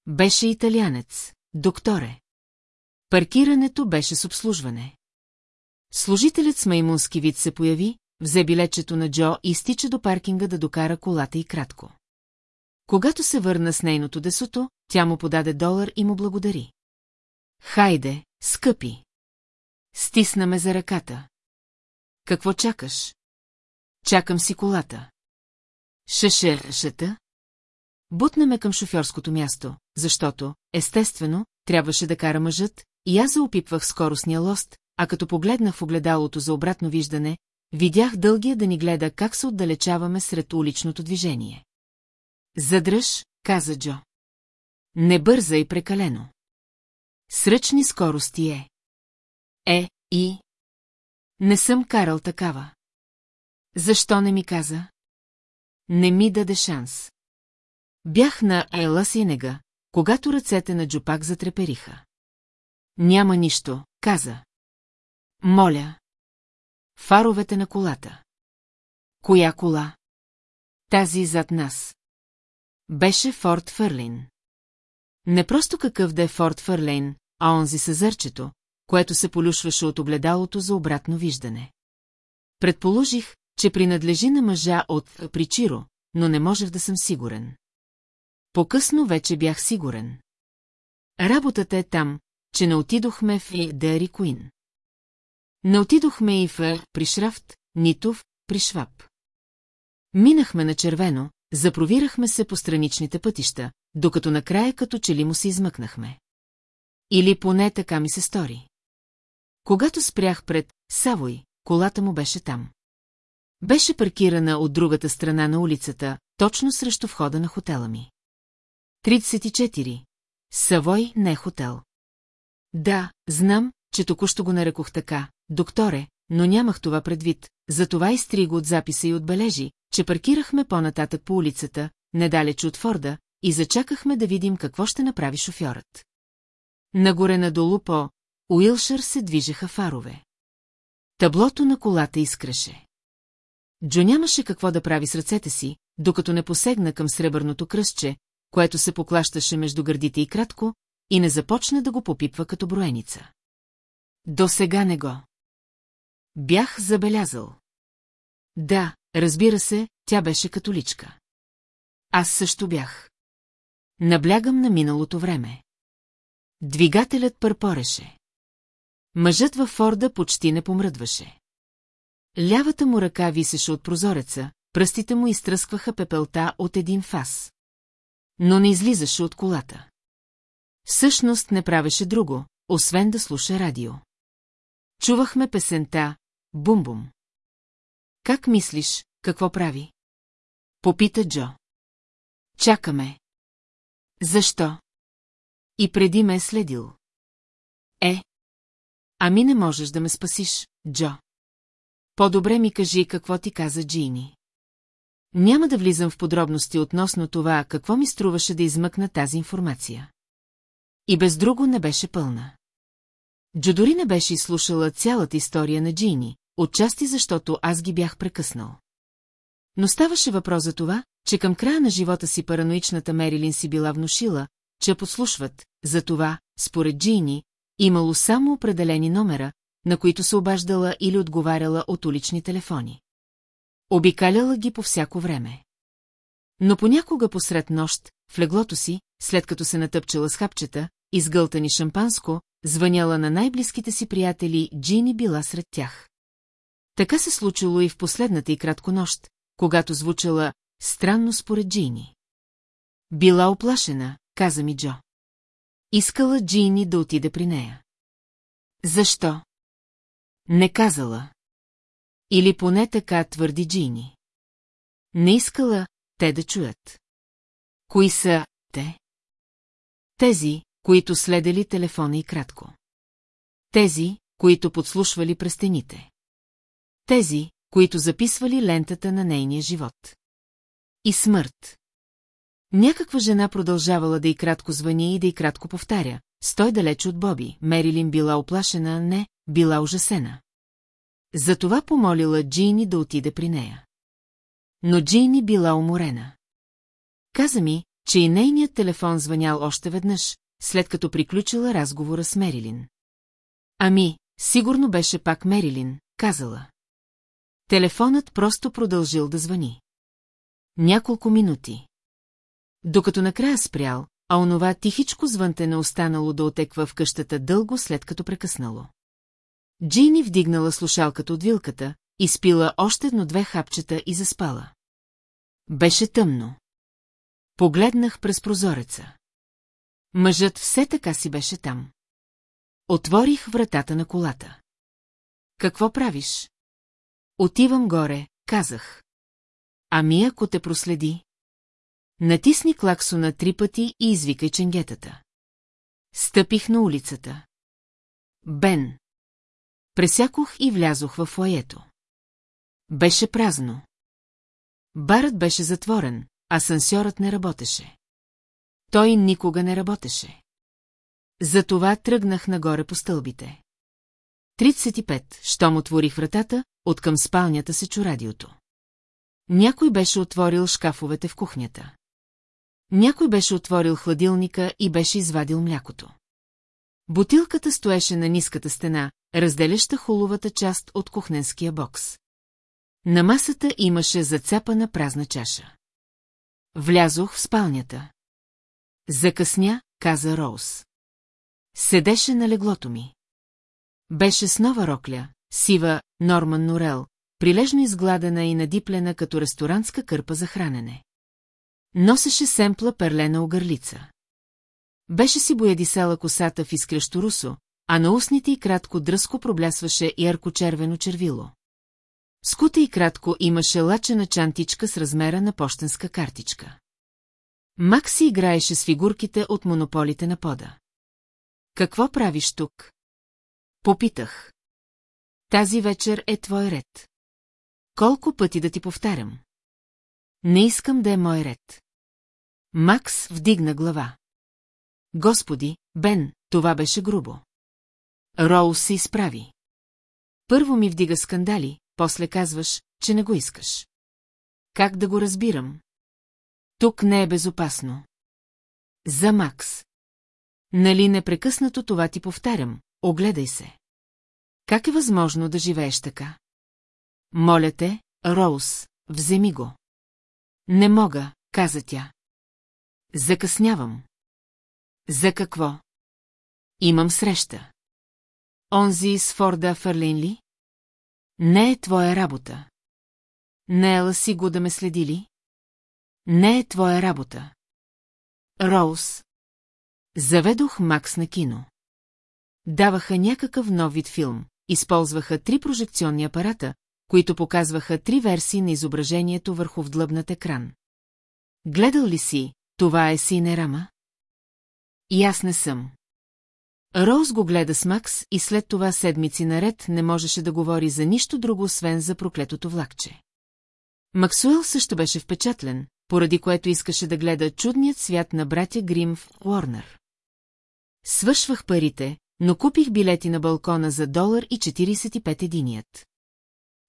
Беше италянец, докторе. Паркирането беше с обслужване. Служителят с маймунски вид се появи, взе билечето на Джо и стича до паркинга да докара колата и кратко. Когато се върна с нейното десото, тя му подаде долар и му благодари. Хайде, скъпи! Стисна ме за ръката. Какво чакаш? Чакам си колата. Шешершата? Бутна ме към шофьорското място, защото, естествено, трябваше да кара мъжът, и аз заопипвах скоростния лост, а като погледнах в огледалото за обратно виждане, видях дългия да ни гледа как се отдалечаваме сред уличното движение. Задръж, каза Джо. Не бърза и прекалено. Сръчни скорости е. Е, и... Не съм карал такава. Защо не ми каза? Не ми даде шанс. Бях на Ела Синега, когато ръцете на Джопак затрепериха. Няма нищо, каза. Моля. Фаровете на колата. Коя кола? Тази зад нас. Беше Форт Фърлин. Не просто какъв да е Форт Фърлейн, а онзи съзърчето, което се полюшваше от огледалото за обратно виждане. Предположих, че принадлежи на мъжа от Причиро, но не можех да съм сигурен. По-късно вече бях сигурен. Работата е там, че не отидохме в Дери Куин. Не отидохме и в Пришрафт, нито в Пришваб. Минахме на червено, запровирахме се по страничните пътища, докато накрая като че ли му се измъкнахме. Или поне така ми се стори. Когато спрях пред Савой, колата му беше там. Беше паркирана от другата страна на улицата, точно срещу входа на хотела ми. 34. Савой не е хотел. Да, знам, че току-що го нарекох така, докторе, но нямах това предвид, затова изтри го от записа и отбележи, че паркирахме по-нататък по улицата, недалеч от Форда, и зачакахме да видим какво ще направи шофьорът. Нагоре-надолу по Уилшър се движеха фарове. Таблото на колата изкреше. Джо нямаше какво да прави с ръцете си, докато не посегна към сребърното кръстче, което се поклащаше между гърдите и кратко, и не започна да го попипва като броеница. До сега не го. Бях забелязал. Да, разбира се, тя беше католичка. Аз също бях. Наблягам на миналото време. Двигателят пърпореше. Мъжът във Форда почти не помръдваше. Лявата му ръка висеше от прозореца, пръстите му изтръскваха пепелта от един фас. Но не излизаше от колата. Всъщност не правеше друго, освен да слуша радио. Чувахме песента «Бум-бум». Как мислиш, какво прави? Попита Джо. Чакаме. Защо? И преди ме е следил. Е. Ами не можеш да ме спасиш, Джо. По-добре ми кажи какво ти каза Джини. Няма да влизам в подробности относно това, какво ми струваше да измъкна тази информация. И без друго не беше пълна. Джо дори не беше изслушала цялата история на Джини, отчасти защото аз ги бях прекъснал. Но ставаше въпрос за това, че към края на живота си параноичната Мерилин си била внушила, че подслушват, за това, според Джини, имало само определени номера, на които се обаждала или отговаряла от улични телефони. Обикаляла ги по всяко време. Но понякога посред нощ, в леглото си, след като се натъпчала с хапчета, изгълтани шампанско, звъняла на най-близките си приятели, Джини била сред тях. Така се случило и в последната и кратко нощ, когато звучала странно според Джини. Била оплашена, каза ми Джо. Искала Джини да отиде при нея. Защо? Не казала. Или поне така твърди Джини. Не искала те да чуят. Кои са те? Тези, които следели телефона и кратко. Тези, които подслушвали през стените. Тези, които записвали лентата на нейния живот. И смърт. Някаква жена продължавала да и кратко звъни и да и кратко повтаря. Стой далеч от Боби, Мерилин била оплашена, не, била ужасена. Затова помолила Джини да отиде при нея. Но Джини била уморена. Каза ми, че и нейният телефон звънял още веднъж, след като приключила разговора с Мерилин. Ами, сигурно беше пак Мерилин, казала. Телефонът просто продължил да звъни. Няколко минути. Докато накрая спрял, а онова тихичко звънтене останало да отеква в къщата дълго след като прекъснало. Джини вдигнала слушалката от вилката, изпила още едно-две хапчета и заспала. Беше тъмно. Погледнах през прозореца. Мъжът все така си беше там. Отворих вратата на колата. Какво правиш? Отивам горе, казах. Ами ако те проследи? Натисни клаксона три пъти и извикай ченгетата. Стъпих на улицата. Бен. Пресякох и влязох в фоето. Беше празно. Барът беше затворен, а сансьорът не работеше. Той никога не работеше. Затова тръгнах нагоре по стълбите. 35, щом отворих вратата, откъм спалнята се чу радиото. Някой беше отворил шкафовете в кухнята. Някой беше отворил хладилника и беше извадил млякото. Бутилката стоеше на ниската стена, разделяща хуловата част от кухненския бокс. На масата имаше зацапана празна чаша. Влязох в спалнята. Закъсня, каза Роуз. Седеше на леглото ми. Беше с нова рокля, сива, Норман Норел, прилежно изгладена и надиплена като ресторантска кърпа за хранене. Носеше семпла перлена огърлица. Беше си боядисала косата в изкрещо русо, а на устните й кратко дръско проблясваше ярко-червено червило. Скута и кратко имаше лачена чантичка с размера на почтенска картичка. Макси играеше с фигурките от монополите на пода. Какво правиш тук? Попитах. Тази вечер е твой ред. Колко пъти да ти повтарям? Не искам да е мой ред. Макс вдигна глава. Господи, Бен, това беше грубо. Роу се изправи. Първо ми вдига скандали, после казваш, че не го искаш. Как да го разбирам? Тук не е безопасно. За Макс. Нали непрекъснато това ти повтарям, огледай се. Как е възможно да живееш така? Моля те, Роуз, вземи го. Не мога, каза тя. Закъснявам. За какво? Имам среща. Онзи с Форда Фърлин ли? Не е твоя работа. Не ела си го да ме следи ли? Не е твоя работа. Роуз. Заведох Макс на кино. Даваха някакъв нов вид филм, използваха три прожекционни апарата, които показваха три версии на изображението върху вдлъбнат екран. Гледал ли си, това е синерама? И аз не съм. Роуз го гледа с Макс и след това седмици наред не можеше да говори за нищо друго, освен за проклетото влакче. Максуел също беше впечатлен, поради което искаше да гледа чудният свят на братя Грим в Уорнер. Свършвах парите, но купих билети на балкона за долар и 45 единият.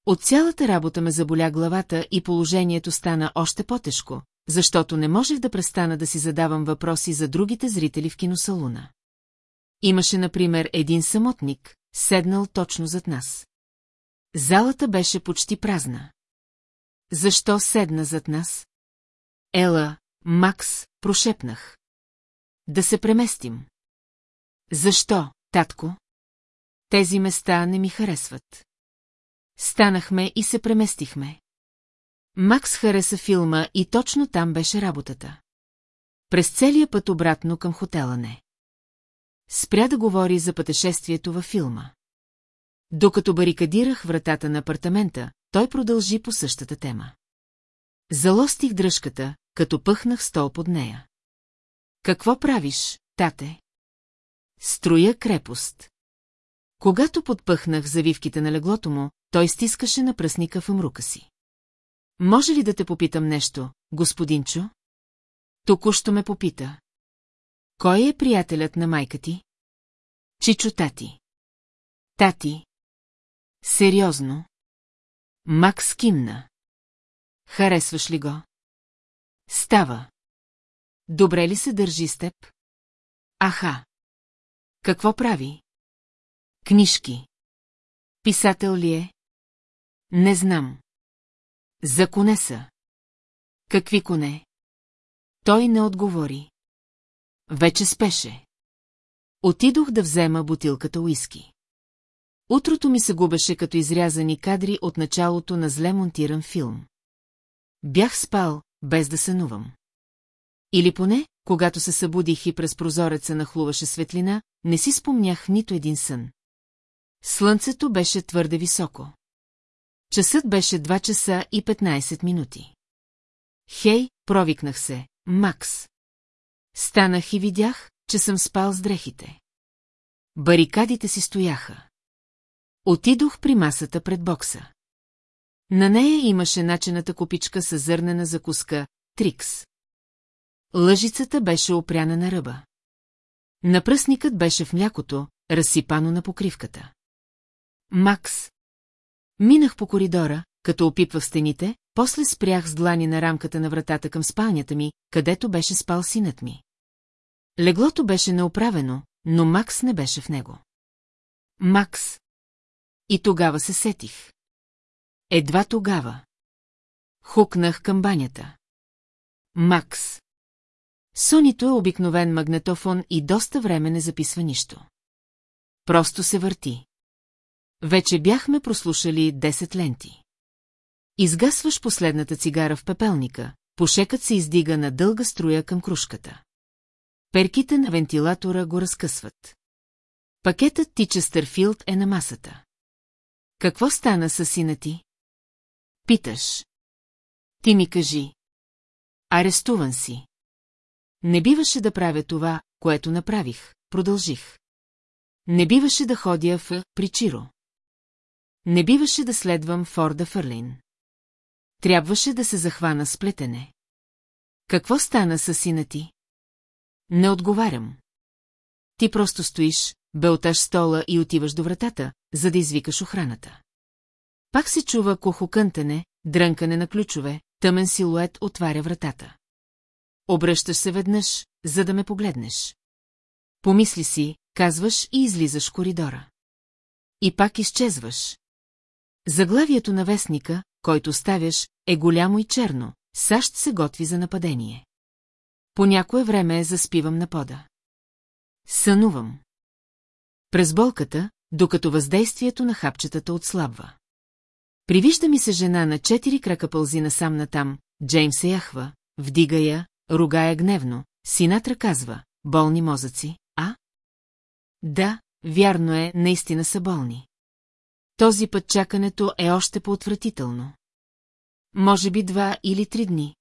От цялата работа ме заболя главата и положението стана още по-тежко, защото не можех да престана да си задавам въпроси за другите зрители в киносалуна. Имаше, например, един самотник, седнал точно зад нас. Залата беше почти празна. Защо седна зад нас? Ела, Макс, прошепнах. Да се преместим. Защо, татко? Тези места не ми харесват. Станахме и се преместихме. Макс хареса филма и точно там беше работата. През целия път обратно към хотела не. Спря да говори за пътешествието във филма. Докато барикадирах вратата на апартамента, той продължи по същата тема. Залостих дръжката, като пъхнах стол под нея. Какво правиш, тате? Строя крепост. Когато подпъхнах завивките на леглото му, той стискаше на пръсника в мрука си. Може ли да те попитам нещо, господинчо? Току-що ме попита. Кой е приятелят на майка ти? Чичо тати. Тати. Сериозно. Макс кимна. Харесваш ли го? Става. Добре ли се държи с теб? Аха. Какво прави? Книжки. Писател ли е? Не знам. За коне са. Какви коне? Той не отговори. Вече спеше. Отидох да взема бутилката уиски. Утрото ми се губеше като изрязани кадри от началото на зле монтиран филм. Бях спал, без да сънувам. Или поне, когато се събудих и през прозореца нахлуваше светлина, не си спомнях нито един сън. Слънцето беше твърде високо. Часът беше 2 часа и 15 минути. Хей, провикнах се, Макс. Станах и видях, че съм спал с дрехите. Барикадите си стояха. Отидох при масата пред бокса. На нея имаше начената купичка с зърнена закуска, трикс. Лъжицата беше опряна на ръба. Напръсникът беше в млякото, разсипано на покривката. Макс. Минах по коридора, като опипвах стените, после спрях с длани на рамката на вратата към спалнята ми, където беше спал синът ми. Леглото беше неоправено, но Макс не беше в него. Макс. И тогава се сетих. Едва тогава. Хукнах към банята. Макс. Сонито е обикновен магнетофон и доста време не записва нищо. Просто се върти. Вече бяхме прослушали 10 ленти. Изгасваш последната цигара в пепелника, пошекът се издига на дълга струя към кружката. Перките на вентилатора го разкъсват. Пакетът ти Честърфилд е на масата. Какво стана с сина ти? Питаш. Ти ми кажи. Арестуван си. Не биваше да правя това, което направих, продължих. Не биваше да ходя в Причиро. Не биваше да следвам Форда Фърлин. Трябваше да се захвана с плетене. Какво стана с сина ти? Не отговарям. Ти просто стоиш, белташ стола и отиваш до вратата, за да извикаш охраната. Пак се чува кохокънтане, дрънкане на ключове, тъмен силует отваря вратата. Обръщаш се веднъж, за да ме погледнеш. Помисли си, казваш и излизаш коридора. И пак изчезваш. Заглавието на вестника, който ставяш, е голямо и черно. САЩ се готви за нападение. По някое време заспивам на пода. Сънувам. През болката, докато въздействието на хапчетата отслабва. Привижда ми се жена на четири крака пълзи насам натам, Джеймс се яхва, вдига я, ругая гневно, Синатра казва, болни мозъци, а? Да, вярно е, наистина са болни. Този път чакането е още по-отвратително. Може би два или три дни.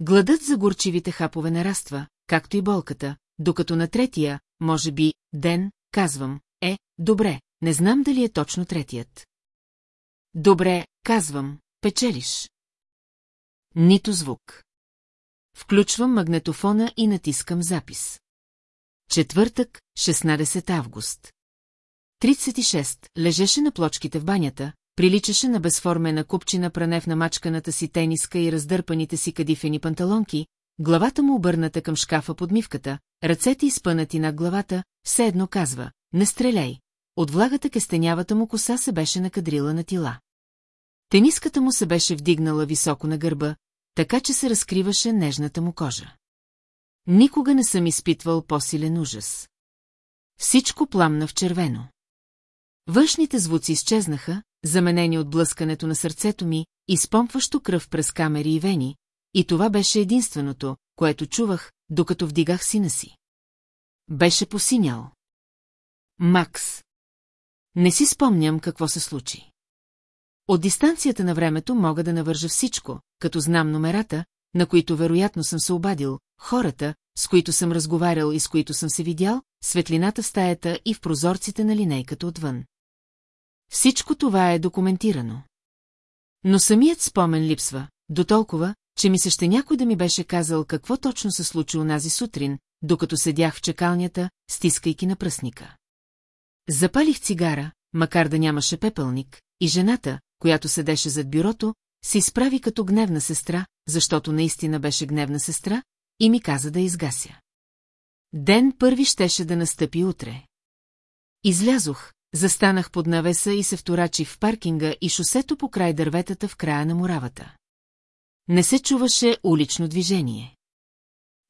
Гладът за горчивите хапове нараства, както и болката, докато на третия, може би, ден, казвам, е, добре, не знам дали е точно третият. Добре, казвам, печелиш. Нито звук. Включвам магнетофона и натискам запис. Четвъртък, 16 август. 36. Лежеше на плочките в банята, приличаше на безформена купчина пране в намачканата си тениска и раздърпаните си кадифени панталонки, главата му обърната към шкафа под мивката, ръцете изпънати над главата, все едно казва, не стреляй. От влагата кестенявата му коса се беше накадрила на тила. Тениската му се беше вдигнала високо на гърба, така че се разкриваше нежната му кожа. Никога не съм изпитвал по-силен ужас. Всичко пламна в червено. Външните звуци изчезнаха, заменени от блъскането на сърцето ми, изпомпващо кръв през камери и вени, и това беше единственото, което чувах, докато вдигах сина си. Беше посинял. Макс. Не си спомням какво се случи. От дистанцията на времето мога да навържа всичко, като знам номерата, на които вероятно съм се обадил, хората, с които съм разговарял и с които съм се видял, светлината в стаята и в прозорците на линейката отвън. Всичко това е документирано. Но самият спомен липсва, до толкова, че ми се ще някой да ми беше казал какво точно се случи унази сутрин, докато седях в чекалнята, стискайки на пръсника. Запалих цигара, макар да нямаше пепелник, и жената, която седеше зад бюрото, се изправи като гневна сестра, защото наистина беше гневна сестра, и ми каза да изгася. Ден първи щеше да настъпи утре. Излязох, застанах под навеса и се вторачих в паркинга и шосето по край дърветата в края на муравата. Не се чуваше улично движение.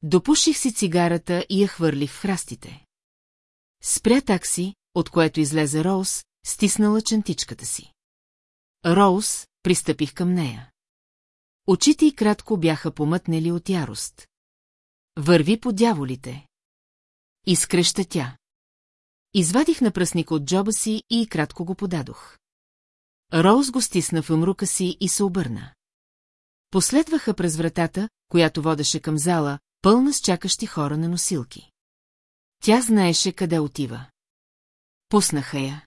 Допуших си цигарата и я хвърлих в храстите. Спря такси, от което излезе Роуз, стиснала чантичката си. Роуз, пристъпих към нея. Очите й кратко бяха помътнели от ярост. Върви по дяволите. Изкреща тя. Извадих напръсника от джоба си и кратко го подадох. Роуз го стисна в умрука си и се обърна. Последваха през вратата, която водеше към зала, пълна с чакащи хора на носилки. Тя знаеше къде отива. Пуснаха я.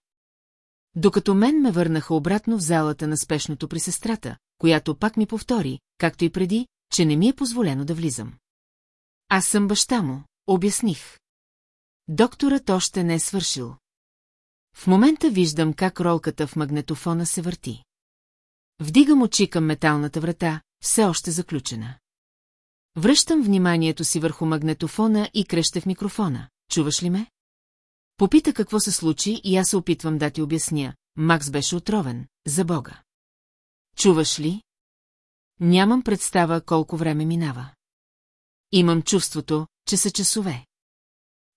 Докато мен ме върнаха обратно в залата на спешното при сестрата, която пак ми повтори, както и преди, че не ми е позволено да влизам. Аз съм баща му, обясних. Докторът още не е свършил. В момента виждам как ролката в магнетофона се върти. Вдигам очи към металната врата, все още заключена. Връщам вниманието си върху магнетофона и креща в микрофона. Чуваш ли ме? Попита какво се случи и аз се опитвам да ти обясня. Макс беше отровен, за Бога. Чуваш ли? Нямам представа колко време минава. Имам чувството, че са часове.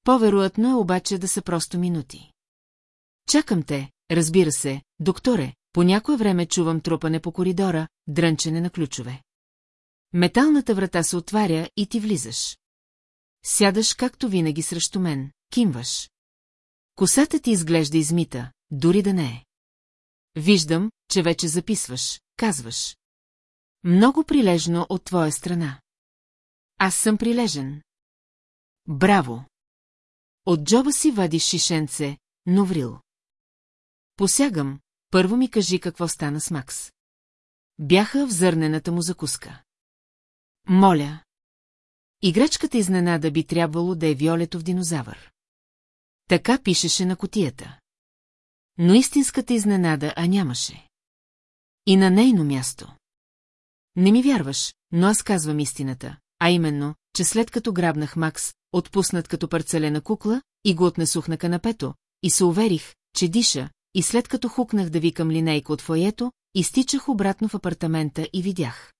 По-вероятно е обаче да са просто минути. Чакам те, разбира се, докторе, по някое време чувам трупане по коридора, дрънчене на ключове. Металната врата се отваря и ти влизаш. Сядаш както винаги срещу мен, кимваш. Косата ти изглежда измита, дори да не е. Виждам, че вече записваш, казваш. Много прилежно от твоя страна. Аз съм прилежен. Браво! От джоба си вадиш шишенце, новрил. Посягам, първо ми кажи какво стана с Макс. Бяха в зърнената му закуска. Моля. Играчката изненада би трябвало да е Виолетов динозавър. Така пишеше на котията. Но истинската изненада, а нямаше. И на нейно място. Не ми вярваш, но аз казвам истината, а именно, че след като грабнах Макс, отпуснат като парцелена кукла, и го отнесох на канапето, и се уверих, че диша, и след като хукнах да викам линейка от фоето, изтичах обратно в апартамента и видях.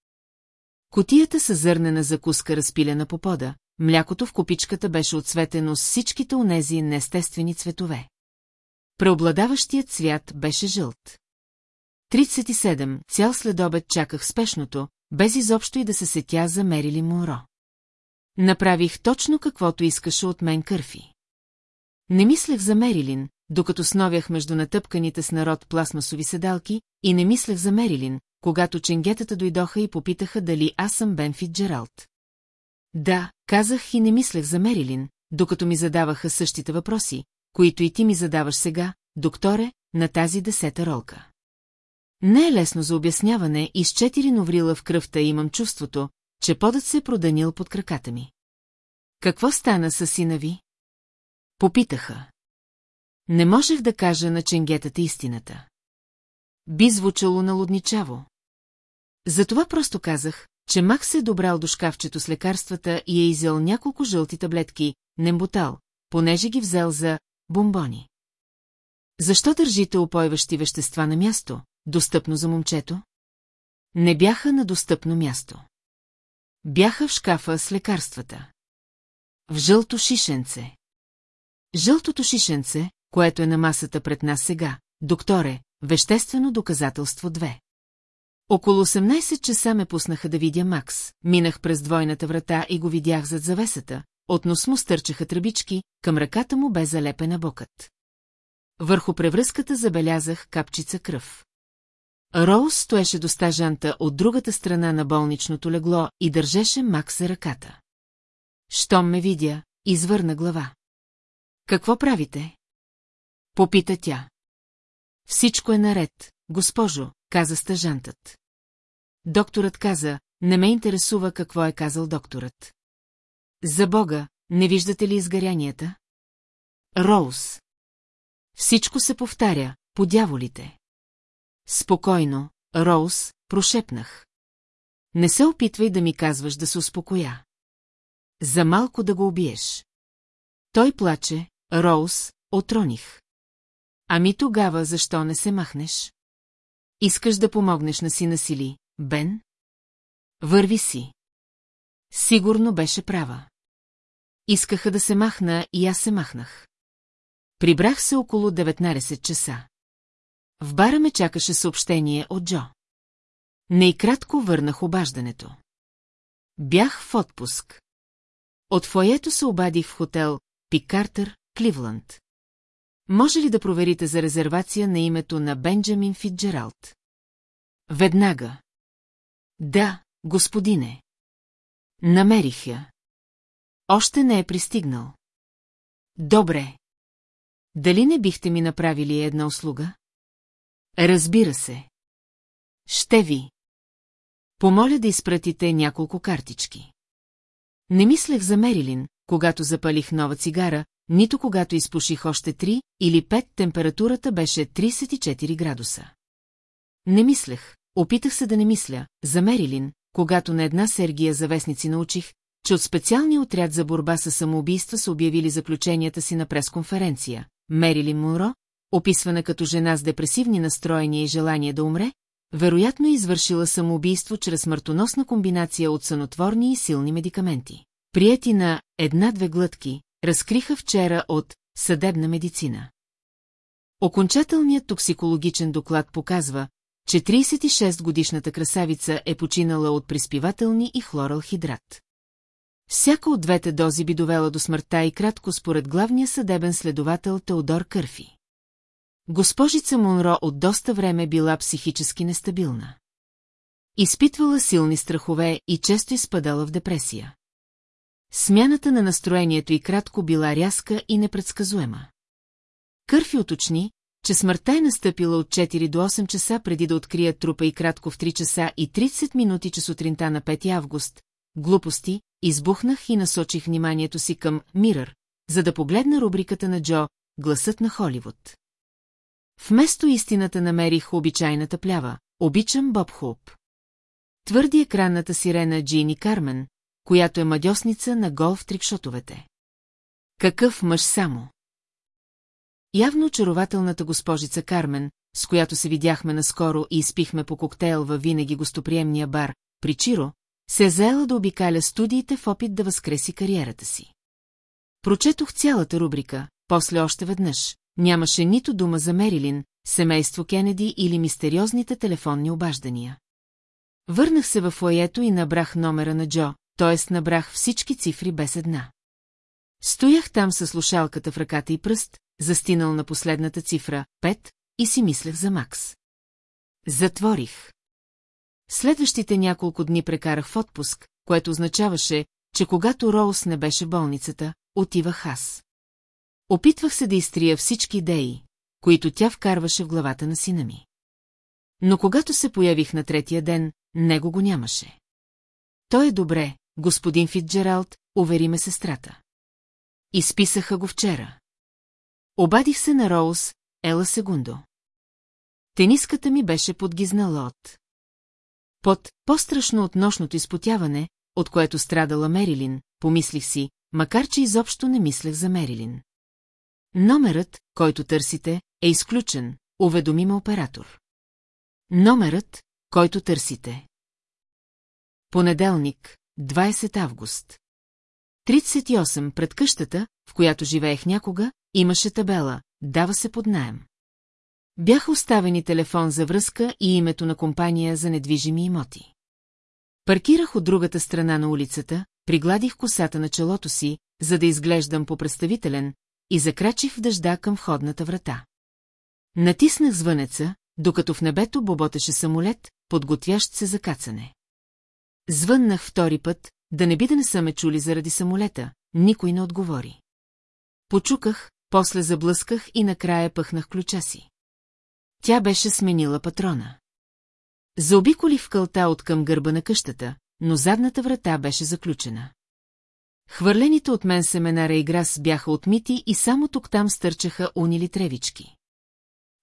Котията с зърнена закуска разпилена по пода, млякото в копичката беше отсветено с всичките онези неестествени цветове. Преобладаващият цвят беше жълт. 37. Цял следобед чаках спешното, без изобщо и да се сетя за Мерили Монро. Направих точно каквото искаше от мен Кърфи. Не мислех за Мерилин, докато сновях между натъпканите с народ пластмасови седалки, и не мислех за Мерилин, когато ченгетата дойдоха и попитаха дали аз съм Бен Фитджералд. Да, казах и не мислех за Мерилин, докато ми задаваха същите въпроси, които и ти ми задаваш сега, докторе, на тази десета ролка. Не е лесно за обясняване и с четири новрила в кръвта имам чувството, че подът се е проданил под краката ми. Какво стана с сина ви? Попитаха. Не можех да кажа на ченгетата истината. Би звучало налудничаво. Затова просто казах, че Мак се е добрал до шкафчето с лекарствата и е изял няколко жълти таблетки, немботал, понеже ги взел за бомбони. Защо държите опойващи вещества на място, достъпно за момчето? Не бяха на достъпно място. Бяха в шкафа с лекарствата. В жълто шишенце. Жълтото шишенце, което е на масата пред нас сега, докторе, веществено доказателство 2. Около 18 часа ме пуснаха да видя Макс, минах през двойната врата и го видях зад завесата, от нос му стърчаха тръбички, към ръката му бе залепена бокът. Върху превръзката забелязах капчица кръв. Роуз стоеше до стажанта от другата страна на болничното легло и държеше Макс за ръката. Щом ме видя, извърна глава. Какво правите? Попита тя. Всичко е наред, госпожо, каза стъжантът. Докторът каза, не ме интересува какво е казал докторът. За Бога, не виждате ли изгарянията? Роуз. Всичко се повтаря, по дяволите. Спокойно, Роуз, прошепнах. Не се опитвай да ми казваш да се успокоя. За малко да го убиеш. Той плаче, Роуз, отроних. Ами тогава защо не се махнеш? Искаш да помогнеш на сина си ли, Бен? Върви си. Сигурно беше права. Искаха да се махна и аз се махнах. Прибрах се около 19 часа. В бара ме чакаше съобщение от Джо. Не и кратко върнах обаждането. Бях в отпуск. От фоето се обадих в хотел Пикартер, Кливланд. Може ли да проверите за резервация на името на Бенджамин Фитджералд? Веднага. Да, господине. Намерих я. Още не е пристигнал. Добре. Дали не бихте ми направили една услуга? Разбира се. Ще ви. Помоля да изпратите няколко картички. Не мислех за Мерилин, когато запалих нова цигара, нито когато изпуших още три или пет, температурата беше 34 градуса. Не мислех, опитах се да не мисля, за Мерилин, когато на една Сергия завестници научих, че от специалния отряд за борба с самоубийства са обявили заключенията си на пресконференция. Мерилин Монро, описвана като жена с депресивни настроения и желание да умре, вероятно е извършила самоубийство чрез смъртоносна комбинация от санотворни и силни медикаменти. Прияти на една-две глътки, разкриха вчера от съдебна медицина. Окончателният токсикологичен доклад показва, че 36-годишната красавица е починала от приспивателни и хлоралхидрат. Всяка от двете дози би довела до смъртта и кратко според главния съдебен следовател Теодор Кърфи. Госпожица Монро от доста време била психически нестабилна. Изпитвала силни страхове и често изпадала в депресия. Смяната на настроението и кратко била рязка и непредсказуема. Кърфи уточни, че смъртта е настъпила от 4 до 8 часа преди да открият трупа и кратко в 3 часа и 30 минути че сутринта на 5 август. Глупости, избухнах и насочих вниманието си към Мирър, за да погледна рубриката на Джо «Гласът на Холивуд». Вместо истината намерих обичайната плява, обичам Боб Хоуп. Твърди екранната сирена Джини Кармен, която е мадьосница на голф трикшотовете. Какъв мъж само! Явно очарователната госпожица Кармен, с която се видяхме наскоро и изпихме по коктейл във винаги гостоприемния бар, при Чиро, се е заела да обикаля студиите в опит да възкреси кариерата си. Прочетох цялата рубрика, после още веднъж. Нямаше нито дума за Мерилин, семейство Кенеди или мистериозните телефонни обаждания. Върнах се в фоето и набрах номера на Джо, т.е. набрах всички цифри без една. Стоях там със слушалката в ръката и пръст, застинал на последната цифра, 5, и си мислех за Макс. Затворих. Следващите няколко дни прекарах в отпуск, което означаваше, че когато Роуз не беше болницата, отивах аз. Опитвах се да изтрия всички идеи, които тя вкарваше в главата на сина ми. Но когато се появих на третия ден, него го нямаше. Той е добре, господин Фитджералд, увери ме сестрата. Изписаха го вчера. Обадих се на Роуз, ела секундо. Тениската ми беше подгизнала от. Под по-страшно от нощното изпотяване, от което страдала Мерилин, помислих си, макар че изобщо не мислех за Мерилин. Номерът, който търсите, е изключен, уведоми ме оператор. Номерът, който търсите. Понеделник, 20 август. 38 пред къщата, в която живеех някога, имаше табела, дава се под наем. Бяха оставени телефон за връзка и името на компания за недвижими имоти. Паркирах от другата страна на улицата, пригладих косата на челото си, за да изглеждам по-представителен, и закрачих в дъжда към входната врата. Натиснах звънеца, докато в небето боботеше самолет, подготвящ се за кацане. Звъннах втори път, да не би да не са ме чули заради самолета, никой не отговори. Почуках, после заблъсках и накрая пъхнах ключа си. Тя беше сменила патрона. Заобиколих в кълта от към гърба на къщата, но задната врата беше заключена. Хвърлените от мен семена Рейграс бяха отмити и само тук-там стърчаха унили тревички.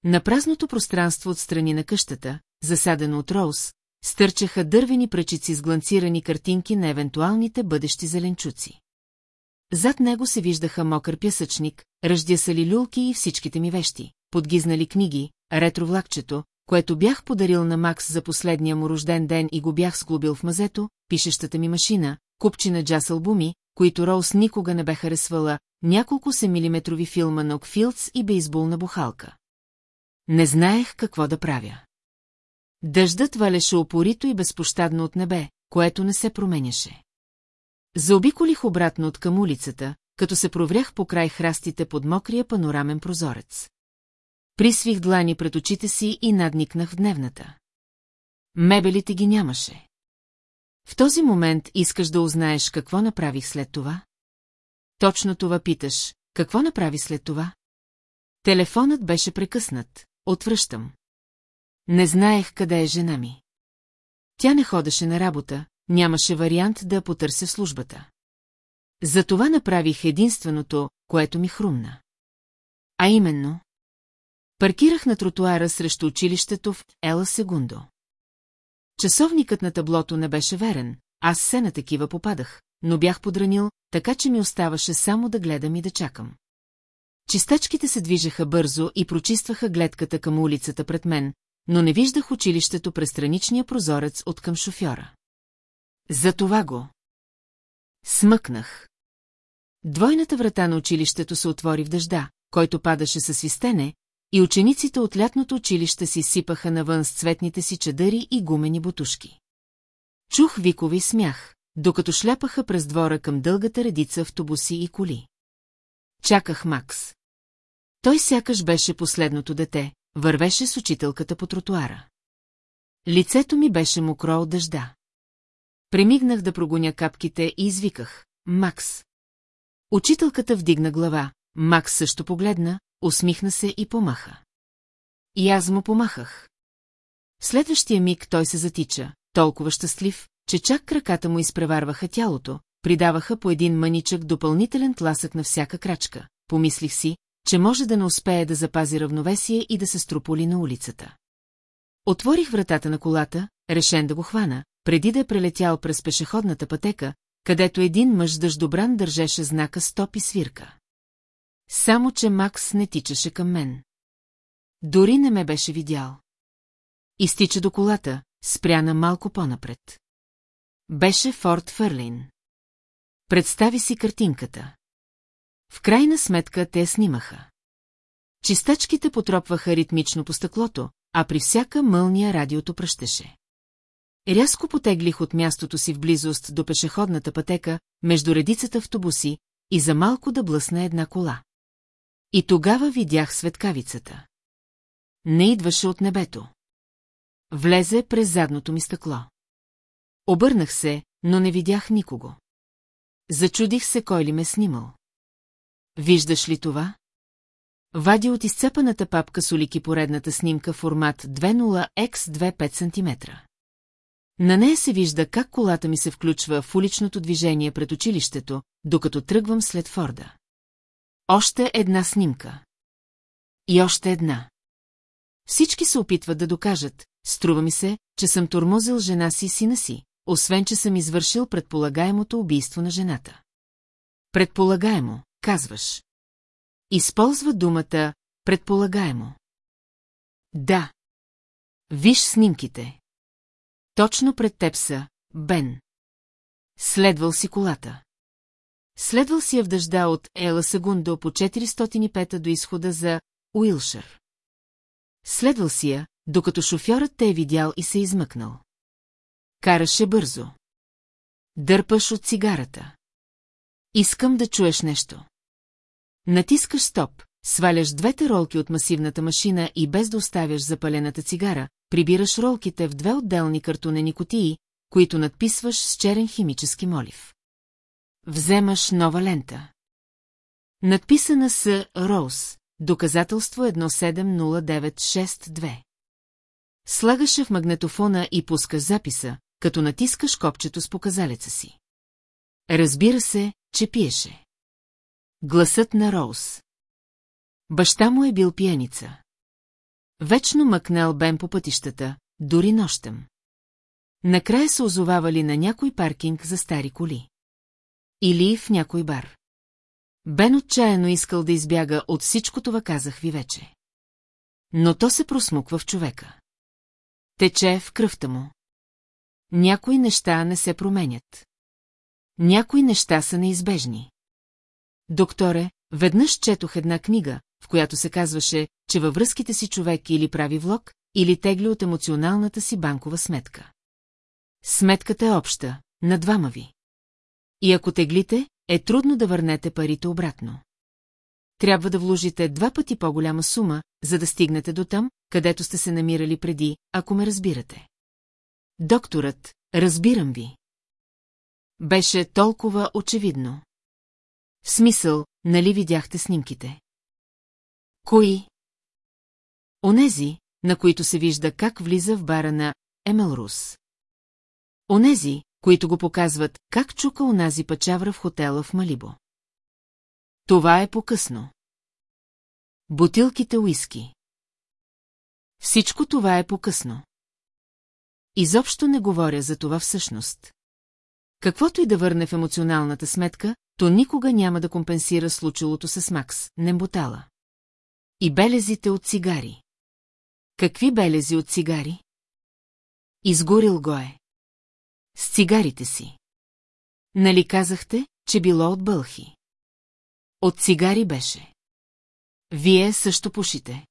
На празното пространство от страни на къщата, засадено от Роуз, стърчаха дървени пръчици с гланцирани картинки на евентуалните бъдещи зеленчуци. Зад него се виждаха мокър пясъчник, ръждясали люлки и всичките ми вещи, подгизнали книги, ретровлакчето, което бях подарил на Макс за последния му рожден ден и го бях сглобил в мазето, пишещата ми машина, купчина джаз албуми, които Роуз никога не бе харесвала, няколко семилиметрови филма на Окфилдс и бейсболна бухалка. Не знаех какво да правя. Дъждът валеше опорито и безпощадно от небе, което не се променяше. Заобиколих обратно от към улицата, като се проврях по край храстите под мокрия панорамен прозорец. Присвих длани пред очите си и надникнах в дневната. Мебелите ги нямаше. В този момент искаш да узнаеш какво направих след това? Точно това питаш. Какво направи след това? Телефонът беше прекъснат. Отвръщам. Не знаех къде е жена ми. Тя не ходеше на работа, нямаше вариант да потърся службата. Затова направих единственото, което ми хрумна. А именно... Паркирах на тротуара срещу училището в Ела Сегундо. Часовникът на таблото не беше верен, аз се на такива попадах, но бях подранил, така че ми оставаше само да гледам и да чакам. Чистачките се движеха бързо и прочистваха гледката към улицата пред мен, но не виждах училището през страничния прозорец от към шофьора. За това го. Смъкнах. Двойната врата на училището се отвори в дъжда, който падаше със свистене, и учениците от лятното училище си сипаха навън с цветните си чадъри и гумени бутушки. Чух викови смях, докато шляпаха през двора към дългата редица автобуси и коли. Чаках Макс. Той сякаш беше последното дете, вървеше с учителката по тротуара. Лицето ми беше мокро от дъжда. Премигнах да прогоня капките и извиках «Макс». Учителката вдигна глава, Макс също погледна, усмихна се и помаха. И аз му помахах. В следващия миг той се затича, толкова щастлив, че чак краката му изпреварваха тялото, придаваха по един мъничък допълнителен тласък на всяка крачка. Помислих си, че може да не успее да запази равновесие и да се струполи на улицата. Отворих вратата на колата, решен да го хвана, преди да е прелетял през пешеходната пътека, където един мъж дъждобран държеше знака стоп и свирка. Само, че Макс не тичаше към мен. Дори не ме беше видял. Изтича до колата, спряна малко по-напред. Беше Форт Фърлин. Представи си картинката. В крайна сметка те снимаха. Чистачките потропваха ритмично по стъклото, а при всяка мълния радиото пръщеше. Рязко потеглих от мястото си в близост до пешеходната пътека, между редицата автобуси, и за малко да блъсна една кола. И тогава видях светкавицата. Не идваше от небето. Влезе през задното ми стъкло. Обърнах се, но не видях никого. Зачудих се кой ли ме снимал. Виждаш ли това? Вади от изцепаната папка с улики поредната снимка формат 20x25 см. На нея се вижда как колата ми се включва в уличното движение пред училището, докато тръгвам след Форда. Още една снимка. И още една. Всички се опитват да докажат, струва ми се, че съм тормозил жена си и сина си, освен че съм извършил предполагаемото убийство на жената. Предполагаемо, казваш. Използва думата предполагаемо. Да. Виж снимките. Точно пред теб са, Бен. Следвал си колата. Следвал си я в дъжда от Ела Сегундо по 405 до изхода за Уилшър. Следвал си я, докато шофьорът те е видял и се е измъкнал. Караше бързо. Дърпаш от цигарата. Искам да чуеш нещо. Натискаш стоп, сваляш двете ролки от масивната машина и без да оставяш запалената цигара, прибираш ролките в две отделни картонени котии, които надписваш с черен химически молив. Вземаш нова лента. Надписана с Роуз, доказателство 170962. Слагаше в магнетофона и пускаш записа, като натискаш копчето с показалеца си. Разбира се, че пиеше. Гласът на Роуз. Баща му е бил пиеница. Вечно мъкнал Бен по пътищата, дори нощем. Накрая се озовавали на някой паркинг за стари коли. Или в някой бар. Бен отчаяно искал да избяга от всичко това казах ви вече. Но то се просмуква в човека. Тече в кръвта му. Някои неща не се променят. Някои неща са неизбежни. Докторе, веднъж четох една книга, в която се казваше, че във връзките си човек или прави влог, или тегли от емоционалната си банкова сметка. Сметката е обща, на двама ви. И ако теглите, е трудно да върнете парите обратно. Трябва да вложите два пъти по-голяма сума, за да стигнете до там, където сте се намирали преди, ако ме разбирате. Докторът, разбирам ви. Беше толкова очевидно. В смисъл, нали видяхте снимките? Кои? Онези, на които се вижда как влиза в бара на Емелрус. Онези, които го показват как чука онази пачавра в хотела в Малибо. Това е по-късно. Бутилките уиски. Всичко това е по-късно. Изобщо не говоря за това всъщност. Каквото и да върне в емоционалната сметка, то никога няма да компенсира случилото с Макс, Немботала. И белезите от цигари. Какви белези от цигари? Изгорил го е. С цигарите си. Нали казахте, че било от бълхи? От цигари беше. Вие също пушите.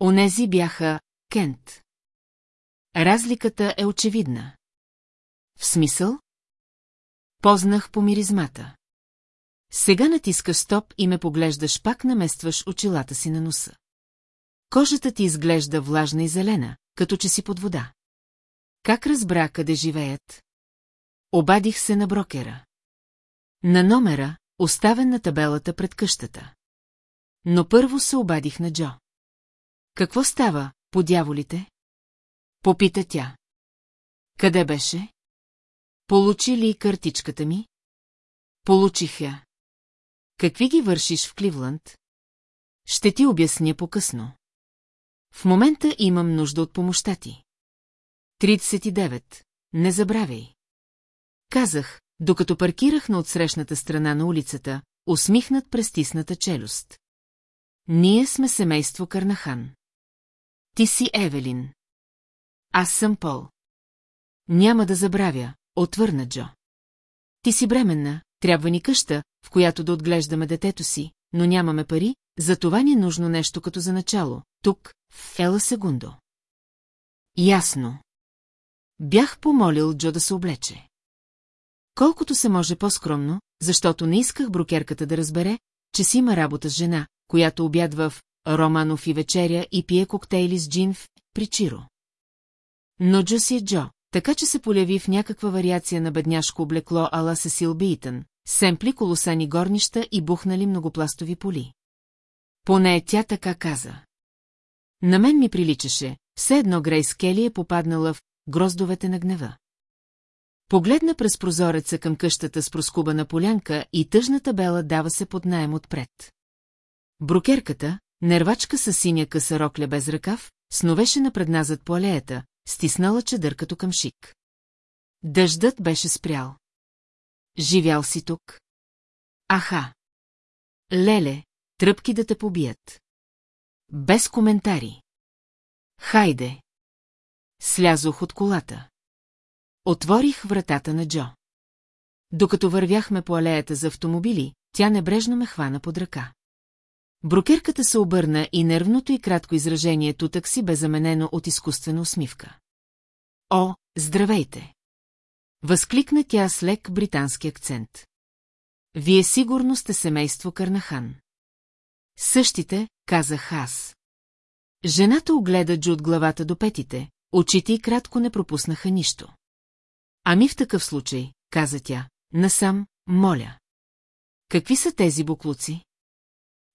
Онези бяха Кент. Разликата е очевидна. В смисъл? Познах по миризмата. Сега натискаш стоп и ме поглеждаш, пак наместваш очилата си на носа. Кожата ти изглежда влажна и зелена, като че си под вода. Как разбра къде живеят? Обадих се на брокера. На номера, оставен на табелата пред къщата. Но първо се обадих на Джо. Какво става, по дяволите? Попита тя. Къде беше? Получи ли картичката ми? Получих я. Какви ги вършиш в Кливланд? Ще ти обясня по-късно. В момента имам нужда от помощта ти. 39. Не забравяй. Казах, докато паркирах на отсрещната страна на улицата, усмихнат през тисната челюст. Ние сме семейство Карнахан. Ти си Евелин. Аз съм Пол. Няма да забравя, отвърна Джо. Ти си бременна, трябва ни къща, в която да отглеждаме детето си, но нямаме пари, за това ни е нужно нещо като за начало, тук, в Ела Сегундо. Ясно. Бях помолил Джо да се облече. Колкото се може по-скромно, защото не исках брокерката да разбере, че си има работа с жена, която обядва в Романов и вечеря и пие коктейли с джин в Причиро. Но Джо си е Джо, така че се поляви в някаква вариация на бедняшко облекло ала Сесил Бейтън, семпли колосани горнища и бухнали многопластови поли. Поне тя така каза. На мен ми приличаше, все едно Грейс Кели е попаднала в гроздовете на гнева. Погледна през прозореца към къщата с проскубана полянка и тъжната бела дава се под найем отпред. Брокерката, нервачка с синя къса рокля без ръкав, сновеше напредназад по алеята, стиснала чедър като към шик. Дъждът беше спрял. Живял си тук? Аха. Леле, тръпки да те побият. Без коментари. Хайде. Слязох от колата. Отворих вратата на Джо. Докато вървяхме по алеята за автомобили, тя небрежно ме хвана под ръка. Брокерката се обърна и нервното и кратко изражение тутък си бе заменено от изкуствена усмивка. О, здравейте! Възкликна тя с лек британски акцент. Вие сигурно сте семейство Карнахан. Същите, казах аз. Жената огледа Джо от главата до петите, очите и кратко не пропуснаха нищо. Ами в такъв случай, каза тя, насам, моля. Какви са тези буклуци?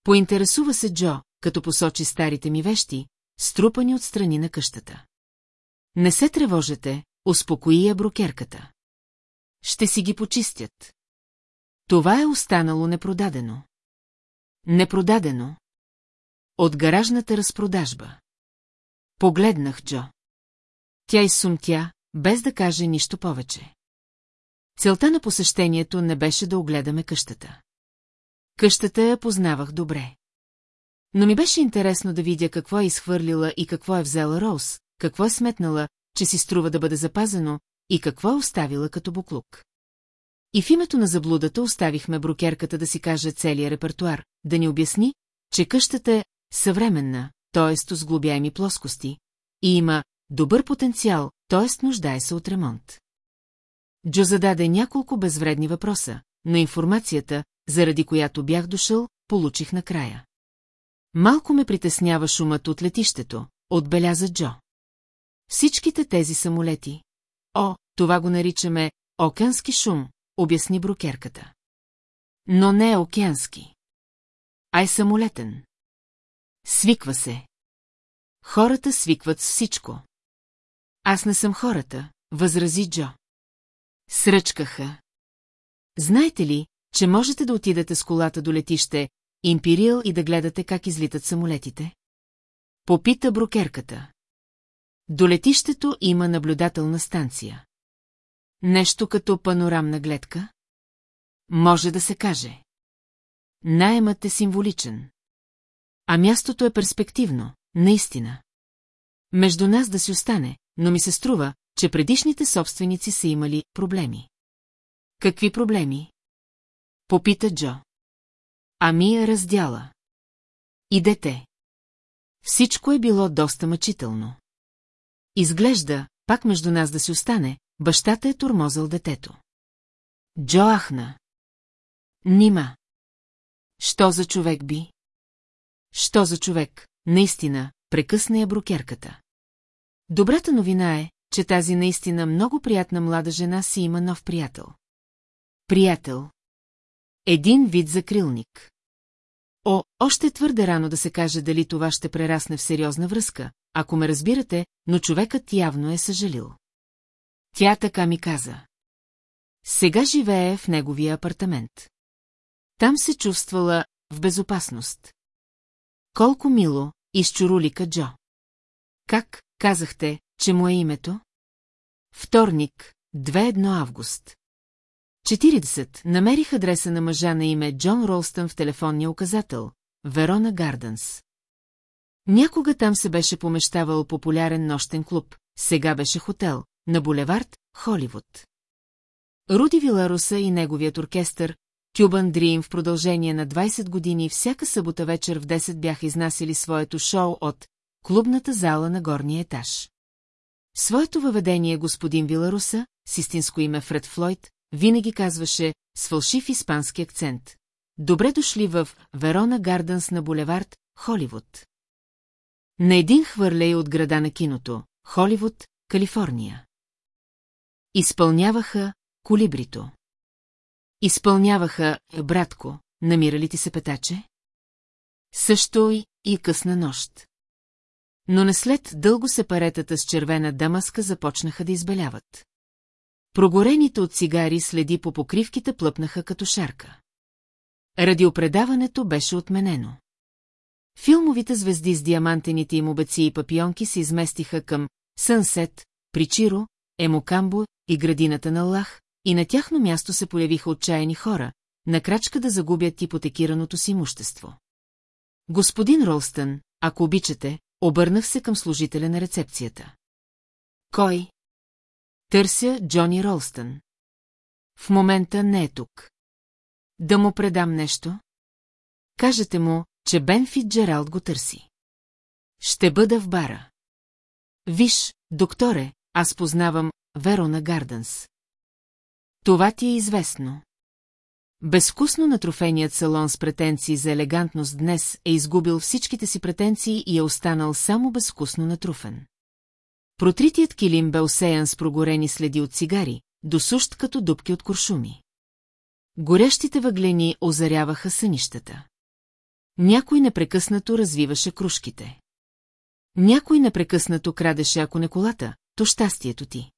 Поинтересува се Джо, като посочи старите ми вещи, струпани от страни на къщата. Не се тревожете, успокои я брокерката. Ще си ги почистят. Това е останало непродадено. Непродадено. От гаражната разпродажба. Погледнах Джо. Тя изсумтя, без да каже нищо повече. Целта на посещението не беше да огледаме къщата. Къщата я познавах добре. Но ми беше интересно да видя какво е изхвърлила и какво е взела Роуз, какво е сметнала, че си струва да бъде запазено, и какво е оставила като буклук. И в името на заблудата оставихме брокерката да си каже целият репертуар, да ни обясни, че къщата е съвременна, т.е. с глобяеми плоскости, и има добър потенциал, т.е. нуждае се от ремонт. Джо зададе няколко безвредни въпроса, но информацията, заради която бях дошъл, получих накрая. Малко ме притеснява шумът от летището, отбеляза Джо. Всичките тези самолети. О, това го наричаме океански шум, обясни брокерката. Но не е океански. А е самолетен. Свиква се. Хората свикват с всичко. Аз не съм хората, възрази Джо. Сръчкаха. Знаете ли, че можете да отидете с колата до летище Империал и да гледате как излитат самолетите? Попита брокерката. До летището има наблюдателна станция. Нещо като панорамна гледка? Може да се каже. Найемът е символичен. А мястото е перспективно, наистина. Между нас да си остане, но ми се струва, че предишните собственици са имали проблеми. Какви проблеми? Попита Джо. Ами я раздяла. И дете. Всичко е било доста мъчително. Изглежда, пак между нас да си остане, бащата е турмозал детето. Джо ахна. Нима. Що за човек би? Що за човек, наистина, прекъсна я брокерката. Добрата новина е, че тази наистина много приятна млада жена си има нов приятел. Приятел. Един вид закрилник. О, още твърде рано да се каже дали това ще прерасне в сериозна връзка, ако ме разбирате, но човекът явно е съжалил. Тя така ми каза. Сега живее в неговия апартамент. Там се чувствала в безопасност. Колко мило, изчурулика Джо. Как, казахте, че му е името? Вторник, 2-1 август. 40. Намерих адреса на мъжа на име Джон Ролстън в телефонния указател, Верона Гарденс. Някога там се беше помещавал популярен нощен клуб, сега беше хотел, на булевард Холивуд. Руди Виларуса и неговият оркестър, Тюбан Дрим в продължение на 20 години всяка събота вечер в 10 бяха изнасили своето шоу от клубната зала на горния етаж. Своето въведение господин Виларуса, с истинско име Фред Флойд, винаги казваше с фалшив испански акцент. Добре дошли в Верона Гарденс на булевард, Холивуд. На един хвърляй от града на киното, Холивуд, Калифорния. Изпълняваха колибрито. Изпълняваха, братко, намирали ти се петаче? Също и, и късна нощ. Но не след дълго сепаретата с червена дамаска започнаха да избеляват. Прогорените от цигари следи по покривките плъпнаха като шарка. Радиопредаването беше отменено. Филмовите звезди с диамантените им обеци и папионки се изместиха към Сънсет, Причиро, Емокамбо и градината на Лах, и на тяхно място се появиха отчаяни хора, на крачка да загубят ипотекираното си имущество. Господин Ролстън, ако обичате, обърнах се към служителя на рецепцията. Кой? Търся Джони Ролстън. В момента не е тук. Да му предам нещо? Кажете му, че Бен Фитджералд го търси. Ще бъда в бара. Виж, докторе, аз познавам Верона Гарденс. Това ти е известно. Безвкусно натрофеният салон с претенции за елегантност днес е изгубил всичките си претенции и е останал само безвкусно натруфен. Протритият килим бе осеян с прогорени следи от цигари, досущ като дубки от куршуми. Горещите въглени озаряваха сънищата. Някой непрекъснато развиваше кружките. Някой непрекъснато крадеше ако не колата, то щастието ти.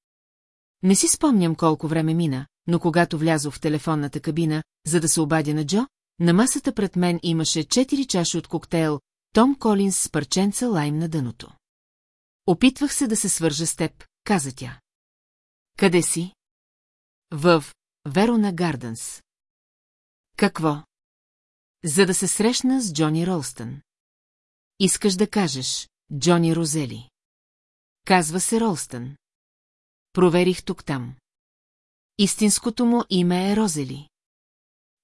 Не си спомням колко време мина, но когато влязох в телефонната кабина, за да се обадя на Джо, на масата пред мен имаше четири чаши от коктейл Том Колинс с парченца лайм на дъното. Опитвах се да се свържа с теб, каза тя. Къде си? В Верона Гарденс. Какво? За да се срещна с Джони Ролстън. Искаш да кажеш, Джони Розели. Казва се Ролстън. Проверих тук-там. Истинското му име е Розели.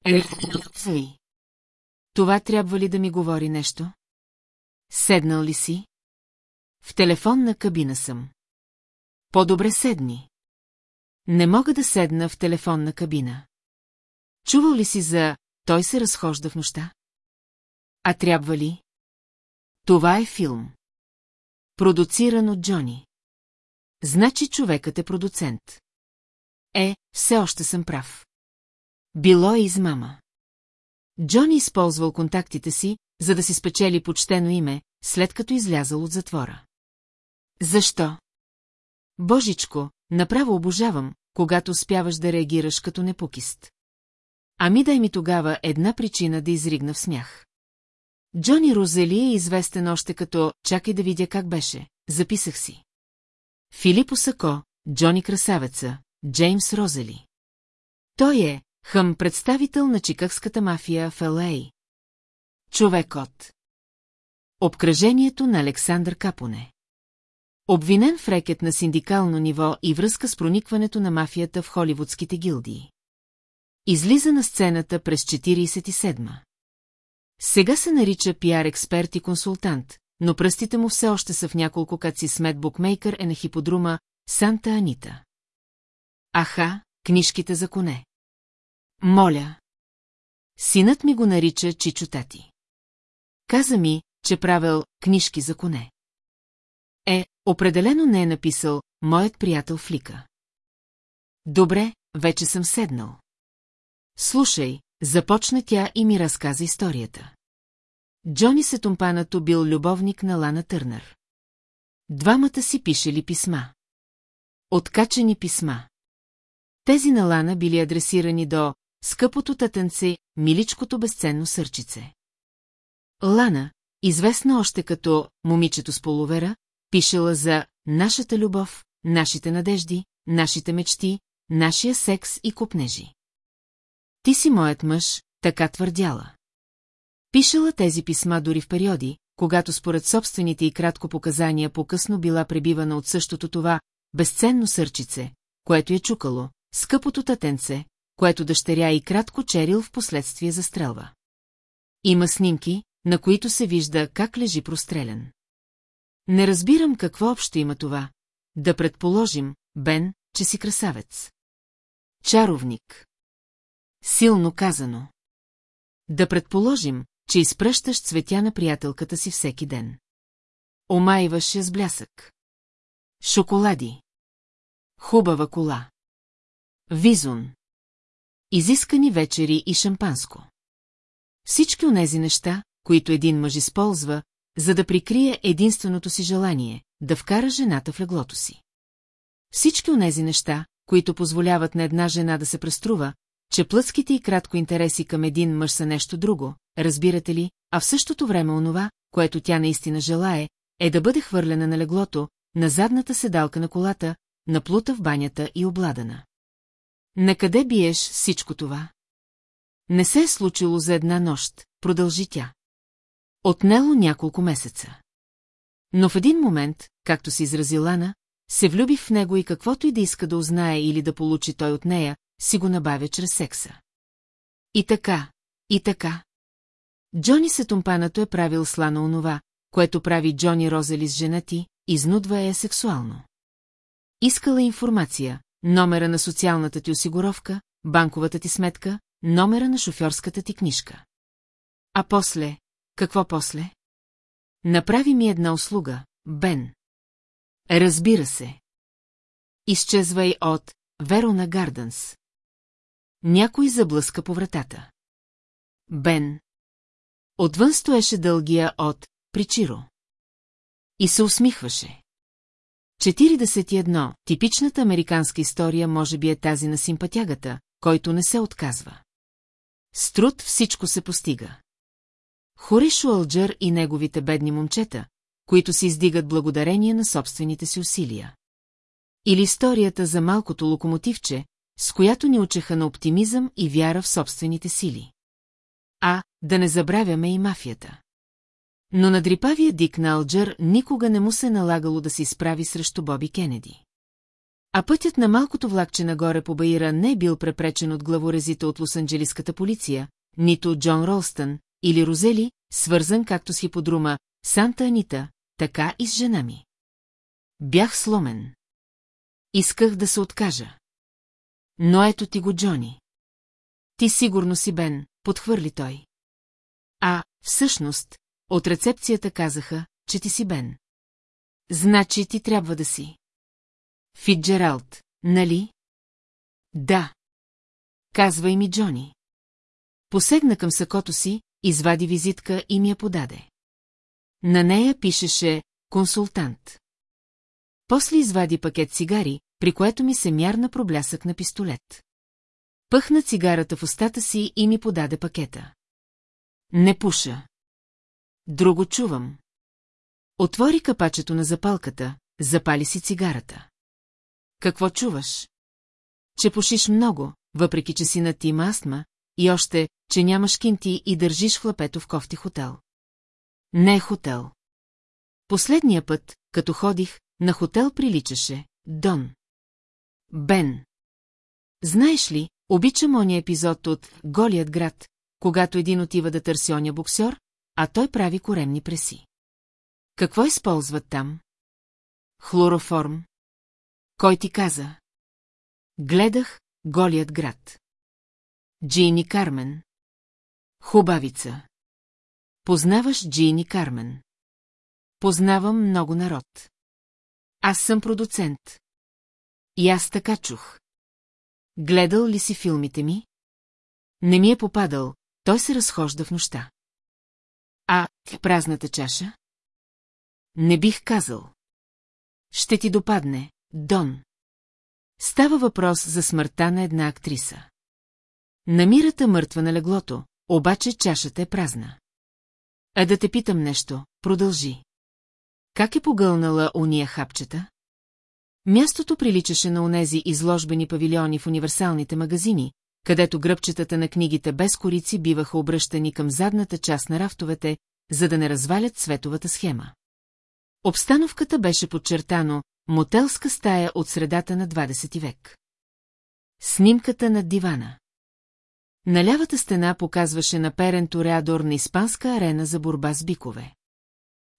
Ей. Това трябва ли да ми говори нещо? Седнал ли си? В телефонна кабина съм. По-добре седни. Не мога да седна в телефонна кабина. Чувал ли си за «Той се разхожда в нощта»? А трябва ли? Това е филм. Продуциран от Джони. Значи човекът е продуцент. Е, все още съм прав. Било е измама. Джони използвал контактите си, за да си спечели почтено име, след като излязал от затвора. Защо? Божичко, направо обожавам, когато успяваш да реагираш като непокист. Ами дай ми тогава една причина да изригна в смях. Джони Розели е известен още като «Чакай да видя как беше», записах си. Филипо Сако, Джони Красавеца, Джеймс Розели. Той е хъм представител на чикагската мафия в Л.А. Човек от Обкръжението на Александър Капоне. Обвинен в рекет на синдикално ниво и връзка с проникването на мафията в холивудските гилдии. Излиза на сцената през 47-ма. Сега се нарича пиар експерт и консултант, но пръстите му все още са в няколко каци смет букмейкър е на хиподрума Санта Анита. Аха, книжките за коне. Моля. Синът ми го нарича Чичо Тати. Каза ми, че правил книжки за коне. Е, определено не е написал моят приятел Флика. Добре, вече съм седнал. Слушай, започна тя и ми разказа историята. Джони Сетумпанато бил любовник на Лана Търнър. Двамата си пишели писма. Откачени писма. Тези на Лана били адресирани до скъпото татънце, миличкото безценно сърчице. Лана, известна още като момичето с полувера, пишела за нашата любов, нашите надежди, нашите мечти, нашия секс и купнежи. Ти си моят мъж, така твърдяла. Пишела тези писма дори в периоди, когато според собствените и кратко показания по-късно била пребивана от същото това безценно сърчице, което е чукало, скъпото татенце, което дъщеря и кратко черил в последствие застрелва. Има снимки, на които се вижда как лежи прострелен. Не разбирам какво общо има това. Да предположим, Бен, че си красавец. Чаровник. Силно казано. Да предположим, че изпръщаш цветя на приятелката си всеки ден. Омайваш с блясък. Шоколади. Хубава кола. Визун. Изискани вечери и шампанско. Всички онези неща, които един мъж използва, за да прикрие единственото си желание – да вкара жената в леглото си. Всички онези неща, които позволяват на една жена да се преструва, че плътските и кратко интереси към един мъж са нещо друго, разбирате ли, а в същото време онова, което тя наистина желае, е да бъде хвърлена на леглото, на задната седалка на колата, наплута в банята и обладана. Накъде биеш всичко това? Не се е случило за една нощ, продължи тя. Отнело няколко месеца. Но в един момент, както си изрази Лана, се влюби в него и каквото и да иска да узнае или да получи той от нея, си го набавя чрез секса. И така, и така. Джони Сетумпанато е правил слана онова, което прави Джони Розели с жена ти, изнудва я сексуално. Искала информация, номера на социалната ти осигуровка, банковата ти сметка, номера на шофьорската ти книжка. А после, какво после? Направи ми една услуга, Бен. Разбира се. Изчезвай от Верона Гарденс. Някой заблъска по вратата. Бен. Отвън стоеше дългия от Причиро. И се усмихваше. 41. Типичната американска история може би е тази на симпатягата, който не се отказва. С труд всичко се постига. Хориш Уълджър и неговите бедни момчета, които се издигат благодарение на собствените си усилия. Или историята за малкото локомотивче, с която ни учеха на оптимизъм и вяра в собствените сили. А, да не забравяме и мафията. Но на дрипавия дик на Алджър никога не му се налагало да се изправи срещу Боби Кенеди. А пътят на малкото влакче нагоре по Баира не е бил препречен от главорезите от Лос-Анджелиската полиция, нито от Джон Ролстън или Розели, свързан както с хиподрума Санта Анита, така и с жена ми. Бях сломен. Исках да се откажа. Но ето ти го, Джони. Ти сигурно си Бен, подхвърли той. А, всъщност, от рецепцията казаха, че ти си Бен. Значи ти трябва да си. Фитджералд, нали? Да. Казвай ми, Джони. Посегна към сакото си, извади визитка и ми я подаде. На нея пишеше «Консултант». После извади пакет цигари, при което ми се мярна проблясък на пистолет. Пъхна цигарата в устата си и ми подаде пакета. Не пуша. Друго чувам. Отвори капачето на запалката, запали си цигарата. Какво чуваш? Че пушиш много, въпреки че си на ти има астма, и още, че нямаш кинти и държиш хлапето в кофти хотел. Не хотел. Последния път, като ходих, на хотел приличаше Дон. Бен. Знаеш ли, обичам ония епизод от Голият град, когато един отива да търси оня боксер, а той прави коремни преси. Какво използват там? Хлороформ. Кой ти каза? Гледах Голият град. Джини Кармен. Хубавица. Познаваш Джини Кармен. Познавам много народ. Аз съм продуцент. И аз така чух. Гледал ли си филмите ми? Не ми е попадал, той се разхожда в нощта. А, в празната чаша? Не бих казал. Ще ти допадне, Дон. Става въпрос за смъртта на една актриса. Намирате мъртва на леглото, обаче чашата е празна. А да те питам нещо, продължи. Как е погълнала уния хапчета? Мястото приличаше на онези изложбени павилиони в универсалните магазини, където гръбчетата на книгите без корици биваха обръщани към задната част на рафтовете, за да не развалят световата схема. Обстановката беше подчертано мотелска стая от средата на 20 век. Снимката над дивана. На лявата стена показваше наперен тореадор на испанска арена за борба с бикове.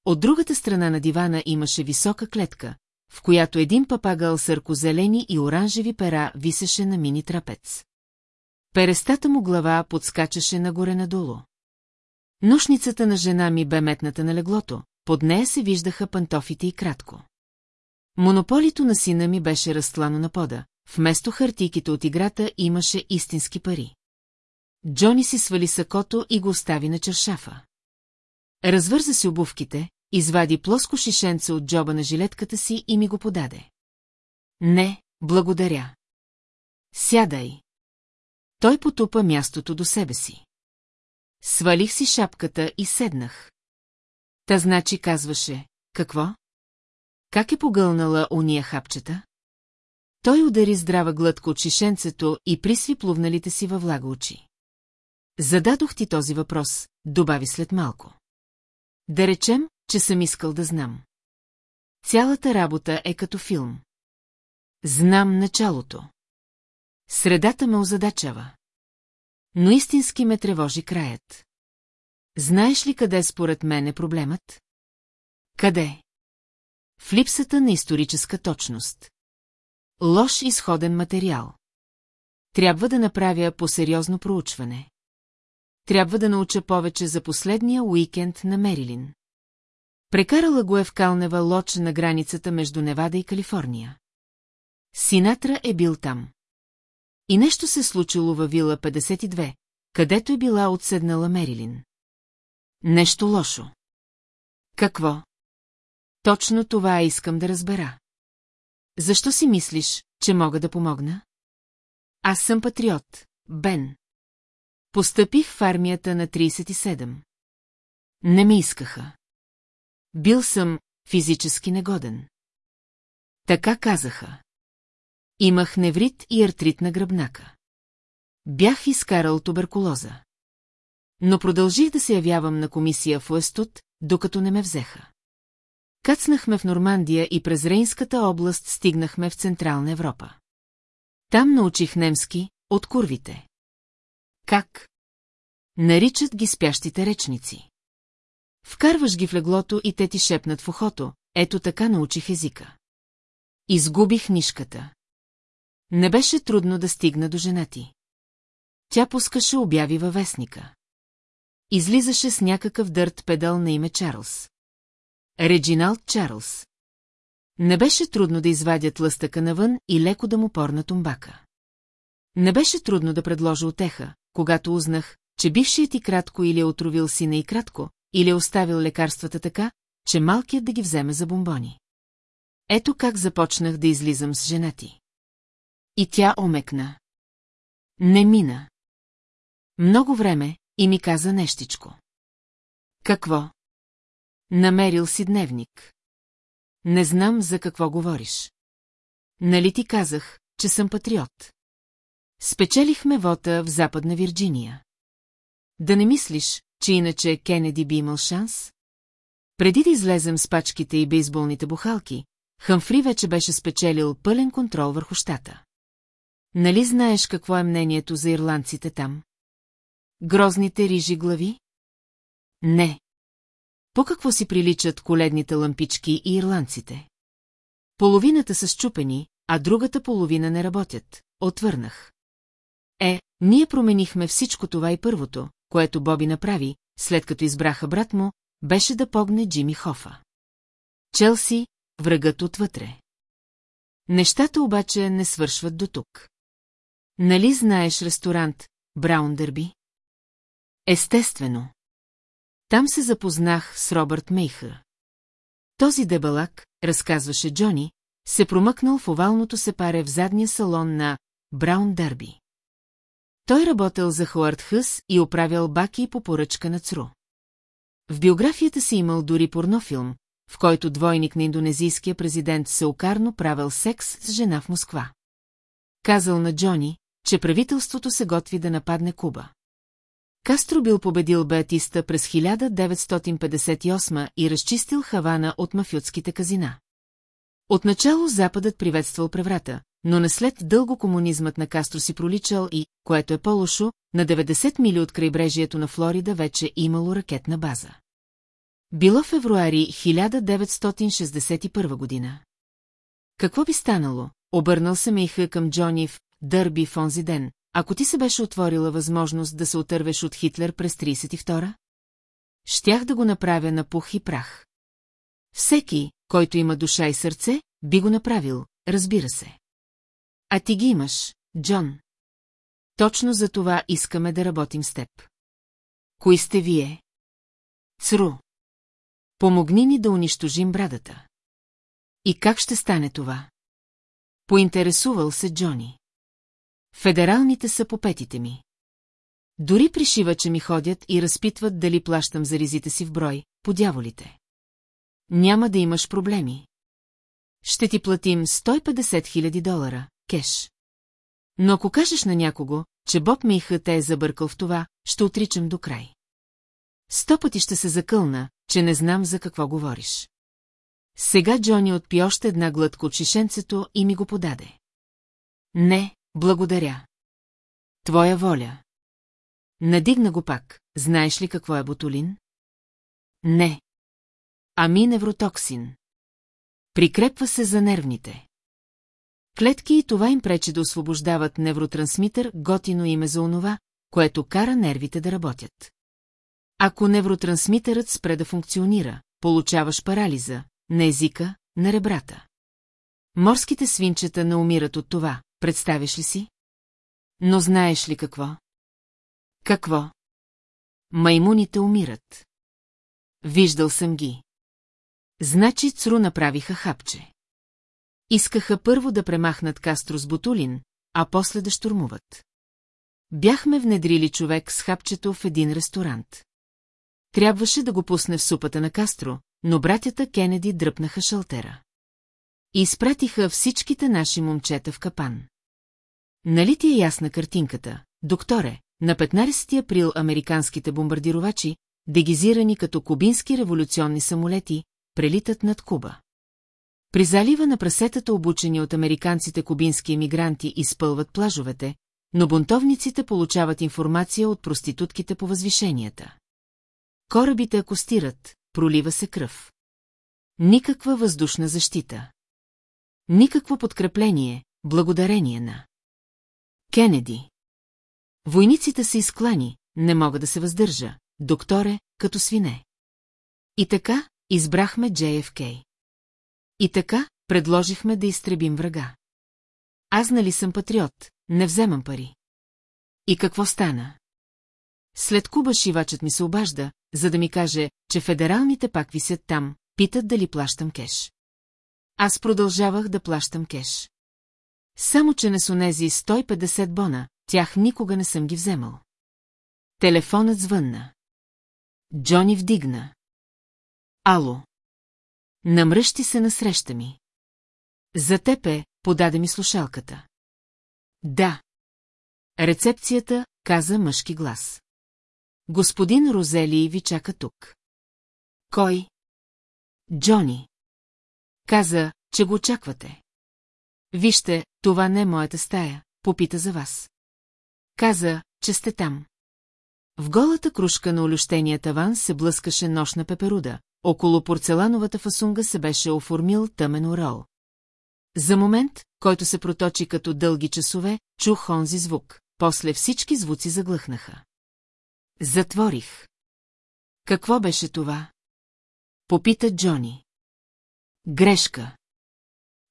От другата страна на дивана имаше висока клетка, в която един папагал с аркозелени и оранжеви пера висеше на мини трапец. Перестата му глава подскачаше нагоре-надолу. Нощницата на жена ми бе метната на леглото, под нея се виждаха пантофите и кратко. Монополито на сина ми беше разтлано на пода, вместо хартийките от играта имаше истински пари. Джони си свали сакото и го остави на чершафа. Развърза си обувките, извади плоско шишенце от джоба на жилетката си и ми го подаде. Не, благодаря. Сядай. Той потупа мястото до себе си. Свалих си шапката и седнах. Та значи казваше, какво? Как е погълнала уния хапчета? Той удари здрава глътка от шишенцето и присви плувналите си във влага очи. Зададох ти този въпрос, добави след малко. Да речем, че съм искал да знам. Цялата работа е като филм. Знам началото. Средата ме озадачава. Но истински ме тревожи краят. Знаеш ли къде според мен е проблемът? Къде? В липсата на историческа точност. Лош изходен материал. Трябва да направя по-сериозно проучване. Трябва да науча повече за последния уикенд на Мерилин. Прекарала го е в Калнева лоч на границата между Невада и Калифорния. Синатра е бил там. И нещо се случило във вила 52, където е била отседнала Мерилин. Нещо лошо. Какво? Точно това искам да разбера. Защо си мислиш, че мога да помогна? Аз съм патриот, Бен. Постъпих в армията на 37. Не ми искаха. Бил съм физически негоден. Така казаха. Имах неврит и артрит на гръбнака. Бях изкарал туберкулоза. Но продължих да се явявам на комисия в Уестут, докато не ме взеха. Кацнахме в Нормандия и през Рейнската област стигнахме в Централна Европа. Там научих немски, от курвите. Как? Наричат ги спящите речници. Вкарваш ги в леглото и те ти шепнат в ухото, ето така научих езика. Изгубих нишката. Не беше трудно да стигна до жена ти. Тя пускаше обяви във вестника. Излизаше с някакъв дърт педал на име Чарлз. Реджиналд Чарлз. Не беше трудно да извадят лъстъка навън и леко да му порна тумбака. Не беше трудно да предложа отеха, когато узнах, че бившият ти кратко или е отровил сина и кратко, или е оставил лекарствата така, че малкият да ги вземе за бомбони. Ето как започнах да излизам с жена ти. И тя омекна. Не мина. Много време и ми каза нещичко. Какво? Намерил си дневник. Не знам за какво говориш. Нали ти казах, че съм патриот? Спечелихме вота в Западна Вирджиния. Да не мислиш, че иначе Кенеди би имал шанс? Преди да излезем с пачките и бейсболните бухалки, Хъмфри вече беше спечелил пълен контрол върху щата. Нали знаеш какво е мнението за ирландците там? Грозните рижи глави? Не. По какво си приличат коледните лампички и ирландците? Половината са щупени, а другата половина не работят. Отвърнах. Е, ние променихме всичко това и първото, което Боби направи, след като избраха брат му, беше да погне Джими Хофа. Челси, врагът отвътре. Нещата обаче не свършват до тук. Нали знаеш ресторант Браун Дърби? Естествено. Там се запознах с Робърт Мейхър. Този дебалак, разказваше Джони, се промъкнал в овалното се паре в задния салон на Браун Дърби. Той работил за Хуарт Хъс и оправял баки по поръчка на ЦРУ. В биографията си имал дори порнофилм, в който двойник на индонезийския президент Сеокарно правил секс с жена в Москва. Казал на Джони, че правителството се готви да нападне Куба. Кастро бил победил Беатиста през 1958 и разчистил Хавана от мафиотските казина. Отначало Западът приветствал преврата, но не след дълго комунизмът на Кастро си проличал и, което е по-лошо, на 90 мили от крайбрежието на Флорида вече имало ракетна база. Било февруари 1961 година. Какво би станало? Обърнал се Мейха към Джони в Дърби в онзи ден, ако ти се беше отворила възможност да се отървеш от Хитлер през 32-а? Щях да го направя на пух и прах. Всеки, който има душа и сърце, би го направил, разбира се. А ти ги имаш, Джон. Точно за това искаме да работим с теб. Кои сте вие? Цру. Помогни ни да унищожим брадата. И как ще стане това? Поинтересувал се Джони. Федералните са по петите ми. Дори пришивача ми ходят и разпитват дали плащам за ризите си в брой, по дяволите. Няма да имаш проблеми. Ще ти платим 150 000 долара, кеш. Но ако кажеш на някого, че Боб Миха те е забъркал в това, ще отричам до край. Сто пъти ще се закълна, че не знам за какво говориш. Сега Джони отпи още една глътка от шишенцето и ми го подаде. Не, благодаря. Твоя воля. Надигна го пак. Знаеш ли какво е ботулин? Не. Ами невротоксин. Прикрепва се за нервните. Клетки и това им пречи да освобождават невротрансмитър, готино име за онова, което кара нервите да работят. Ако невротрансмитърът спре да функционира, получаваш парализа на езика, на ребрата. Морските свинчета не умират от това, представяш ли си? Но знаеш ли какво? Какво? Маймуните умират. Виждал съм ги. Значи Цру направиха хапче. Искаха първо да премахнат Кастро с Бутулин, а после да штурмуват. Бяхме внедрили човек с хапчето в един ресторант. Трябваше да го пусне в супата на Кастро, но братята Кенеди дръпнаха шалтера. И изпратиха всичките наши момчета в капан. Нали ти е ясна картинката, докторе, на 15 април американските бомбардировачи, дегизирани като кубински революционни самолети, прелитат над Куба. При залива на прасетата обучени от американците кубински емигранти изпълват плажовете, но бунтовниците получават информация от проститутките по възвишенията. Корабите акустират, пролива се кръв. Никаква въздушна защита. Никакво подкрепление, благодарение на Кенеди. Войниците са изклани, не мога да се въздържа, докторе, като свине. И така, избрахме JFK. И така, предложихме да изтребим врага. Аз нали съм патриот, не вземам пари. И какво стана? След Куба шивачът ми се обажда, за да ми каже, че федералните пак висят там, питат дали плащам кеш. Аз продължавах да плащам кеш. Само, че не с онези 150 бона, тях никога не съм ги вземал. Телефонът звънна. Джони вдигна. Ало. Намръщи се насреща ми. За тебе подаде ми слушалката. Да. Рецепцията, каза мъжки глас. Господин Розели ви чака тук. Кой? Джони. Каза, че го очаквате. Вижте, това не е моята стая, попита за вас. Каза, че сте там. В голата кружка на олющения таван се блъскаше нощна пеперуда, около порцелановата фасунга се беше оформил тъмен орел. За момент, който се проточи като дълги часове, чух онзи звук, после всички звуци заглъхнаха. Затворих. Какво беше това? Попита Джони. Грешка.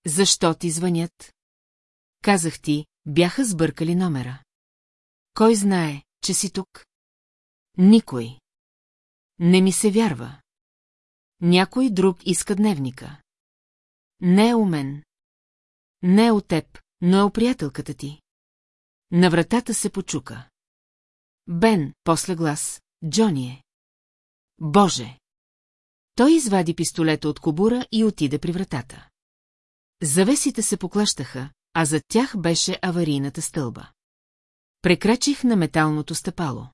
Защо ти звънят? Казах ти, бяха сбъркали номера. Кой знае, че си тук? Никой. Не ми се вярва. Някой друг иска дневника. Не е у мен. Не е от теб, но е у приятелката ти. На вратата се почука. Бен, после глас, Джони е. Боже! Той извади пистолета от кобура и отиде при вратата. Завесите се поклащаха, а зад тях беше аварийната стълба. Прекрачих на металното стъпало.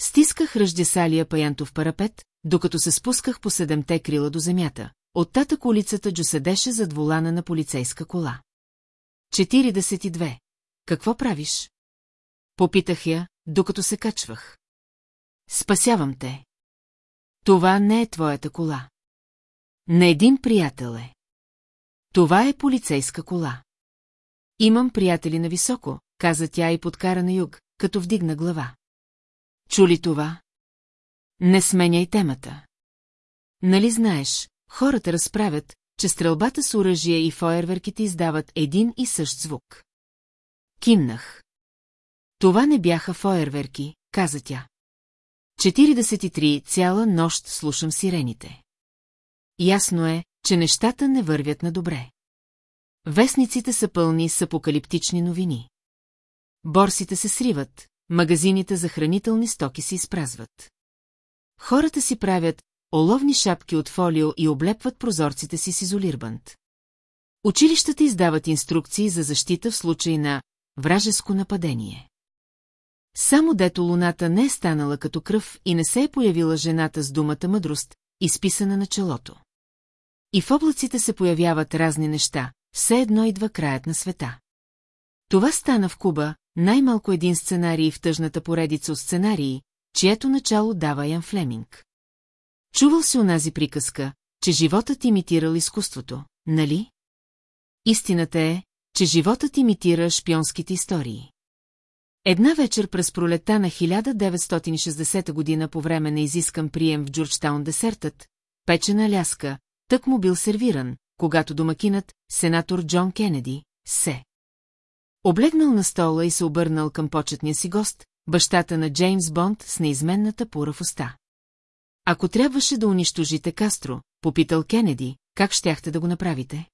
Стисках ръждесалия паянтов парапет, докато се спусках по седемте крила до земята. Оттатък улицата Джо седеше зад волана на полицейска кола. 42. Какво правиш? Попитах я, докато се качвах. Спасявам те. Това не е твоята кола. На един приятел е. Това е полицейска кола. Имам приятели на високо, каза тя и подкара на юг, като вдигна глава. Чули това? Не сменяй темата. Нали знаеш, хората разправят, че стрелбата с оръжие и фойерверките издават един и същ звук. Кимнах. Това не бяха фойерверки, каза тя. 43 цяла нощ слушам сирените. Ясно е, че нещата не вървят на добре. Вестниците са пълни с апокалиптични новини. Борсите се сриват, магазините за хранителни стоки се изпразват. Хората си правят оловни шапки от фолио и облепват прозорците си с изолирбант. Училищата издават инструкции за защита в случай на вражеско нападение. Само дето луната не е станала като кръв и не се е появила жената с думата мъдрост, изписана на челото. И в облаците се появяват разни неща, все едно идва краят на света. Това стана в Куба, най-малко един сценарий в тъжната поредица от сценарии, чието начало дава Ян Флеминг. Чувал си онази приказка, че животът имитирал изкуството, нали? Истината е, че животът имитира шпионските истории. Една вечер през пролета на 1960 година по време на изискан прием в Джорджтаун десертът, печена ляска, тък му бил сервиран, когато домакинът, сенатор Джон Кенеди, се. Облегнал на стола и се обърнал към почетния си гост, бащата на Джеймс Бонд с неизменната пура в уста. Ако трябваше да унищожите Кастро, попитал Кенеди, как щяхте да го направите?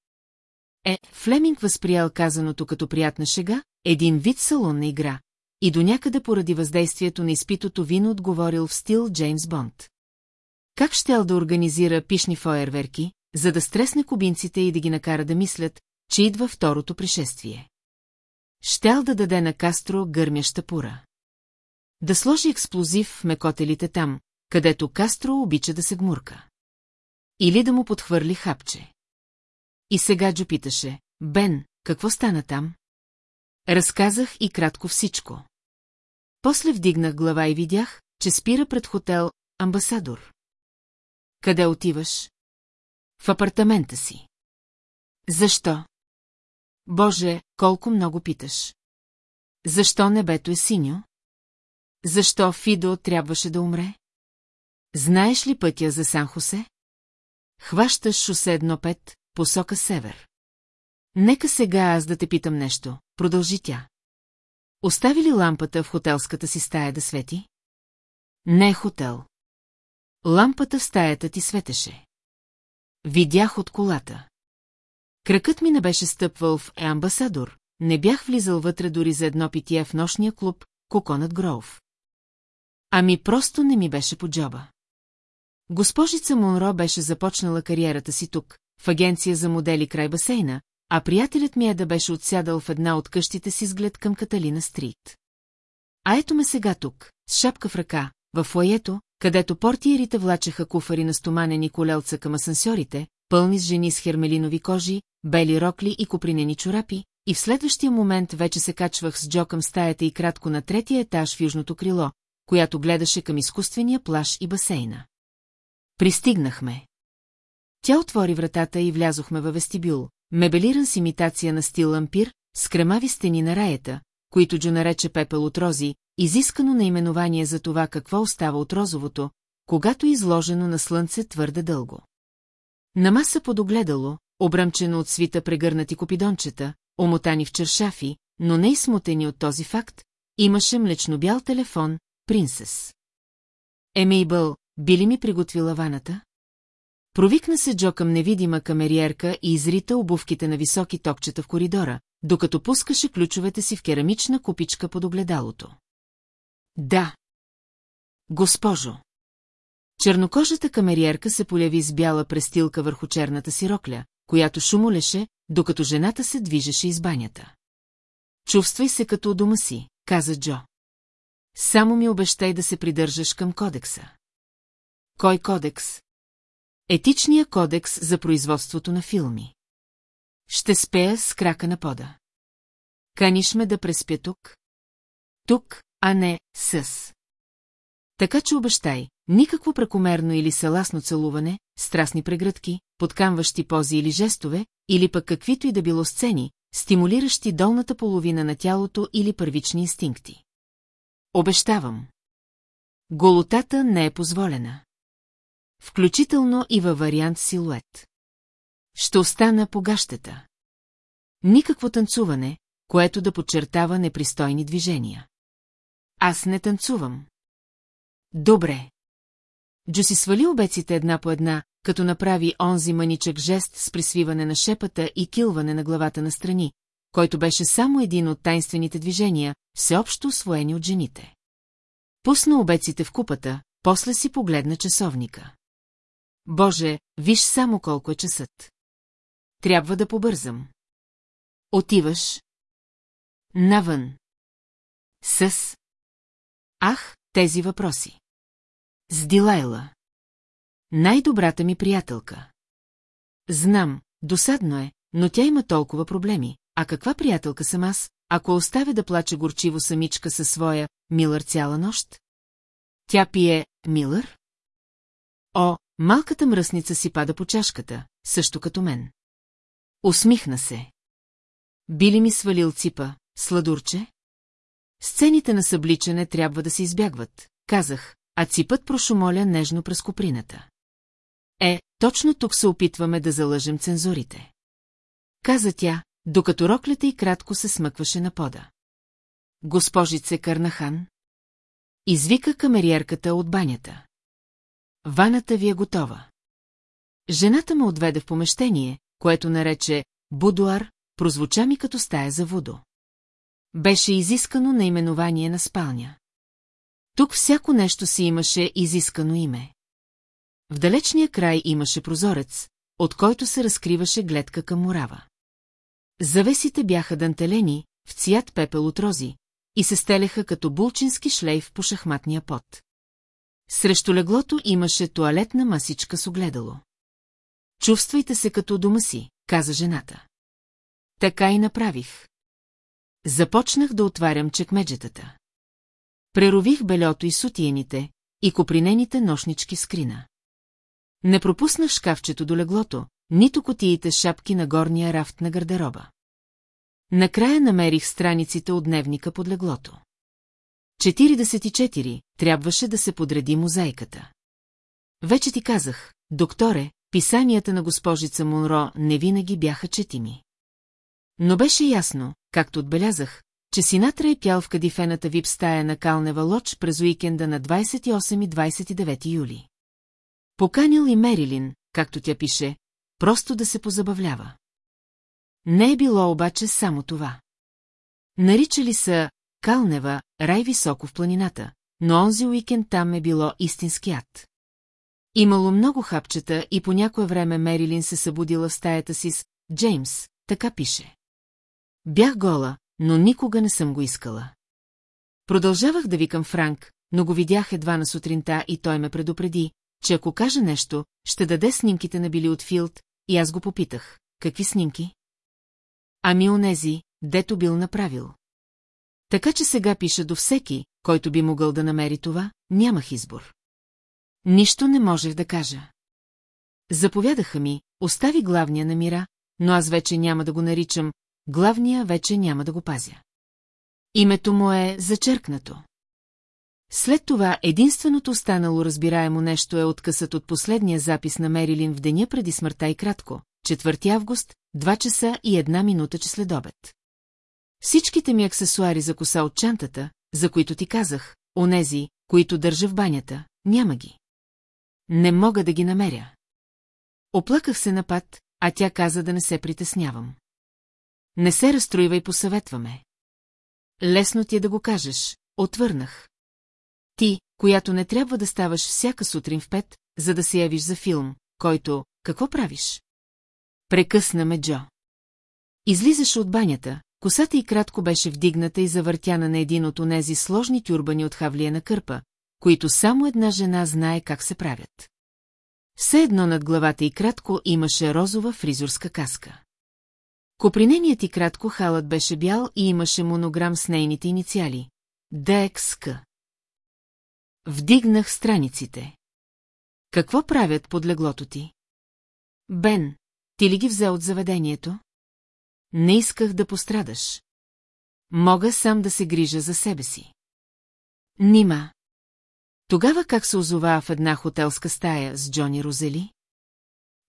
Е, Флеминг възприял казаното като приятна шега, един вид салонна игра, и до някъде поради въздействието на изпитото вино отговорил в стил Джеймс Бонд. Как щел да организира пишни фойерверки, за да стресне кубинците и да ги накара да мислят, че идва второто пришествие? Щел да даде на Кастро гърмяща пура. Да сложи експлозив в мекотелите там, където Кастро обича да се гмурка. Или да му подхвърли хапче. И сега Джо питаше, Бен, какво стана там? Разказах и кратко всичко. После вдигнах глава и видях, че спира пред хотел Амбасадор. Къде отиваш? В апартамента си. Защо? Боже, колко много питаш. Защо небето е синьо? Защо Фидо трябваше да умре? Знаеш ли пътя за Сан-Хосе? Хващаш шосе 1-5, посока север. Нека сега аз да те питам нещо, продължи тя. Остави ли лампата в хотелската си стая да свети? Не хотел. Лампата в стаята ти светеше. Видях от колата. Кракът ми не беше стъпвал в е амбасадор, не бях влизал вътре дори за едно питие в нощния клуб Коконът Гроув. Ами просто не ми беше по джоба. Госпожица Монро беше започнала кариерата си тук, в агенция за модели край басейна, а приятелят ми е да беше отсядал в една от къщите си с глед към Каталина Стрит. А ето ме сега тук, с шапка в ръка, в фоето, където портиерите влачеха куфари на стоманени колелца към асансьорите, пълни с жени с хермелинови кожи, бели рокли и копринени чорапи, и в следващия момент вече се качвах с Джо към стаята и кратко на третия етаж в южното крило, която гледаше към изкуствения плаш и басейна. Пристигнахме. Тя отвори вратата и влязохме във вестибюл, мебелиран с имитация на стил ампир, с кремави стени на раята, които Джо нарече пепел от рози, изискано наименование за това какво остава от розовото, когато е изложено на слънце твърде дълго. На маса под огледало, обръмчено от свита прегърнати копидончета, омотани в чершафи, но не и смутени от този факт, имаше млечно-бял телефон, принцес. Емейбъл, би ли ми приготвила ваната? Провикна се Джо към невидима камериерка и изрита обувките на високи токчета в коридора, докато пускаше ключовете си в керамична купичка под огледалото. Да. Госпожо. Чернокожата камериерка се поляви с бяла престилка върху черната си рокля, която шумолеше, докато жената се движеше из банята. Чувствай се като у дома си, каза Джо. Само ми обещай да се придържаш към кодекса. Кой кодекс? Етичния кодекс за производството на филми. Ще спея с крака на пода. Каниш ме да преспя тук? Тук, а не с. Така че обещай, никакво прекомерно или саласно целуване, страстни прегръдки, подкамващи пози или жестове, или пък каквито и да било сцени, стимулиращи долната половина на тялото или първични инстинкти. Обещавам. Голотата не е позволена. Включително и във вариант силует. Ще остана по гащета. Никакво танцуване, което да подчертава непристойни движения. Аз не танцувам. Добре. Джо си свали обеците една по една, като направи онзи маничък жест с присвиване на шепата и килване на главата на страни, който беше само един от тайнствените движения, всеобщо освоени от жените. Пусна обеците в купата, после си погледна часовника. Боже, виж само колко е часът. Трябва да побързам. Отиваш. Навън. С. Ах, тези въпроси. С Дилайла. Най-добрата ми приятелка. Знам, досадно е, но тя има толкова проблеми. А каква приятелка съм аз, ако оставя да плаче горчиво самичка със своя Милър цяла нощ? Тя пие Милър? О, малката мръсница си пада по чашката, също като мен. Усмихна се. Би ли ми свалил ципа, сладурче? Сцените на събличане трябва да се избягват, казах, а ципът прошумоля нежно през коприната. Е, точно тук се опитваме да залъжем цензурите. Каза тя, докато роклята и кратко се смъкваше на пода. Госпожице Карнахан? Извика камериерката от банята. Ваната ви е готова. Жената ме отведе в помещение, което нарече будуар, прозвуча ми като стая за водо. Беше изискано наименование на спалня. Тук всяко нещо си имаше изискано име. В далечния край имаше прозорец, от който се разкриваше гледка към морава. Завесите бяха дантелени, в цвят пепел от рози, и се стеляха като булчински шлейф по шахматния пот. Срещу леглото имаше туалетна масичка с огледало. Чувствайте се като дома си, каза жената. Така и направих. Започнах да отварям чекмеджетата. Прерових белето и сутиените, и копринените нощнички скрина. Не пропуснах шкафчето до леглото, нито котиите шапки на горния рафт на гардероба. Накрая намерих страниците от дневника под леглото. 44. Трябваше да се подреди мозайката. Вече ти казах, докторе, писанията на госпожица Монро не винаги бяха четими. Но беше ясно, както отбелязах, че Синатра е пял в кадифената вип стая на Калнева Лоч през уикенда на 28 и 29 юли. Поканил и Мерилин, както тя пише, просто да се позабавлява. Не е било обаче само това. Наричали са Калнева рай високо в планината, но онзи уикенд там е било истински ад. Имало много хапчета и по някое време Мерилин се събудила в стаята си с Джеймс, така пише. Бях гола, но никога не съм го искала. Продължавах да викам Франк, но го видях едва на сутринта и той ме предупреди, че ако каже нещо, ще даде снимките на Били от Филд, и аз го попитах. Какви снимки? Ами онези, дето бил направил. Така че сега пиша до всеки, който би могъл да намери това, нямах избор. Нищо не можех да кажа. Заповядаха ми, остави главния на мира, но аз вече няма да го наричам, главния вече няма да го пазя. Името му е зачеркнато. След това единственото останало разбираемо нещо е откъсът от последния запис на Мерилин в деня преди смъртта и кратко, 4 август, 2 часа и една минута че след обед. Всичките ми аксесуари за коса от чантата, за които ти казах, онези, които държа в банята, няма ги. Не мога да ги намеря. Оплаках се напад, а тя каза да не се притеснявам. Не се разстроивай, посъветваме. Лесно ти е да го кажеш, отвърнах. Ти, която не трябва да ставаш всяка сутрин в пет, за да се явиш за филм, който, какво правиш? Прекъсна ме Джо. Излизаше от банята, косата и кратко беше вдигната и завъртяна на един от онези сложни тюрбани от хавлия на кърпа, които само една жена знае как се правят. Все едно над главата и кратко имаше розова фризурска каска. Коприненият и кратко халът беше бял и имаше монограм с нейните инициали. ДХК. Вдигнах страниците. Какво правят под леглото ти? Бен, ти ли ги взе от заведението? Не исках да пострадаш. Мога сам да се грижа за себе си. Нима. Тогава как се озова в една хотелска стая с Джони Розели?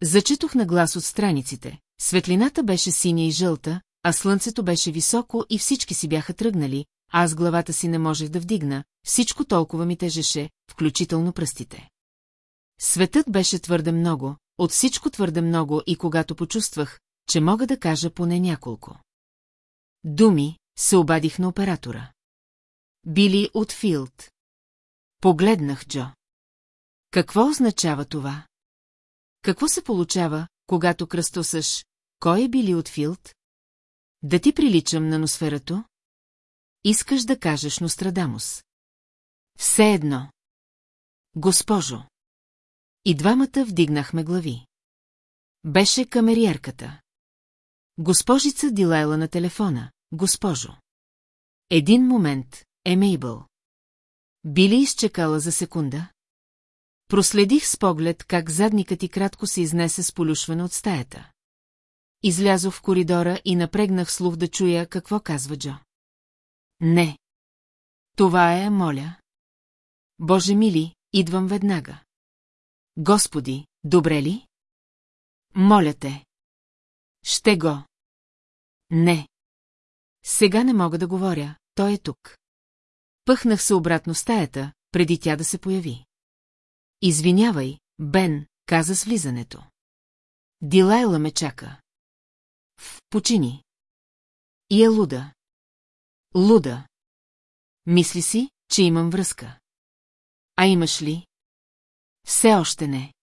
Зачетох на глас от страниците. Светлината беше синя и жълта, а слънцето беше високо и всички си бяха тръгнали, аз главата си не можех да вдигна, всичко толкова ми тежеше, включително пръстите. Светът беше твърде много, от всичко твърде много и когато почувствах, че мога да кажа поне няколко. Думи, се обадих на оператора. Били от Филд. Погледнах Джо. Какво означава това? Какво се получава, когато кръстосаш, кой е били от Филд? Да ти приличам на носферато? Искаш да кажеш Нострадамус. Все едно. Госпожо. И двамата вдигнахме глави. Беше камериерката. Госпожица Дилайла на телефона, госпожо. Един момент, Емейбъл. Би ли изчекала за секунда? Проследих с поглед как задникът и кратко се изнесе с полюшване от стаята. Излязох в коридора и напрегнах слух да чуя какво казва Джо. Не. Това е, моля. Боже мили, идвам веднага. Господи, добре ли? Моля те. Ще го. Не. Сега не мога да говоря, той е тук. Пъхнах се обратно стаята, преди тя да се появи. Извинявай, Бен, каза с влизането. Дилайла ме чака. В почини. И е луда. Луда. Мисли си, че имам връзка. А имаш ли? Все още не.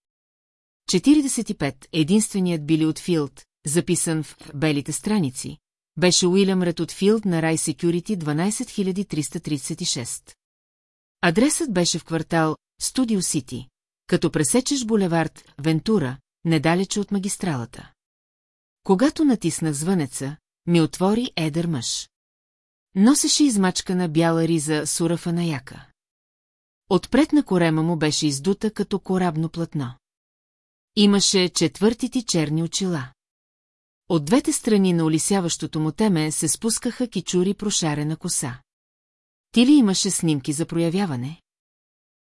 45. Единственият били от Филд, записан в белите страници, беше Уилям Ретотфилд на Рай Security 12336. Адресът беше в квартал Студио Сити, като пресечеш булевард Вентура, недалече от магистралата. Когато натиснах звънеца, ми отвори едър мъж. Носеше измачкана бяла риза с урафа на яка. Отпред на корема му беше издута като корабно платно. Имаше четвъртити черни очила. От двете страни на улисяващото му теме се спускаха кичури прошарена коса. Ти ли имаше снимки за проявяване?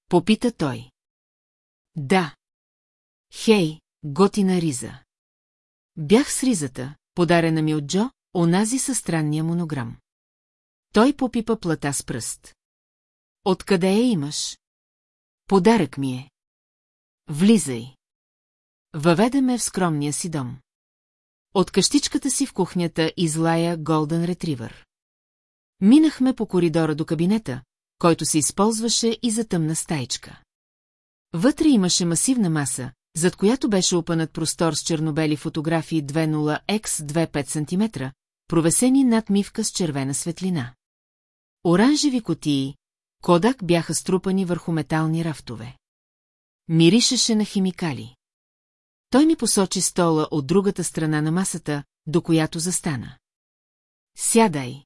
Попита той. Да. Хей, готина риза. Бях с ризата, подарена ми от Джо, онази със странния монограм. Той попипа плата с пръст. Откъде я имаш? Подарък ми е. Влизай. Въведе ме в скромния си дом. От къщичката си в кухнята излая Голден Ретривър. Минахме по коридора до кабинета, който се използваше и за тъмна стаичка. Вътре имаше масивна маса, зад която беше опънат простор с чернобели фотографии 20x25 см, провесени над мивка с червена светлина. Оранжеви котии, Кодак бяха струпани върху метални рафтове. Миришеше на химикали. Той ми посочи стола от другата страна на масата, до която застана. Сядай.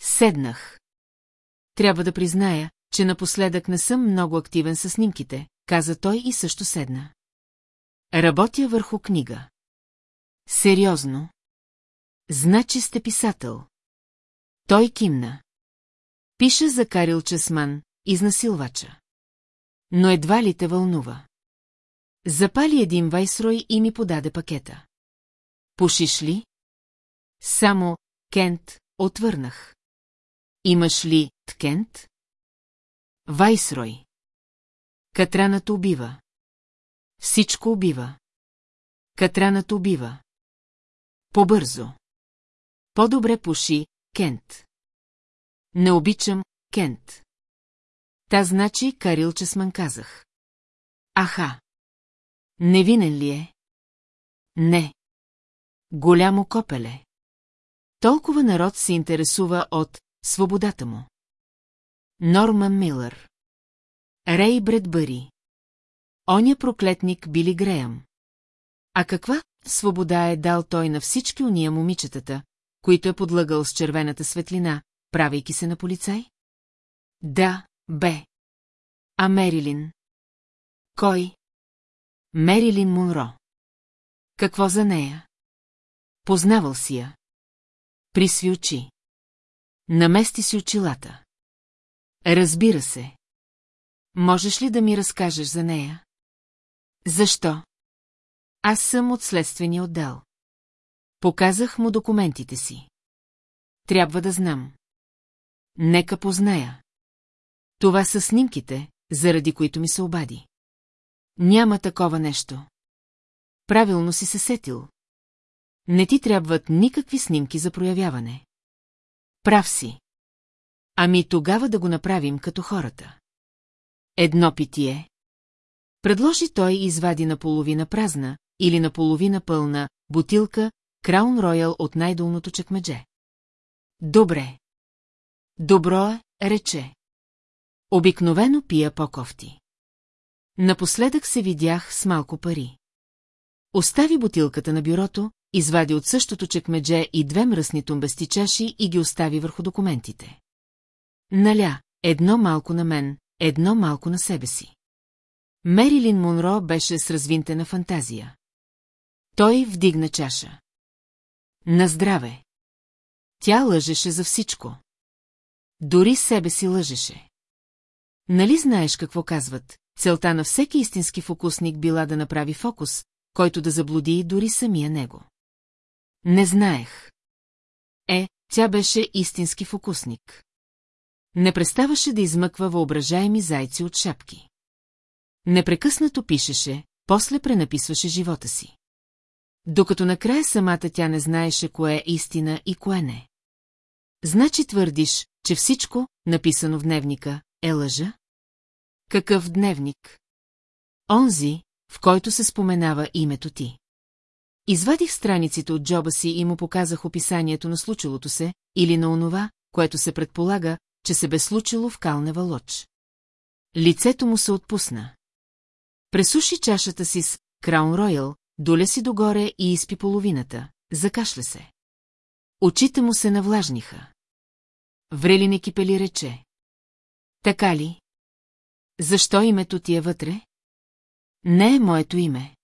Седнах. Трябва да призная, че напоследък не съм много активен с снимките, каза той и също седна. Работя върху книга. Сериозно. Значи сте писател. Той кимна. Пише за Карил Чесман, изнасилвача. Но едва ли те вълнува. Запали един вайсрой и ми подаде пакета. Пушиш ли? Само, Кент, отвърнах. Имаш ли Ткент? Вайсрой. Катраната убива. Всичко убива. Катраната убива. Побързо. По-добре пуши, Кент. Не обичам Кент. Та значи Карил Чесман казах. Аха. Невинен ли е? Не. Голямо копеле. Толкова народ се интересува от свободата му. Норман Милър. Рей Бредбъри. Оня проклетник Били Греъм. А каква свобода е дал той на всички уния момичетата, които е подлъгал с червената светлина, правейки се на полицай? Да, бе. А Мерилин? Кой? Мерилин Монро. Какво за нея? Познавал си я. Присви очи. Намести си очилата. Разбира се. Можеш ли да ми разкажеш за нея? Защо? Аз съм от следствения отдел. Показах му документите си. Трябва да знам. Нека позная. Това са снимките, заради които ми се обади. Няма такова нещо. Правилно си се сетил. Не ти трябват никакви снимки за проявяване. Прав си. Ами тогава да го направим като хората. Едно питие. Предложи той и извади наполовина празна или наполовина пълна бутилка Краун Роял от най-долното чекмедже. Добре. Добро е, рече. Обикновено пия по-кофти. Напоследък се видях с малко пари. Остави бутилката на бюрото, извади от същото чекмедже и две мръсни тумбести чаши и ги остави върху документите. Наля, едно малко на мен, едно малко на себе си. Мерилин Монро беше с развинтена фантазия. Той вдигна чаша. На здраве. Тя лъжеше за всичко. Дори себе си лъжеше. Нали знаеш какво казват? Целта на всеки истински фокусник била да направи фокус, който да заблуди дори самия него. Не знаех. Е, тя беше истински фокусник. Не преставаше да измъква въображаеми зайци от шапки. Непрекъснато пишеше, после пренаписваше живота си. Докато накрая самата тя не знаеше кое е истина и кое не. Значи твърдиш, че всичко, написано в дневника, е лъжа? Какъв дневник? Онзи, в който се споменава името ти. Извадих страниците от джоба си и му показах описанието на случилото се, или на онова, което се предполага, че се бе случило в Калнева лоч. Лицето му се отпусна. Пресуши чашата си с Краун Роял, доля си догоре и изпи половината, закашля се. Очите му се навлажниха. Врели не кипели рече. Така ли? Защо името ти е вътре? Не е моето име.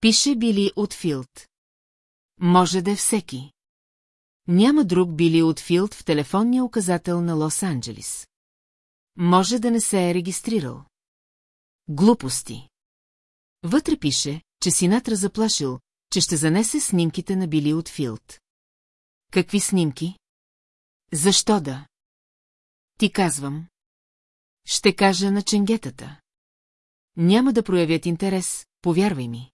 Пише Били от Филд. Може да е всеки. Няма друг Били от Филд в телефонния указател на Лос-Анджелис. Може да не се е регистрирал. Глупости. Вътре пише, че Синатра заплашил, че ще занесе снимките на Били от Филд. Какви снимки? Защо да? Ти казвам. Ще кажа на ченгетата. Няма да проявят интерес, повярвай ми.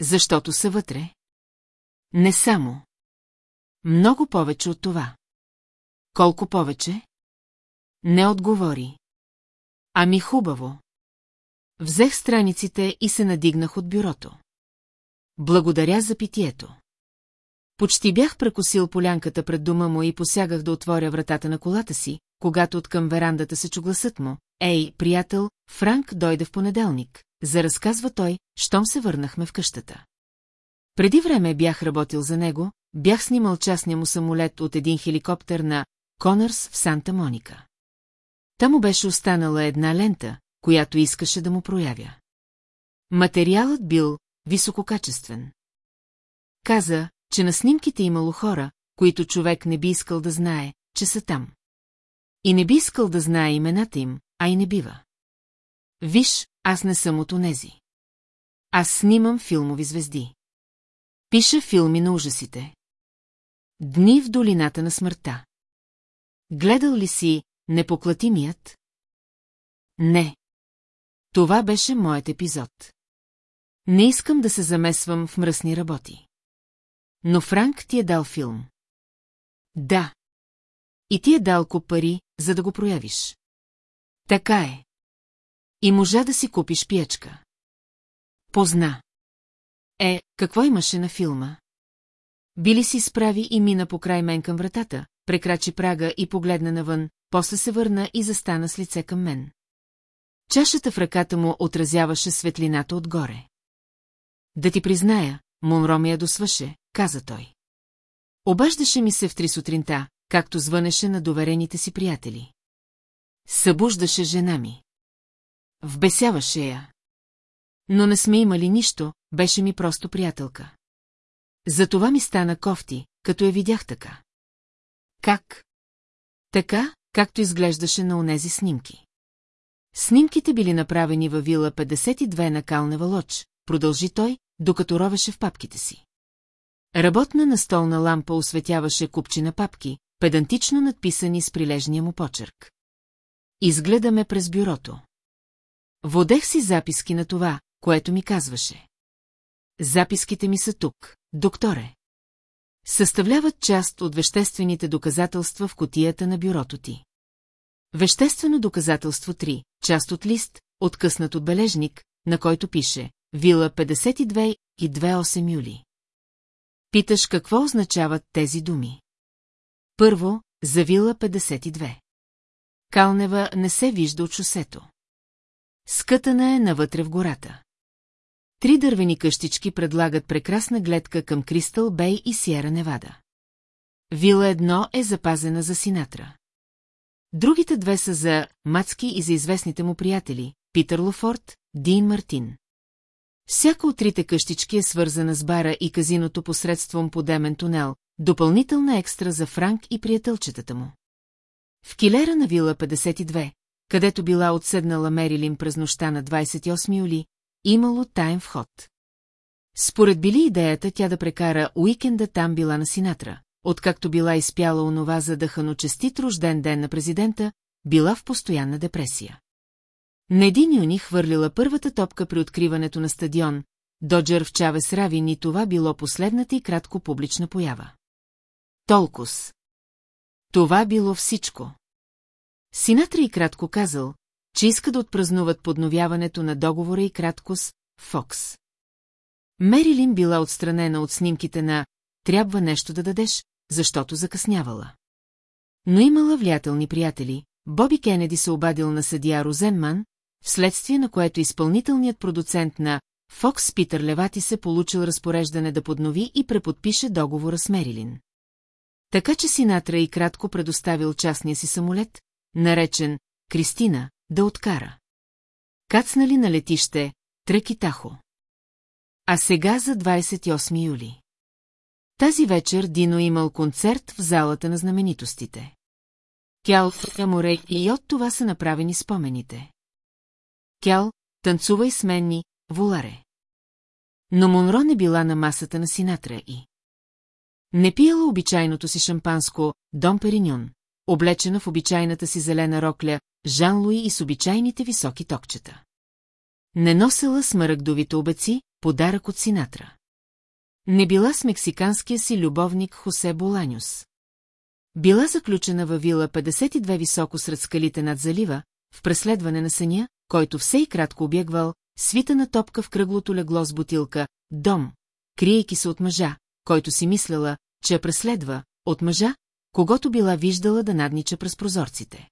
Защото са вътре. Не само. Много повече от това. Колко повече? Не отговори. Ами хубаво. Взех страниците и се надигнах от бюрото. Благодаря за питието. Почти бях прекосил полянката пред дома му и посягах да отворя вратата на колата си, когато от към верандата се чу гласът му. Ей, приятел, Франк дойде в понеделник, заразказва той, щом се върнахме в къщата. Преди време бях работил за него, бях снимал частния му самолет от един хеликоптер на Конърс в Санта Моника. Там му беше останала една лента, която искаше да му проявя. Материалът бил висококачествен. Каза, че на снимките имало хора, които човек не би искал да знае, че са там. И не би искал да знае имената им, а и не бива. Виж, аз не съм от онези. Аз снимам филмови звезди. Пиша филми на ужасите. Дни в долината на смъртта. Гледал ли си непоклатимият? Не. Това беше моят епизод. Не искам да се замесвам в мръсни работи. Но Франк ти е дал филм. Да. И ти е дал пари, за да го проявиш. Така е. И можа да си купиш пиечка. Позна. Е, какво имаше на филма? Били си справи и мина по край мен към вратата, прекрачи прага и погледна навън, после се върна и застана с лице към мен. Чашата в ръката му отразяваше светлината отгоре. Да ти призная, Монро ми я досваше, каза той. Обаждаше ми се в три сутринта, както звънеше на доверените си приятели. Събуждаше жена ми. Вбесяваше я. Но не сме имали нищо, беше ми просто приятелка. Затова ми стана кофти, като я видях така. Как? Така, както изглеждаше на онези снимки. Снимките били направени във вила 52 на Калнева лоч, продължи той, докато ровеше в папките си. Работна настолна лампа осветяваше купчина папки, педантично надписани с прилежния му почерк. Изгледаме през бюрото. Водех си записки на това, което ми казваше. Записките ми са тук, докторе. Съставляват част от веществените доказателства в котията на бюрото ти. Веществено доказателство 3, част от лист, откъснат от бележник, на който пише Вила 52 и 28 юли. Питаш какво означават тези думи. Първо, за Вила 52. Калнева не се вижда от шосето. Скътана е навътре в гората. Три дървени къщички предлагат прекрасна гледка към Кристал Бей и Сиера Невада. Вила едно е запазена за Синатра. Другите две са за Мацки и за известните му приятели, Питър Лофорд, Дин Мартин. Всяка от трите къщички е свързана с бара и казиното посредством подемен тунел, допълнителна екстра за Франк и приятелчетата му. В килера на вила 52, където била отседнала Мерилин през нощта на 28 юли, имало таен вход. Според били идеята тя да прекара уикенда там била на Синатра, откакто била изпяла онова задъхано честит рожден ден на президента, била в постоянна депресия. На един юни хвърлила първата топка при откриването на стадион, Доджер в Чавес Равин и това било последната и кратко публична поява. Толкос. Това било всичко. Синатра и кратко казал, че иска да отпразнуват подновяването на договора и краткос Фокс. Мерилин била отстранена от снимките на «Трябва нещо да дадеш», защото закъснявала. Но имала влиятелни приятели, Боби Кенеди се обадил на съдия Розенман, вследствие на което изпълнителният продуцент на Фокс Питър Левати се получил разпореждане да поднови и преподпише договора с Мерилин. Така че Синатра и кратко предоставил частния си самолет, наречен Кристина, да откара. Кацнали на летище Трекитахо. А сега за 28 юли. Тази вечер Дино имал концерт в залата на знаменитостите. Кял, Аморе и от това са направени спомените. Кял, танцувай с менни, воларе. Но Монро не била на масата на Синатра и... Не пияла обичайното си шампанско, Дом Периньон, облечена в обичайната си зелена рокля, Жан-Луи и с обичайните високи токчета. Не носела смъръгдовите обеци, подарък от Синатра. Не била с мексиканския си любовник Хосе Боланюс. Била заключена във вила 52 високо сред скалите над залива, в преследване на съня, който все и кратко обягвал, свита на топка в кръглото легло с бутилка, дом, криейки се от мъжа, който си мисlela, че я преследва, от мъжа, когато била виждала да наднича през прозорците.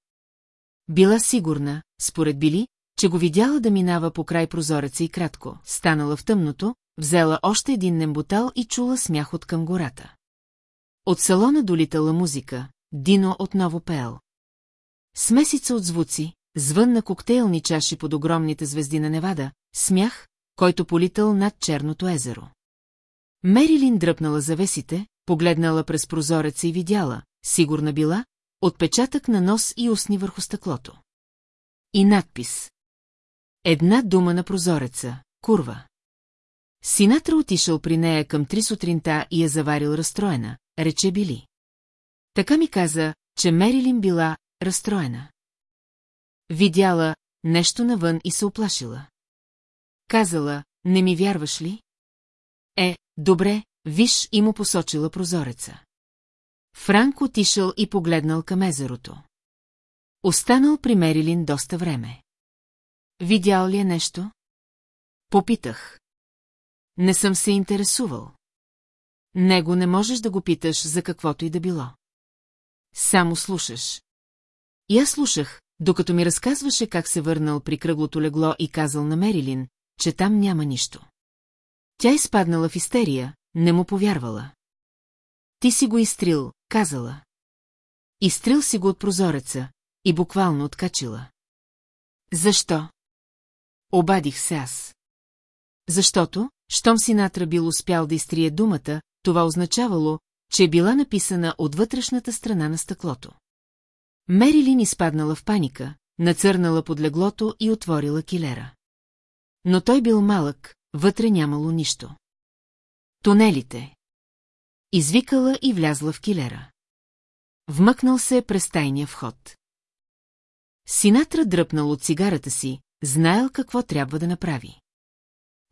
Била сигурна, според Били, че го видяла да минава по край прозореца и кратко, станала в тъмното, взела още един немботал и чула смях от към гората. От салона долитала музика, Дино отново пеел. Смесица от звуци, звън на коктейлни чаши под огромните звезди на Невада, смях, който политал над Черното езеро. Мерилин дръпнала завесите, погледнала през прозореца и видяла, сигурна била, отпечатък на нос и устни върху стъклото. И надпис. Една дума на прозореца, курва. Синатра отишъл при нея към три сутринта и я заварил разстроена, рече Били. Така ми каза, че Мерилин била разстроена. Видяла нещо навън и се оплашила. Казала, не ми вярваш ли? Е, добре, виж и му посочила прозореца. Франк отишъл и погледнал към езерото. Останал при Мерилин доста време. Видял ли е нещо? Попитах. Не съм се интересувал. Него не можеш да го питаш за каквото и да било. Само слушаш. И аз слушах, докато ми разказваше как се върнал при кръглото легло и казал на Мерилин, че там няма нищо. Тя изпаднала в истерия, не му повярвала. Ти си го изтрил, казала. Изтрил си го от прозореца и буквално откачила. Защо? Обадих се аз. Защото, щом си натра бил успял да изтрие думата, това означавало, че е била написана от вътрешната страна на стъклото. Мерилин изпаднала в паника, нацърнала под леглото и отворила килера. Но той бил малък, вътре нямало нищо. Тунелите. Извикала и влязла в килера. Вмъкнал се през тайния вход. Синатра дръпнал от цигарата си, знаел какво трябва да направи.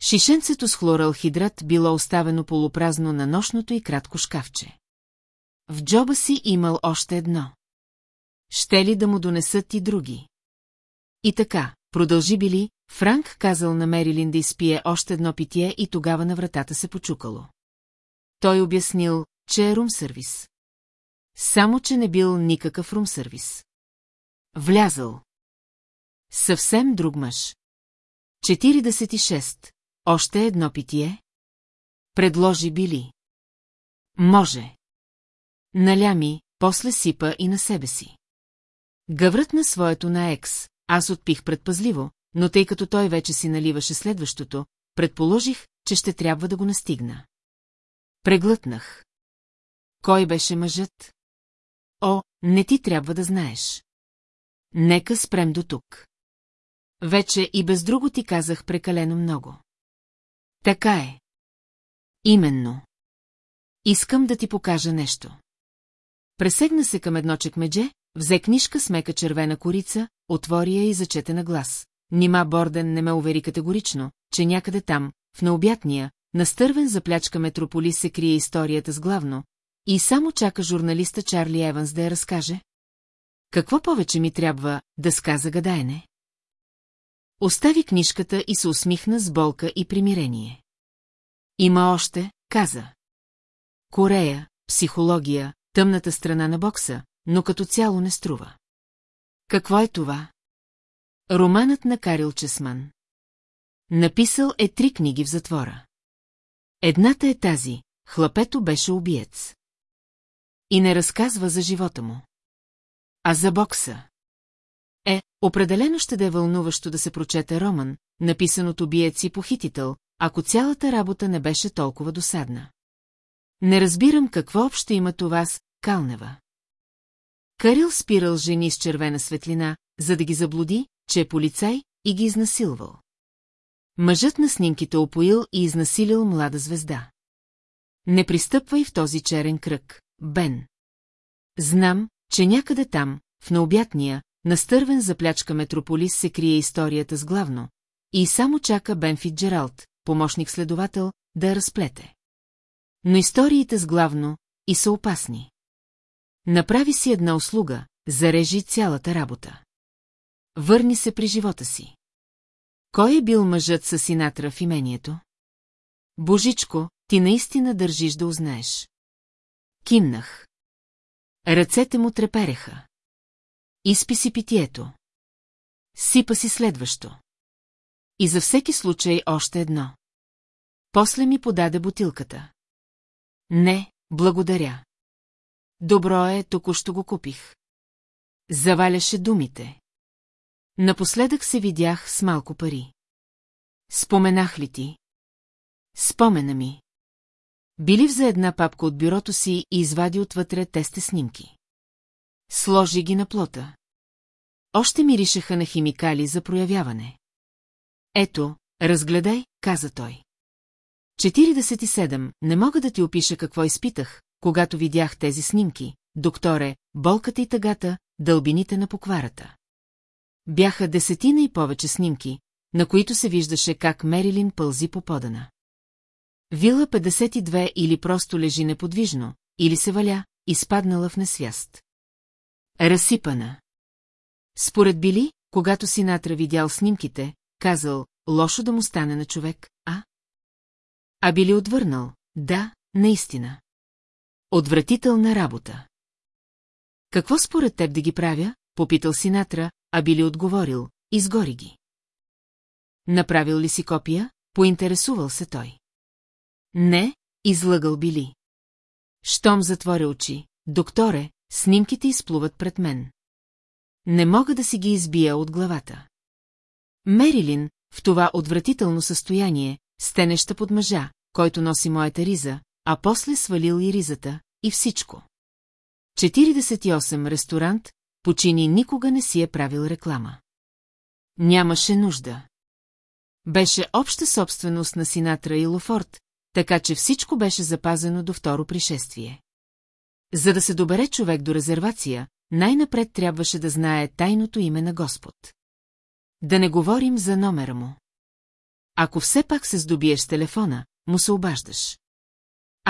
Шишенцето с хлоралхидрат било оставено полупразно на нощното и кратко шкафче. В джоба си имал още едно. Ще ли да му донесат и други? И така, продължи били, Франк казал на Мерилин да изпие още едно питие и тогава на вратата се почукало. Той обяснил, че е рум-сервис. Само, че не бил никакъв рум-сервис. Влязъл. Съвсем друг мъж. 46. Още едно питие? Предложи Били. Може. Наля ми, после сипа и на себе си. Гъврът на своето на екс, аз отпих предпазливо, но тъй като той вече си наливаше следващото, предположих, че ще трябва да го настигна. Преглътнах. Кой беше мъжът? О, не ти трябва да знаеш. Нека спрем до тук. Вече и без друго ти казах прекалено много. Така е. Именно. Искам да ти покажа нещо. Пресегна се към едно чекмедже, взе книжка с мека червена корица, отвори я и зачете на глас. Нима Борден не ме увери категорично, че някъде там, в необятния, настървен заплячка метрополис се крие историята с главно, и само чака журналиста Чарли Еванс да я разкаже? Какво повече ми трябва да сказа гадаене? Остави книжката и се усмихна с болка и примирение. Има още, каза. Корея, психология, тъмната страна на бокса, но като цяло не струва. Какво е това? Романът на Карил Чесман. Написал е три книги в затвора. Едната е тази, хлапето беше убиец. И не разказва за живота му. А за бокса. Е, определено ще да е вълнуващо да се прочете роман, написан от убиец и похитител, ако цялата работа не беше толкова досадна. Не разбирам какво общо има това с Калнева. Карил спирал жени с червена светлина, за да ги заблуди, че е полицай и ги изнасилвал. Мъжът на снимките опоил и изнасилил млада звезда. Не пристъпвай в този черен кръг, Бен. Знам, че някъде там, в необятния, настървен заплячка метрополис се крие историята с главно, и само чака Бен Фитджералд, помощник-следовател, да я разплете. Но историите с главно и са опасни. Направи си една услуга, зарежи цялата работа. Върни се при живота си. Кой е бил мъжът с Синатра в имението? Божичко, ти наистина държиш да узнаеш. Кимнах. Ръцете му трепереха. Изпи си питието. Сипа си следващо. И за всеки случай още едно. После ми подаде бутилката. Не, благодаря. Добро е, току-що го купих. Заваляше думите. Напоследък се видях с малко пари. Споменах ли ти? Спомена ми. Били взе една папка от бюрото си и извади отвътре тесте снимки. Сложи ги на плота. Още миришеха на химикали за проявяване. Ето, разгледай, каза той. 47. Не мога да ти опиша какво изпитах, когато видях тези снимки, докторе, болката и тъгата, дълбините на покварата. Бяха десетина и повече снимки, на които се виждаше как Мерилин пълзи по подана. Вила 52 или просто лежи неподвижно, или се валя, изпаднала в несвяст. Разсипана. Според Били, когато Синатра видял снимките, казал, лошо да му стане на човек, а? А Били отвърнал, да, наистина. Отвратителна работа. Какво според теб да ги правя? Попитал Синатра, а Били отговорил, изгори ги. Направил ли си копия? Поинтересувал се той. Не, излъгал били. Щом затворя очи, докторе, снимките изплуват пред мен. Не мога да си ги избия от главата. Мерилин, в това отвратително състояние, стенеща под мъжа, който носи моята риза, а после свалил и ризата, и всичко. 48 ресторант, почини никога не си е правил реклама. Нямаше нужда. Беше обща собственост на Синатра и Лофорт, така че всичко беше запазено до второ пришествие. За да се добере човек до резервация, най-напред трябваше да знае тайното име на Господ. Да не говорим за номера му. Ако все пак се здобиеш телефона, му се обаждаш.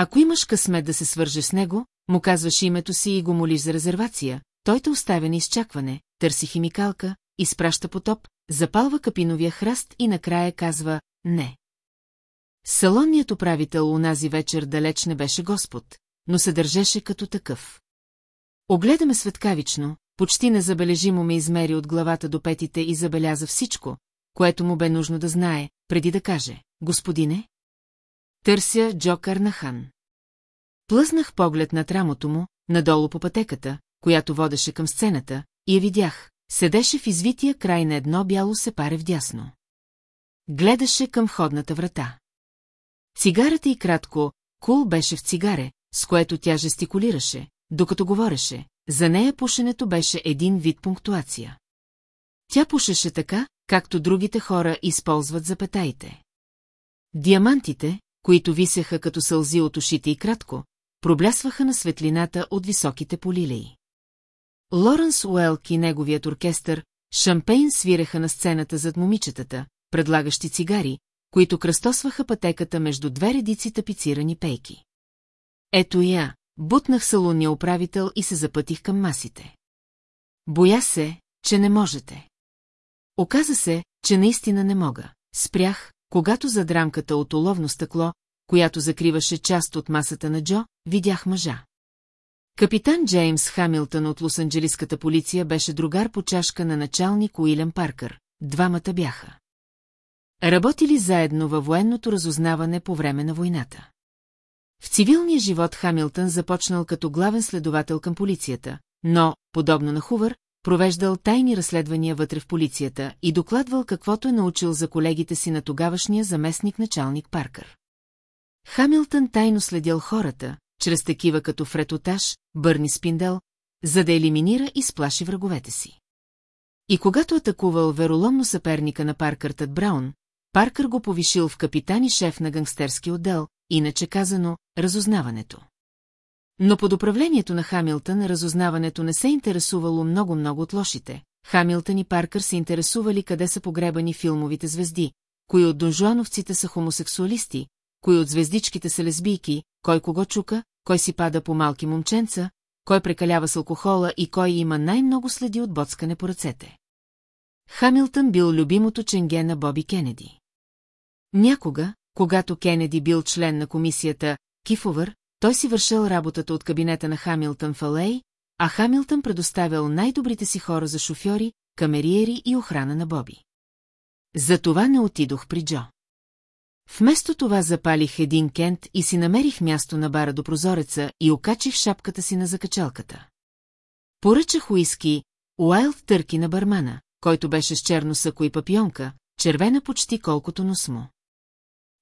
Ако имаш късмет да се свържеш с него, му казваш името си и го молиш за резервация, той те оставя на изчакване, търси химикалка, изпраща потоп, запалва капиновия храст и накрая казва «не». Салонният управител унази вечер далеч не беше Господ, но се държеше като такъв. Огледаме светкавично, почти незабележимо ме измери от главата до петите и забеляза всичко, което му бе нужно да знае, преди да каже, господине? Търся Джо Карнахан. Плъзнах поглед над рамото му, надолу по пътеката, която водеше към сцената, и я видях, седеше в извития край на едно бяло сепаре вдясно. Гледаше към входната врата. Цигарата и кратко, кул беше в цигаре, с което тя жестикулираше, докато говореше, за нея пушенето беше един вид пунктуация. Тя пушеше така, както другите хора използват запетаите. Диамантите, които висеха като сълзи от ушите и кратко, проблясваха на светлината от високите полилеи. Лоренс Уелк и неговият оркестър Шампейн свиреха на сцената зад момичетата, предлагащи цигари, които кръстосваха пътеката между две редици тапицирани пейки. Ето я, бутнах салонния управител и се запътих към масите. Боя се, че не можете. Оказа се, че наистина не мога. Спрях, когато зад рамката от оловно стъкло, която закриваше част от масата на Джо, видях мъжа. Капитан Джеймс Хамилтън от Лос-Анджелиската полиция беше другар по чашка на началник Уилям Паркър. Двамата бяха. Работили заедно във военното разузнаване по време на войната. В цивилния живот Хамилтън започнал като главен следовател към полицията, но, подобно на Хувър, провеждал тайни разследвания вътре в полицията и докладвал каквото е научил за колегите си на тогавашния заместник-началник Паркър. Хамилтън тайно следял хората, чрез такива като Фред Оташ, Бърни Спиндел, за да елиминира и сплаши враговете си. И когато атакувал вероломно съперника на Паркър Тът Браун, Паркър го повишил в капитан и шеф на гангстерски отдел, иначе казано, разузнаването. Но под управлението на Хамилтън разузнаването не се интересувало много-много от лошите. Хамилтън и Паркър се интересували къде са погребани филмовите звезди, кои от донжуановците са хомосексуалисти, кои от звездичките са лесбийки, кой кого чука, кой си пада по малки момченца, кой прекалява с алкохола и кой има най-много следи от боцкане по ръцете. Хамилтън бил любимото ченге на Боби Кенеди. Някога, когато Кенеди бил член на комисията Кифовър, той си вършил работата от кабинета на Хамилтън в Алей, а Хамилтън предоставял най-добрите си хора за шофьори, камериери и охрана на Боби. Затова не отидох при Джо. Вместо това запалих един кент и си намерих място на бара до прозореца и окачих шапката си на закачалката. Поръчах уиски, Уайлд търки на бармана, който беше с черно сако и папионка, червена почти колкото нос му.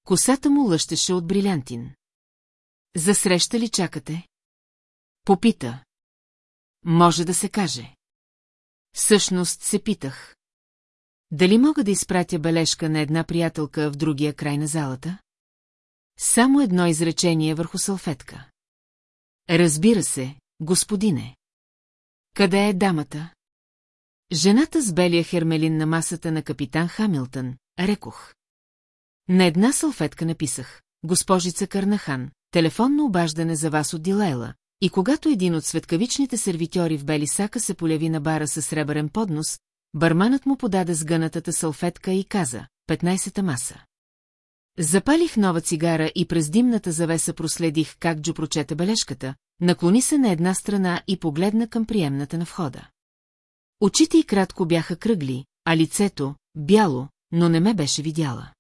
Косата му лъщеше от брилянтин. За среща ли чакате? Попита. Може да се каже. Всъщност се питах. Дали мога да изпратя бележка на една приятелка в другия край на залата? Само едно изречение върху салфетка. Разбира се, господине. Къде е дамата? Жената с белия хермелин на масата на капитан Хамилтън, рекох. На една салфетка написах, госпожица Карнахан, телефонно обаждане за вас от Дилайла, и когато един от светкавичните сервитьори в бели сака се поляви на бара със сребърен поднос, барманът му подаде сгънатата салфетка и каза, 15-та маса. Запалих нова цигара и през димната завеса проследих как Джо прочете бележката, наклони се на една страна и погледна към приемната на входа. Очите й кратко бяха кръгли, а лицето – бяло, но не ме беше видяла.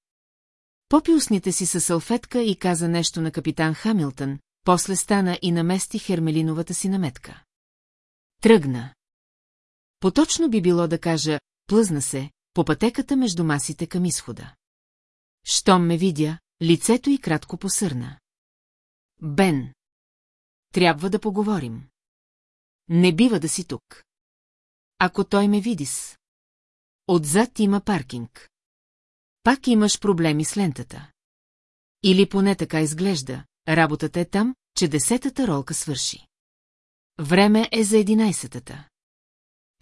Попи устните си със салфетка и каза нещо на капитан Хамилтън, после стана и намести хермелиновата си наметка. Тръгна. Поточно би било да кажа, плъзна се, по пътеката между масите към изхода. Щом ме видя, лицето й кратко посърна. Бен. Трябва да поговорим. Не бива да си тук. Ако той ме види с... Отзад има паркинг. Пак имаш проблеми с лентата. Или поне така изглежда, работата е там, че десетата ролка свърши. Време е за единайсетата.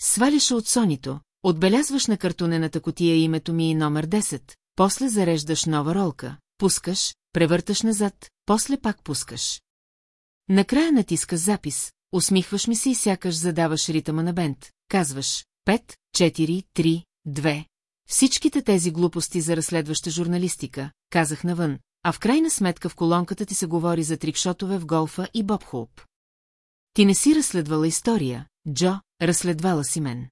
Сваляш от сонито, отбелязваш на картонената котия името ми и номер 10, после зареждаш нова ролка, пускаш, превърташ назад, после пак пускаш. Накрая натискаш запис, усмихваш ми се и сякаш задаваш ритъма на бент, казваш 5, 4, 3, 2. Всичките тези глупости за разследваща журналистика, казах навън, а в крайна сметка в колонката ти се говори за трикшотове в голфа и боб хоуп. Ти не си разследвала история, Джо, разследвала си мен.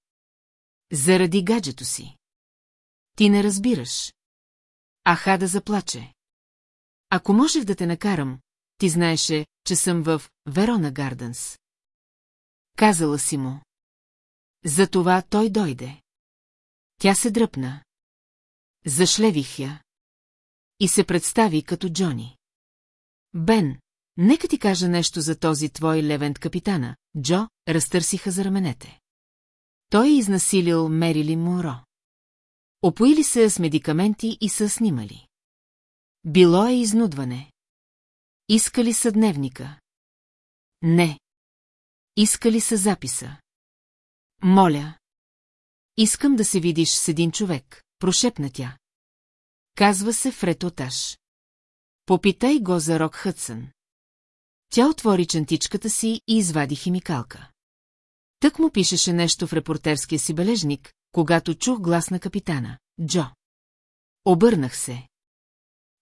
Заради гаджето си. Ти не разбираш. Аха да заплаче. Ако можех да те накарам, ти знаеше, че съм в Верона Гарденс. Казала си му. Затова той дойде. Тя се дръпна. Зашлевих я. И се представи като Джони. Бен, нека ти кажа нещо за този твой левент капитана. Джо, разтърсиха за раменете. Той е изнасилил Мерили Моро. Опоили се с медикаменти и са снимали. Било е изнудване. Искали са дневника? Не. Искали са записа? Моля. Искам да се видиш с един човек, прошепна тя. Казва се Фред Оташ. Попитай го за Рок Хътсън. Тя отвори чантичката си и извади химикалка. Тък му пишеше нещо в репортерския си бележник, когато чух глас на капитана. Джо. Обърнах се.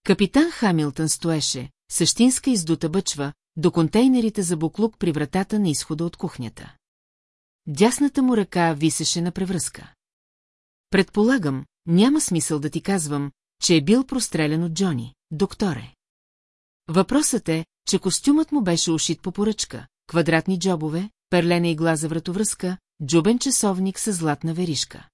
Капитан Хамилтън стоеше, същинска издута бъчва, до контейнерите за буклук при вратата на изхода от кухнята. Дясната му ръка висеше на превръзка. Предполагам, няма смисъл да ти казвам, че е бил прострелян от Джони, докторе. Въпросът е, че костюмът му беше ушит по поръчка, квадратни джобове, перлена игла за вратовръзка, джубен часовник с златна веришка.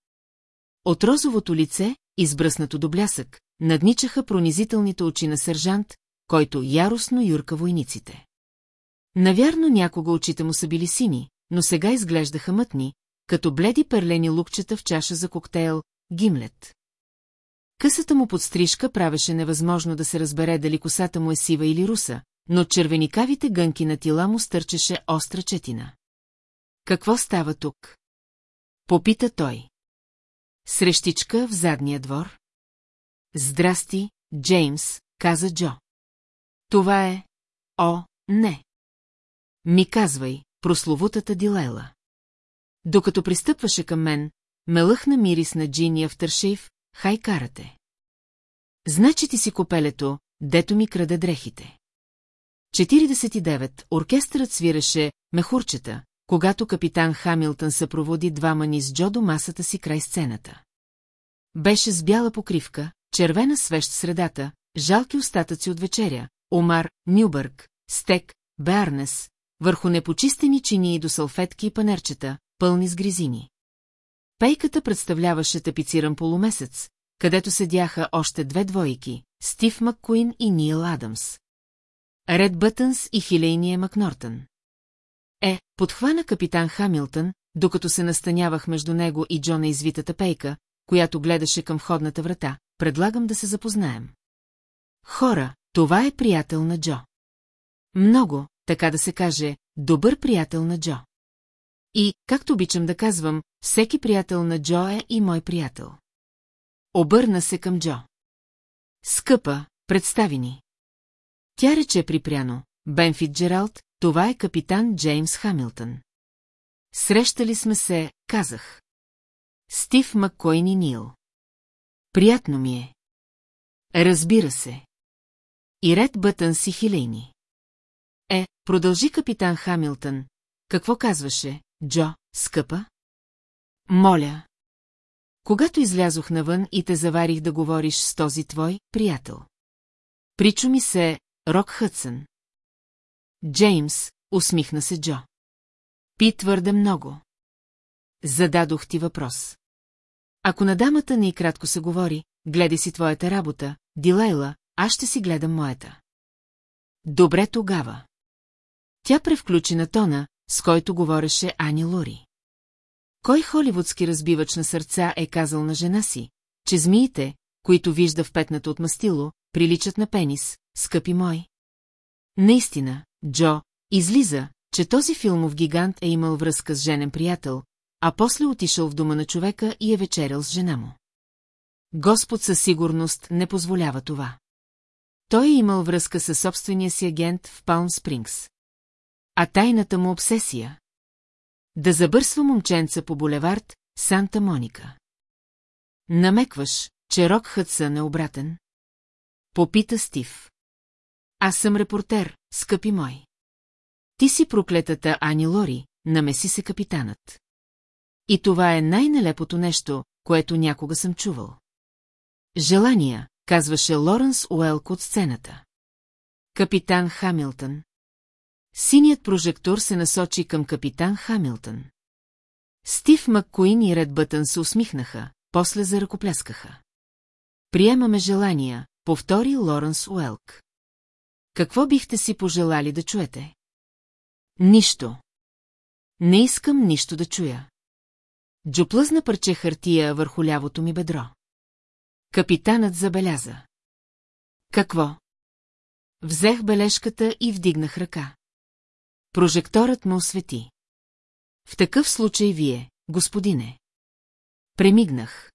От розовото лице, избръснато до блясък, надничаха пронизителните очи на сержант, който яростно юрка войниците. Навярно някога очите му са били сини, но сега изглеждаха мътни, като бледи перлени лукчета в чаша за коктейл «Гимлет». Късата му подстрижка правеше невъзможно да се разбере дали косата му е сива или руса, но червеникавите гънки на тила му стърчеше остра четина. Какво става тук? Попита той. Срещичка в задния двор? Здрасти, Джеймс, каза Джо. Това е... О, не. Ми казвай, прословутата Дилела. Докато пристъпваше към мен, ме лъхна мирис на джини автършейв, хай карате. Значи ти си копелето, дето ми краде дрехите. 49. Оркестърът свиреше мехурчета, когато капитан Хамилтън съпроводи двама ни с Джо до масата си край сцената. Беше с бяла покривка, червена свещ средата, жалки остатъци от вечеря, омар, нюбърг, стек, беарнес, върху непочистени чинии до салфетки и панерчета, пълни с гризини. Пейката представляваше тапициран полумесец, където седяха още две двойки – Стив Маккуин и Нил Адамс. Ред Бътънс и Хилейния Макнортън. Е, подхвана капитан Хамилтън, докато се настанявах между него и Джона извитата пейка, която гледаше към входната врата, предлагам да се запознаем. Хора, това е приятел на Джо. Много, така да се каже, добър приятел на Джо. И, както обичам да казвам, всеки приятел на Джо е и мой приятел. Обърна се към Джо. Скъпа, представи ни. Тя рече припряно, Бенфит Джералд, това е капитан Джеймс Хамилтън. Срещали сме се, казах. Стив Маккойн и Нил. Приятно ми е. Разбира се. И ред Бътън си хилейни. Е, продължи капитан Хамилтън. Какво казваше, Джо, скъпа? Моля. Когато излязох навън и те заварих да говориш с този твой приятел. Причу ми се Рок Хътсън. Джеймс, усмихна се Джо. Пи твърде много. Зададох ти въпрос. Ако на дамата не и кратко се говори, гледай си твоята работа, Дилайла, аз ще си гледам моята. Добре тогава. Тя превключи на тона, с който говореше Ани Лори. Кой холивудски разбивач на сърца е казал на жена си, че змиите, които вижда в петната от мастило, приличат на пенис, скъпи мой? Наистина, Джо, излиза, че този филмов гигант е имал връзка с женен приятел, а после отишъл в дома на човека и е вечерял с жена му. Господ със сигурност не позволява това. Той е имал връзка със собствения си агент в Палм Спрингс. А тайната му обсесия? Да забърсва момченца по булевард Санта Моника. Намекваш, че Рок Хътсън е обратен? Попита Стив. Аз съм репортер, скъпи мой. Ти си проклетата Ани Лори, намеси се капитанът. И това е най-нелепото нещо, което някога съм чувал. Желания, казваше Лоренс Уелк от сцената. Капитан Хамилтън. Синият прожектор се насочи към капитан Хамилтън. Стив Маккуин и Ред Бътън се усмихнаха, после заръкопляскаха. Приемаме желания, повтори Лоренс Уелк. Какво бихте си пожелали да чуете? Нищо. Не искам нищо да чуя. Джо плъзна парче хартия върху лявото ми бедро. Капитанът забеляза. Какво? Взех бележката и вдигнах ръка. Прожекторът ме освети. В такъв случай вие, господине. Премигнах.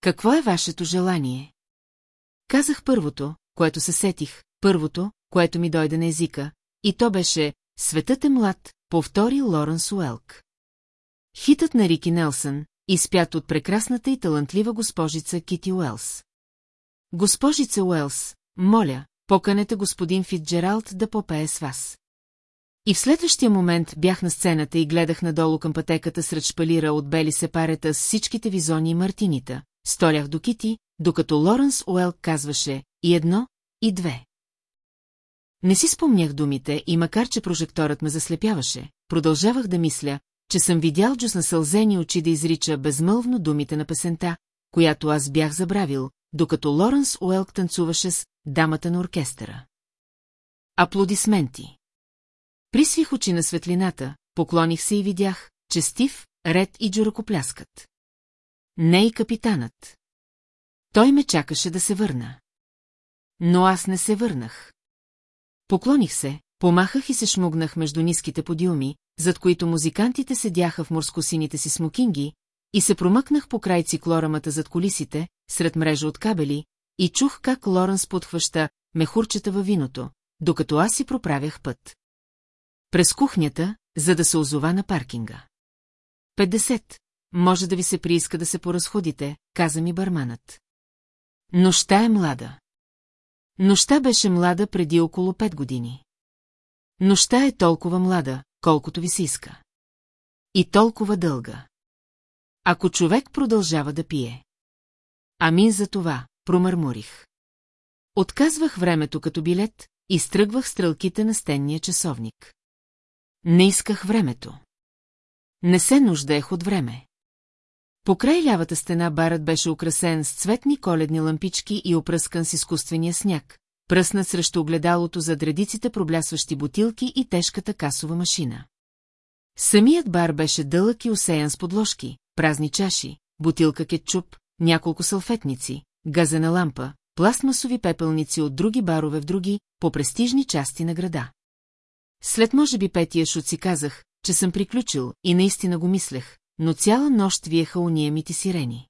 Какво е вашето желание? Казах първото, което се сетих, първото, което ми дойде на езика, и то беше «Светът е млад», повтори Лоренс Уелк. Хитът на Рики Нелсън, изпят от прекрасната и талантлива госпожица Кити Уелс. Госпожица Уелс, моля, поканете господин Фитджералд да попее с вас. И в следващия момент бях на сцената и гледах надолу към пътеката сред шпалира от бели сепарета с всичките визони и мартинита, сторях до Кити, докато Лоренс Уелк казваше и едно, и две. Не си спомнях думите и макар, че прожекторът ме заслепяваше, продължавах да мисля, че съм видял Джус на сълзени очи да изрича безмълвно думите на песента, която аз бях забравил, докато Лоренс Уелк танцуваше с дамата на оркестъра. Аплодисменти. Присвих очи на светлината, поклоних се и видях, че Стив, Ред и Джо ръкопляскат. Не и капитанът. Той ме чакаше да се върна. Но аз не се върнах. Поклоних се, помахах и се шмугнах между ниските подиуми, зад които музикантите седяха в морскосините си смокинги, и се промъкнах по край циклорамата зад колисите, сред мрежа от кабели, и чух как Лоренс подхваща мехурчета във виното, докато аз си проправях път. През кухнята, за да се озова на паркинга. 50. Може да ви се прииска да се поразходите, каза ми барманът. Нощта е млада. Нощта беше млада преди около 5 години. Нощта е толкова млада, колкото ви се иска. И толкова дълга. Ако човек продължава да пие. Амин за това, промърморих. Отказвах времето като билет и стръгвах стрелките на стенния часовник. Не исках времето. Не се нуждаех от време. Покрай лявата стена барът беше украсен с цветни коледни лампички и опръскан с изкуствения сняг, пръснат срещу огледалото за редиците проблясващи бутилки и тежката касова машина. Самият бар беше дълъг и осеян с подложки, празни чаши, бутилка кетчуп, няколко салфетници, газена лампа, пластмасови пепелници от други барове в други, по престижни части на града. След може би петия шут си казах, че съм приключил и наистина го мислех, но цяла нощ виеха униемите сирени.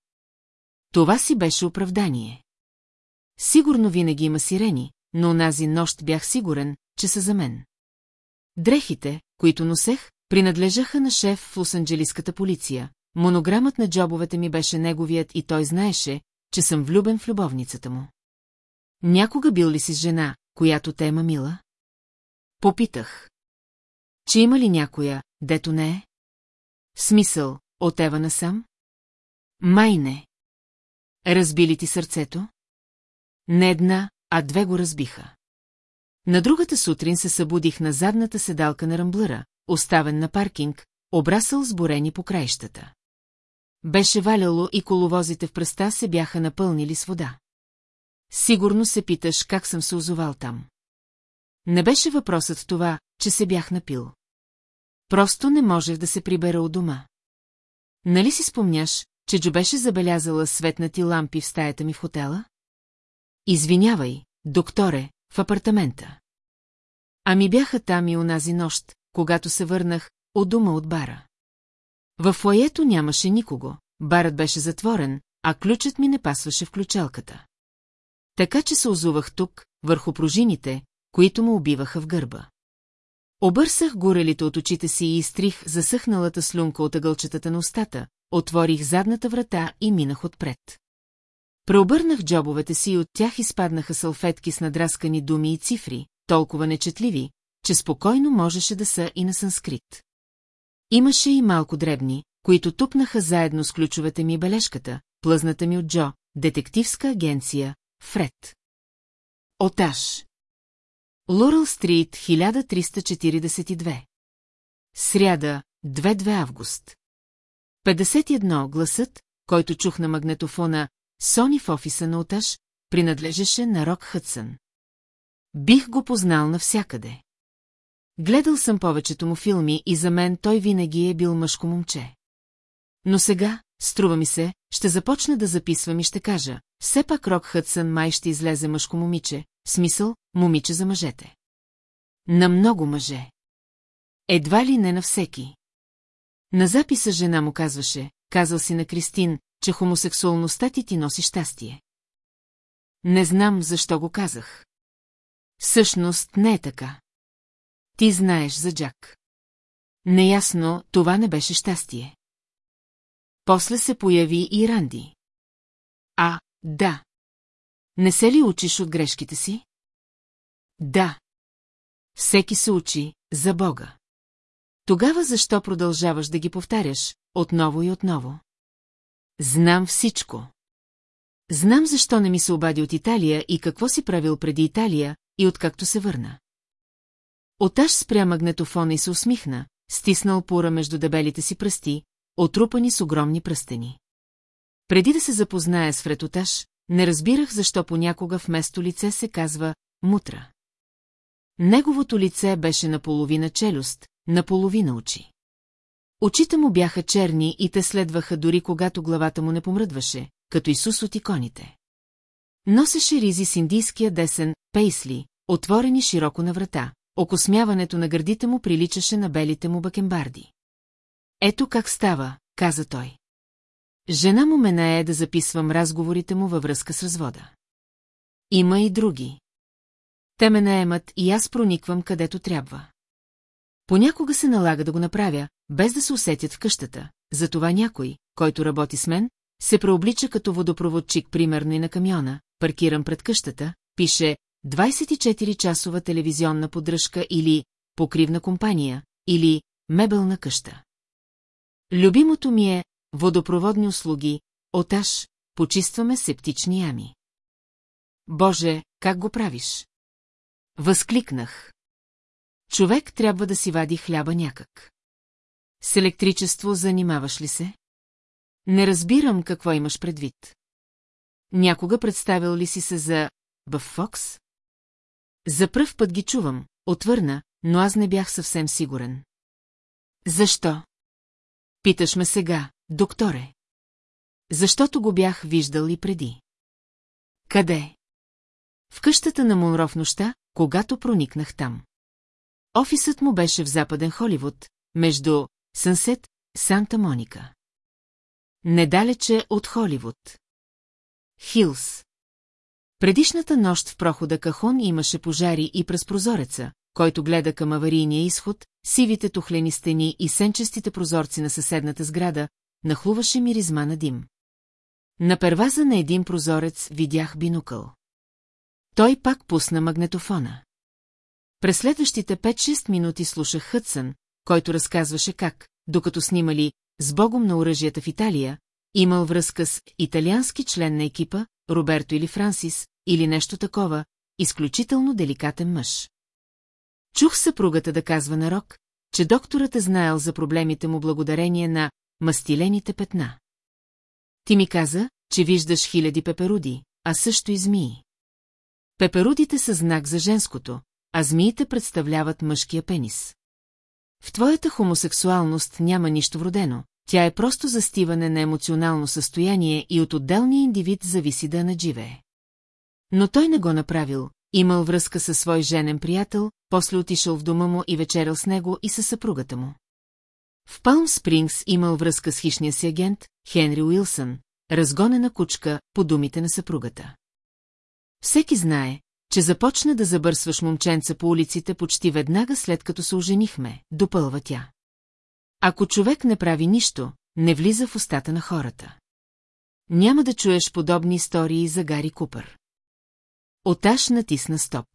Това си беше оправдание. Сигурно винаги има сирени, но онази нощ бях сигурен, че са за мен. Дрехите, които носех, принадлежаха на шеф в Лос-Анджелиската полиция. Монограмът на джобовете ми беше неговият и той знаеше, че съм влюбен в любовницата му. Някога бил ли си с жена, която те е мамила? Попитах. Че има ли някоя, дето не е? Смисъл, от Ева насам? Май не. Разби ли ти сърцето? Не една, а две го разбиха. На другата сутрин се събудих на задната седалка на Рамблъра, оставен на паркинг, обрасъл с борени по краищата. Беше валяло и коловозите в пръста се бяха напълнили с вода. Сигурно се питаш как съм се озовал там. Не беше въпросът в това, че се бях напил. Просто не можех да се прибера от дома. Нали си спомняш, че Джо беше забелязала светнати лампи в стаята ми в хотела? Извинявай, докторе, в апартамента. Ами бяха там и онази нощ, когато се върнах от дома от бара. В фоето нямаше никого, барът беше затворен, а ключът ми не пасваше в ключалката. Така че се озувах тук, върху пружините, които му убиваха в гърба. Обърсах горелите от очите си и изтрих засъхналата слюнка от ъгълчетата на устата, отворих задната врата и минах отпред. Преобърнах джобовете си и от тях изпаднаха салфетки с надраскани думи и цифри, толкова нечетливи, че спокойно можеше да са и на санскрит. Имаше и малко дребни, които тупнаха заедно с ключовете ми бележката, плъзната ми от Джо, детективска агенция, Фред. Оташ. Лурал Стрит, 1342. Сряда, 2-2 август. 51 гласът, който чух на магнетофона Сони в офиса на Оташ, принадлежеше на Рок Хътсън. Бих го познал навсякъде. Гледал съм повечето му филми и за мен той винаги е бил мъжко момче. Но сега, струва ми се, ще започна да записвам и ще кажа, все пак Рок Хътсън май ще излезе мъжко момиче, смисъл, момиче за мъжете. На много мъже. Едва ли не на всеки. На записа жена му казваше, казал си на Кристин, че хомосексуалността ти ти носи щастие. Не знам защо го казах. Всъщност не е така. Ти знаеш за Джак. Неясно, това не беше щастие. После се появи и Ранди. А, да. Не се ли учиш от грешките си? Да. Всеки се учи за Бога. Тогава защо продължаваш да ги повтаряш, отново и отново? Знам всичко. Знам защо не ми се обади от Италия и какво си правил преди Италия и откакто се върна. Оташ спря магнетофона и се усмихна, стиснал пура между дебелите си пръсти, отрупани с огромни пръстени. Преди да се запозная с Фретоташ, не разбирах защо понякога вместо лице се казва мутра. Неговото лице беше наполовина челюст, наполовина очи. Очите му бяха черни и те следваха дори когато главата му не помръдваше, като Исус от иконите. Носеше ризи с индийския десен, пейсли, отворени широко на врата. Окосмяването на гърдите му приличаше на белите му бакенбарди. Ето как става, каза той. Жена му ме нае да записвам разговорите му във връзка с развода. Има и други. Те ме наемат и аз прониквам където трябва. Понякога се налага да го направя, без да се усетят в къщата, затова някой, който работи с мен, се преоблича като водопроводчик примерно и на камиона, паркирам пред къщата, пише 24-часова телевизионна поддръжка или покривна компания, или мебелна къща. Любимото ми е водопроводни услуги, оташ, почистваме септични ями. Боже, как го правиш? Възкликнах. Човек трябва да си вади хляба някак. С електричество занимаваш ли се? Не разбирам какво имаш предвид. Някога представил ли си се за Бъв Фокс? За пръв път ги чувам, отвърна, но аз не бях съвсем сигурен. Защо? Питаш ме сега, докторе. Защото го бях виждал и преди. Къде? В къщата на Монро нощта, когато проникнах там. Офисът му беше в западен Холивуд, между Сънсет, Санта Моника. Недалече от Холивуд. Хилс. Предишната нощ в прохода Кахон имаше пожари и през прозореца, който гледа към аварийния изход, сивите тухлени стени и сенчестите прозорци на съседната сграда, нахлуваше миризма на дим. На перваза на един прозорец видях бинукъл. Той пак пусна магнетофона. През следващите 5-6 минути слушах Хътсън, който разказваше как, докато снимали «С богом на оръжията в Италия», имал връзка с италиански член на екипа, Роберто или Франсис, или нещо такова, изключително деликатен мъж. Чух съпругата да казва на Рок, че докторът е знаел за проблемите му благодарение на мастилените петна. Ти ми каза, че виждаш хиляди пеперуди, а също и змии. Пеперудите са знак за женското, а змиите представляват мъжкия пенис. В твоята хомосексуалност няма нищо вродено, тя е просто застиване на емоционално състояние и от отделния индивид зависи да надживее. Но той не го направил, имал връзка със свой женен приятел, после отишъл в дома му и вечерял с него и със съпругата му. В Палм Спрингс имал връзка с хищния си агент, Хенри Уилсън, разгонена кучка по думите на съпругата. Всеки знае, че започна да забърсваш момченца по улиците почти веднага след като се оженихме, допълва тя. Ако човек не прави нищо, не влиза в устата на хората. Няма да чуеш подобни истории за Гари Купър. Оташ натисна стоп.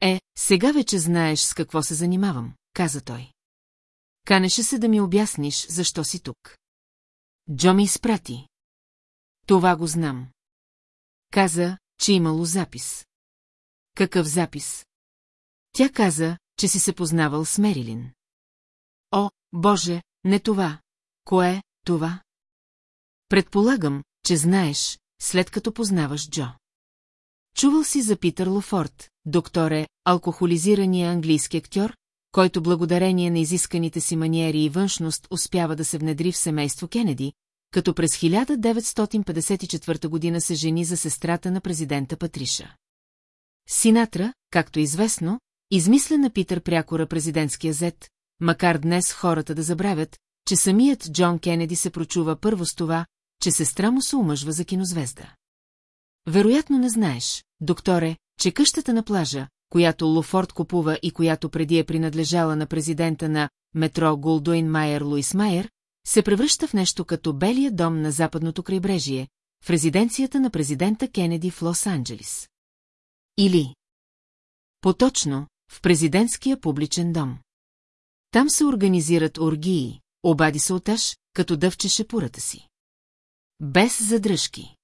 Е, сега вече знаеш с какво се занимавам, каза той. Канеше се да ми обясниш, защо си тук. Джо ми изпрати. Това го знам. Каза, че имало запис. Какъв запис? Тя каза, че си се познавал с Мерилин. О, Боже, не това. Кое това? Предполагам, че знаеш, след като познаваш Джо. Чувал си за Питър Лофорд, доктор е, алкохолизирания английски актьор, който благодарение на изисканите си маниери и външност успява да се внедри в семейство Кенеди, като през 1954 година се жени за сестрата на президента Патриша. Синатра, както е известно, измисля на Питър прякора президентския зет, макар днес хората да забравят, че самият Джон Кенеди се прочува първо с това, че сестра му се омъжва за кинозвезда. Вероятно не знаеш, докторе, че къщата на плажа, която Лофорд купува и която преди е принадлежала на президента на метро Голдуин Майер Луис Майер, се превръща в нещо като белия дом на западното крайбрежие, в резиденцията на президента Кенеди в Лос-Анджелис. Или Поточно, в президентския публичен дом. Там се организират оргии, обади се оташ, като дъвчеше пурата си. Без задръжки.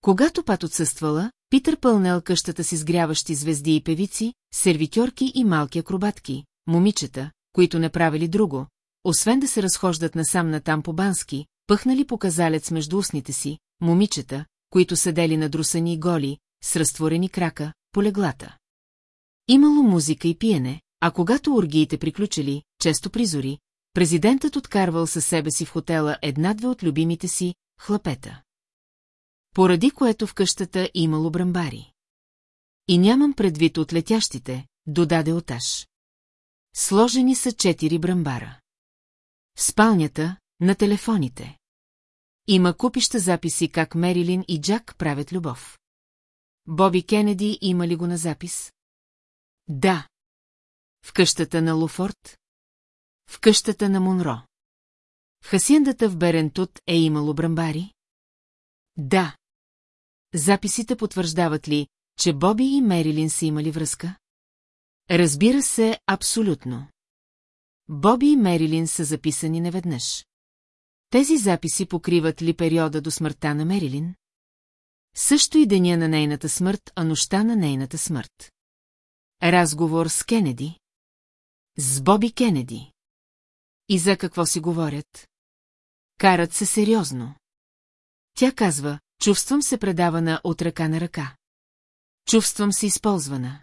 Когато пат отсъствала, Питър пълнел къщата си с гряващи звезди и певици, сервитьорки и малки акробатки, момичета, които не правили друго, освен да се разхождат насам натам по бански, пъхнали показалец между устните си, момичета, които седели на друсани и голи, с разтворени крака, по леглата. Имало музика и пиене, а когато оргиите приключили, често призори, президентът откарвал със себе си в хотела една-две от любимите си хлапета. Поради което в къщата имало брамбари. И нямам предвид от летящите, додаде оташ. Сложени са четири брамбара. Спалнята, на телефоните. Има купища записи как Мерилин и Джак правят любов. Боби Кенеди има ли го на запис? Да. В къщата на Луфорд? В къщата на Монро. В хасиендата в Берентут е имало брамбари? Да. Записите потвърждават ли, че Боби и Мерилин са имали връзка? Разбира се, абсолютно. Боби и Мерилин са записани неведнъж. Тези записи покриват ли периода до смъртта на Мерилин? Също и деня на нейната смърт, а нощта на нейната смърт. Разговор с Кенеди. С Боби Кенеди. И за какво си говорят? Карат се сериозно. Тя казва, чувствам се предавана от ръка на ръка. Чувствам се използвана.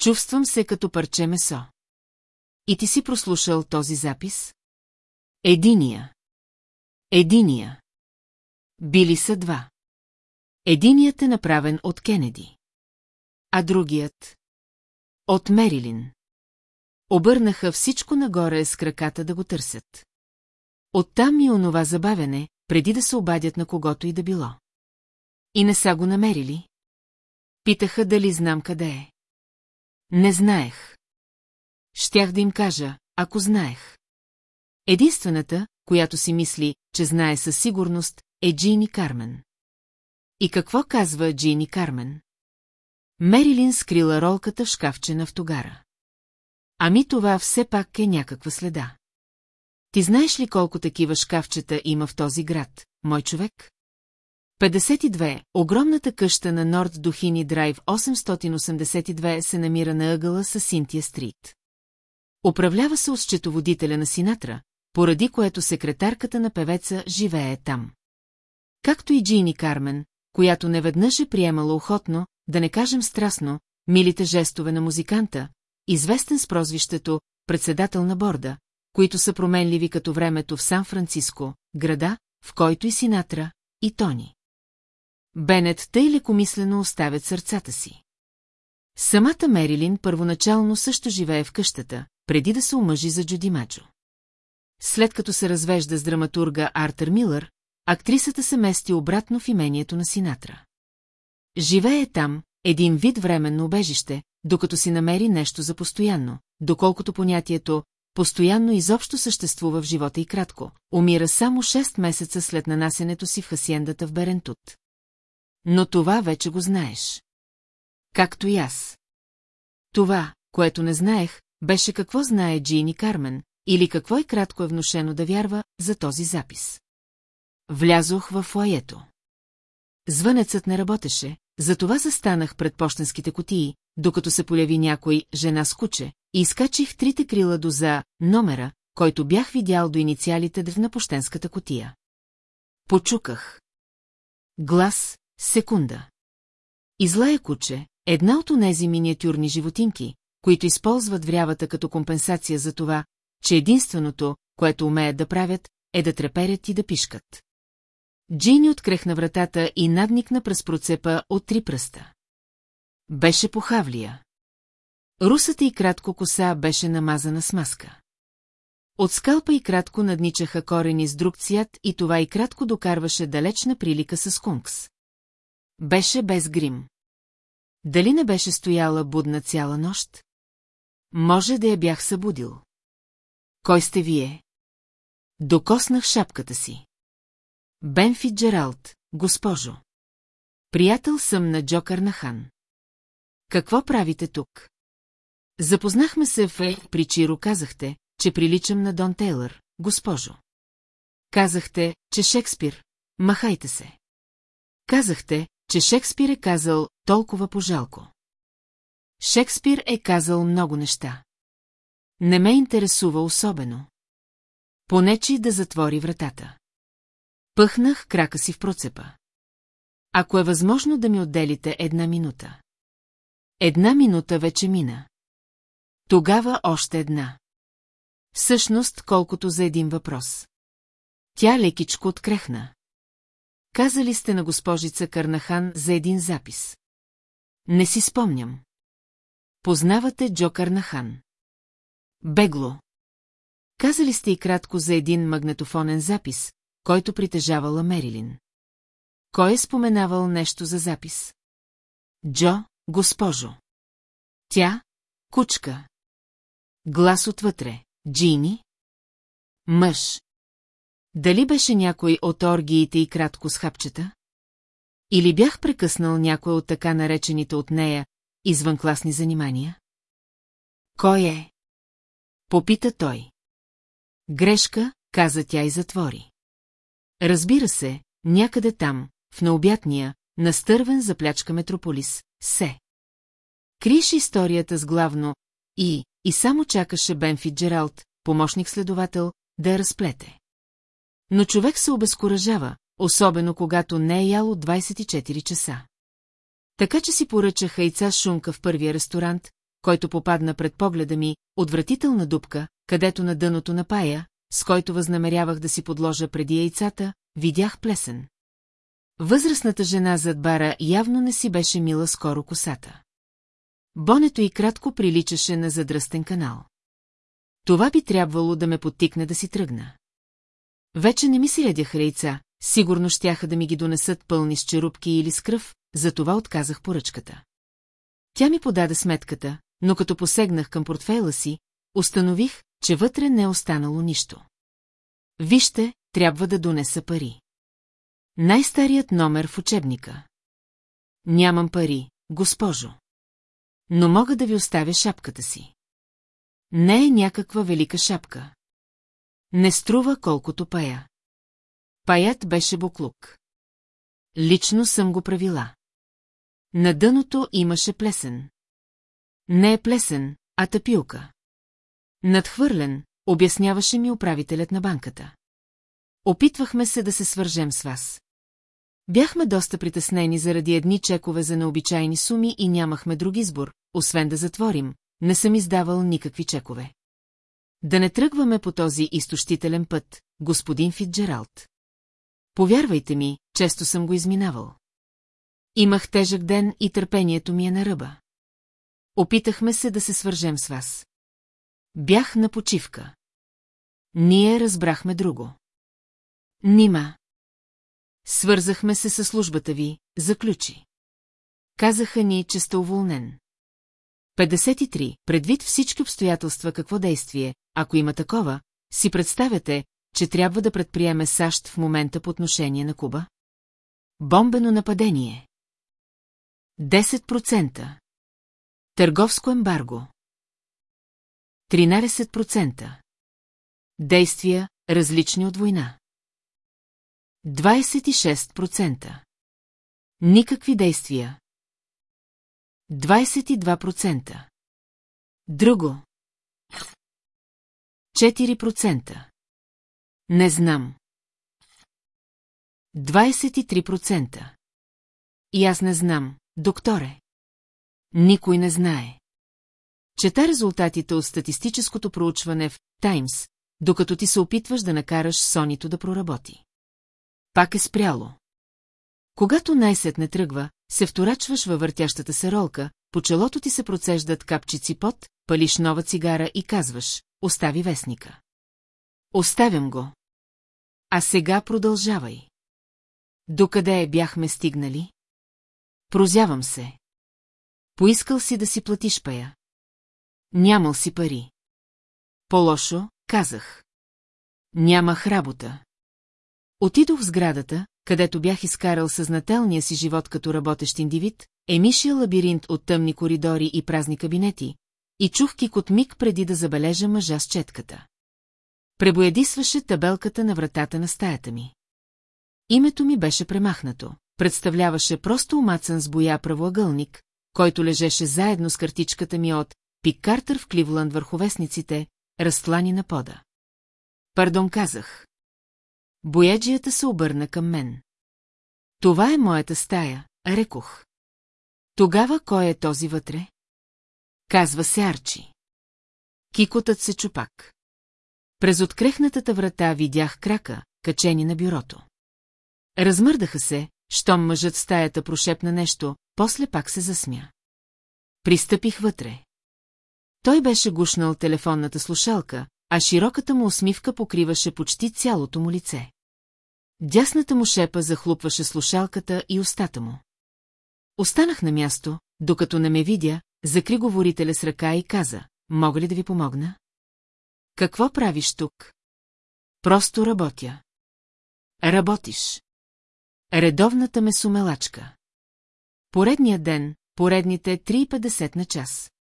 Чувствам се като парче месо. И ти си прослушал този запис? Единия. Единия. Били са два. Единият е направен от Кенеди. А другият? От Мерилин. Обърнаха всичко нагоре с краката да го търсят. Оттам и онова забавяне, преди да се обадят на когото и да било. И не са го намерили? Питаха дали знам къде е. Не знаех. Щях да им кажа, ако знаех. Единствената, която си мисли, че знае със сигурност, е Джини Кармен. И какво казва Джини Кармен? Мерилин скрила ролката в шкафче на автогара. Ами това все пак е някаква следа. Ти знаеш ли колко такива шкафчета има в този град, мой човек? 52. Огромната къща на Норд Духини Драйв 882 се намира на ъгъла с Синтия Стрит. Управлява се от счетоводителя на Синатра, поради което секретарката на певеца живее там. Както и Джини Кармен, която неведнъж е приемала охотно, да не кажем страстно, милите жестове на музиканта, известен с прозвището председател на борда, които са променливи като времето в Сан-Франциско, града, в който и Синатра, и Тони. Бенет тъй лекомислено оставят сърцата си. Самата Мерилин първоначално също живее в къщата, преди да се омъжи за Джуди Маджо. След като се развежда с драматурга Артър Милър, актрисата се мести обратно в имението на Синатра. Живее там, един вид временно убежище, докато си намери нещо за постоянно, доколкото понятието постоянно изобщо съществува в живота и кратко, умира само 6 месеца след нанасенето си в хасиендата в Берентут. Но това вече го знаеш. Както и аз. Това, което не знаех, беше какво знае Джини Кармен, или какво и кратко е внушено да вярва за този запис. Влязох в флаето. Звънецът не работеше, затова застанах пред почтенските котии, докато се появи някой жена с куче, и изкачих трите крила до за номера, който бях видял до инициалите на пощенската котия. Почуках. Глас, секунда. Излая куче, една от онези миниатюрни животинки, които използват врявата като компенсация за това, че единственото, което умеят да правят, е да треперят и да пишкат. Джини открехна вратата и надникна през процепа от три пръста. Беше похавлия. Русата и кратко коса беше намазана с маска. От скалпа и кратко надничаха корени с друг цвят и това и кратко докарваше далечна прилика с кункс. Беше без грим. Дали не беше стояла будна цяла нощ? Може да я бях събудил. Кой сте вие? Докоснах шапката си. Бенфит Джералд, госпожо. Приятел съм на Джокър на Хан. Какво правите тук? Запознахме се в Е, при Чиро казахте, че приличам на Дон Тейлър, госпожо. Казахте, че Шекспир, махайте се. Казахте, че Шекспир е казал толкова пожалко. Шекспир е казал много неща. Не ме интересува особено. Понечи да затвори вратата. Пъхнах крака си в процепа. Ако е възможно да ми отделите една минута. Една минута вече мина. Тогава още една. Всъщност, колкото за един въпрос. Тя лекичко открехна. Казали сте на госпожица Карнахан за един запис. Не си спомням. Познавате Джо Карнахан. Бегло. Казали сте и кратко за един магнетофонен запис, който притежавала Мерилин. Кой е споменавал нещо за запис? Джо, госпожо. Тя, кучка. Глас отвътре. Джини? Мъж. Дали беше някой от оргиите и кратко с хапчета? Или бях прекъснал някой от така наречените от нея извънкласни занимания? Кой е? Попита той. Грешка, каза тя и затвори. Разбира се, някъде там, в необятния, настървен за плячка метрополис, се. Криеше историята с главно и, и само чакаше Бенфит Джералд, помощник следовател, да я разплете. Но човек се обезкуражава, особено когато не е ял от 24 часа. Така че си поръчах яйца шунка в първия ресторант, който попадна пред погледа ми, отвратителна дупка, където на дъното на пая, с който възнамерявах да си подложа преди яйцата, видях плесен. Възрастната жена зад бара явно не си беше мила скоро косата. Бонето и кратко приличаше на задръстен канал. Това би трябвало да ме подтикне да си тръгна. Вече не ми си ядяха яйца, сигурно щяха да ми ги донесат пълни с черупки или с кръв, затова отказах поръчката. Тя ми подаде сметката, но като посегнах към портфейла си, установих, че вътре не е останало нищо. Вижте, трябва да донеса пари. Най-старият номер в учебника. Нямам пари, госпожо. Но мога да ви оставя шапката си. Не е някаква велика шапка. Не струва колкото пая. Паят беше буклук. Лично съм го правила. На дъното имаше плесен. Не е плесен, а тъпилка. Надхвърлен, обясняваше ми управителят на банката. Опитвахме се да се свържем с вас. Бяхме доста притеснени заради едни чекове за необичайни суми и нямахме друг избор, освен да затворим, не съм издавал никакви чекове. Да не тръгваме по този изтощителен път, господин Фитджералд. Повярвайте ми, често съм го изминавал. Имах тежък ден и търпението ми е на ръба. Опитахме се да се свържем с вас. Бях на почивка. Ние разбрахме друго. Нима. Свързахме се с службата ви, заключи. Казаха ни, че сте уволнен. 53. Предвид всички обстоятелства какво действие, ако има такова, си представяте, че трябва да предприеме САЩ в момента по отношение на Куба? Бомбено нападение. 10%. Търговско ембарго. 13%. Действия, различни от война. 26%. Никакви действия. 22%. Друго. 4%. Не знам. 23%. И аз не знам, докторе. Никой не знае. Чета резултатите от статистическото проучване в Таймс, докато ти се опитваш да накараш Сонито да проработи. Пак е спряло. Когато най-сетне тръгва, се вторачваш във въртящата се ролка, по челото ти се процеждат капчици пот, палиш нова цигара и казваш, остави вестника. Оставям го. А сега продължавай. Докъде бяхме стигнали? Прозявам се. Поискал си да си платиш пая. Нямал си пари. По-лошо, казах. Нямах работа. Отидох в сградата, където бях изкарал съзнателния си живот като работещ индивид, емишия лабиринт от тъмни коридори и празни кабинети, и чух кикот миг преди да забележа мъжа с четката. Пребоядисваше табелката на вратата на стаята ми. Името ми беше премахнато. Представляваше просто умацан с боя правоъгълник, който лежеше заедно с картичката ми от Пик Картер в Кливланд върху вестниците, разтлани на пода. Пардон казах. Бояджията се обърна към мен. Това е моята стая, рекох. Тогава кой е този вътре? Казва се Арчи. Кикотът се чупак. През открехнатата врата видях крака, качени на бюрото. Размърдаха се, щом мъжът в стаята прошепна нещо, после пак се засмя. Пристъпих вътре. Той беше гушнал телефонната слушалка, а широката му усмивка покриваше почти цялото му лице. Дясната му шепа захлупваше слушалката и устата му. Останах на място, докато не ме видя, закри говорителя с ръка и каза, мога ли да ви помогна? Какво правиш тук? Просто работя. Работиш. Редовната ме сумелачка. Поредният ден, поредните 3,50 на час.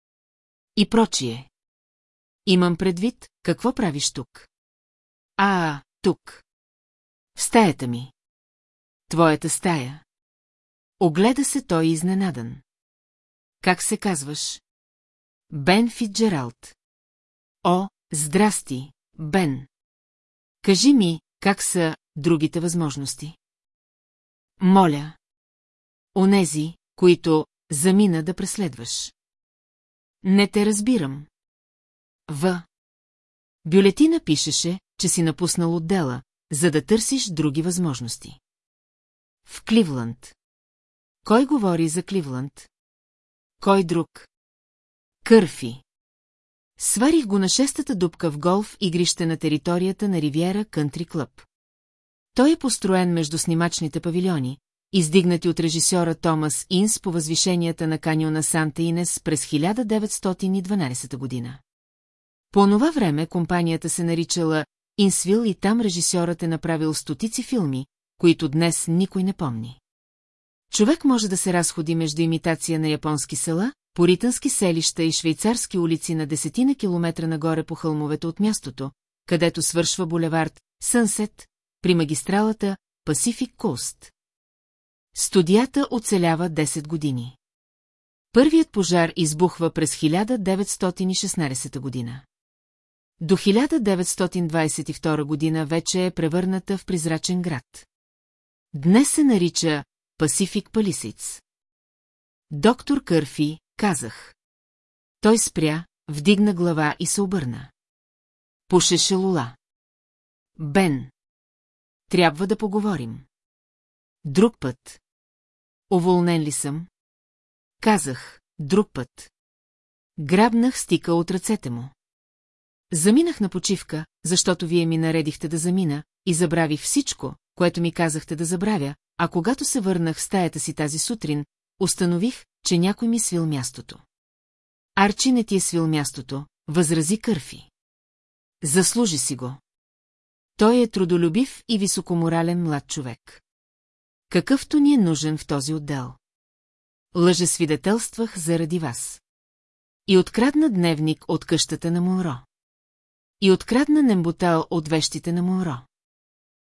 И прочие. Имам предвид, какво правиш тук? А, тук. В стаята ми. Твоята стая. Огледа се той изненадан. Как се казваш? Бен Фитджералд. О, здрасти, Бен. Кажи ми, как са другите възможности? Моля. Онези, които замина да преследваш. Не те разбирам. В. Бюлетина пишеше, че си напуснал отдела, за да търсиш други възможности. В Кливланд. Кой говори за Кливланд? Кой друг? Кърфи. Сварих го на шестата дупка в голф игрище на територията на Ривиера Кънтри Клъб. Той е построен между снимачните павилиони, издигнати от режисьора Томас Инс по възвишенията на каньона Санта Инес през 1912 година. По онова време компанията се наричала Инсвил и там режисьорът е направил стотици филми, които днес никой не помни. Човек може да се разходи между имитация на японски села, поритански селища и швейцарски улици на десетина километра нагоре по хълмовете от мястото, където свършва булевард Сънсет, при магистралата Пасифик Кост. Студията оцелява 10 години. Първият пожар избухва през 1916 година. До 1922 година вече е превърната в призрачен град. Днес се нарича Пасифик Палисиц. Доктор Кърфи, казах. Той спря, вдигна глава и се обърна. Пушеше лула. Бен. Трябва да поговорим. Друг път. Оволнен ли съм? Казах, друг път. Грабнах стика от ръцете му. Заминах на почивка, защото вие ми наредихте да замина, и забравих всичко, което ми казахте да забравя, а когато се върнах в стаята си тази сутрин, установих, че някой ми свил мястото. Арчи не ти е свил мястото, възрази Кърфи. Заслужи си го. Той е трудолюбив и високоморален млад човек. Какъвто ни е нужен в този отдел. Лъжесвидетелствах заради вас. И открадна дневник от къщата на Монро. И открадна немботал от вещите на Монро.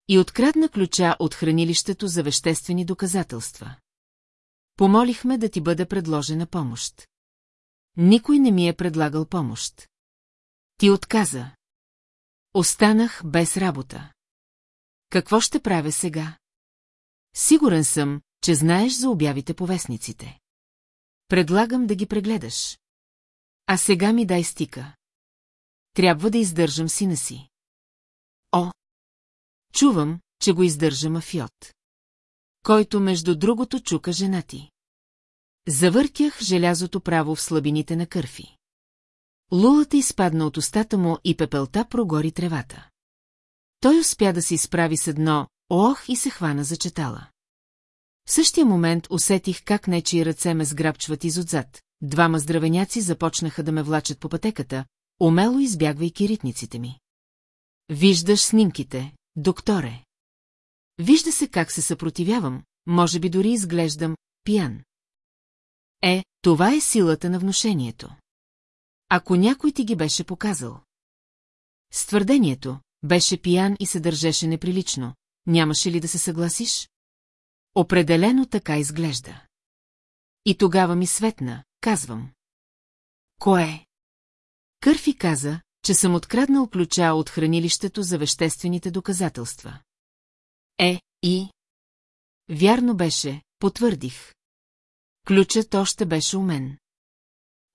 И открадна ключа от хранилището за веществени доказателства. Помолихме да ти бъде предложена помощ. Никой не ми е предлагал помощ. Ти отказа. Останах без работа. Какво ще правя сега? Сигурен съм, че знаеш за обявите по вестниците. Предлагам да ги прегледаш. А сега ми дай стика. Трябва да издържам сина си. О! Чувам, че го издържа мафиот. Който между другото чука жена ти. Завъртях желязото право в слабините на кърфи. Лулата изпадна от устата му и пепелта прогори тревата. Той успя да се изправи с едно «ох» и се хвана за четала. В същия момент усетих как нечи ръце ме сграбчват изотзад. Двама здравеняци започнаха да ме влачат по пътеката, умело избягвайки ритниците ми. Виждаш снимките, докторе. Вижда се как се съпротивявам, може би дори изглеждам пиян. Е, това е силата на внушението. Ако някой ти ги беше показал. С твърдението, беше пиян и се държеше неприлично, нямаше ли да се съгласиш? Определено така изглежда. И тогава ми светна, казвам. Кое? Кърфи каза, че съм откраднал ключа от хранилището за веществените доказателства. Е, и... Вярно беше, потвърдих. Ключът още беше у мен.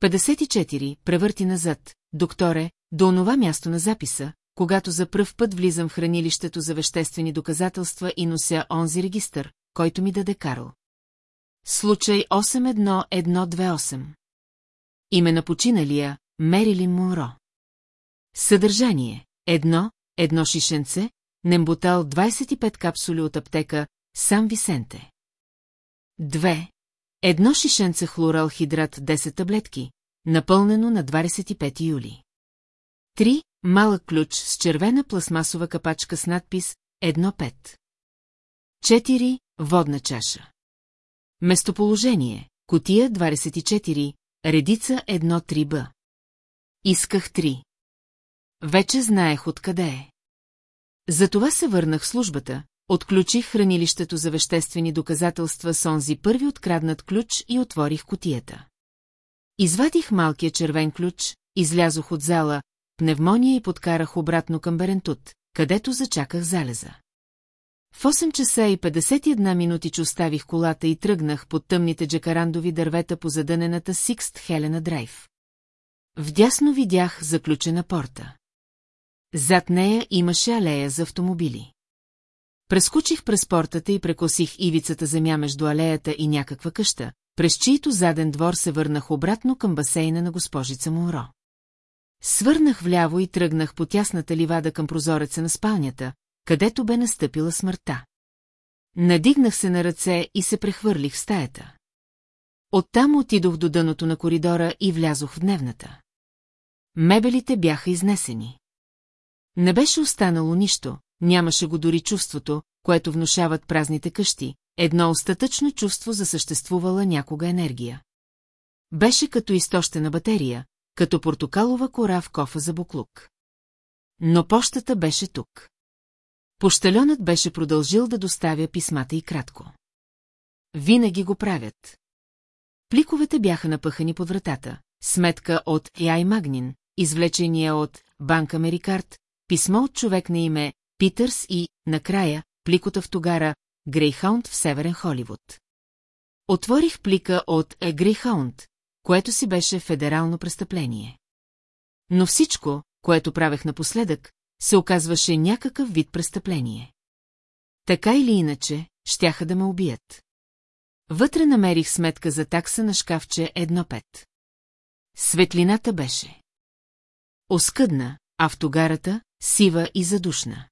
54. Превърти назад, докторе, до онова място на записа, когато за пръв път влизам в хранилището за веществени доказателства и нося онзи регистър, който ми даде Карл. Случай 81128 Име на починалия Мерилин Монро Съдържание Едно, едно шишенце, немботал 25 капсули от аптека Сан Висенте. Две, Едно шишенце хлорал хидрат 10 таблетки, напълнено на 25 юли. 3. Малък ключ с червена пластмасова капачка с надпис 1.5. 4. Водна чаша. Местоположение. Котия 24, редица 1-3Б. Исках 3. Вече знаех откъде е. Затова се върнах в службата, отключих хранилището за веществени доказателства с онзи първи откраднат ключ и отворих котията. Извадих малкия червен ключ, излязох от зала, пневмония и подкарах обратно към Берентут, където зачаках залеза. В 8 часа и 51 минути, оставих колата и тръгнах под тъмните джакарандови дървета по задънената Сикст Хелена Драйв. Вдясно видях заключена порта. Зад нея имаше алея за автомобили. Прескучих през портата и прекосих ивицата земя между алеята и някаква къща, през чието заден двор се върнах обратно към басейна на госпожица Монро. Свърнах вляво и тръгнах по тясната ливада към прозореца на спалнята, където бе настъпила смъртта. Надигнах се на ръце и се прехвърлих в стаята. Оттам отидох до дъното на коридора и влязох в дневната. Мебелите бяха изнесени. Не беше останало нищо, нямаше го дори чувството, което внушават празните къщи, едно остатъчно чувство за съществувала някога енергия. Беше като изтощена батерия, като портокалова кора в кофа за буклук. Но пощата беше тук. Пощалонът беше продължил да доставя писмата и кратко. Винаги го правят. Пликовете бяха напъхани под вратата. Сметка от Яй Магнин, извлечение от Банк Америкарт, писмо от човек на име Питърс и, накрая, пликота в тогара Грейхаунд в Северен Холивуд. Отворих плика от Е Грейхаунд, което си беше федерално престъпление. Но всичко, което правех напоследък, се оказваше някакъв вид престъпление. Така или иначе, щяха да ме убият. Вътре намерих сметка за такса на шкафче 1.5. Светлината беше. Оскъдна, а в тогарата – сива и задушна.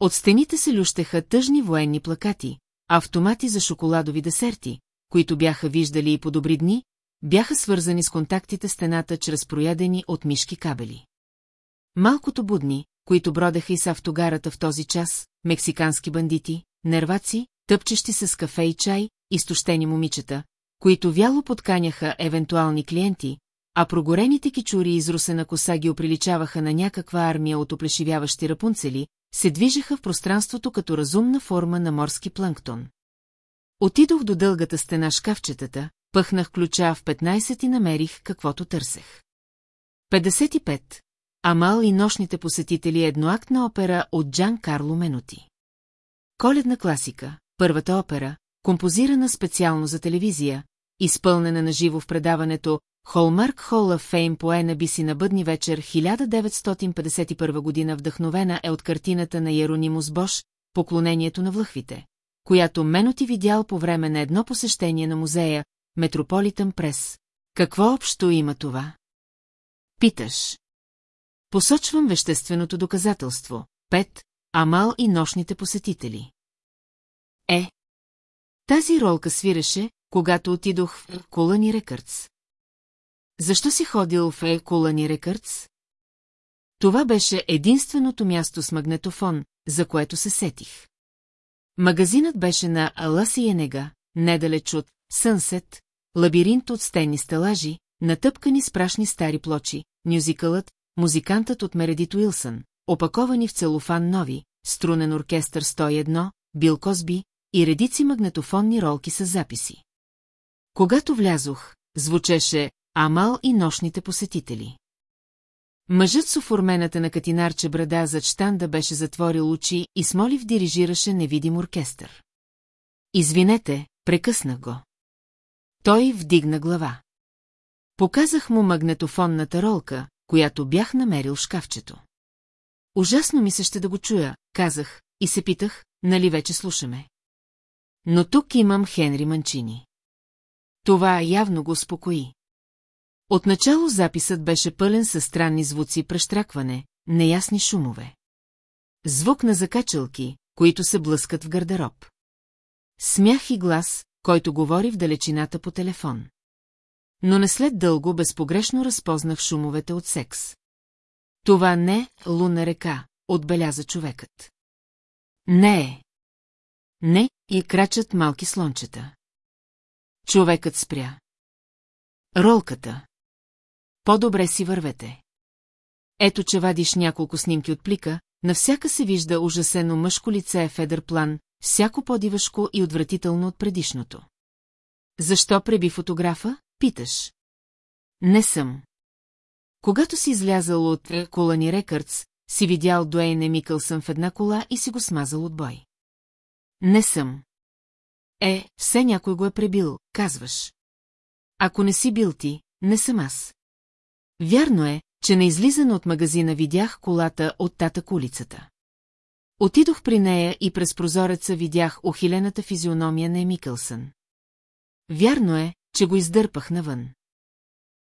От стените се лющеха тъжни военни плакати, автомати за шоколадови десерти, които бяха виждали и по добри дни, бяха свързани с контактите стената чрез проядени от мишки кабели. Малкото будни, които бродеха и с автогарата в този час, мексикански бандити, нерваци, тъпчещи се с кафе и чай, изтощени момичета, които вяло подканяха евентуални клиенти, а прогорените кичури из русена коса ги оприличаваха на някаква армия от оплешивяващи рапунцели, се движеха в пространството като разумна форма на морски планктон. Отидох до дългата стена шкафчетата, пъхнах ключа в 15 и намерих каквото търсех. 55. Амал и нощните посетители едноактна опера от Джан Карло Менути. Коледна класика, първата опера, композирана специално за телевизия, изпълнена на живо в предаването Холмарк Холла Фейм по NBC на бъдни вечер 1951 година вдъхновена е от картината на Яронимус Бош «Поклонението на влъхвите», която Меноти видял по време на едно посещение на музея Метрополитън Прес. Какво общо има това? Питаш. Посочвам вещественото доказателство. Пет, Амал и нощните посетители. Е. Тази ролка свиреше, когато отидох в Колани Рекърдс. Защо си ходил в Е Колани Рекърдс? Това беше единственото място с магнетофон, за което се сетих. Магазинът беше на Аласиенега, недалеч от Сънсет, лабиринт от стенни стелажи, натъпкани с прашни стари плочи, мюзикълът, музикантът от Мередит Уилсън, опаковани в целофан нови, струнен оркестър 101, Бил Косби и редици магнетофонни ролки с записи. Когато влязох, звучеше Амал и нощните посетители. Мъжът с оформената на катинарче брада зад штанда беше затворил очи и Смолив дирижираше невидим оркестър. Извинете, прекъснах го. Той вдигна глава. Показах му магнетофонната ролка, която бях намерил в шкафчето. Ужасно ми се ще да го чуя, казах, и се питах, нали вече слушаме. Но тук имам Хенри Манчини. Това явно го успокои. Отначало записът беше пълен със странни звуци прещракване, неясни шумове. Звук на закачалки, които се блъскат в гардероб. Смях и глас, който говори в далечината по телефон. Но не след дълго безпогрешно разпознах шумовете от секс. Това не луна река, отбеляза човекът. Не е. Не, и крачат малки слончета. Човекът спря. Ролката. По-добре си вървете. Ето, че вадиш няколко снимки от плика, навсяка се вижда ужасено мъжко лице в едър план, всяко по-дивашко и отвратително от предишното. Защо преби фотографа? Питаш. Не съм. Когато си излязал от Колани Рекърдс, си видял Дуейне Микълсън в една кола и си го смазал от бой. Не съм. Е, все някой го е пребил, казваш. Ако не си бил ти, не съм аз. Вярно е, че на излизане от магазина видях колата от тата кулицата. Отидох при нея и през прозореца видях охилената физиономия на Емикълсън. Вярно е, че го издърпах навън.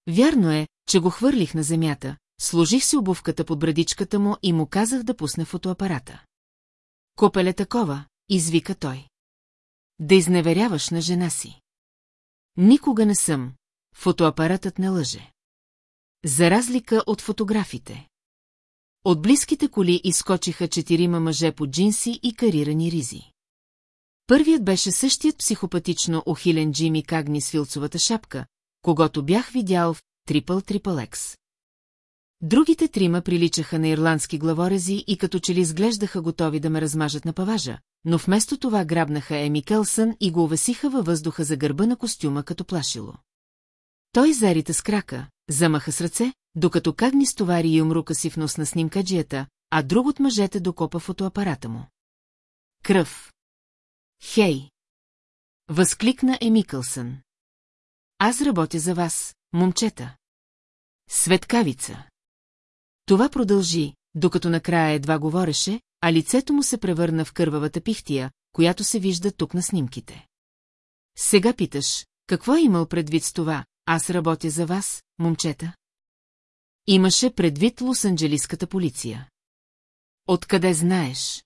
Вярно е, че го хвърлих на земята, сложих си обувката под брадичката му и му казах да пусне фотоапарата. Копеле такова, извика той. Да изневеряваш на жена си. Никога не съм. Фотоапаратът не лъже. За разлика от фотографите. От близките коли изкочиха четирима мъже по джинси и карирани ризи. Първият беше същият психопатично охилен Джими Кагни с филцовата шапка, когато бях видял в Трипъл Трипъл Екс. Другите трима приличаха на ирландски главорези и като че ли изглеждаха готови да ме размажат на паважа, но вместо това грабнаха Еми Кълсън и го увесиха във въздуха за гърба на костюма като плашило. Той зарита с крака, замаха с ръце, докато Кагни стовари юмрука си в нос на снимкаджията, а друг от мъжете докопа фотоапарата му. Кръв. Хей! Възкликна Емикълсън. Аз работя за вас, момчета. Светкавица. Това продължи, докато накрая едва говореше, а лицето му се превърна в кървавата пихтия, която се вижда тук на снимките. Сега питаш, какво е имал предвид с това, аз работя за вас, момчета? Имаше предвид Лос-Анджелиската полиция. Откъде знаеш?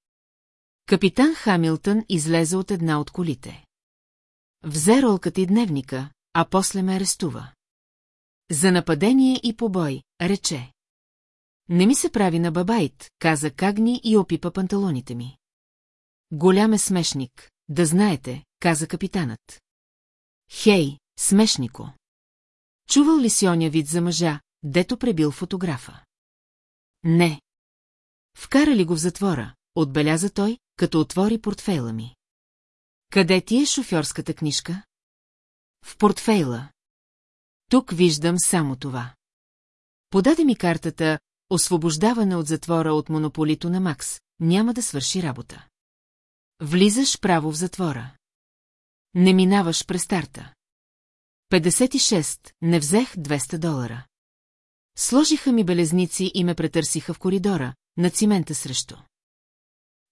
Капитан Хамилтън излезе от една от колите. Взе ролката и дневника, а после ме арестува. За нападение и побой, рече. Не ми се прави на бабайт, каза Кагни и опипа панталоните ми. Голям е смешник, да знаете, каза капитанът. Хей, смешнико. Чувал ли си оня вид за мъжа, дето пребил фотографа? Не. Вкара ли го в затвора, отбеляза той, като отвори портфейла ми. Къде ти е шофьорската книжка? В портфейла. Тук виждам само това. Подаде ми картата освобождаване от затвора от монополито на Макс, няма да свърши работа. Влизаш право в затвора. Не минаваш през старта. 56, не взех 200 долара. Сложиха ми белезници и ме претърсиха в коридора, на цимента срещу.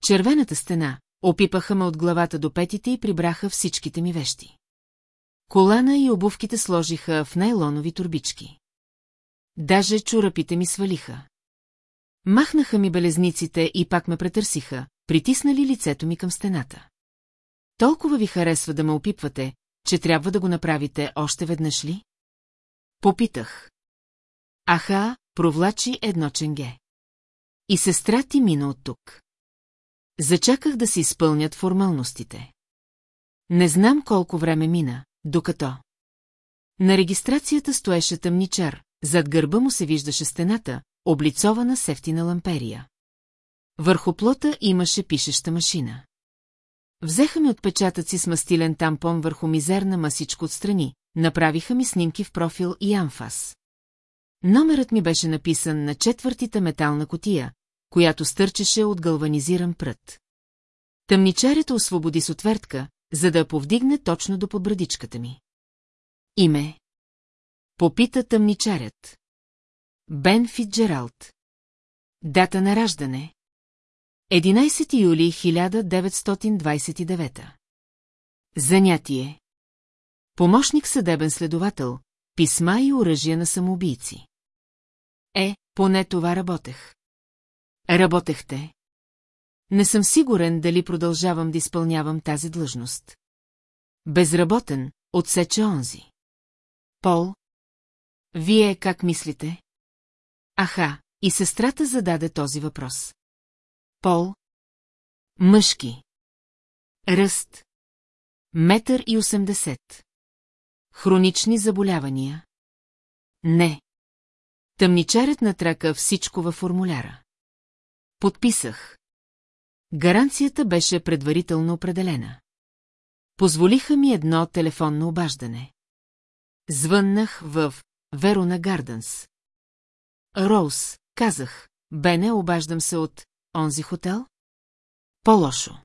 Червената стена, опипаха ме от главата до петите и прибраха всичките ми вещи. Колана и обувките сложиха в найлонови турбички. Даже чурапите ми свалиха. Махнаха ми белезниците и пак ме претърсиха, притиснали лицето ми към стената. Толкова ви харесва да ме опипвате, че трябва да го направите още веднъж ли? Попитах. Аха, провлачи едно ченге. И сестра ти мина от тук. Зачаках да се изпълнят формалностите. Не знам колко време мина, докато... На регистрацията стоеше тъмничар, зад гърба му се виждаше стената, облицована с ефтина ламперия. Върху плота имаше пишеща машина. Взеха ми отпечатъци с мастилен тампон върху мизерна масичка отстрани, направиха ми снимки в профил и анфас. Номерът ми беше написан на четвъртите метална котия, която стърчеше от галванизиран прът. Тъмничарята освободи с отвертка, за да я повдигне точно до подбрадичката ми. Име. Попита тъмничарят. Бен Фитджералд. Дата на раждане. 11 юли 1929. Занятие. Помощник съдебен следовател, писма и оръжия на самоубийци. Е, поне това работех. Работехте. Не съм сигурен дали продължавам да изпълнявам тази длъжност. Безработен, отсече онзи. Пол? Вие как мислите? Аха, и сестрата зададе този въпрос. Пол? Мъжки. Ръст. Метър и осемдесет. Хронични заболявания. Не. Тъмничарят натрака всичко във формуляра. Подписах. Гаранцията беше предварително определена. Позволиха ми едно телефонно обаждане. Звъннах в Верона Гарденс. Роуз, казах, Бене, обаждам се от онзи хотел? По-лошо.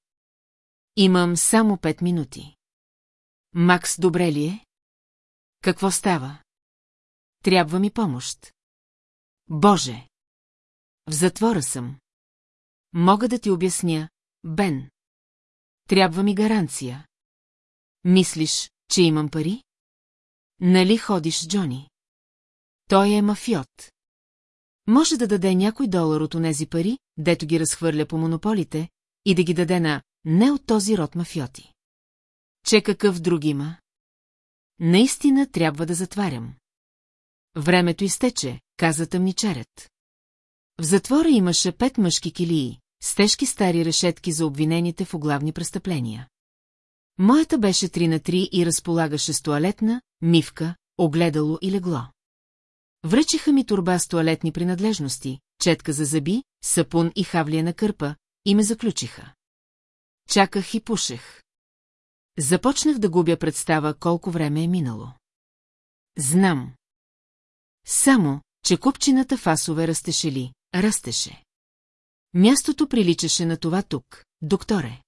Имам само пет минути. Макс, добре ли е? Какво става? Трябва ми помощ. Боже! В затвора съм. Мога да ти обясня, Бен. Трябва ми гаранция. Мислиш, че имам пари? Нали ходиш Джони? Той е мафиот. Може да даде някой долар от онези пари, дето ги разхвърля по монополите, и да ги даде на не от този род мафиоти. Че какъв друг има? Наистина трябва да затварям. Времето изтече, каза тъмничарят. В затвора имаше пет мъжки килии, с тежки стари решетки за обвинените в оглавни престъпления. Моята беше 3 на 3 и разполагаше с туалетна, мивка, огледало и легло. Връчиха ми турба с туалетни принадлежности, четка за зъби, сапун и хавлия на кърпа, и ме заключиха. Чаках и пушех. Започнах да губя представа колко време е минало. Знам. Само, че купчината фасове растеше ли, растеше. Мястото приличаше на това тук, докторе.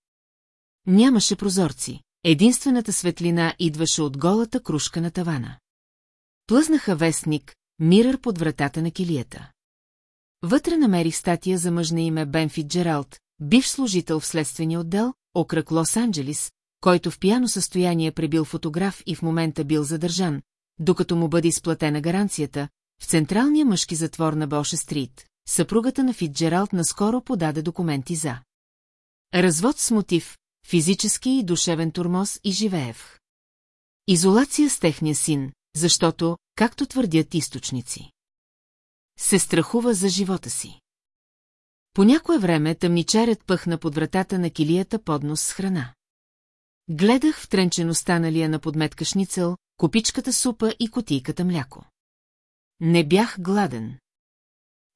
Нямаше прозорци, единствената светлина идваше от голата кружка на тавана. Плъзнаха вестник, мирър под вратата на килията. Вътре намерих статия за мъжна име Бенфит Джералд, бивш служител в следствения отдел, окръг Лос-Анджелис, който в пияно състояние пребил фотограф и в момента бил задържан, докато му бъде изплатена гаранцията, в централния мъжки затвор на Боше Стрит, съпругата на Фитджералд наскоро подаде документи за развод с мотив, физически и душевен турмоз и живеев. Изолация с техния син, защото, както твърдят източници, се страхува за живота си. По някое време тъмничарят пъхна под вратата на килията поднос с храна. Гледах в тренчено станалия на подметка шницел, копичката супа и котийката мляко. Не бях гладен.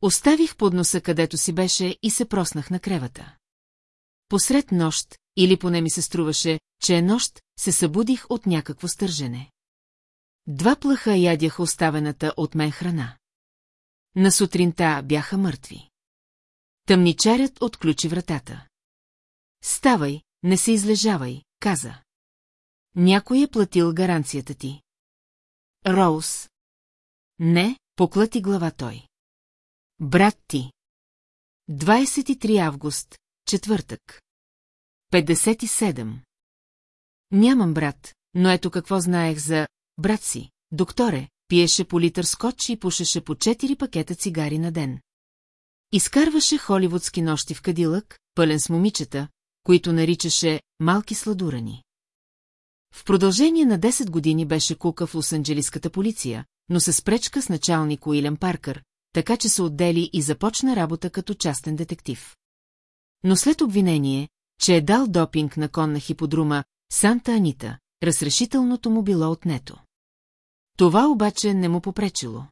Оставих подноса където си беше и се проснах на кревата. Посред нощ, или поне ми се струваше, че е нощ, се събудих от някакво стържене. Два плъха ядяха оставената от мен храна. На сутринта бяха мъртви. Тъмничарят отключи вратата. Ставай, не се излежавай, каза. Някой е платил гаранцията ти. Роуз. Не, поклати глава той. Брат ти. 23 август, четвъртък. 57. Нямам брат, но ето какво знаех за брат си. Докторе, пиеше по литър скотч и пушеше по 4 пакета цигари на ден. Изкарваше холивудски нощи в кадилък, пълен с момичета, които наричаше малки сладурани. В продължение на 10 години беше кука в Лос-Анджелиската полиция, но се спречка с началник Уилям Паркър, така че се отдели и започна работа като частен детектив. Но след обвинение, че е дал допинг на конна хиподрума Санта Анита, разрешителното му било отнето. Това обаче не му попречило.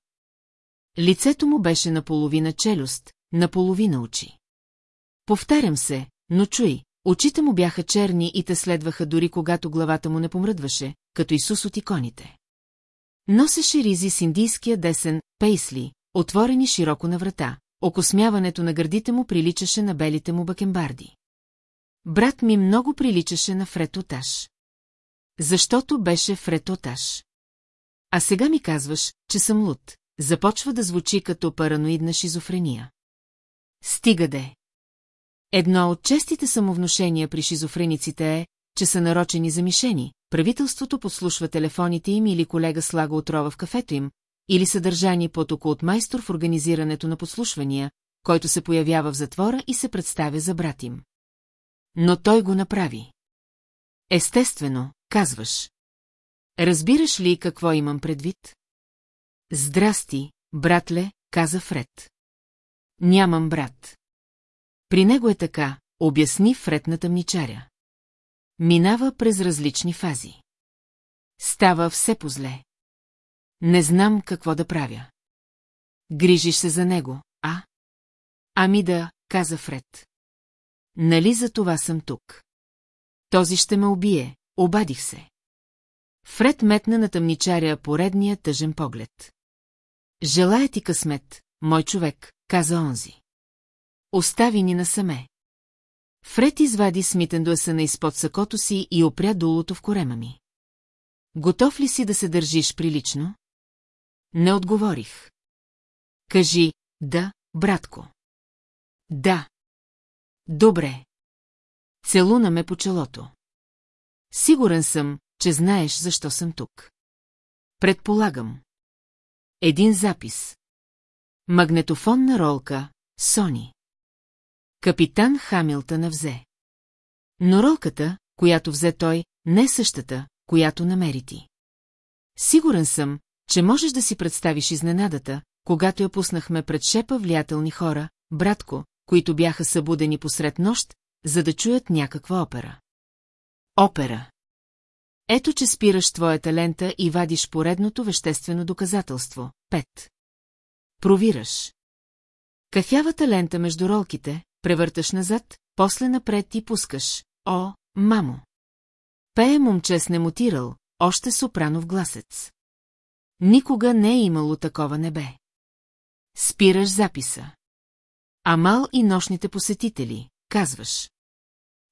Лицето му беше наполовина челюст, наполовина очи. Повтарям се, но чуй, очите му бяха черни и те следваха дори когато главата му не помръдваше, като Исус от иконите. Носеше ризи с индийския десен, пейсли, отворени широко на врата, окосмяването на гърдите му приличаше на белите му бакенбарди. Брат ми много приличаше на Фред Оташ. Защото беше Фред Оташ. А сега ми казваш, че съм луд. Започва да звучи като параноидна шизофрения. Стига де. Едно от честите самовнушения при шизофрениците е, че са нарочени за мишени, правителството подслушва телефоните им или колега слага отрова в кафето им, или съдържание потоко от майстор в организирането на подслушвания, който се появява в затвора и се представя за брат им. Но той го направи. Естествено, казваш. Разбираш ли какво имам предвид? Здрасти, братле, каза Фред. Нямам брат. При него е така, обясни Фред на тъмничаря. Минава през различни фази. Става все позле. Не знам какво да правя. Грижиш се за него, а? Ами да, каза Фред. Нали за това съм тук? Този ще ме убие, обадих се. Фред метна на тъмничаря поредния тъжен поглед. Желая ти късмет, мой човек, каза онзи. Остави ни насаме. Фред извади смитен дуесана изпод сакото си и опря дулото в корема ми. Готов ли си да се държиш прилично? Не отговорих. Кажи, да, братко. Да. Добре. Целуна ме по челото. Сигурен съм, че знаеш защо съм тук. Предполагам. Един запис. Магнетофонна ролка, Сони. Капитан Хамилтън взе. Но ролката, която взе той, не е същата, която намери ти. Сигурен съм, че можеш да си представиш изненадата, когато я пуснахме пред шепа влиятелни хора, братко, които бяха събудени посред нощ, за да чуят някаква опера. Опера. Ето, че спираш твоята лента и вадиш поредното веществено доказателство. Пет. Провираш. Кафявата лента между ролките, превърташ назад, после напред и пускаш. О, мамо! Пее момче с немутирал, още сопрано в гласец. Никога не е имало такова небе. Спираш записа. Амал и нощните посетители, казваш.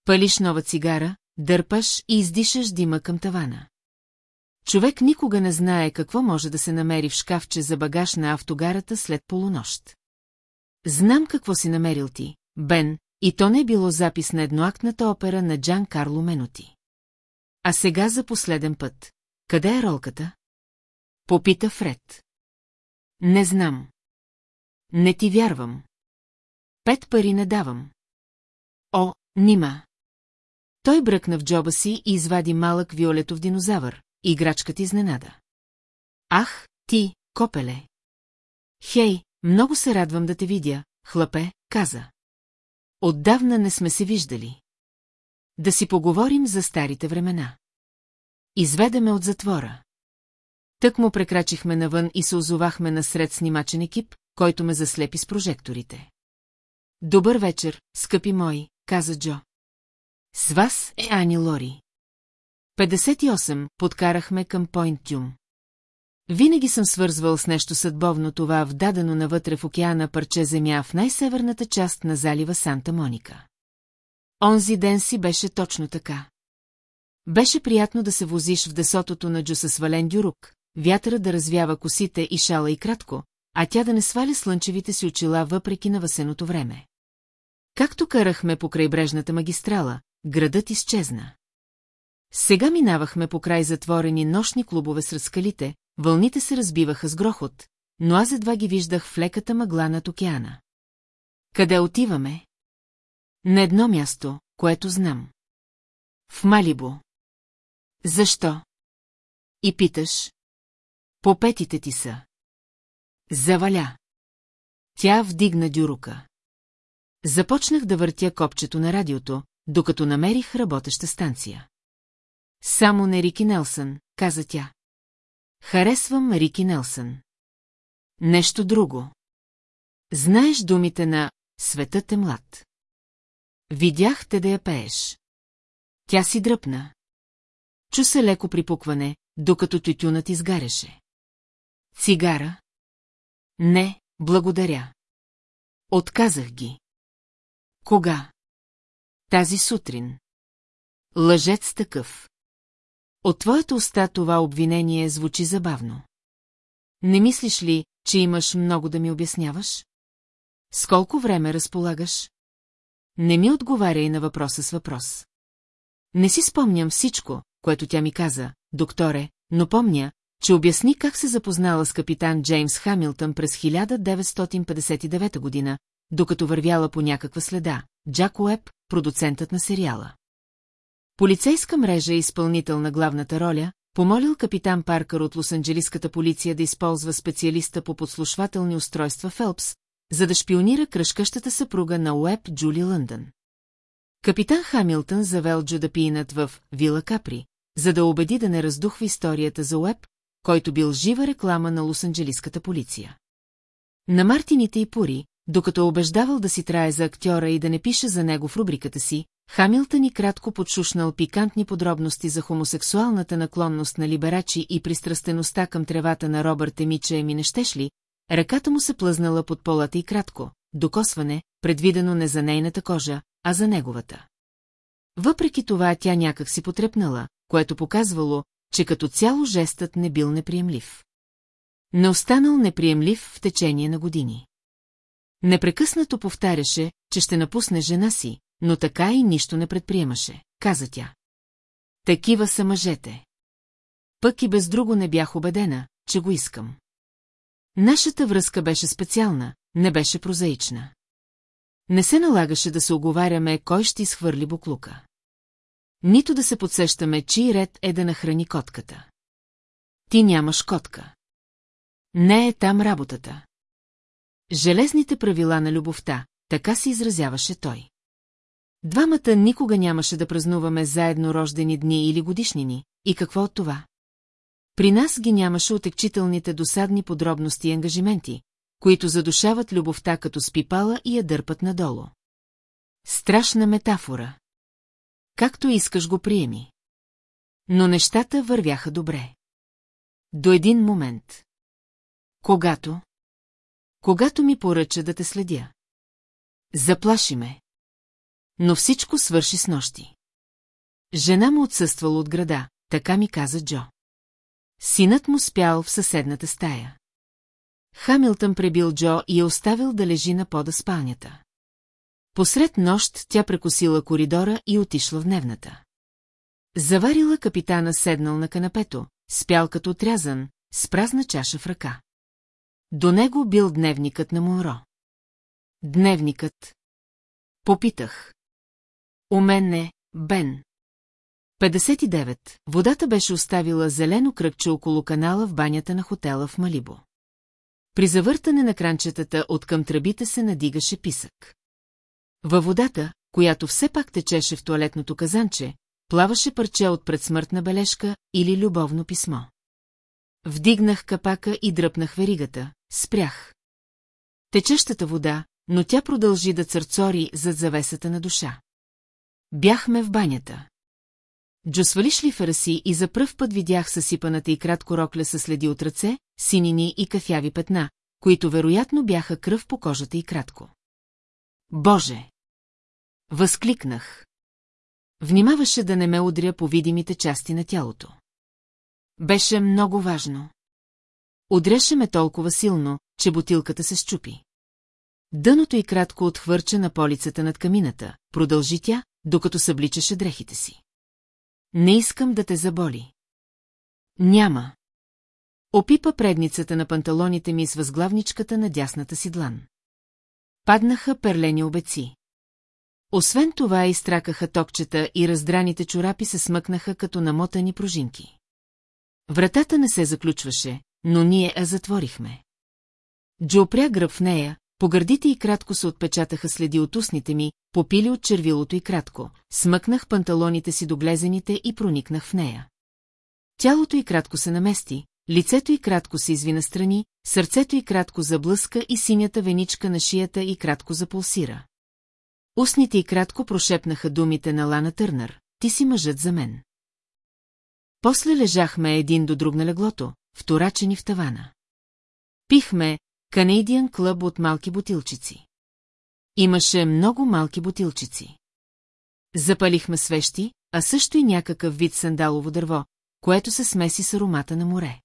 Палиш нова цигара, дърпаш и издишаш дима към тавана. Човек никога не знае какво може да се намери в шкафче за багаж на автогарата след полунощ. Знам какво си намерил ти, Бен, и то не е било запис на едноактната опера на Джан Карло Меноти. А сега за последен път. Къде е ролката? Попита Фред. Не знам. Не ти вярвам. Пет пари не давам. О, нима. Той бръкна в джоба си и извади малък виолетов динозавър, играчката изненада. Ах, ти, копеле! Хей, много се радвам да те видя, хлапе, каза. Отдавна не сме се виждали. Да си поговорим за старите времена. Изведеме от затвора. Тък му прекрачихме навън и се озовахме насред снимачен екип, който ме заслепи с прожекторите. Добър вечер, скъпи мои, каза Джо. С вас е Ани Лори. 58. Подкарахме към Пойнт Тюм. Винаги съм свързвал с нещо съдбовно това вдадено навътре в океана парче земя в най-северната част на залива Санта Моника. Онзи ден си беше точно така. Беше приятно да се возиш в десотото на Джо със свален дюрук, вятъра да развява косите и шала и кратко, а тя да не сваля слънчевите си очила въпреки навасеното време. Както карахме по крайбрежната магистрала, градът изчезна. Сега минавахме по край затворени нощни клубове сред скалите, вълните се разбиваха с грохот, но аз едва ги виждах в леката мъгла над океана. Къде отиваме? На едно място, което знам. В Малибо. Защо? И питаш. По петите ти са. Заваля. Тя вдигна дюрука. Започнах да въртя копчето на радиото, докато намерих работеща станция. Само не Рики Нелсън, каза тя. Харесвам Рики Нелсън. Нещо друго. Знаеш думите на «Светът е млад». Видях те да я пееш. Тя си дръпна. Чу се леко припукване, докато тютюнът изгаряше. Цигара? Не, благодаря. Отказах ги. Кога? Тази сутрин. Лъжец такъв. От твоята уста това обвинение звучи забавно. Не мислиш ли, че имаш много да ми обясняваш? С време разполагаш? Не ми отговаряй на въпроса с въпрос. Не си спомням всичко, което тя ми каза, докторе, но помня, че обясни как се запознала с капитан Джеймс Хамилтън през 1959 година, докато вървяла по някаква следа, Джак Уеб, продуцентът на сериала. Полицейска мрежа и изпълнител на главната роля, помолил капитан Паркър от Лос-Анджелиската полиция да използва специалиста по подслушвателни устройства Фелпс, за да шпионира кръшкащата съпруга на Уеб Джули Лъндън. Капитан Хамилтън завел Джо да пинат в Вила Капри, за да убеди да не раздухва историята за Уеб, който бил жива реклама на Лос-Анджелиската полиция. На Мартините и Пури, докато убеждавал да си трае за актьора и да не пише за него в рубриката си, Хамилтън и кратко подшушнал пикантни подробности за хомосексуалната наклонност на либерачи и пристрастеността към тревата на Робърт Емича Еми не щеш ли, ръката му се плъзнала под полата и кратко, докосване, предвидено не за нейната кожа, а за неговата. Въпреки това тя някак си потрепнала, което показвало, че като цяло жестът не бил неприемлив. Не останал неприемлив в течение на години. Непрекъснато повтаряше, че ще напусне жена си, но така и нищо не предприемаше, каза тя. Такива са мъжете. Пък и без друго не бях убедена, че го искам. Нашата връзка беше специална, не беше прозаична. Не се налагаше да се оговаряме кой ще изхвърли буклука. Нито да се подсещаме, чий ред е да нахрани котката. Ти нямаш котка. Не е там работата. Железните правила на любовта, така се изразяваше той. Двамата никога нямаше да празнуваме заедно рождени дни или годишнини, и какво от това? При нас ги нямаше отекчителните досадни подробности и ангажименти, които задушават любовта като спипала и я дърпат надолу. Страшна метафора. Както искаш го приеми. Но нещата вървяха добре. До един момент. Когато? Когато ми поръча да те следя. Заплаши ме. Но всичко свърши с нощи. Жена му отсъствала от града, така ми каза Джо. Синът му спял в съседната стая. Хамилтън пребил Джо и е оставил да лежи на пода спалнята. Посред нощ тя прекосила коридора и отишла в дневната. Заварила капитана седнал на канапето, спял като отрязан, с празна чаша в ръка. До него бил дневникът на Монро. Дневникът. Попитах. У мен не, Бен. 59. Водата беше оставила зелено кръгче около канала в банята на хотела в Малибо. При завъртане на кранчетата от към тръбите се надигаше писък. Във водата, която все пак течеше в туалетното казанче, плаваше парче от предсмъртна бележка или любовно писмо. Вдигнах капака и дръпнах веригата, спрях. Течещата вода, но тя продължи да църцори зад завесата на душа. Бяхме в банята. Джо свали шлифера си и за пръв път видях съсипаната и кратко рокля със следи от ръце, синини и кафяви петна, които вероятно бяха кръв по кожата и кратко. Боже! Възкликнах. Внимаваше да не ме удря по видимите части на тялото. Беше много важно. Удряше ме толкова силно, че бутилката се щупи. Дъното и кратко отхвърча на полицата над камината, продължи тя, докато събличаше дрехите си. Не искам да те заболи. Няма. Опипа предницата на панталоните ми с възглавничката на дясната си длан. Паднаха перлени обеци. Освен това изтракаха токчета и раздраните чорапи се смъкнаха като намотани пружинки. Вратата не се заключваше, но ние я затворихме. Джо опря гръб в нея, по гърдите и кратко се отпечатаха следи от устните ми, попили от червилото и кратко, смъкнах панталоните си до глезените и проникнах в нея. Тялото и кратко се намести, лицето и кратко се извина страни, сърцето и кратко заблъска и синята веничка на шията и кратко запулсира. Устните и кратко прошепнаха думите на Лана Търнър. Ти си мъжът за мен. После лежахме един до друг на леглото, вторачени в тавана. Пихме Канадиан клъб от малки бутилчици. Имаше много малки бутилчици. Запалихме свещи, а също и някакъв вид сандалово дърво, което се смеси с аромата на море.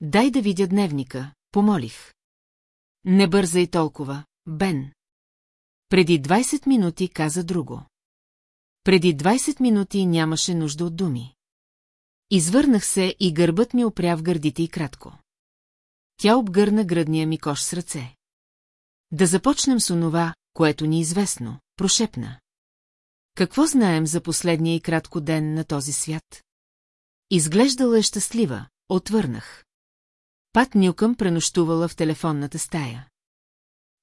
Дай да видя дневника, помолих. Не бързай толкова, Бен. Преди 20 минути каза друго. Преди 20 минути нямаше нужда от думи. Извърнах се и гърбът ми опря в гърдите и кратко. Тя обгърна гръдния ми кош с ръце. Да започнем с онова, което ни е известно, прошепна. Какво знаем за последния и кратко ден на този свят? Изглеждала е щастлива, отвърнах. Пат Нюкъм пренощувала в телефонната стая.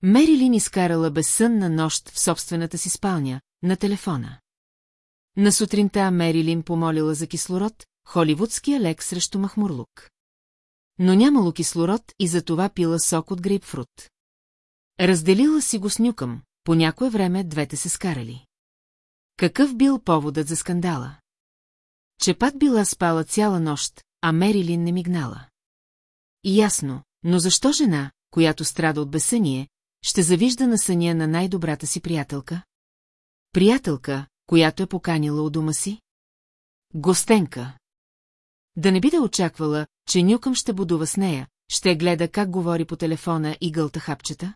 Мерилин изкарала безсънна нощ в собствената си спалня, на телефона. На сутринта Мерилин помолила за кислород, холивудския лек срещу махмурлук. Но нямало кислород и затова пила сок от грейпфрут. Разделила си го с Нюкъм, по някое време двете се скарали. Какъв бил поводът за скандала? Че Пат била спала цяла нощ, а Мерилин не мигнала. Ясно, но защо жена, която страда от безсъние, ще завижда на съня на най-добрата си приятелка? Приятелка, която е поканила у дома си? Гостенка. Да не би да очаквала, че Нюкъм ще будува с нея, ще гледа как говори по телефона и гълта хапчета?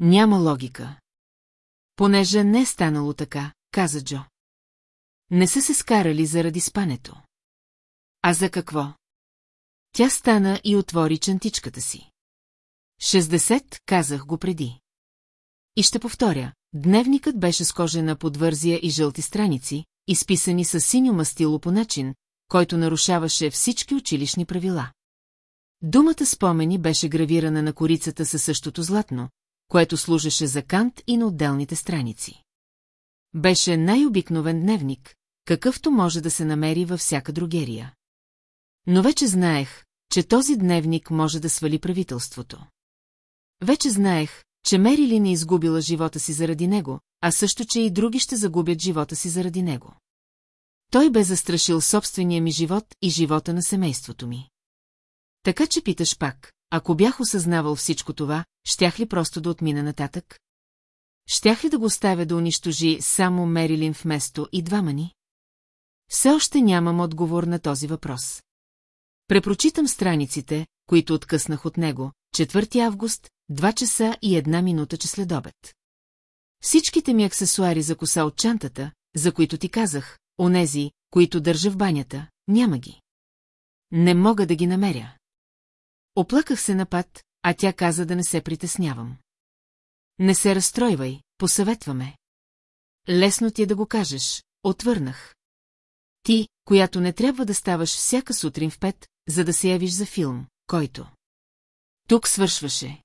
Няма логика. Понеже не е станало така, каза Джо. Не са се скарали заради спането. А за какво? Тя стана и отвори чантичката си. 60, казах го преди. И ще повторя, дневникът беше с кожена подвързия и жълти страници, изписани с синьо мастило по начин, който нарушаваше всички училищни правила. Думата спомени беше гравирана на корицата със същото златно, което служеше за кант и на отделните страници. Беше най-обикновен дневник, какъвто може да се намери във всяка другерия. Но вече знаех, че този дневник може да свали правителството. Вече знаех, че Мерили не изгубила живота си заради него, а също, че и други ще загубят живота си заради него. Той бе застрашил собствения ми живот и живота на семейството ми. Така че питаш пак, ако бях осъзнавал всичко това, щях ли просто да отмина нататък? Щях ли да го оставя да унищожи само Мерилин вместо и двама ни? Все още нямам отговор на този въпрос. Препрочитам страниците, които откъснах от него, 4 август, 2 часа и една минута че. Всичките ми аксесуари за коса от чантата, за които ти казах, онези, които държа в банята, няма ги. Не мога да ги намеря. Оплаках се напад, а тя каза да не се притеснявам. Не се разстройвай, посъветваме. Лесно ти е да го кажеш, отвърнах. Ти, която не трябва да ставаш всяка сутрин в пет, за да се явиш за филм, който. Тук свършваше.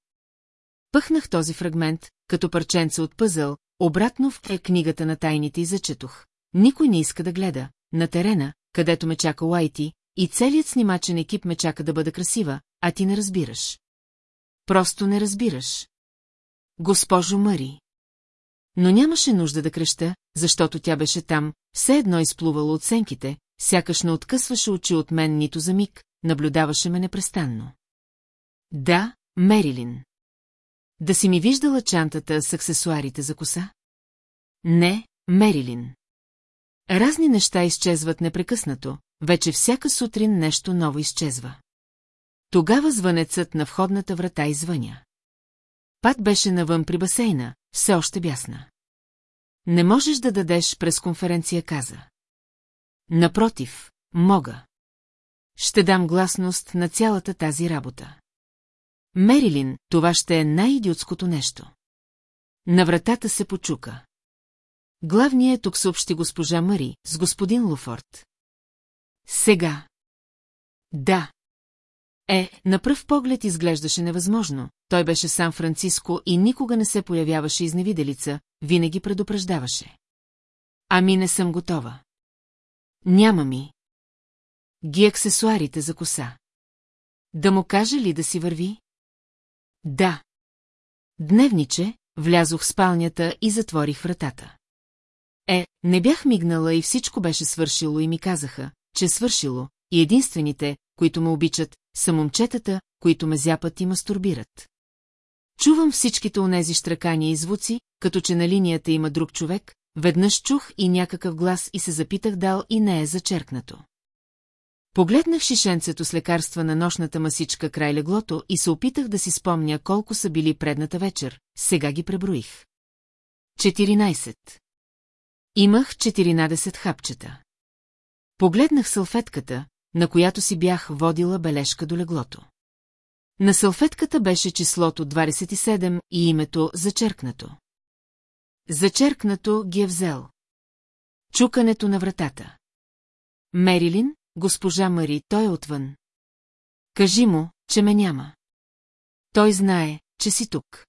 Пъхнах този фрагмент, като парченце от пъзъл, обратно в е книгата на тайните и зачетох. Никой не иска да гледа. На терена, където ме чака Уайти, и целият снимачен екип ме чака да бъда красива, а ти не разбираш. Просто не разбираш. Госпожо Мари. Но нямаше нужда да креща, защото тя беше там, все едно изплувала от сенките, сякаш не откъсваше очи от мен нито за миг, наблюдаваше ме непрестанно. Да, Мерилин. Да си ми виждала чантата с аксесуарите за коса? Не, Мерилин. Разни неща изчезват непрекъснато, вече всяка сутрин нещо ново изчезва. Тогава звънецът на входната врата извъня. Пат беше навън при басейна, все още бясна. Не можеш да дадеш през конференция, каза. Напротив, мога. Ще дам гласност на цялата тази работа. Мерилин, това ще е най-идиотското нещо. На вратата се почука. Главният тук съобщи госпожа Мари с господин Луфорд. Сега. Да. Е, на пръв поглед изглеждаше невъзможно. Той беше Сан-Франциско и никога не се появяваше изневиделица, винаги предупреждаваше. Ами не съм готова. Няма ми. Ги аксесуарите за коса. Да му каже ли да си върви? Да. Дневниче, влязох в спалнята и затворих вратата. Е, не бях мигнала и всичко беше свършило и ми казаха, че свършило, и единствените, които ме обичат, са момчетата, които ме зяпат и мастурбират. Чувам всичките онези штракания и звуци, като че на линията има друг човек, веднъж чух и някакъв глас и се запитах дал и не е зачеркнато. Погледнах шишенцето с лекарства на нощната масичка край леглото и се опитах да си спомня колко са били предната вечер, сега ги преброих. 14. Имах 14 хапчета. Погледнах салфетката, на която си бях водила бележка до леглото. На салфетката беше числото 27 и името зачеркнато. Зачеркнато ги е взел. Чукането на вратата. Мерилин, госпожа Мари, той е отвън. Кажи му, че ме няма. Той знае, че си тук.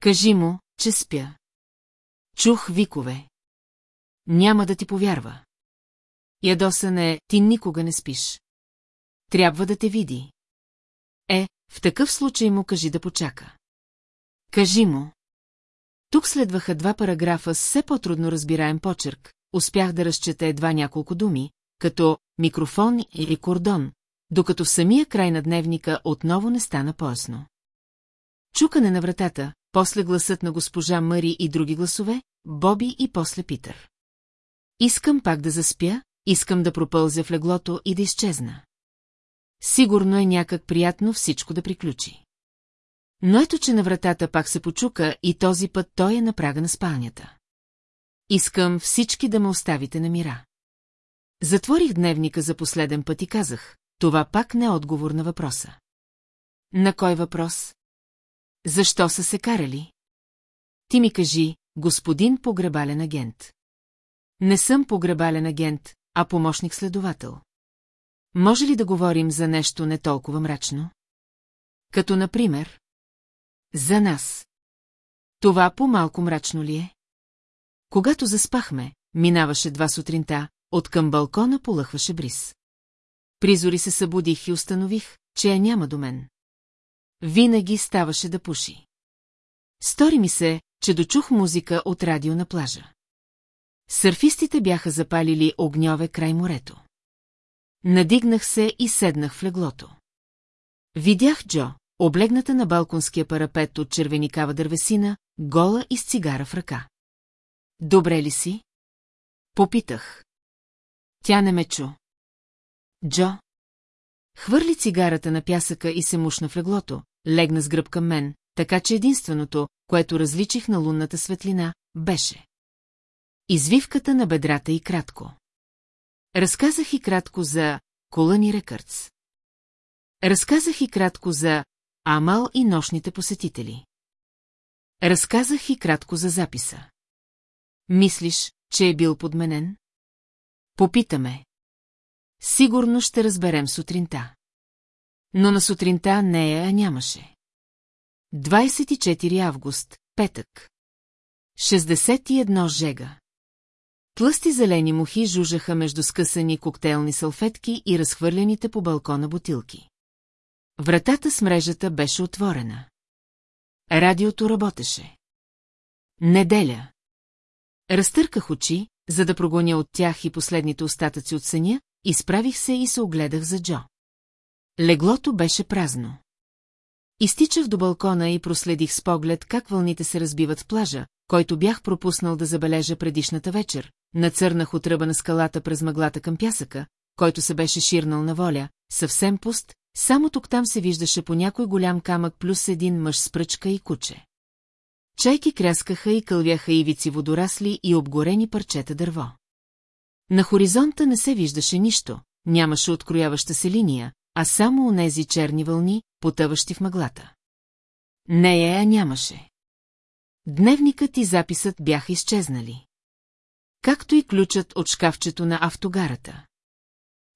Кажи му, че спя. Чух викове. Няма да ти повярва. Ядосан е, ти никога не спиш. Трябва да те види. Е, в такъв случай му кажи да почака. Кажи му. Тук следваха два параграфа с все по-трудно разбираем почерк, успях да разчета едва няколко думи, като микрофон или кордон, докато в самия край на дневника отново не стана поясно. Чукане на вратата, после гласът на госпожа Мари и други гласове, Боби и после Питър. Искам пак да заспя, искам да пропълзя в леглото и да изчезна. Сигурно е някак приятно всичко да приключи. Но ето, че на вратата пак се почука и този път той е на прага на спалнята. Искам всички да ме оставите на мира. Затворих дневника за последен път и казах, това пак не е отговор на въпроса. На кой въпрос? Защо са се карали? Ти ми кажи, господин погребален агент. Не съм погребален агент, а помощник-следовател. Може ли да говорим за нещо не толкова мрачно? Като, например, за нас. Това по-малко мрачно ли е? Когато заспахме, минаваше два сутринта, от към балкона полъхваше бриз. Призори се събудих и установих, че я няма до мен. Винаги ставаше да пуши. Стори ми се, че дочух музика от радио на плажа. Сърфистите бяха запалили огньове край морето. Надигнах се и седнах в леглото. Видях Джо, облегната на балконския парапет от червеникава дървесина, гола и с цигара в ръка. Добре ли си? Попитах. Тя не ме чу. Джо. Хвърли цигарата на пясъка и се мушна в леглото, легна с гръб към мен, така че единственото, което различих на лунната светлина, беше. Извивката на бедрата и кратко. Разказах и кратко за Колъни Рекърдс. Разказах и кратко за Амал и нощните посетители. Разказах и кратко за записа. Мислиш, че е бил подменен? Попитаме. Сигурно ще разберем сутринта. Но на сутринта нея нямаше. 24 август, петък. 61 жега. Тлъсти зелени мухи жужаха между скъсани коктейлни салфетки и разхвърляните по балкона бутилки. Вратата с мрежата беше отворена. Радиото работеше. Неделя. Разтърках очи, за да прогоня от тях и последните остатъци от съня, изправих се и се огледах за Джо. Леглото беше празно. Изтичах до балкона и проследих с поглед как вълните се разбиват в плажа, който бях пропуснал да забележа предишната вечер, нацърнах от ръба на скалата през мъглата към пясъка, който се беше ширнал на воля, съвсем пуст, само тук там се виждаше по някой голям камък плюс един мъж с пръчка и куче. Чайки кряскаха и кълвяха ивици водорасли и обгорени парчета дърво. На хоризонта не се виждаше нищо, нямаше открояваща се линия, а само онези черни вълни, потъващи в мъглата. Нея я нямаше. Дневникът и записът бяха изчезнали. Както и ключът от шкафчето на автогарата.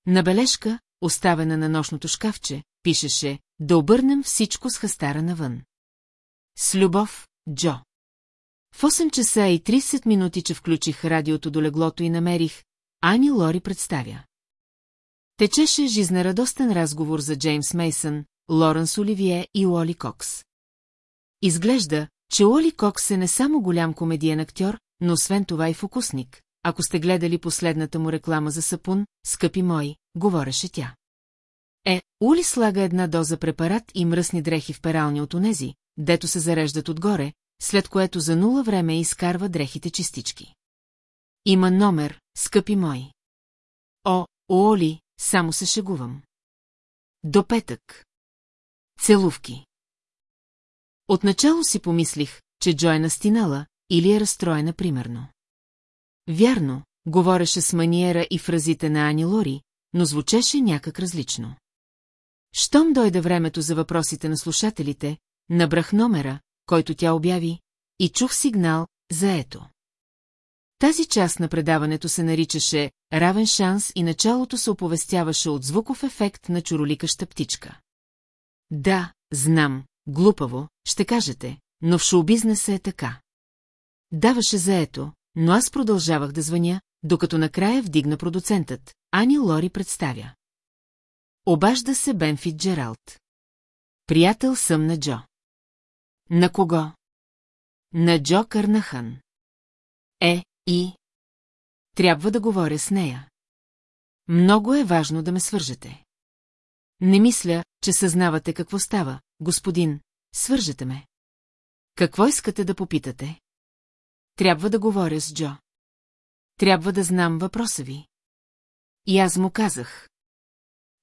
На бележка, оставена на нощното шкафче, пишеше «Да обърнем всичко с хастара навън». С любов, Джо. В 8 часа и 30 минути, че включих радиото до леглото и намерих, Ани Лори представя. Течеше жизнерадостен разговор за Джеймс Мейсън, Лоренс Оливие и Уоли Кокс. Изглежда, че Уоли Кокс е не само голям комедиен актьор, но освен това и фокусник. Ако сте гледали последната му реклама за сапун, скъпи мои, говореше тя. Е, Ули слага една доза препарат и мръсни дрехи в перални от онези, дето се зареждат отгоре, след което за нула време изкарва дрехите чистички. Има номер, скъпи мои. О, Оли, само се шегувам. До петък. Целувки. Отначало си помислих, че Джо е настинала или е разстроена примерно. Вярно, говореше с маниера и фразите на Ани Лори, но звучеше някак различно. Щом дойде времето за въпросите на слушателите, набрах номера, който тя обяви, и чух сигнал за ето. Тази част на предаването се наричаше «Равен шанс» и началото се оповестяваше от звуков ефект на чуроликаща птичка. Да, знам, глупаво, ще кажете, но в шоу-бизнеса е така. Даваше заето, но аз продължавах да звъня, докато накрая вдигна продуцентът. Ани Лори представя. Обажда се Бенфит Джералд. Приятел съм на Джо. На кого? На Джо Карнахан. Е, и... Трябва да говоря с нея. Много е важно да ме свържете. Не мисля, че съзнавате какво става, господин, свържете ме. Какво искате да попитате? Трябва да говоря с Джо. Трябва да знам въпроса ви. И аз му казах.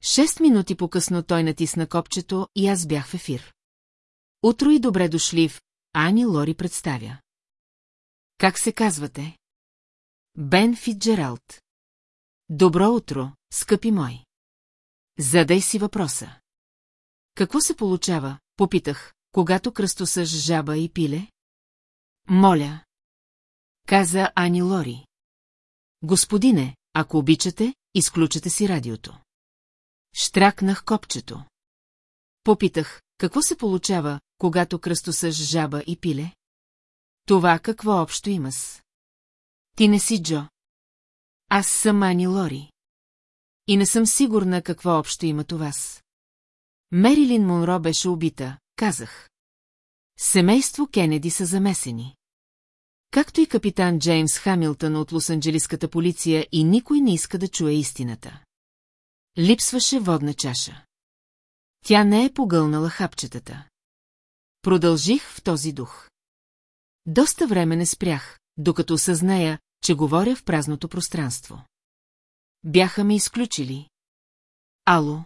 Шест минути по-късно той натисна копчето и аз бях в ефир. Утро и добре дошли в Ани Лори представя. Как се казвате? Бен Фитджералд. Добро утро, скъпи мой. Задай си въпроса. Какво се получава, попитах, когато кръстосъж жаба и пиле? Моля. Каза Ани Лори. Господине, ако обичате, изключете си радиото. Штракнах копчето. Попитах, какво се получава, когато кръстосъж жаба и пиле? Това какво общо има с? Ти не си Джо. Аз съм Ани Лори. И не съм сигурна какво общо има това с. Мерилин Монро беше убита, казах. Семейство Кенеди са замесени. Както и капитан Джеймс Хамилтън от Лос-Анджелиската полиция и никой не иска да чуе истината. Липсваше водна чаша. Тя не е погълнала хапчетата. Продължих в този дух. Доста време не спрях, докато осъзная, че говоря в празното пространство. Бяха ме изключили. Ало.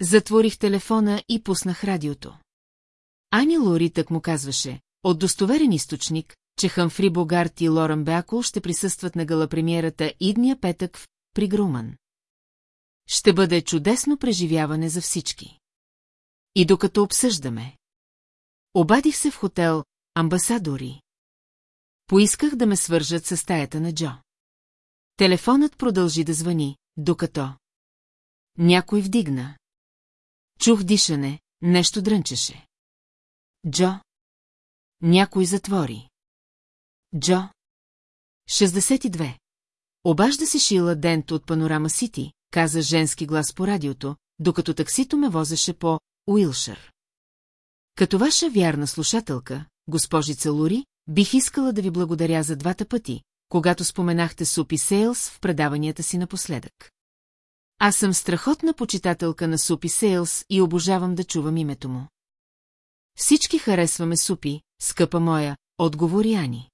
Затворих телефона и пуснах радиото. Ани Лори так му казваше, от достоверен източник, че Хамфри Богарт и Лорен Беакол ще присъстват на галапремиерата идния петък в Пригруман. Ще бъде чудесно преживяване за всички. И докато обсъждаме. Обадих се в хотел Амбасадори. Поисках да ме свържат с стаята на Джо. Телефонът продължи да звъни, докато... Някой вдигна. Чух дишане, нещо дрънчеше. Джо. Някой затвори. Джо. 62. Обажда се Шила Дент от Панорама Сити, каза женски глас по радиото, докато таксито ме возеше по Уилшър. Като ваша вярна слушателка, госпожица Лури, бих искала да ви благодаря за двата пъти, когато споменахте Супи Сейлс в предаванията си напоследък. Аз съм страхотна почитателка на Супи Сейлс и обожавам да чувам името му. Всички харесваме Супи, скъпа моя, отговори Ани.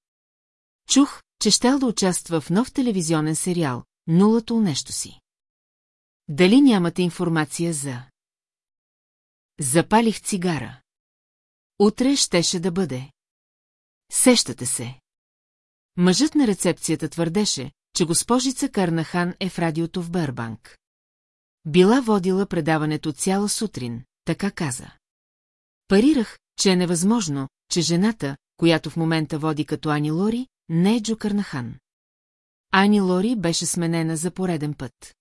Чух, че щел да участва в нов телевизионен сериал, нулато нещо си. Дали нямате информация за... Запалих цигара. Утре щеше да бъде. Сещате се. Мъжът на рецепцията твърдеше, че госпожица Карнахан е в радиото в Бърбанк. Била водила предаването цяла сутрин, така каза. Парирах, че е невъзможно, че жената, която в момента води като Ани Лори, не е Джо Карнахан. Ани Лори беше сменена за пореден път.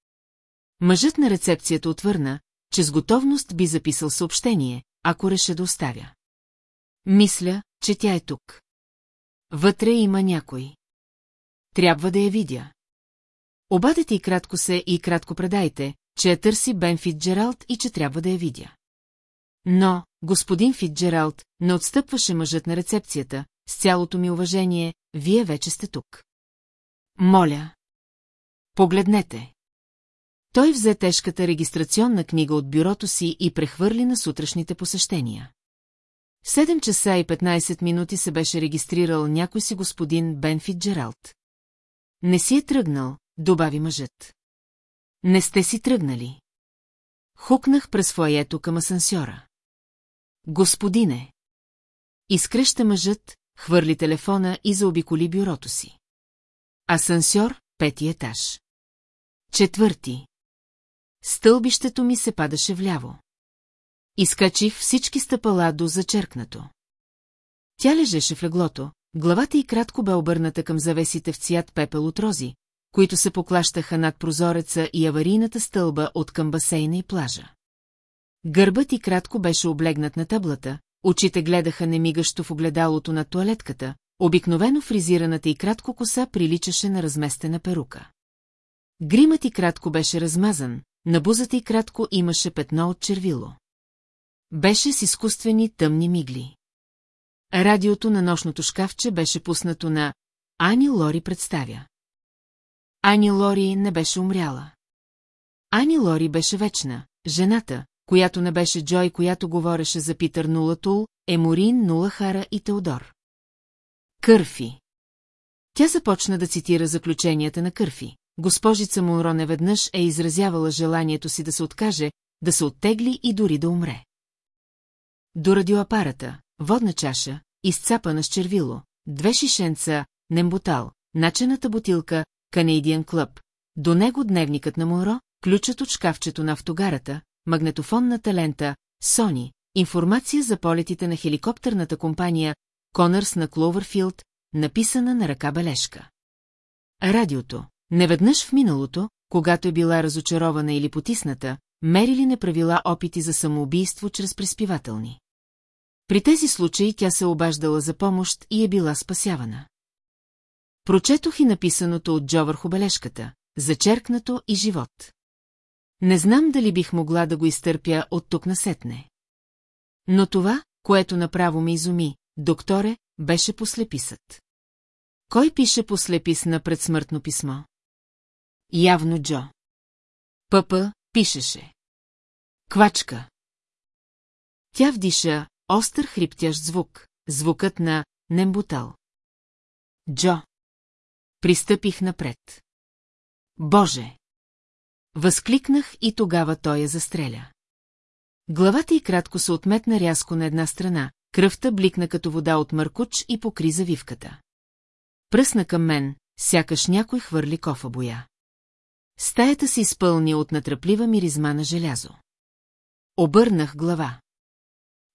Мъжът на рецепцията отвърна, че с готовност би записал съобщение, ако реше да оставя. Мисля, че тя е тук. Вътре има някой. Трябва да я видя. Обадете и кратко се и кратко предайте, че я търси Бен Фитджералд и че трябва да я видя. Но, господин Фитджералд, не отстъпваше мъжът на рецепцията, с цялото ми уважение, вие вече сте тук. Моля. Погледнете. Той взе тежката регистрационна книга от бюрото си и прехвърли на сутрешните посещения. В 7 часа и 15 минути се беше регистрирал някой си господин Бен Фитджералд. Не си е тръгнал, добави мъжът. Не сте си тръгнали. Хукнах през фоето към асансьора. Господине! Изкръща мъжът, хвърли телефона и заобиколи бюрото си. Асансьор, пети етаж. Четвърти. Стълбището ми се падаше вляво. Изкачих всички стъпала до зачеркнато. Тя лежеше в леглото, главата й кратко бе обърната към завесите в цвят пепел от рози, които се поклащаха над прозореца и аварийната стълба от към басейна и плажа. Гърбът и кратко беше облегнат на таблата, очите гледаха немигащо в огледалото на туалетката, обикновено фризираната и кратко коса приличаше на разместена перука. Гримът и кратко беше размазан, на бузата и кратко имаше петно от червило. Беше с изкуствени тъмни мигли. Радиото на нощното шкафче беше пуснато на Ани Лори представя. Ани Лори не беше умряла. Ани Лори беше вечна, жената, която не беше Джой, която говореше за Питър Нулатул, Еморин, Нулахара и Теодор. Кърфи. Тя започна да цитира заключенията на Кърфи. Госпожица Монро неведнъж е изразявала желанието си да се откаже, да се оттегли и дори да умре. До радиоапарата, водна чаша, изцапана с червило, две шишенца, немботал, начената бутилка, Canadian Club, до него дневникът на Монро, ключът от шкафчето на автогарата, магнетофонната лента, Сони, информация за полетите на хеликоптерната компания Конърс на Кловерфилд, написана на ръка бележка. Радиото. Неведнъж в миналото, когато е била разочарована или потисната, Мерили не правила опити за самоубийство чрез приспивателни. При тези случаи тя се обаждала за помощ и е била спасявана. Прочетох и написаното от Джо върху бележката, зачеркнато и живот. Не знам дали бих могла да го изтърпя от тук насетне. Но това, което направо ме изуми, докторе, беше послеписът. Кой пише послепис на предсмъртно писмо? Явно Джо. Пъпа пишеше. Квачка. Тя вдиша остър хриптящ звук, звукът на Нембутал. Джо. Пристъпих напред. Боже! Възкликнах и тогава той я застреля. Главата й кратко се отметна рязко на една страна, кръвта бликна като вода от мъркуч и покри завивката. Пръсна към мен, сякаш някой хвърли кофа боя. Стаята се изпълни от натръплива миризма на желязо. Обърнах глава.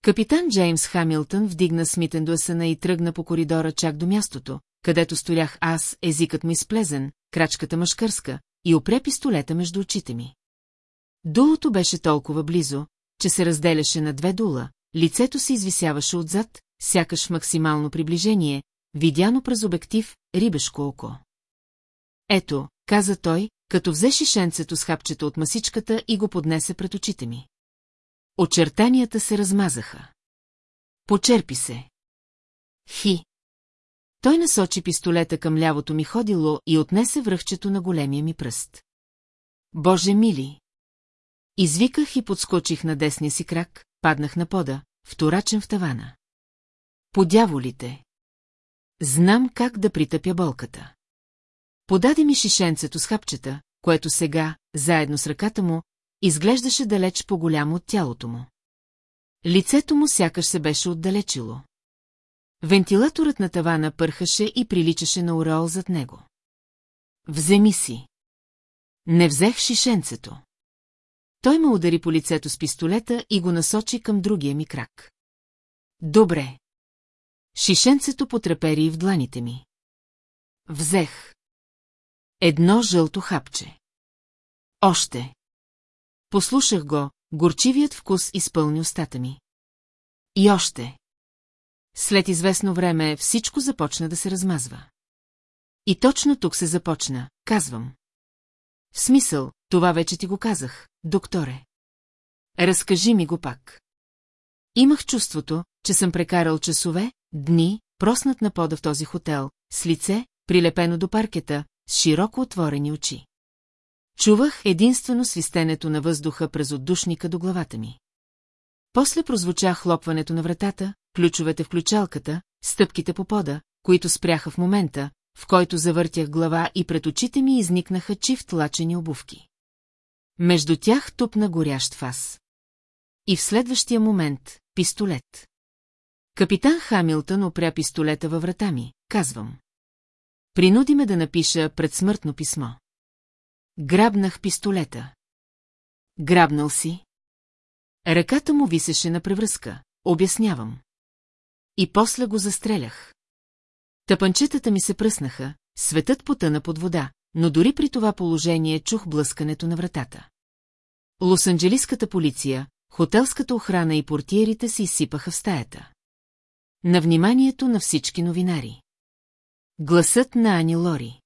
Капитан Джеймс Хамилтън вдигна смитен до есена и тръгна по коридора чак до мястото, където столях аз, езикът ми сплезен, крачката мъжкърска, и опре пистолета между очите ми. Дулото беше толкова близо, че се разделяше на две дула, лицето се извисяваше отзад, сякаш максимално приближение, видяно през обектив, рибешко око. Ето, каза той, като взе шишенцето с хапчета от масичката и го поднесе пред очите ми. Очертанията се размазаха. Почерпи се. Хи. Той насочи пистолета към лявото ми ходило и отнесе връхчето на големия ми пръст. Боже мили! Извиках и подскочих на десния си крак, паднах на пода, вторачен в тавана. Подяволите! Знам как да притъпя болката. Подаде ми шишенцето с хапчета, което сега, заедно с ръката му, изглеждаше далеч по-голямо от тялото му. Лицето му сякаш се беше отдалечило. Вентилаторът на тавана пърхаше и приличаше на ореол зад него. Вземи си. Не взех шишенцето. Той ме удари по лицето с пистолета и го насочи към другия ми крак. Добре. Шишенцето потрепери в дланите ми. Взех. Едно жълто хапче. Още. Послушах го, горчивият вкус изпълни устата ми. И още. След известно време всичко започна да се размазва. И точно тук се започна, казвам. В смисъл, това вече ти го казах, докторе. Разкажи ми го пак. Имах чувството, че съм прекарал часове, дни, проснат на пода в този хотел, с лице, прилепено до паркета, с широко отворени очи. Чувах единствено свистенето на въздуха през отдушника до главата ми. После прозвуча хлопването на вратата, ключовете в ключалката, стъпките по пода, които спряха в момента, в който завъртях глава и пред очите ми изникнаха чифт лачени обувки. Между тях тупна горящ фас. И в следващия момент – пистолет. Капитан Хамилтън опря пистолета във врата ми, казвам. Принуди ме да напиша предсмъртно писмо. Грабнах пистолета. Грабнал си. Ръката му висеше на превръзка, обяснявам. И после го застрелях. Тъпанчетата ми се пръснаха, светът потъна под вода, но дори при това положение чух блъскането на вратата. Лос-Анджелиската полиция, хотелската охрана и портиерите се изсипаха в стаята. На вниманието на всички новинари. Гласът на Ани Лори.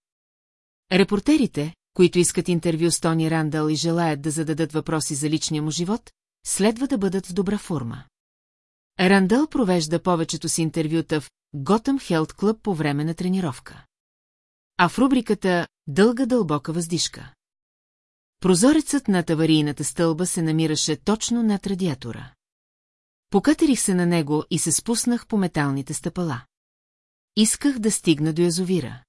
Репортерите, които искат интервю с Тони Рандъл и желаят да зададат въпроси за личния му живот, следва да бъдат в добра форма. Рандъл провежда повечето си интервюта в Готъм Хелт Клъб по време на тренировка. А в рубриката «Дълга дълбока въздишка». Прозорецът над аварийната стълба се намираше точно над радиатора. Покатерих се на него и се спуснах по металните стъпала. Исках да стигна до язовира.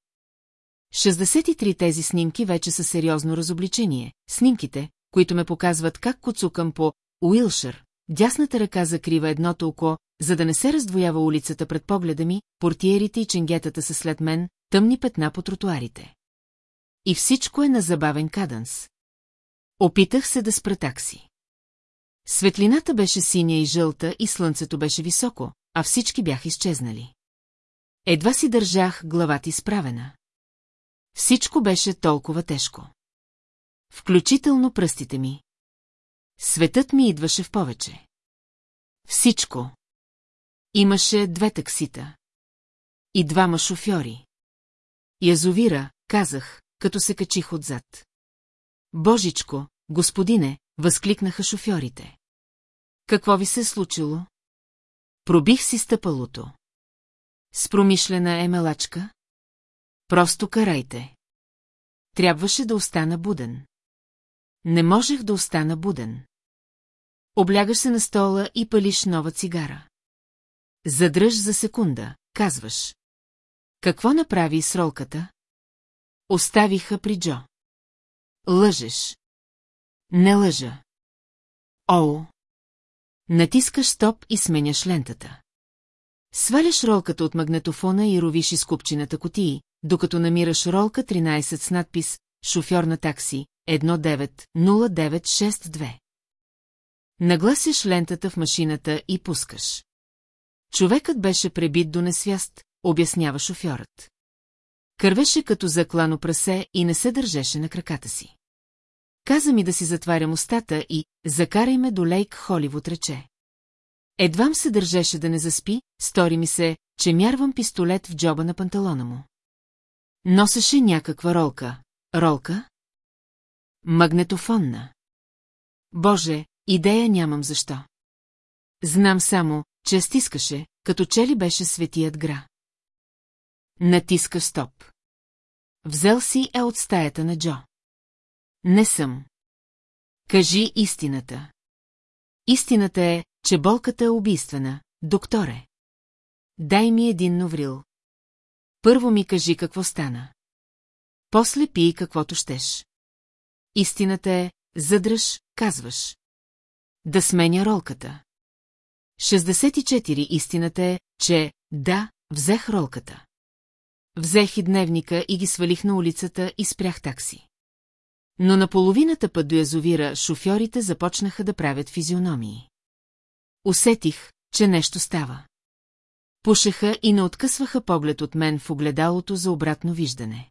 63 тези снимки вече са сериозно разобличение. Снимките, които ме показват как коцукам по Уилшър, дясната ръка закрива едното око, за да не се раздвоява улицата пред погледа ми, портиерите и ченгетата са след мен, тъмни петна по тротуарите. И всичко е на забавен каданс. Опитах се да спра такси. Светлината беше синя и жълта и слънцето беше високо, а всички бяха изчезнали. Едва си държах главата изправена. Всичко беше толкова тежко. Включително пръстите ми. Светът ми идваше в повече. Всичко. Имаше две таксита. И двама шофьори. Язовира, казах, като се качих отзад. Божичко, господине, възкликнаха шофьорите. Какво ви се е случило? Пробих си стъпалото. С промишлена емелачка? Просто карайте. Трябваше да остана буден. Не можех да остана буден. Облягаш се на стола и палиш нова цигара. Задръж за секунда, казваш. Какво направи с ролката? Оставиха при Джо. Лъжеш. Не лъжа. О! Натискаш стоп и сменяш лентата. Сваляш ролката от магнетофона и ровиш из купчината котии, докато намираш ролка 13 с надпис «Шофьор на такси 190962». Нагласяш лентата в машината и пускаш. Човекът беше пребит до несвяст, обяснява шофьорът. Кървеше като заклано прасе и не се държеше на краката си. Каза ми да си затварям устата и «Закарай ме до Лейк Холивуд» рече. Едвам се държеше да не заспи, стори ми се, че мярвам пистолет в джоба на панталона му. Носеше някаква ролка. Ролка? Магнетофонна. Боже, идея нямам защо. Знам само, че стискаше, като че ли беше светият гра. Натиска стоп. Взел си е от стаята на Джо. Не съм. Кажи истината. Истината е, че болката е убийствена, докторе. Дай ми един новрил. Първо ми кажи какво стана. После пий каквото щеш. Истината е, задръж, казваш. Да сменя ролката. 64 истината е, че, да, взех ролката. Взех и дневника и ги свалих на улицата и спрях такси. Но на половината път до язовира шофьорите започнаха да правят физиономии. Усетих, че нещо става. Пушеха и не откъсваха поглед от мен в огледалото за обратно виждане.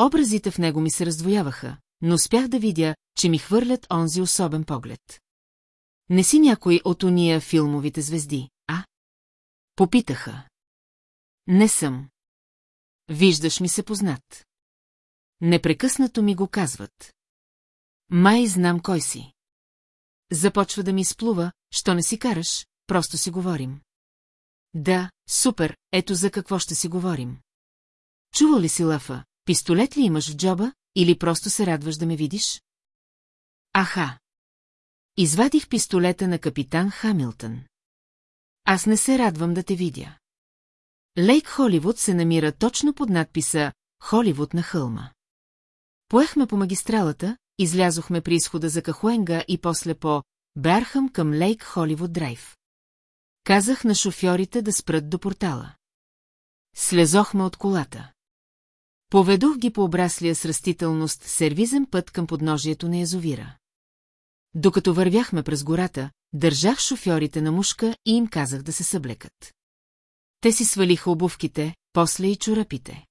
Образите в него ми се раздвояваха, но успях да видя, че ми хвърлят онзи особен поглед. Не си някой от уния филмовите звезди, а? Попитаха. Не съм. Виждаш ми се познат. Непрекъснато ми го казват. Май знам кой си. Започва да ми изплува, що не си караш, просто си говорим. Да, супер, ето за какво ще си говорим. Чува ли си лафа, пистолет ли имаш в джоба, или просто се радваш да ме видиш? Аха. Извадих пистолета на капитан Хамилтън. Аз не се радвам да те видя. Лейк Холивуд се намира точно под надписа «Холивуд на хълма». Поехме по магистралата, излязохме при изхода за Кахуенга и после по Бархам към Лейк Холивуд Драйв. Казах на шофьорите да спрат до портала. Слезохме от колата. Поведох ги по обраслия с растителност сервизен път към подножието на язовира. Докато вървяхме през гората, държах шофьорите на мушка и им казах да се съблекат. Те си свалиха обувките, после и чорапите.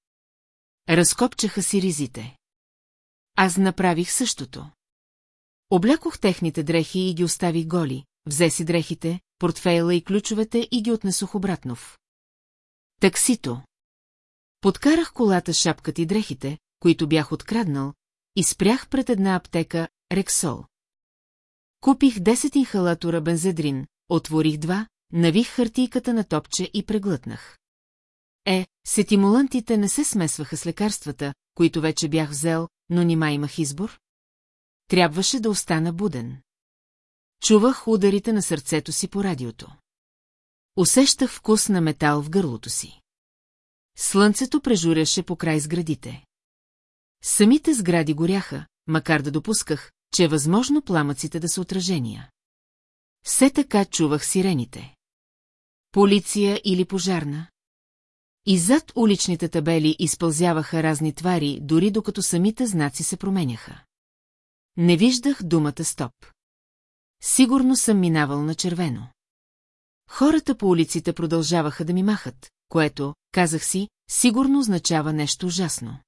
Разкопчаха си ризите. Аз направих същото. Облякох техните дрехи и ги оставих голи, взе си дрехите, портфейла и ключовете и ги отнесох обратно в. Таксито. Подкарах колата шапката и дрехите, които бях откраднал, и спрях пред една аптека Рексол. Купих 10 инхалатора бензедрин, отворих два, навих хартийката на топче и преглътнах. Е, сетимулантите не се смесваха с лекарствата, които вече бях взел, но нима имах избор? Трябваше да остана буден. Чувах ударите на сърцето си по радиото. Усещах вкус на метал в гърлото си. Слънцето прежуряше по край сградите. Самите сгради горяха, макар да допусках, че е възможно пламъците да са отражения. Все така чувах сирените. Полиция или пожарна? И зад уличните табели изпълзяваха разни твари, дори докато самите знаци се променяха. Не виждах думата стоп. Сигурно съм минавал на червено. Хората по улиците продължаваха да ми махат, което, казах си, сигурно означава нещо ужасно.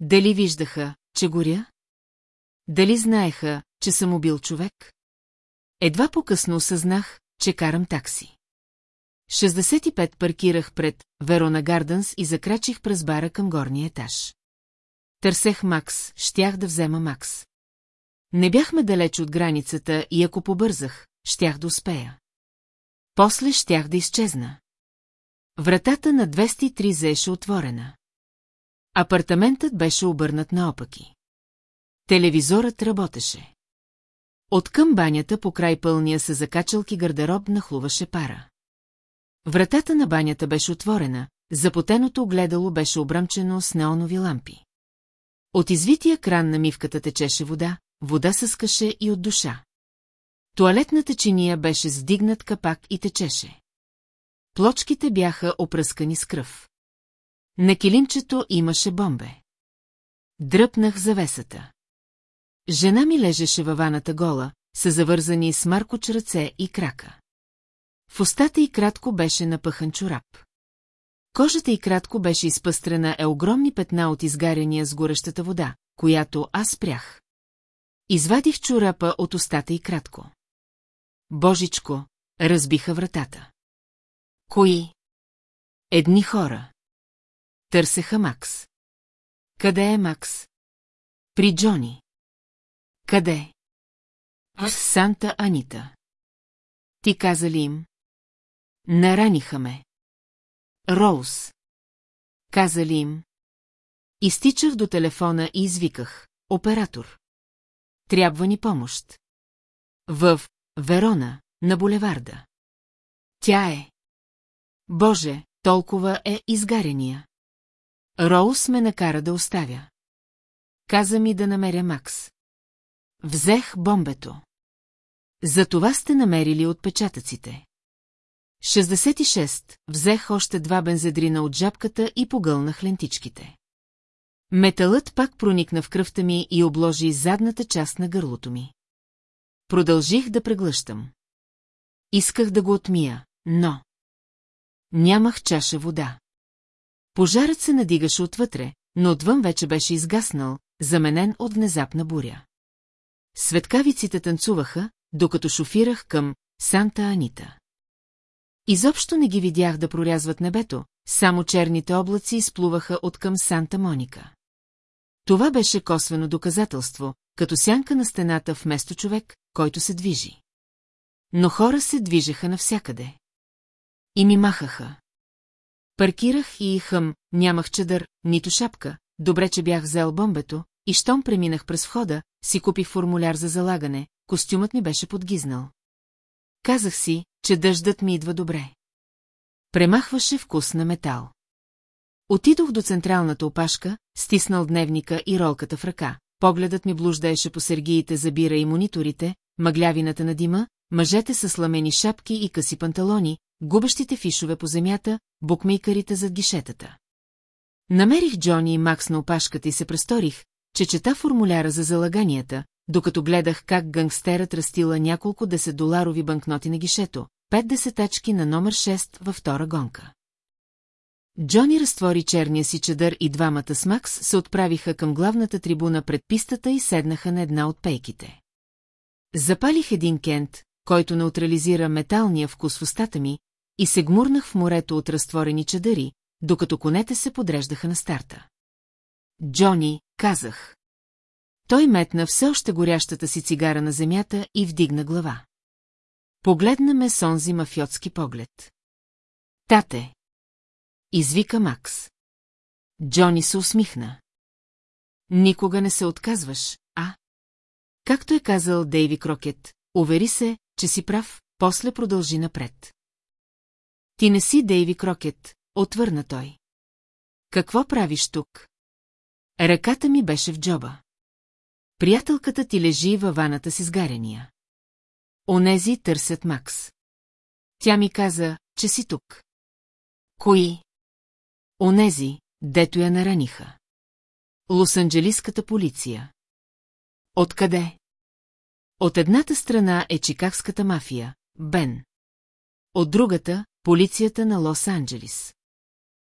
Дали виждаха, че горя? Дали знаеха, че съм убил човек? Едва по-късно осъзнах, че карам такси. 65 паркирах пред Верона Гарденс и закрачих през бара към горния етаж. Търсех Макс, щях да взема Макс. Не бяхме далеч от границата и ако побързах, щях да успея. После щях да изчезна. Вратата на 203 заеше отворена. Апартаментът беше обърнат наопаки. Телевизорът работеше. От към банята по край пълния се закачалки гардероб нахлуваше пара. Вратата на банята беше отворена, запотеното огледало беше обрамчено с неонови лампи. От извития кран на мивката течеше вода, вода съскаше и от душа. Туалетната чиния беше с вдигнат капак и течеше. Плочките бяха опръскани с кръв. На килимчето имаше бомбе. Дръпнах завесата. Жена ми лежеше във ваната гола, са завързани с маркоч ръце и крака. В устата й кратко беше напъхан чорап. Кожата й кратко беше изпъстрена е огромни петна от изгаряния с горещата вода, която аз спрях. Извадих чорапа от устата й кратко. Божичко, разбиха вратата. Кои? Едни хора. Търсеха Макс. Къде е Макс? При Джони. Къде? В Санта Анита. Ти каза ли им? Нараниха ме. Роуз. Каза ли им? Изтичах до телефона и извиках. Оператор. Трябва ни помощ. В Верона, на булеварда. Тя е. Боже, толкова е изгарения. Роуз ме накара да оставя. Каза ми да намеря Макс. Взех бомбето. За това сте намерили отпечатъците. 66. Взех още два бензедрина от жабката и погълнах лентичките. Металът пак проникна в кръвта ми и обложи задната част на гърлото ми. Продължих да преглъщам. Исках да го отмия, но... Нямах чаша вода. Пожарът се надигаше отвътре, но отвън вече беше изгаснал, заменен от внезапна буря. Светкавиците танцуваха, докато шофирах към Санта Анита. Изобщо не ги видях да прорязват небето, само черните облаци изплуваха от към Санта Моника. Това беше косвено доказателство, като сянка на стената вместо човек, който се движи. Но хора се движеха навсякъде. И ми махаха. Паркирах и хъм, нямах чадър, нито шапка, добре, че бях взел бомбето, и щом преминах през входа, си купих формуляр за залагане, костюмът ми беше подгизнал. Казах си, че дъждът ми идва добре. Премахваше вкус на метал. Отидох до централната опашка, стиснал дневника и ролката в ръка. Погледът ми блуждаеше по сергиите за бира и мониторите, мъглявината на дима, мъжете с сламени шапки и къси панталони, губещите фишове по земята, букмейкарите зад гишетата. Намерих Джони и Макс на опашката и се престорих, че чета формуляра за залаганията, докато гледах как гангстерът растила няколко десетдоларови банкноти на гишето, пет десетачки на номер 6 във втора гонка. Джони разтвори черния си чадър и двамата с Макс се отправиха към главната трибуна пред пистата и седнаха на една от пейките. Запалих един кент, който неутрализира металния вкус в устата ми, и се гмурнах в морето от разтворени чадъри, докато конете се подреждаха на старта. Джони, казах. Той метна все още горящата си цигара на земята и вдигна глава. Погледна ме с онзи мафиотски поглед. Тате! Извика Макс. Джони се усмихна. Никога не се отказваш, а? Както е казал Дейви Крокет, увери се, че си прав, после продължи напред. Ти не си Дейви Крокет, отвърна той. Какво правиш тук? Ръката ми беше в джоба. Приятелката ти лежи във ваната с гарения. Онези търсят Макс. Тя ми каза, че си тук. Кои? Онези, дето я нараниха. Лос-Анджелиската полиция. Откъде? От едната страна е чикагската мафия, Бен. От другата – полицията на Лос-Анджелис.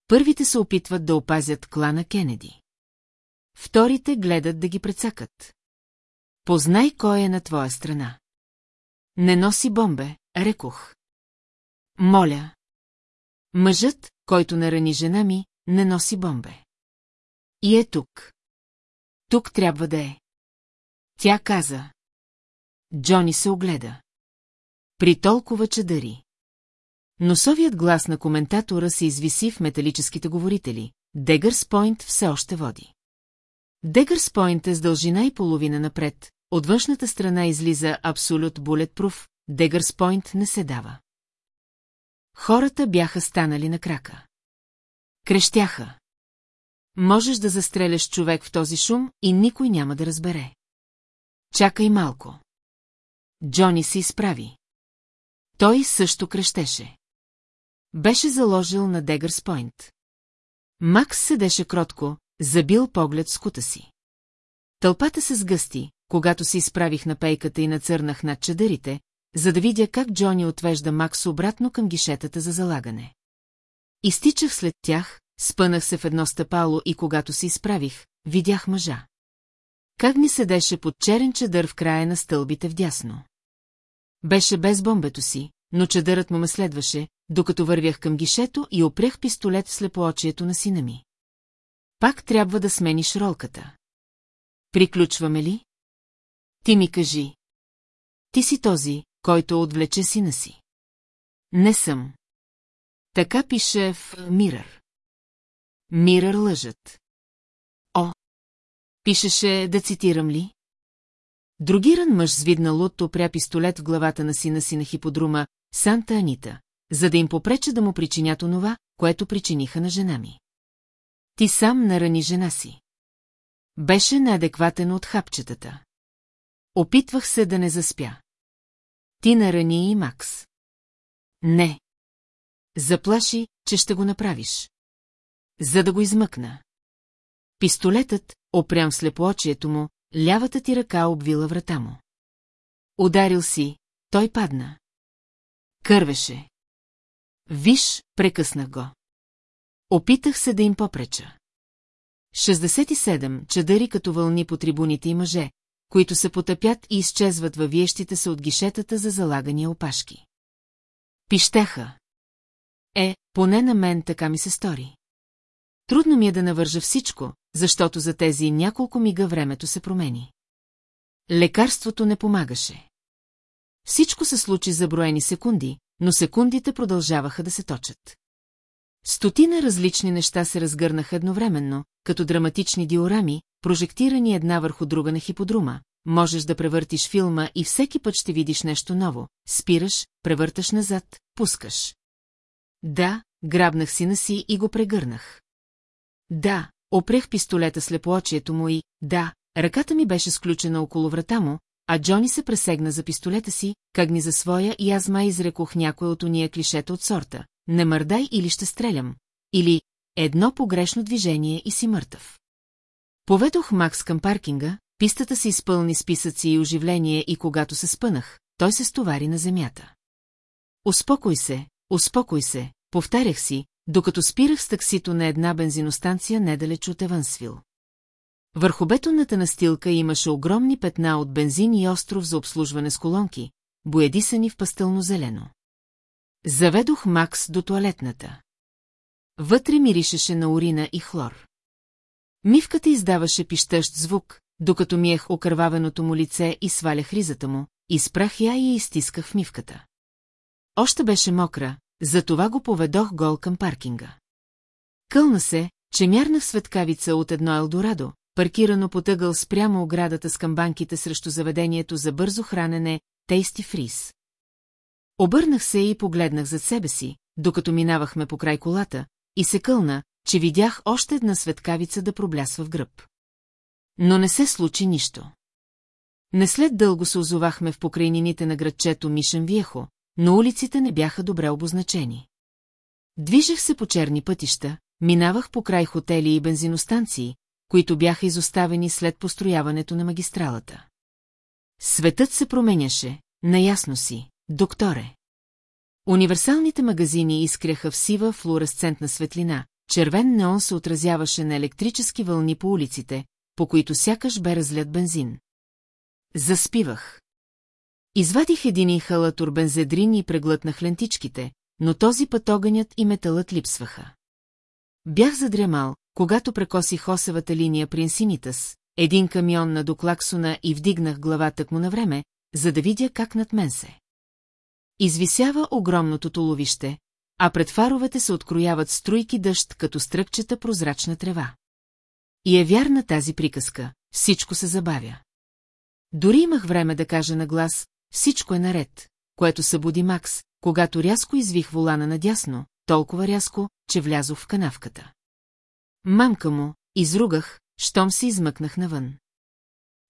Първите се опитват да опазят клана Кенеди. Вторите гледат да ги прецакат. Познай кой е на твоя страна. Не носи бомбе, рекох. Моля. Мъжът, който нарани жена ми, не носи бомбе. И е тук. Тук трябва да е. Тя каза. Джони се огледа. При толкова чадъри. Носовият глас на коментатора се извиси в металическите говорители. Дегърс Пойнт все още води. Дегърс Пойнт е с дължина и половина напред, от външната страна излиза абсолют булетпруф, Дегърс Пойнт не се дава. Хората бяха станали на крака. Крещяха. Можеш да застреляш човек в този шум и никой няма да разбере. Чакай малко. Джони се изправи. Той също крещеше. Беше заложил на Дегърс Пойнт. Макс седеше кротко, забил поглед с кута си. Тълпата се сгъсти, когато се изправих на пейката и нацърнах над чадърите, за да видя как Джони отвежда Макс обратно към гишетата за залагане. Изтичах след тях, спънах се в едно стъпало и когато се изправих, видях мъжа. Как ми седеше под черен чадър в края на стълбите вдясно. Беше без бомбето си, но чадърът му ме следваше, докато вървях към гишето и опрях пистолет в слепоочието на сина ми. Пак трябва да смениш ролката. Приключваме ли? Ти ми кажи. Ти си този, който отвлече сина си. Не съм. Така пише в Мирър. Мирър лъжат. О! Пишеше, да цитирам ли? Другиран мъж с видна лут опря пистолет в главата на сина си на хиподрума Санта Анита, за да им попреча да му причинят онова, което причиниха на жена ми. Ти сам нарани жена си. Беше неадекватен от хапчетата. Опитвах се да не заспя. Ти нарани и Макс. Не. Заплаши, че ще го направиш. За да го измъкна. Пистолетът, опрям слепоочието му, лявата ти ръка обвила врата му. Ударил си, той падна. Кървеше. Виж, прекъснах го. Опитах се да им попреча. 67 чадъри като вълни по трибуните и мъже, които се потъпят и изчезват във виещите се от гишетата за залагания опашки. Пищеха. Е, поне на мен така ми се стори. Трудно ми е да навържа всичко, защото за тези няколко мига времето се промени. Лекарството не помагаше. Всичко се случи за броени секунди, но секундите продължаваха да се точат. Стотина различни неща се разгърнаха едновременно, като драматични диорами, прожектирани една върху друга на хиподрума. Можеш да превъртиш филма и всеки път ще видиш нещо ново. Спираш, превърташ назад, пускаш. Да, грабнах сина си и го прегърнах. Да, опрех пистолета слепоочието му и, да, ръката ми беше сключена около врата му, а Джони се пресегна за пистолета си, как ни за своя и аз май изрекох някой от уния клишета от сорта. Не мърдай или ще стрелям. Или едно погрешно движение и си мъртъв. Поведох Макс към паркинга, пистата се изпълни списъци и оживление и когато се спънах, той се стовари на земята. Успокой се, успокой се, повтарях си, докато спирах с таксито на една бензиностанция недалеч от Евансвил. Върху бетонната настилка имаше огромни петна от бензин и остров за обслужване с колонки, боядисани в пастълно-зелено. Заведох Макс до туалетната. Вътре миришеше на урина и хлор. Мивката издаваше пищащ звук, докато миех окървавеното му лице и свалях ризата му, изпрах я и изтисках в мивката. Още беше мокра, затова го поведох гол към паркинга. Кълна се, че мярнах светкавица от едно Елдорадо, паркирано потъгъл спрямо оградата с камбанките срещу заведението за бързо хранене Тейсти Фриз. Обърнах се и погледнах зад себе си, докато минавахме по край колата, и се кълна, че видях още една светкавица да проблясва в гръб. Но не се случи нищо. Не след дълго се озовахме в покрайнините на градчето Мишен Виехо, но улиците не бяха добре обозначени. Движех се по черни пътища, минавах по край хотели и бензиностанции, които бяха изоставени след построяването на магистралата. Светът се променяше, наясно си, докторе. Универсалните магазини изкряха в сива флуоресцентна светлина, червен неон се отразяваше на електрически вълни по улиците, по които сякаш бе разлят бензин. Заспивах. Извадих един инхала турбензедрин и преглътнах лентичките, но този път огънят и металът липсваха. Бях задрямал, когато прекосих осевата линия при Инсинитас, един камион на доклаксона и вдигнах главата му на време, за да видя как над мен се. Извисява огромното туловище, а пред фаровете се открояват струйки дъжд като стръкчета прозрачна трева. И е вярна тази приказка, всичко се забавя. Дори имах време да кажа на глас, всичко е наред, което събуди Макс, когато рязко извих волана надясно, толкова рязко, че влязох в канавката. Мамка му, изругах, щом се измъкнах навън.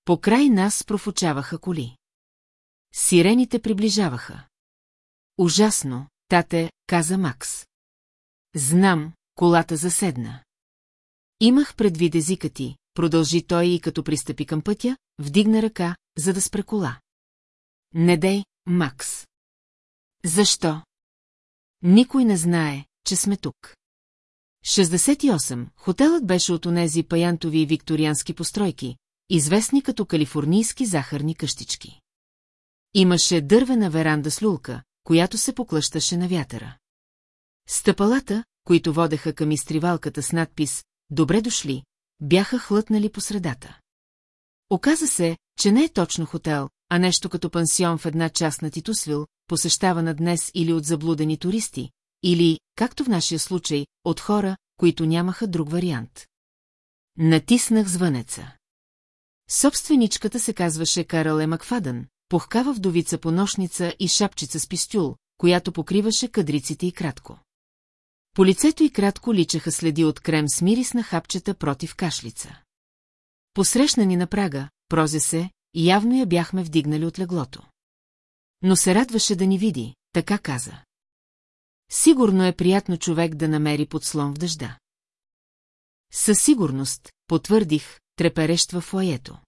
Покрай нас профучаваха коли. Сирените приближаваха. Ужасно, тате, каза Макс. Знам, колата заседна. Имах предвид езика ти, продължи той и като пристъпи към пътя, вдигна ръка, за да спре кола. Не дей, Макс. Защо? Никой не знае, че сме тук. 68. Хотелът беше от онези паянтови викториански постройки, известни като калифорнийски захарни къщички. Имаше дървена веранда с люлка, която се поклъщаше на вятъра. Стъпалата, които водеха към изтривалката с надпис «Добре дошли», бяха хлътнали по средата. Оказа се, че не е точно хотел, а нещо като пансион в една част на Титусвил, посещавана днес или от заблудени туристи, или, както в нашия случай, от хора, които нямаха друг вариант. Натиснах звънеца. Собственичката се казваше Карале Макфадън, пухкава вдовица по нощница и шапчица с пистюл, която покриваше кадриците и кратко. По лицето и кратко личаха следи от крем с мирис на хапчета против кашлица. Посрещна ни на прага, прозе се, явно я бяхме вдигнали от леглото. Но се радваше да ни види, така каза. Сигурно е приятно човек да намери подслон в дъжда. Със сигурност, потвърдих, треперещ в фоето.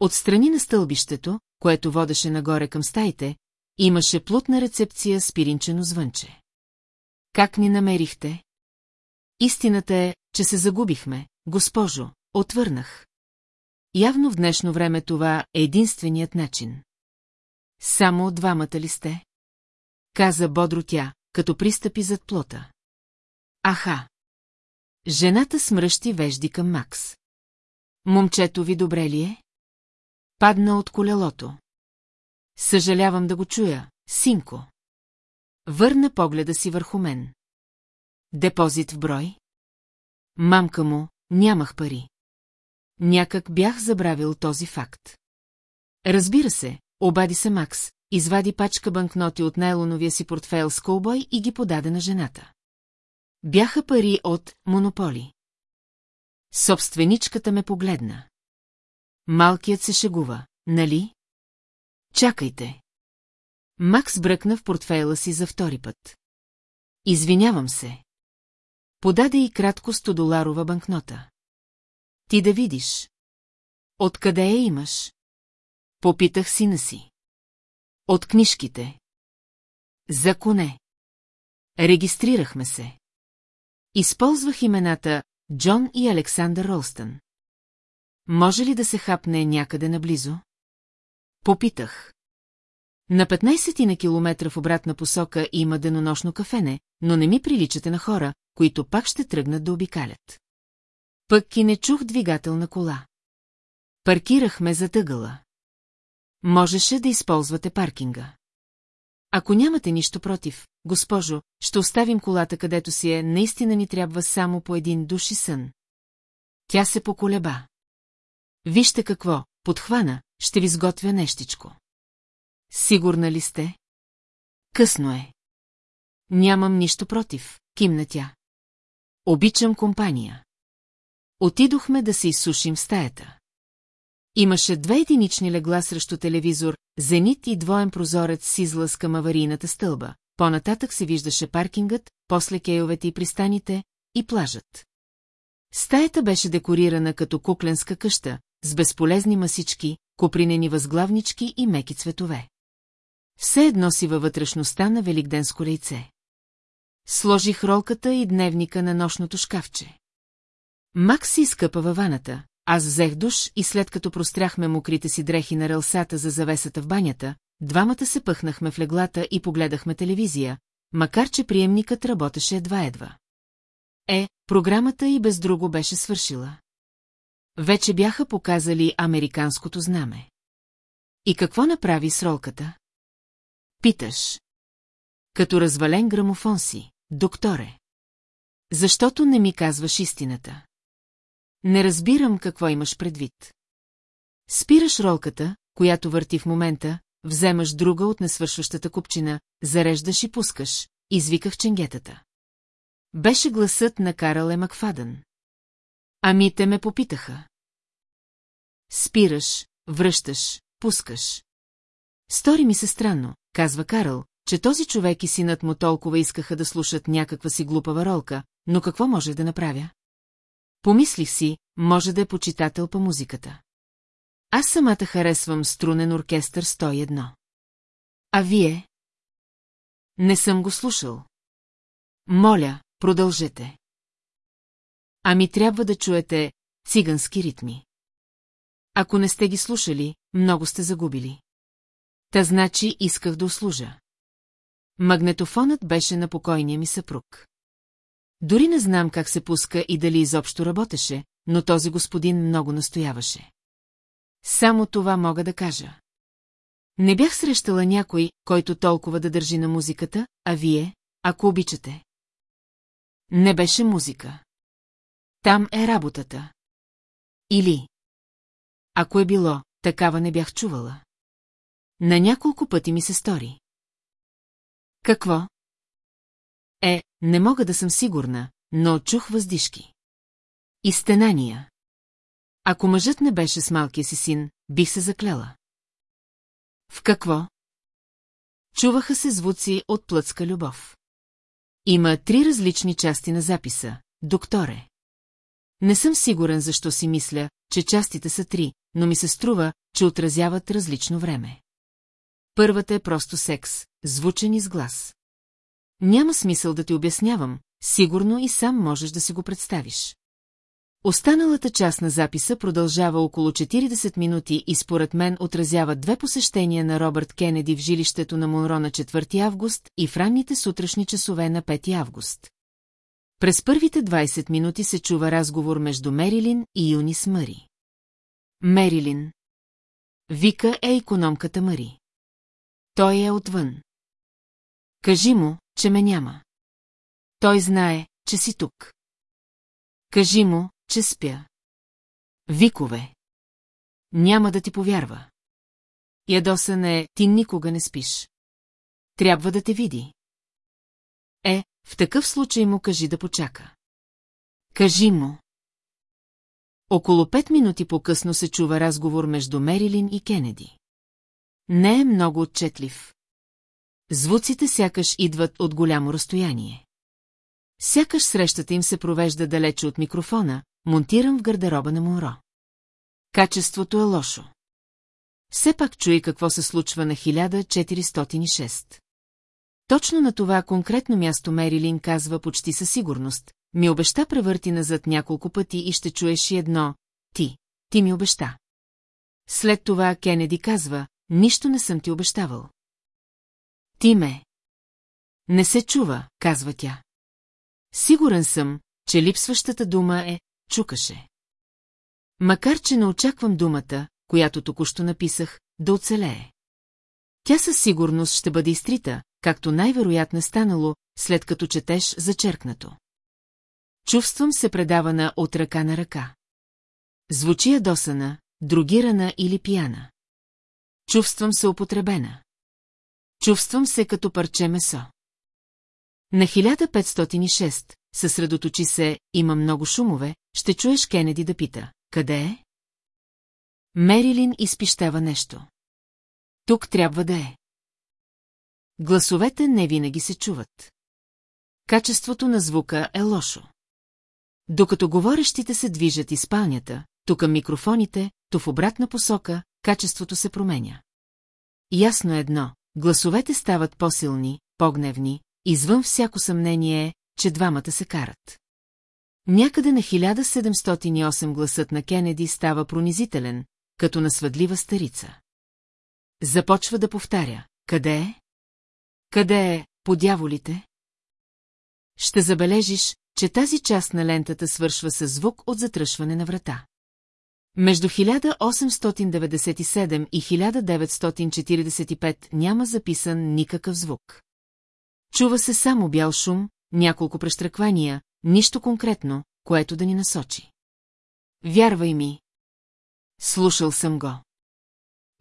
Отстрани на стълбището, което водеше нагоре към стаите, имаше плутна рецепция с пиринчено звънче. Как ни намерихте? Истината е, че се загубихме, госпожо, отвърнах. Явно в днешно време това е единственият начин. Само двамата ли сте? Каза бодро тя, като пристъпи зад плота. Аха! Жената смръщи вежди към Макс. Момчето ви добре ли е? Падна от колелото. Съжалявам да го чуя, синко. Върна погледа си върху мен. Депозит в брой? Мамка му, нямах пари. Някак бях забравил този факт. Разбира се, обади се Макс, извади пачка банкноти от найлоновия си портфейл с колбой и ги подаде на жената. Бяха пари от монополи. Собственичката ме погледна. Малкият се шегува, нали? Чакайте. Макс бръкна в портфейла си за втори път. Извинявам се. Подаде и кратко 100 доларова банкнота. Ти да видиш. Откъде я имаш? Попитах сина си. От книжките. За коне. Регистрирахме се. Използвах имената Джон и Александър Ролстън. Може ли да се хапне някъде наблизо? Попитах. На 15 на километра в обратна посока има денонощно кафене, но не ми приличате на хора, които пак ще тръгнат да обикалят. Пък и не чух двигател на кола. Паркирахме за тъгъла. Можеше да използвате паркинга. Ако нямате нищо против, госпожо, ще оставим колата където си е, наистина ни трябва само по един душ и сън. Тя се поколеба. Вижте какво, подхвана, ще ви сготвя нещичко. Сигурна ли сте? Късно е. Нямам нищо против, кимна тя. Обичам компания. Отидохме да се изсушим в стаята. Имаше две единични легла срещу телевизор, зенит и двоен прозорец с излъз към аварийната стълба. По-нататък се виждаше паркингът, после кейовете и пристаните, и плажът. Стаята беше декорирана като кукленска къща, с безполезни масички, копринени възглавнички и меки цветове. Все едно си във вътрешността на великденско лейце. Сложих ролката и дневника на нощното шкафче. Макс си изкъпа във ваната, аз взех душ и след като простряхме мокрите си дрехи на релсата за завесата в банята, двамата се пъхнахме в леглата и погледахме телевизия, макар че приемникът работеше едва-едва. Е, програмата и без друго беше свършила. Вече бяха показали американското знаме. И какво направи с ролката? Питаш. Като развален грамофон си, докторе. Защото не ми казваш истината. Не разбирам какво имаш предвид. Спираш ролката, която върти в момента, вземаш друга от несвършващата купчина, зареждаш и пускаш, извиках ченгетата. Беше гласът на Карал Е. Макфадън. Ами те ме попитаха. Спираш, връщаш, пускаш. Стори ми се странно, казва Карл, че този човек и синът му толкова искаха да слушат някаква си глупава ролка, но какво може да направя? Помислих си, може да е почитател по музиката. Аз самата харесвам струнен оркестър 101. А вие? Не съм го слушал. Моля, продължете. Ами трябва да чуете цигански ритми. Ако не сте ги слушали, много сте загубили. Та значи исках да услужа. Магнетофонът беше на покойния ми съпруг. Дори не знам как се пуска и дали изобщо работеше, но този господин много настояваше. Само това мога да кажа. Не бях срещала някой, който толкова да държи на музиката, а вие, ако обичате. Не беше музика. Там е работата. Или... Ако е било, такава не бях чувала. На няколко пъти ми се стори. Какво? Е, не мога да съм сигурна, но чух въздишки. И стенания. Ако мъжът не беше с малкия си син, бих се заклела. В какво? Чуваха се звуци от плътска любов. Има три различни части на записа, докторе. Не съм сигурен защо си мисля, че частите са три, но ми се струва, че отразяват различно време. Първата е просто секс, звучен из глас. Няма смисъл да ти обяснявам, сигурно и сам можеш да си го представиш. Останалата част на записа продължава около 40 минути и според мен отразява две посещения на Робърт Кенеди в жилището на Монро на 4 август и в ранните сутрешни часове на 5 август. През първите 20 минути се чува разговор между Мерилин и Юнис Мъри. Мерилин. Вика е економката Мари. Той е отвън. Кажи му, че ме няма. Той знае, че си тук. Кажи му, че спя. Викове. Няма да ти повярва. Ядосан е, ти никога не спиш. Трябва да те види. В такъв случай му кажи да почака. Кажи му. Около пет минути по-късно се чува разговор между Мерилин и Кенеди. Не е много отчетлив. Звуците сякаш идват от голямо разстояние. Сякаш срещата им се провежда далече от микрофона, монтиран в гардероба на Монро. Качеството е лошо. Все пак чуи какво се случва на 1406. Точно на това конкретно място Мерилин казва почти със сигурност. Ми обеща превърти назад няколко пъти и ще чуеш и едно «Ти, ти ми обеща». След това Кенеди казва «Нищо не съм ти обещавал». Ти ме. Не се чува, казва тя. Сигурен съм, че липсващата дума е «чукаше». Макар, че не очаквам думата, която току-що написах, да оцелее. Тя със сигурност ще бъде изтрита, както най-вероятно е станало, след като четеш зачеркнато. Чувствам се предавана от ръка на ръка. Звучи ядосана, другирана или пияна. Чувствам се употребена. Чувствам се като парче месо. На 1506, съсредоточи се, има много шумове, ще чуеш Кенеди да пита. Къде е? Мерилин изпищава нещо. Тук трябва да е. Гласовете не винаги се чуват. Качеството на звука е лошо. Докато говорещите се движат из спалнята, тук микрофоните, то в обратна посока, качеството се променя. Ясно е едно, гласовете стават по-силни, по-гневни, извън всяко съмнение е, че двамата се карат. Някъде на 1708 гласът на Кенеди става пронизителен, като на свъдлива старица. Започва да повтаря. Къде е? Къде е, по дяволите? Ще забележиш, че тази част на лентата свършва с звук от затръшване на врата. Между 1897 и 1945 няма записан никакъв звук. Чува се само бял шум, няколко прещръквания, нищо конкретно, което да ни насочи. Вярвай ми. Слушал съм го.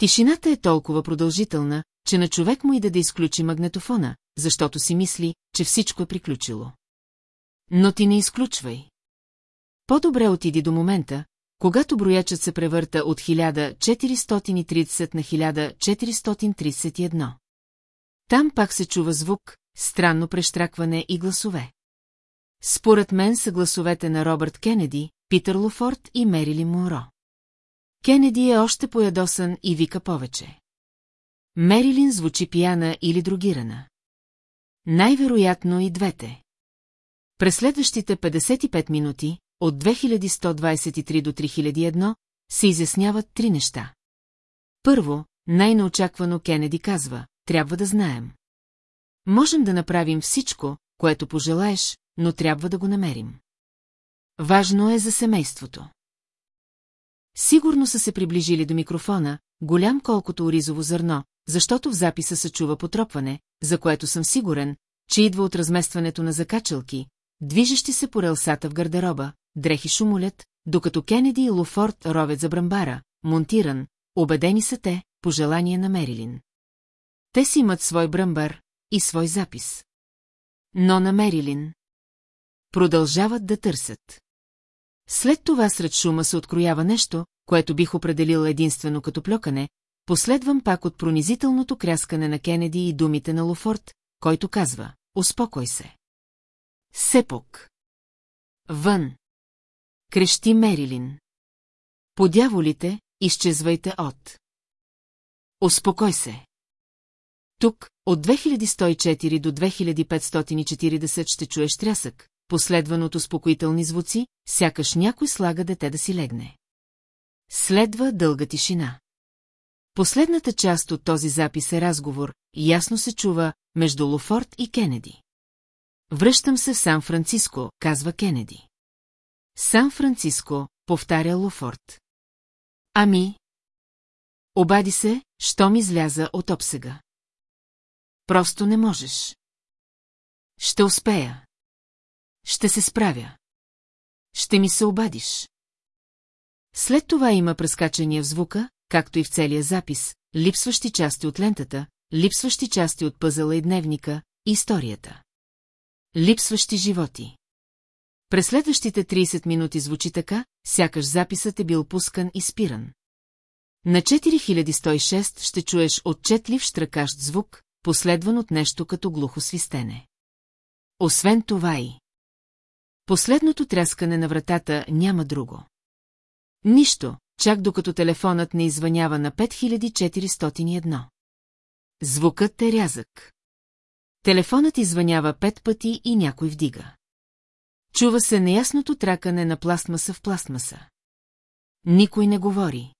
Тишината е толкова продължителна, че на човек му иде да изключи магнетофона, защото си мисли, че всичко е приключило. Но ти не изключвай. По-добре отиди до момента, когато броячът се превърта от 1430 на 1431. Там пак се чува звук, странно прещракване и гласове. Според мен са гласовете на Робърт Кенеди, Питър Лофорд и Мерили Монро. Кенеди е още поядосан и вика повече. Мерилин звучи пияна или другирана. Най-вероятно и двете. През следващите 55 минути, от 2123 до 3001, се изясняват три неща. Първо, най-неочаквано Кенеди казва, трябва да знаем. Можем да направим всичко, което пожелаеш, но трябва да го намерим. Важно е за семейството. Сигурно са се приближили до микрофона, голям колкото оризово зърно, защото в записа се чува потропване, за което съм сигурен, че идва от разместването на закачалки, движещи се по релсата в гардероба, дрехи шумолят, докато Кенеди и Лофорд ровят за брамбара, монтиран, убедени са те, по желание на Мерилин. Те си имат свой бръмбар и свой запис. Но на Мерилин продължават да търсят. След това сред шума се откроява нещо, което бих определил единствено като плюкане, последвам пак от пронизителното кряскане на Кенеди и думите на Лофорд, който казва «Успокой се». Сепок. Вън. Крещи Мерилин. Подяволите, изчезвайте от. Успокой се. Тук, от 2104 до 2540 ще чуеш трясък, последван от успокоителни звуци, сякаш някой слага дете да си легне. Следва дълга тишина. Последната част от този запис е разговор, ясно се чува, между Лофорд и Кенеди. Връщам се в Сан-Франциско, казва Кенеди. Сан-Франциско, повтаря Лофорд. Ами? Обади се, що ми изляза от обсега. Просто не можеш. Ще успея. Ще се справя. Ще ми се обадиш. След това има прескачания в звука, както и в целия запис, липсващи части от лентата, липсващи части от пъзела и дневника, историята. Липсващи животи. През следващите 30 минути звучи така, сякаш записът е бил пускан и спиран. На 4106 ще чуеш отчетлив штракащ звук, последван от нещо като глухо свистене. Освен това и... Последното тряскане на вратата няма друго. Нищо, чак докато телефонът не извънява на 5401. Звукът е рязък. Телефонът извънява пет пъти и някой вдига. Чува се неясното тракане на пластмаса в пластмаса. Никой не говори.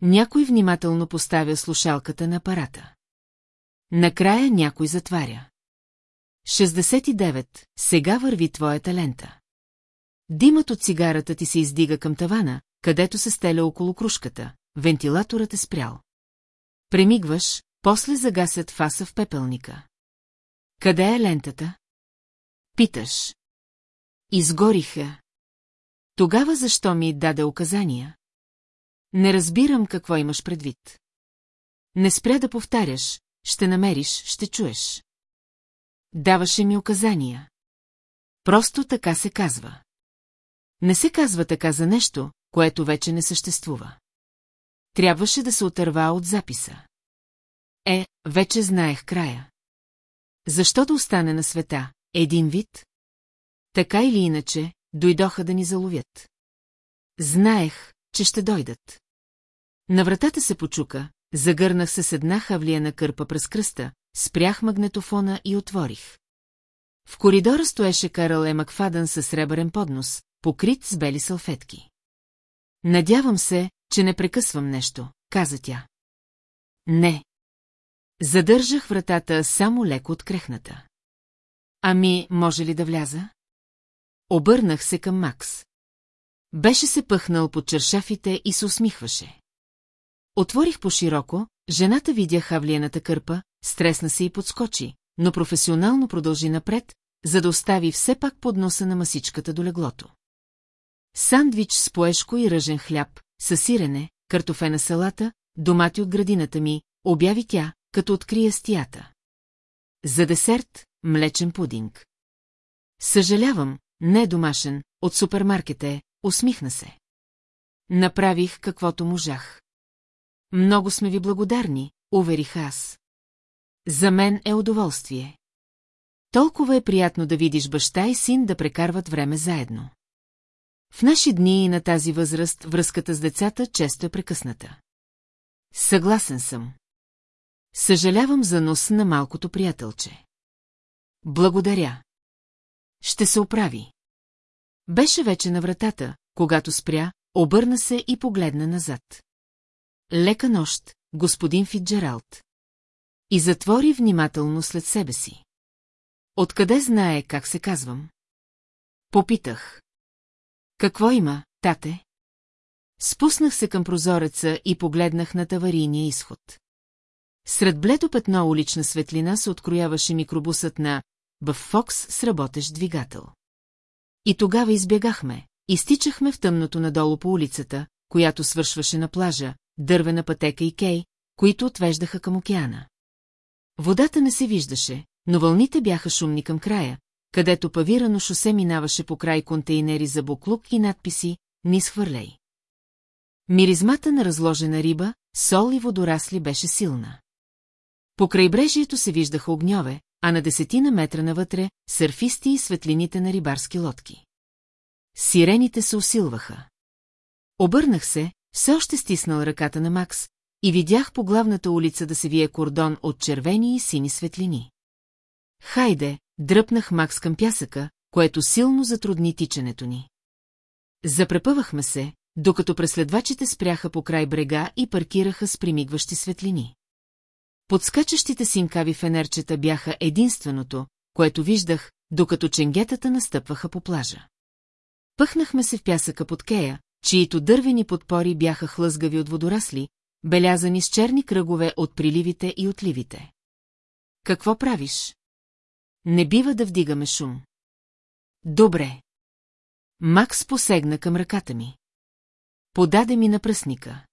Някой внимателно поставя слушалката на апарата. Накрая някой затваря. 69. Сега върви твоята лента. Димът от цигарата ти се издига към тавана, където се стеля около кружката. Вентилаторът е спрял. Премигваш, после загасят фаса в пепелника. Къде е лентата? Питаш. Изгориха. Тогава защо ми даде указания? Не разбирам какво имаш предвид. Не спря да повтаряш, ще намериш, ще чуеш. Даваше ми указания. Просто така се казва. Не се казва така за нещо, което вече не съществува. Трябваше да се отърва от записа. Е, вече знаех края. Защо да остане на света? Един вид? Така или иначе, дойдоха да ни заловят. Знаех, че ще дойдат. На вратата се почука, загърнах се с една хавлияна кърпа през кръста, спрях магнетофона и отворих. В коридора стоеше Карал Е. Макфадън със сребърен поднос, покрит с бели салфетки. Надявам се, че не прекъсвам нещо, каза тя. Не. Задържах вратата само леко открехната. Ами, може ли да вляза? Обърнах се към Макс. Беше се пъхнал под чершафите и се усмихваше. Отворих по-широко, жената видя хавлиената кърпа, стресна се и подскочи, но професионално продължи напред, за да остави все пак под носа на масичката до леглото. Сандвич с поешко и ръжен хляб, със сирене, картофена салата, домати от градината ми, обяви тя, като открия стията. За десерт – млечен пудинг. Съжалявам, не е домашен, от супермаркета е, усмихна се. Направих каквото можах. Много сме ви благодарни, уверих аз. За мен е удоволствие. Толкова е приятно да видиш баща и син да прекарват време заедно. В наши дни и на тази възраст връзката с децата често е прекъсната. Съгласен съм. Съжалявам за нос на малкото приятелче. Благодаря. Ще се оправи. Беше вече на вратата, когато спря, обърна се и погледна назад. Лека нощ, господин Фитджералд. И затвори внимателно след себе си. Откъде знае как се казвам? Попитах. Какво има, тате? Спуснах се към прозореца и погледнах на таварийния изход. Сред бледо петно улична светлина се открояваше микробусът на в Фокс с работещ двигател. И тогава избягахме, изтичахме в тъмното надолу по улицата, която свършваше на плажа, дървена пътека и кей, които отвеждаха към океана. Водата не се виждаше, но вълните бяха шумни към края, където павирано шосе минаваше по край контейнери за буклук и надписи «Ни схвърляй». Миризмата на разложена риба, сол и водорасли беше силна. По крайбрежието се виждаха огньове, а на десетина метра навътре – сърфисти и светлините на рибарски лодки. Сирените се усилваха. Обърнах се, все още стиснал ръката на Макс, и видях по главната улица да се вие кордон от червени и сини светлини. Хайде, дръпнах Макс към пясъка, което силно затрудни тичането ни. Запрепъвахме се, докато преследвачите спряха по край брега и паркираха с примигващи светлини. Подскачащите синкави фенерчета бяха единственото, което виждах, докато ченгетата настъпваха по плажа. Пъхнахме се в пясъка под кея, чието дървени подпори бяха хлъзгави от водорасли, белязани с черни кръгове от приливите и отливите. Какво правиш? Не бива да вдигаме шум. Добре. Макс посегна към ръката ми. Подаде ми на пръсника.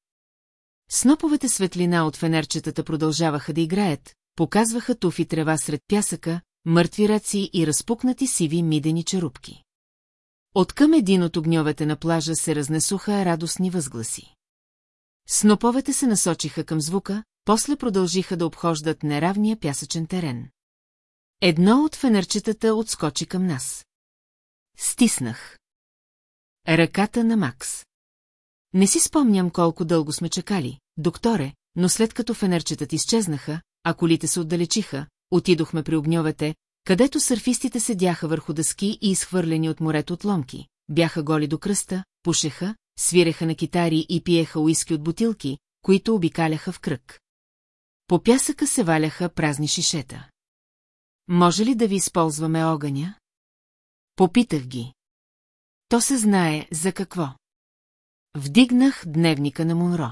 Сноповете светлина от фенерчетата продължаваха да играят, показваха туфи трева сред пясъка, мъртви раци и разпукнати сиви мидени черупки. Откъм един от огньовете на плажа се разнесуха радостни възгласи. Сноповете се насочиха към звука, после продължиха да обхождат неравния пясъчен терен. Едно от фенерчетата отскочи към нас. Стиснах. Ръката на Макс. Не си спомням колко дълго сме чакали, докторе, но след като фенерчетата изчезнаха, а колите се отдалечиха, отидохме при огньовете, където сърфистите седяха върху дъски и изхвърлени от морето отломки, бяха голи до кръста, пушеха, свиреха на китари и пиеха уиски от бутилки, които обикаляха в кръг. По пясъка се валяха празни шишета. Може ли да ви използваме огъня? Попитах ги. То се знае за какво. Вдигнах дневника на Монро.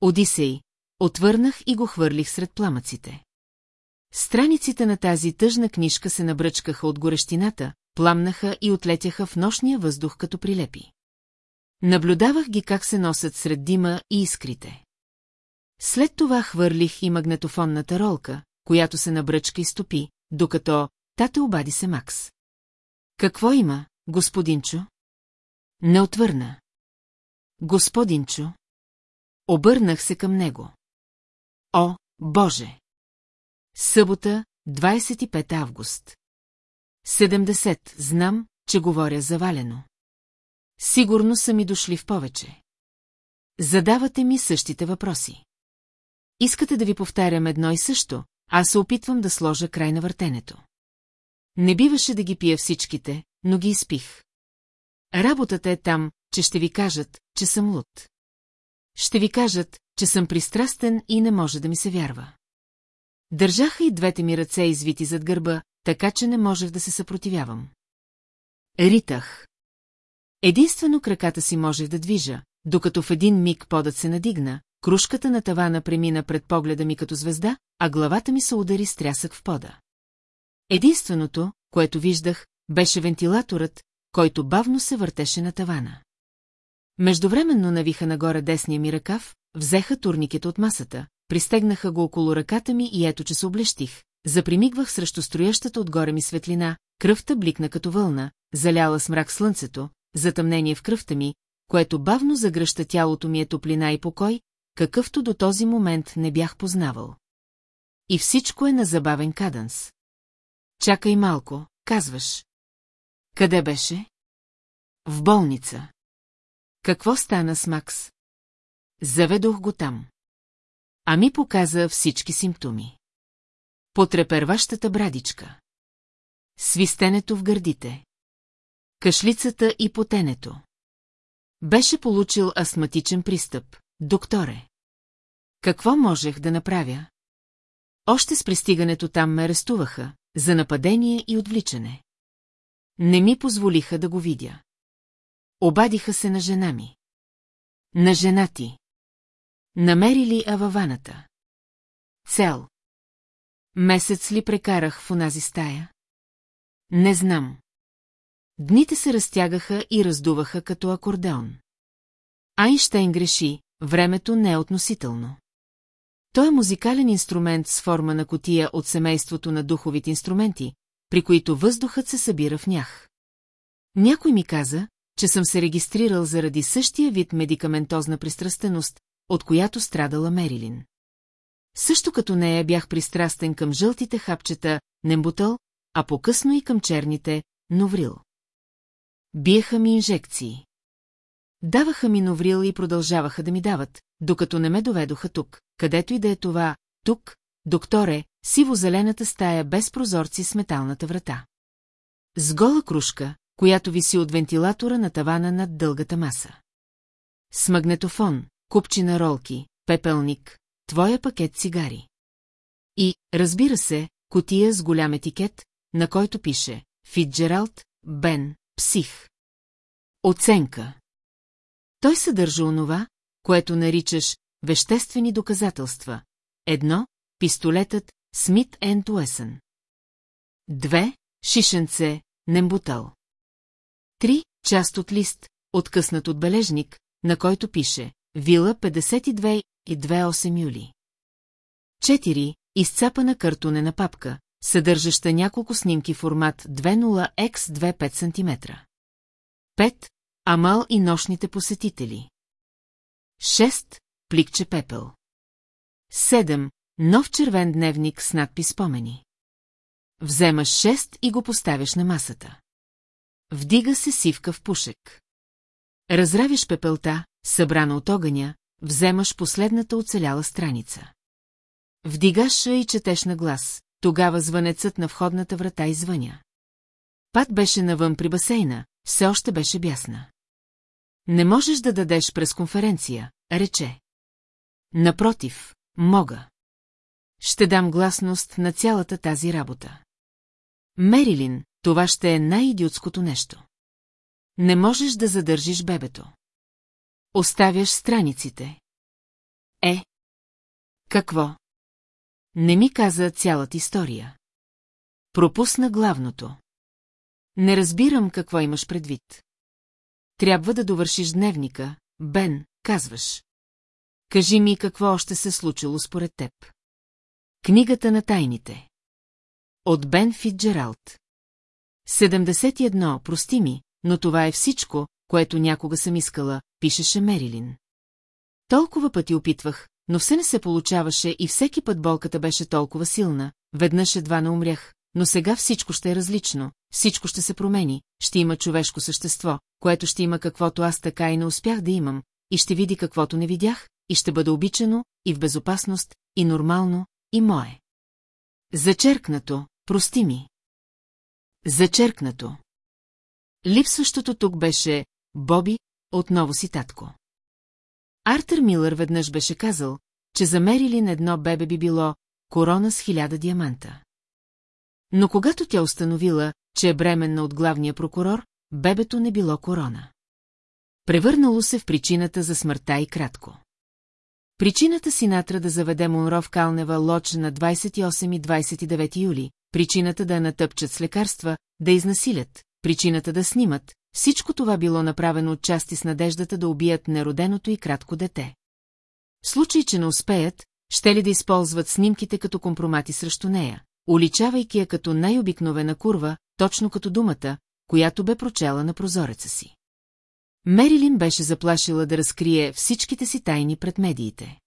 Одисей, отвърнах и го хвърлих сред пламъците. Страниците на тази тъжна книжка се набръчкаха от горещината, пламнаха и отлетяха в нощния въздух като прилепи. Наблюдавах ги как се носят сред дима и искрите. След това хвърлих и магнетофонната ролка, която се набръчка и стопи, докато тата обади се Макс. Какво има, господинчо? Не отвърна. Господинчо. Обърнах се към него. О, Боже! Събота, 25 август. 70. Знам, че говоря завалено. Сигурно са ми дошли в повече. Задавате ми същите въпроси. Искате да ви повтарям едно и също, аз се опитвам да сложа край на въртенето. Не биваше да ги пия всичките, но ги изпих. Работата е там, че ще ви кажат, че съм луд. Ще ви кажат, че съм пристрастен и не може да ми се вярва. Държаха и двете ми ръце извити зад гърба, така че не можех да се съпротивявам. Ритах. Единствено краката си можех да движа, докато в един миг подът се надигна, кружката на тавана премина пред погледа ми като звезда, а главата ми се удари с трясък в пода. Единственото, което виждах, беше вентилаторът, който бавно се въртеше на тавана. Междувременно навиха нагоре десния ми ръкав, взеха турникета от масата, пристегнаха го около ръката ми и ето, че се облещих. Запримигвах срещу строящата отгоре ми светлина, кръвта бликна като вълна, заляла с мрак слънцето, затъмнение в кръвта ми, което бавно загръща тялото ми е топлина и покой, какъвто до този момент не бях познавал. И всичко е на забавен каданс. Чакай малко, казваш. Къде беше? В болница. Какво стана с Макс? Заведох го там. А ми показа всички симптоми. Потреперващата брадичка. Свистенето в гърдите. Кашлицата и потенето. Беше получил астматичен пристъп, докторе. Какво можех да направя? Още с пристигането там ме арестуваха, за нападение и отвличане. Не ми позволиха да го видя. Обадиха се на жена ми. На жена ти. Намерили ававаната. Цел. Месец ли прекарах в онази стая? Не знам. Дните се разтягаха и раздуваха като акордеон. Айнштейн греши, времето не е относително. Той е музикален инструмент с форма на котия от семейството на духовите инструменти, при които въздухът се събира в нях. Някой ми каза, че съм се регистрирал заради същия вид медикаментозна пристрастеност, от която страдала Мерилин. Също като нея бях пристрастен към жълтите хапчета Нембутъл, а по-късно и към черните Новрил. Биеха ми инжекции. Даваха ми Новрил и продължаваха да ми дават, докато не ме доведоха тук, където и да е това, тук, докторе, сиво-зелената стая без прозорци с металната врата. С гола кружка, която виси от вентилатора на тавана над дългата маса. С магнетофон, купчина ролки, пепелник, твоя пакет цигари. И, разбира се, котия с голям етикет, на който пише Фитджералд, Бен, псих. Оценка. Той съдържа онова, което наричаш веществени доказателства. Едно, пистолетът Смит енд Уесън. Две, шишенце, нембутал. Три, част от лист, откъснат от бележник, на който пише Вила 52 и 28 юли. Четири, изцапана картонена папка, съдържаща няколко снимки формат 20x25 см. Пет, Амал и нощните посетители. Шест, пликче пепел. Седем, нов червен дневник с надпис спомени. Вземаш шест и го поставяш на масата. Вдига се сивка в пушек. Разравиш пепелта, събрана от огъня, вземаш последната оцеляла страница. Вдигаш и четеш на глас, тогава звънецът на входната врата извъня. Пат беше навън при басейна, все още беше бясна. Не можеш да дадеш през конференция, рече. Напротив, мога. Ще дам гласност на цялата тази работа. Мерилин, това ще е най-идиотското нещо. Не можеш да задържиш бебето. Оставяш страниците. Е. Какво? Не ми каза цялата история. Пропусна главното. Не разбирам какво имаш предвид. Трябва да довършиш дневника, Бен, казваш. Кажи ми какво още се случило според теб. Книгата на тайните. От Бен Фитджералд. 71, прости ми, но това е всичко, което някога съм искала, пишеше Мерилин. Толкова пъти опитвах, но все не се получаваше и всеки път болката беше толкова силна, веднъж едва не умрях, но сега всичко ще е различно, всичко ще се промени, ще има човешко същество, което ще има каквото аз така и не успях да имам, и ще види каквото не видях, и ще бъде обичано, и в безопасност, и нормално, и мое. Зачеркнато, прости ми. Зачеркнато. Липсващото тук беше Боби, отново си татко. Артър Милър веднъж беше казал, че за Мерилин едно бебе би било корона с хиляда диаманта. Но когато тя установила, че е бременна от главния прокурор, бебето не било корона. Превърнало се в причината за смъртта и кратко. Причината Синатра да заведе Монро в Калнева лодж на 28 и 29 юли, причината да я натъпчат с лекарства, да изнасилят, причината да снимат, всичко това било направено от части с надеждата да убият нероденото и кратко дете. В случай, че не успеят, ще ли да използват снимките като компромати срещу нея, уличавайки я като най-обикновена курва, точно като думата, която бе прочела на прозореца си. Мерилин беше заплашила да разкрие всичките си тайни пред медиите.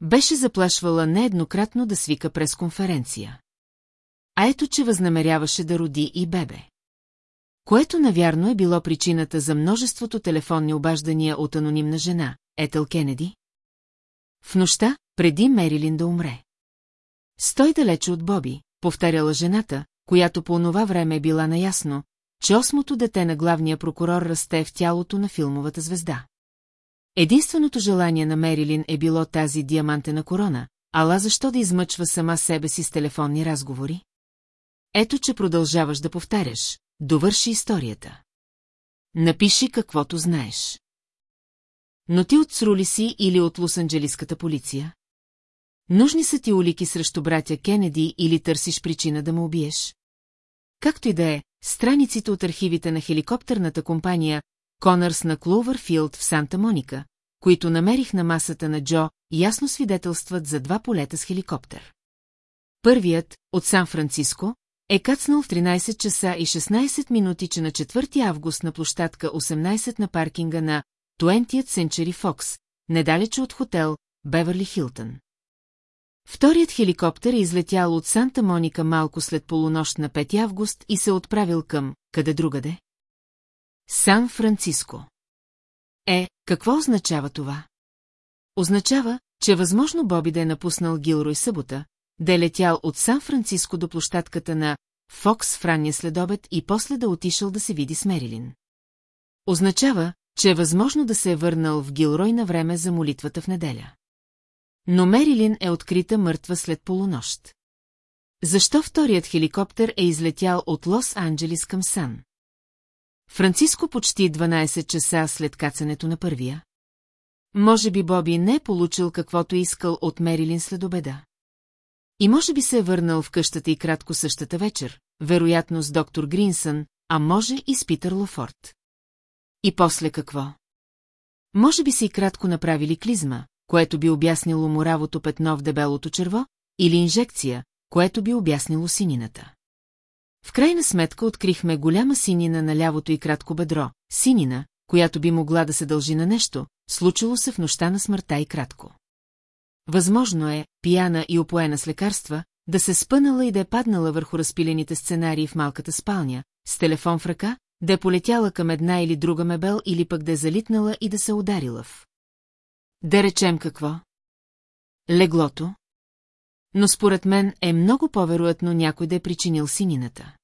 Беше заплашвала нееднократно да свика пресконференция. А ето, че възнамеряваше да роди и бебе. Което навярно е било причината за множеството телефонни обаждания от анонимна жена, Етел Кенеди. В нощта, преди Мерилин да умре. Стой далече от Боби, повтаряла жената, която по онова време е била наясно, че осмото дете на главния прокурор расте в тялото на филмовата звезда. Единственото желание на Мерилин е било тази диамантена корона, ала защо да измъчва сама себе си с телефонни разговори? Ето, че продължаваш да повтаряш. Довърши историята. Напиши каквото знаеш. Но ти от Срули си или от Лос-Анджелиската полиция? Нужни са ти улики срещу братя Кенеди или търсиш причина да му убиеш? Както и да е, страниците от архивите на хеликоптерната компания Конърс на Клоувърфилд в Санта Моника, които намерих на масата на Джо, ясно свидетелстват за два полета с хеликоптер. Първият, от Сан-Франциско, е кацнал в 13 часа и 16 минути, че на 4 август на площадка 18 на паркинга на 20th Century Fox, недалече от хотел Беверли Хилтън. Вторият хеликоптер е излетял от Санта Моника малко след полунощ на 5 август и се отправил към, къде другаде? Сан-Франциско. Е, какво означава това? Означава, че възможно Боби да е напуснал Гилрой събота, да е летял от Сан-Франциско до площадката на Фокс в ранния следобед и после да отишъл да се види с Мерилин. Означава, че е възможно да се е върнал в Гилрой на време за молитвата в неделя. Но Мерилин е открита мъртва след полунощ. Защо вторият хеликоптер е излетял от Лос-Анджелис към Сан? Франциско почти 12 часа след кацането на първия. Може би Боби не е получил каквото искал от Мерилин след обеда. И може би се е върнал в къщата и кратко същата вечер, вероятно с доктор Гринсън, а може и с Питър Лофорд. И после какво? Може би си и кратко направили клизма, което би обяснило муравото петно в дебелото черво, или инжекция, което би обяснило синината. В крайна сметка открихме голяма синина на лявото и кратко бедро, синина, която би могла да се дължи на нещо, случило се в нощта на смъртта и кратко. Възможно е, пияна и опоена с лекарства, да се спънала и да е паднала върху разпилените сценарии в малката спалня, с телефон в ръка, да е полетяла към една или друга мебел или пък да е залитнала и да се ударила в. Да речем какво? Леглото? Но според мен е много по-вероятно някой да е причинил синината.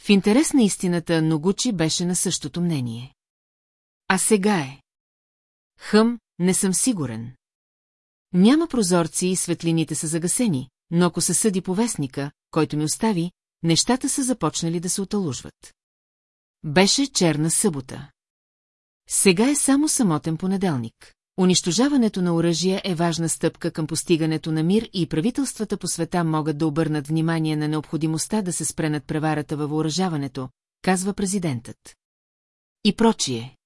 В интерес на истината Ногучи беше на същото мнение. А сега е. Хъм, не съм сигурен. Няма прозорци и светлините са загасени, но ако се съди по вестника, който ми остави, нещата са започнали да се оталужват. Беше черна събота. Сега е само самотен понеделник. Унищожаването на оръжия е важна стъпка към постигането на мир и правителствата по света могат да обърнат внимание на необходимостта да се спре над преварата във въоръжаването, казва президентът. И прочие.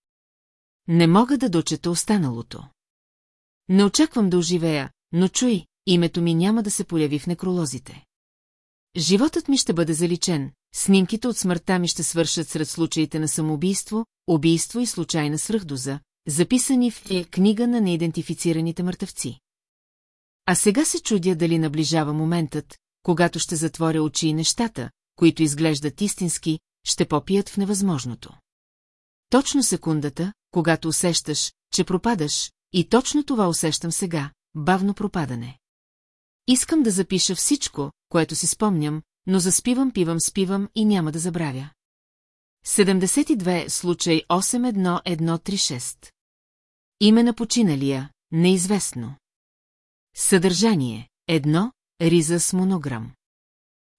Не мога да дочета останалото. Не очаквам да оживея, но чуй, името ми няма да се появи в некролозите. Животът ми ще бъде заличен, снимките от смъртта ми ще свършат сред случаите на самоубийство, убийство и случайна свръхдоза, записани в е книга на неидентифицираните мъртъвци. А сега се чудя дали наближава моментът, когато ще затворя очи и нещата, които изглеждат истински, ще попият в невъзможното. Точно секундата, когато усещаш, че пропадаш, и точно това усещам сега, бавно пропадане. Искам да запиша всичко, което си спомням, но заспивам, пивам, спивам и няма да забравя. 72 случай 81136 Име на починалия, неизвестно. Съдържание Едно, Риза с монограм.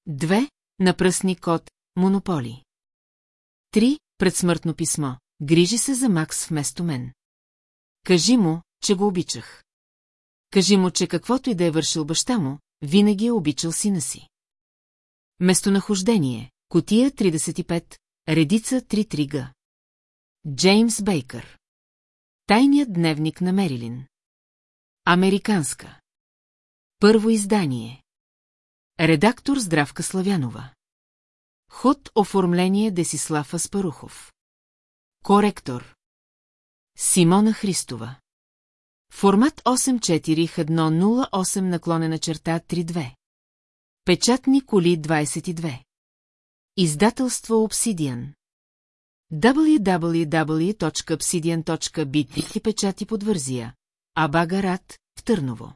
Две, Напръсни код, Монополи. Три, Предсмъртно писмо. Грижи се за Макс вместо мен. Кажи му, че го обичах. Кажи му, че каквото и да е вършил баща му, винаги е обичал сина си. Местонахождение – Котия 35, редица 33 г. Джеймс Бейкър. Тайният дневник на Мерилин. Американска. Първо издание. Редактор Здравка Славянова. Ход оформление Десислав Аспарухов. Коректор Симона Христова. Формат 84108 наклонена черта 32 Печатни коли 22 Издателство Obsidian. Www.obsidian.bit и печати под вързия. Абагарат в Търново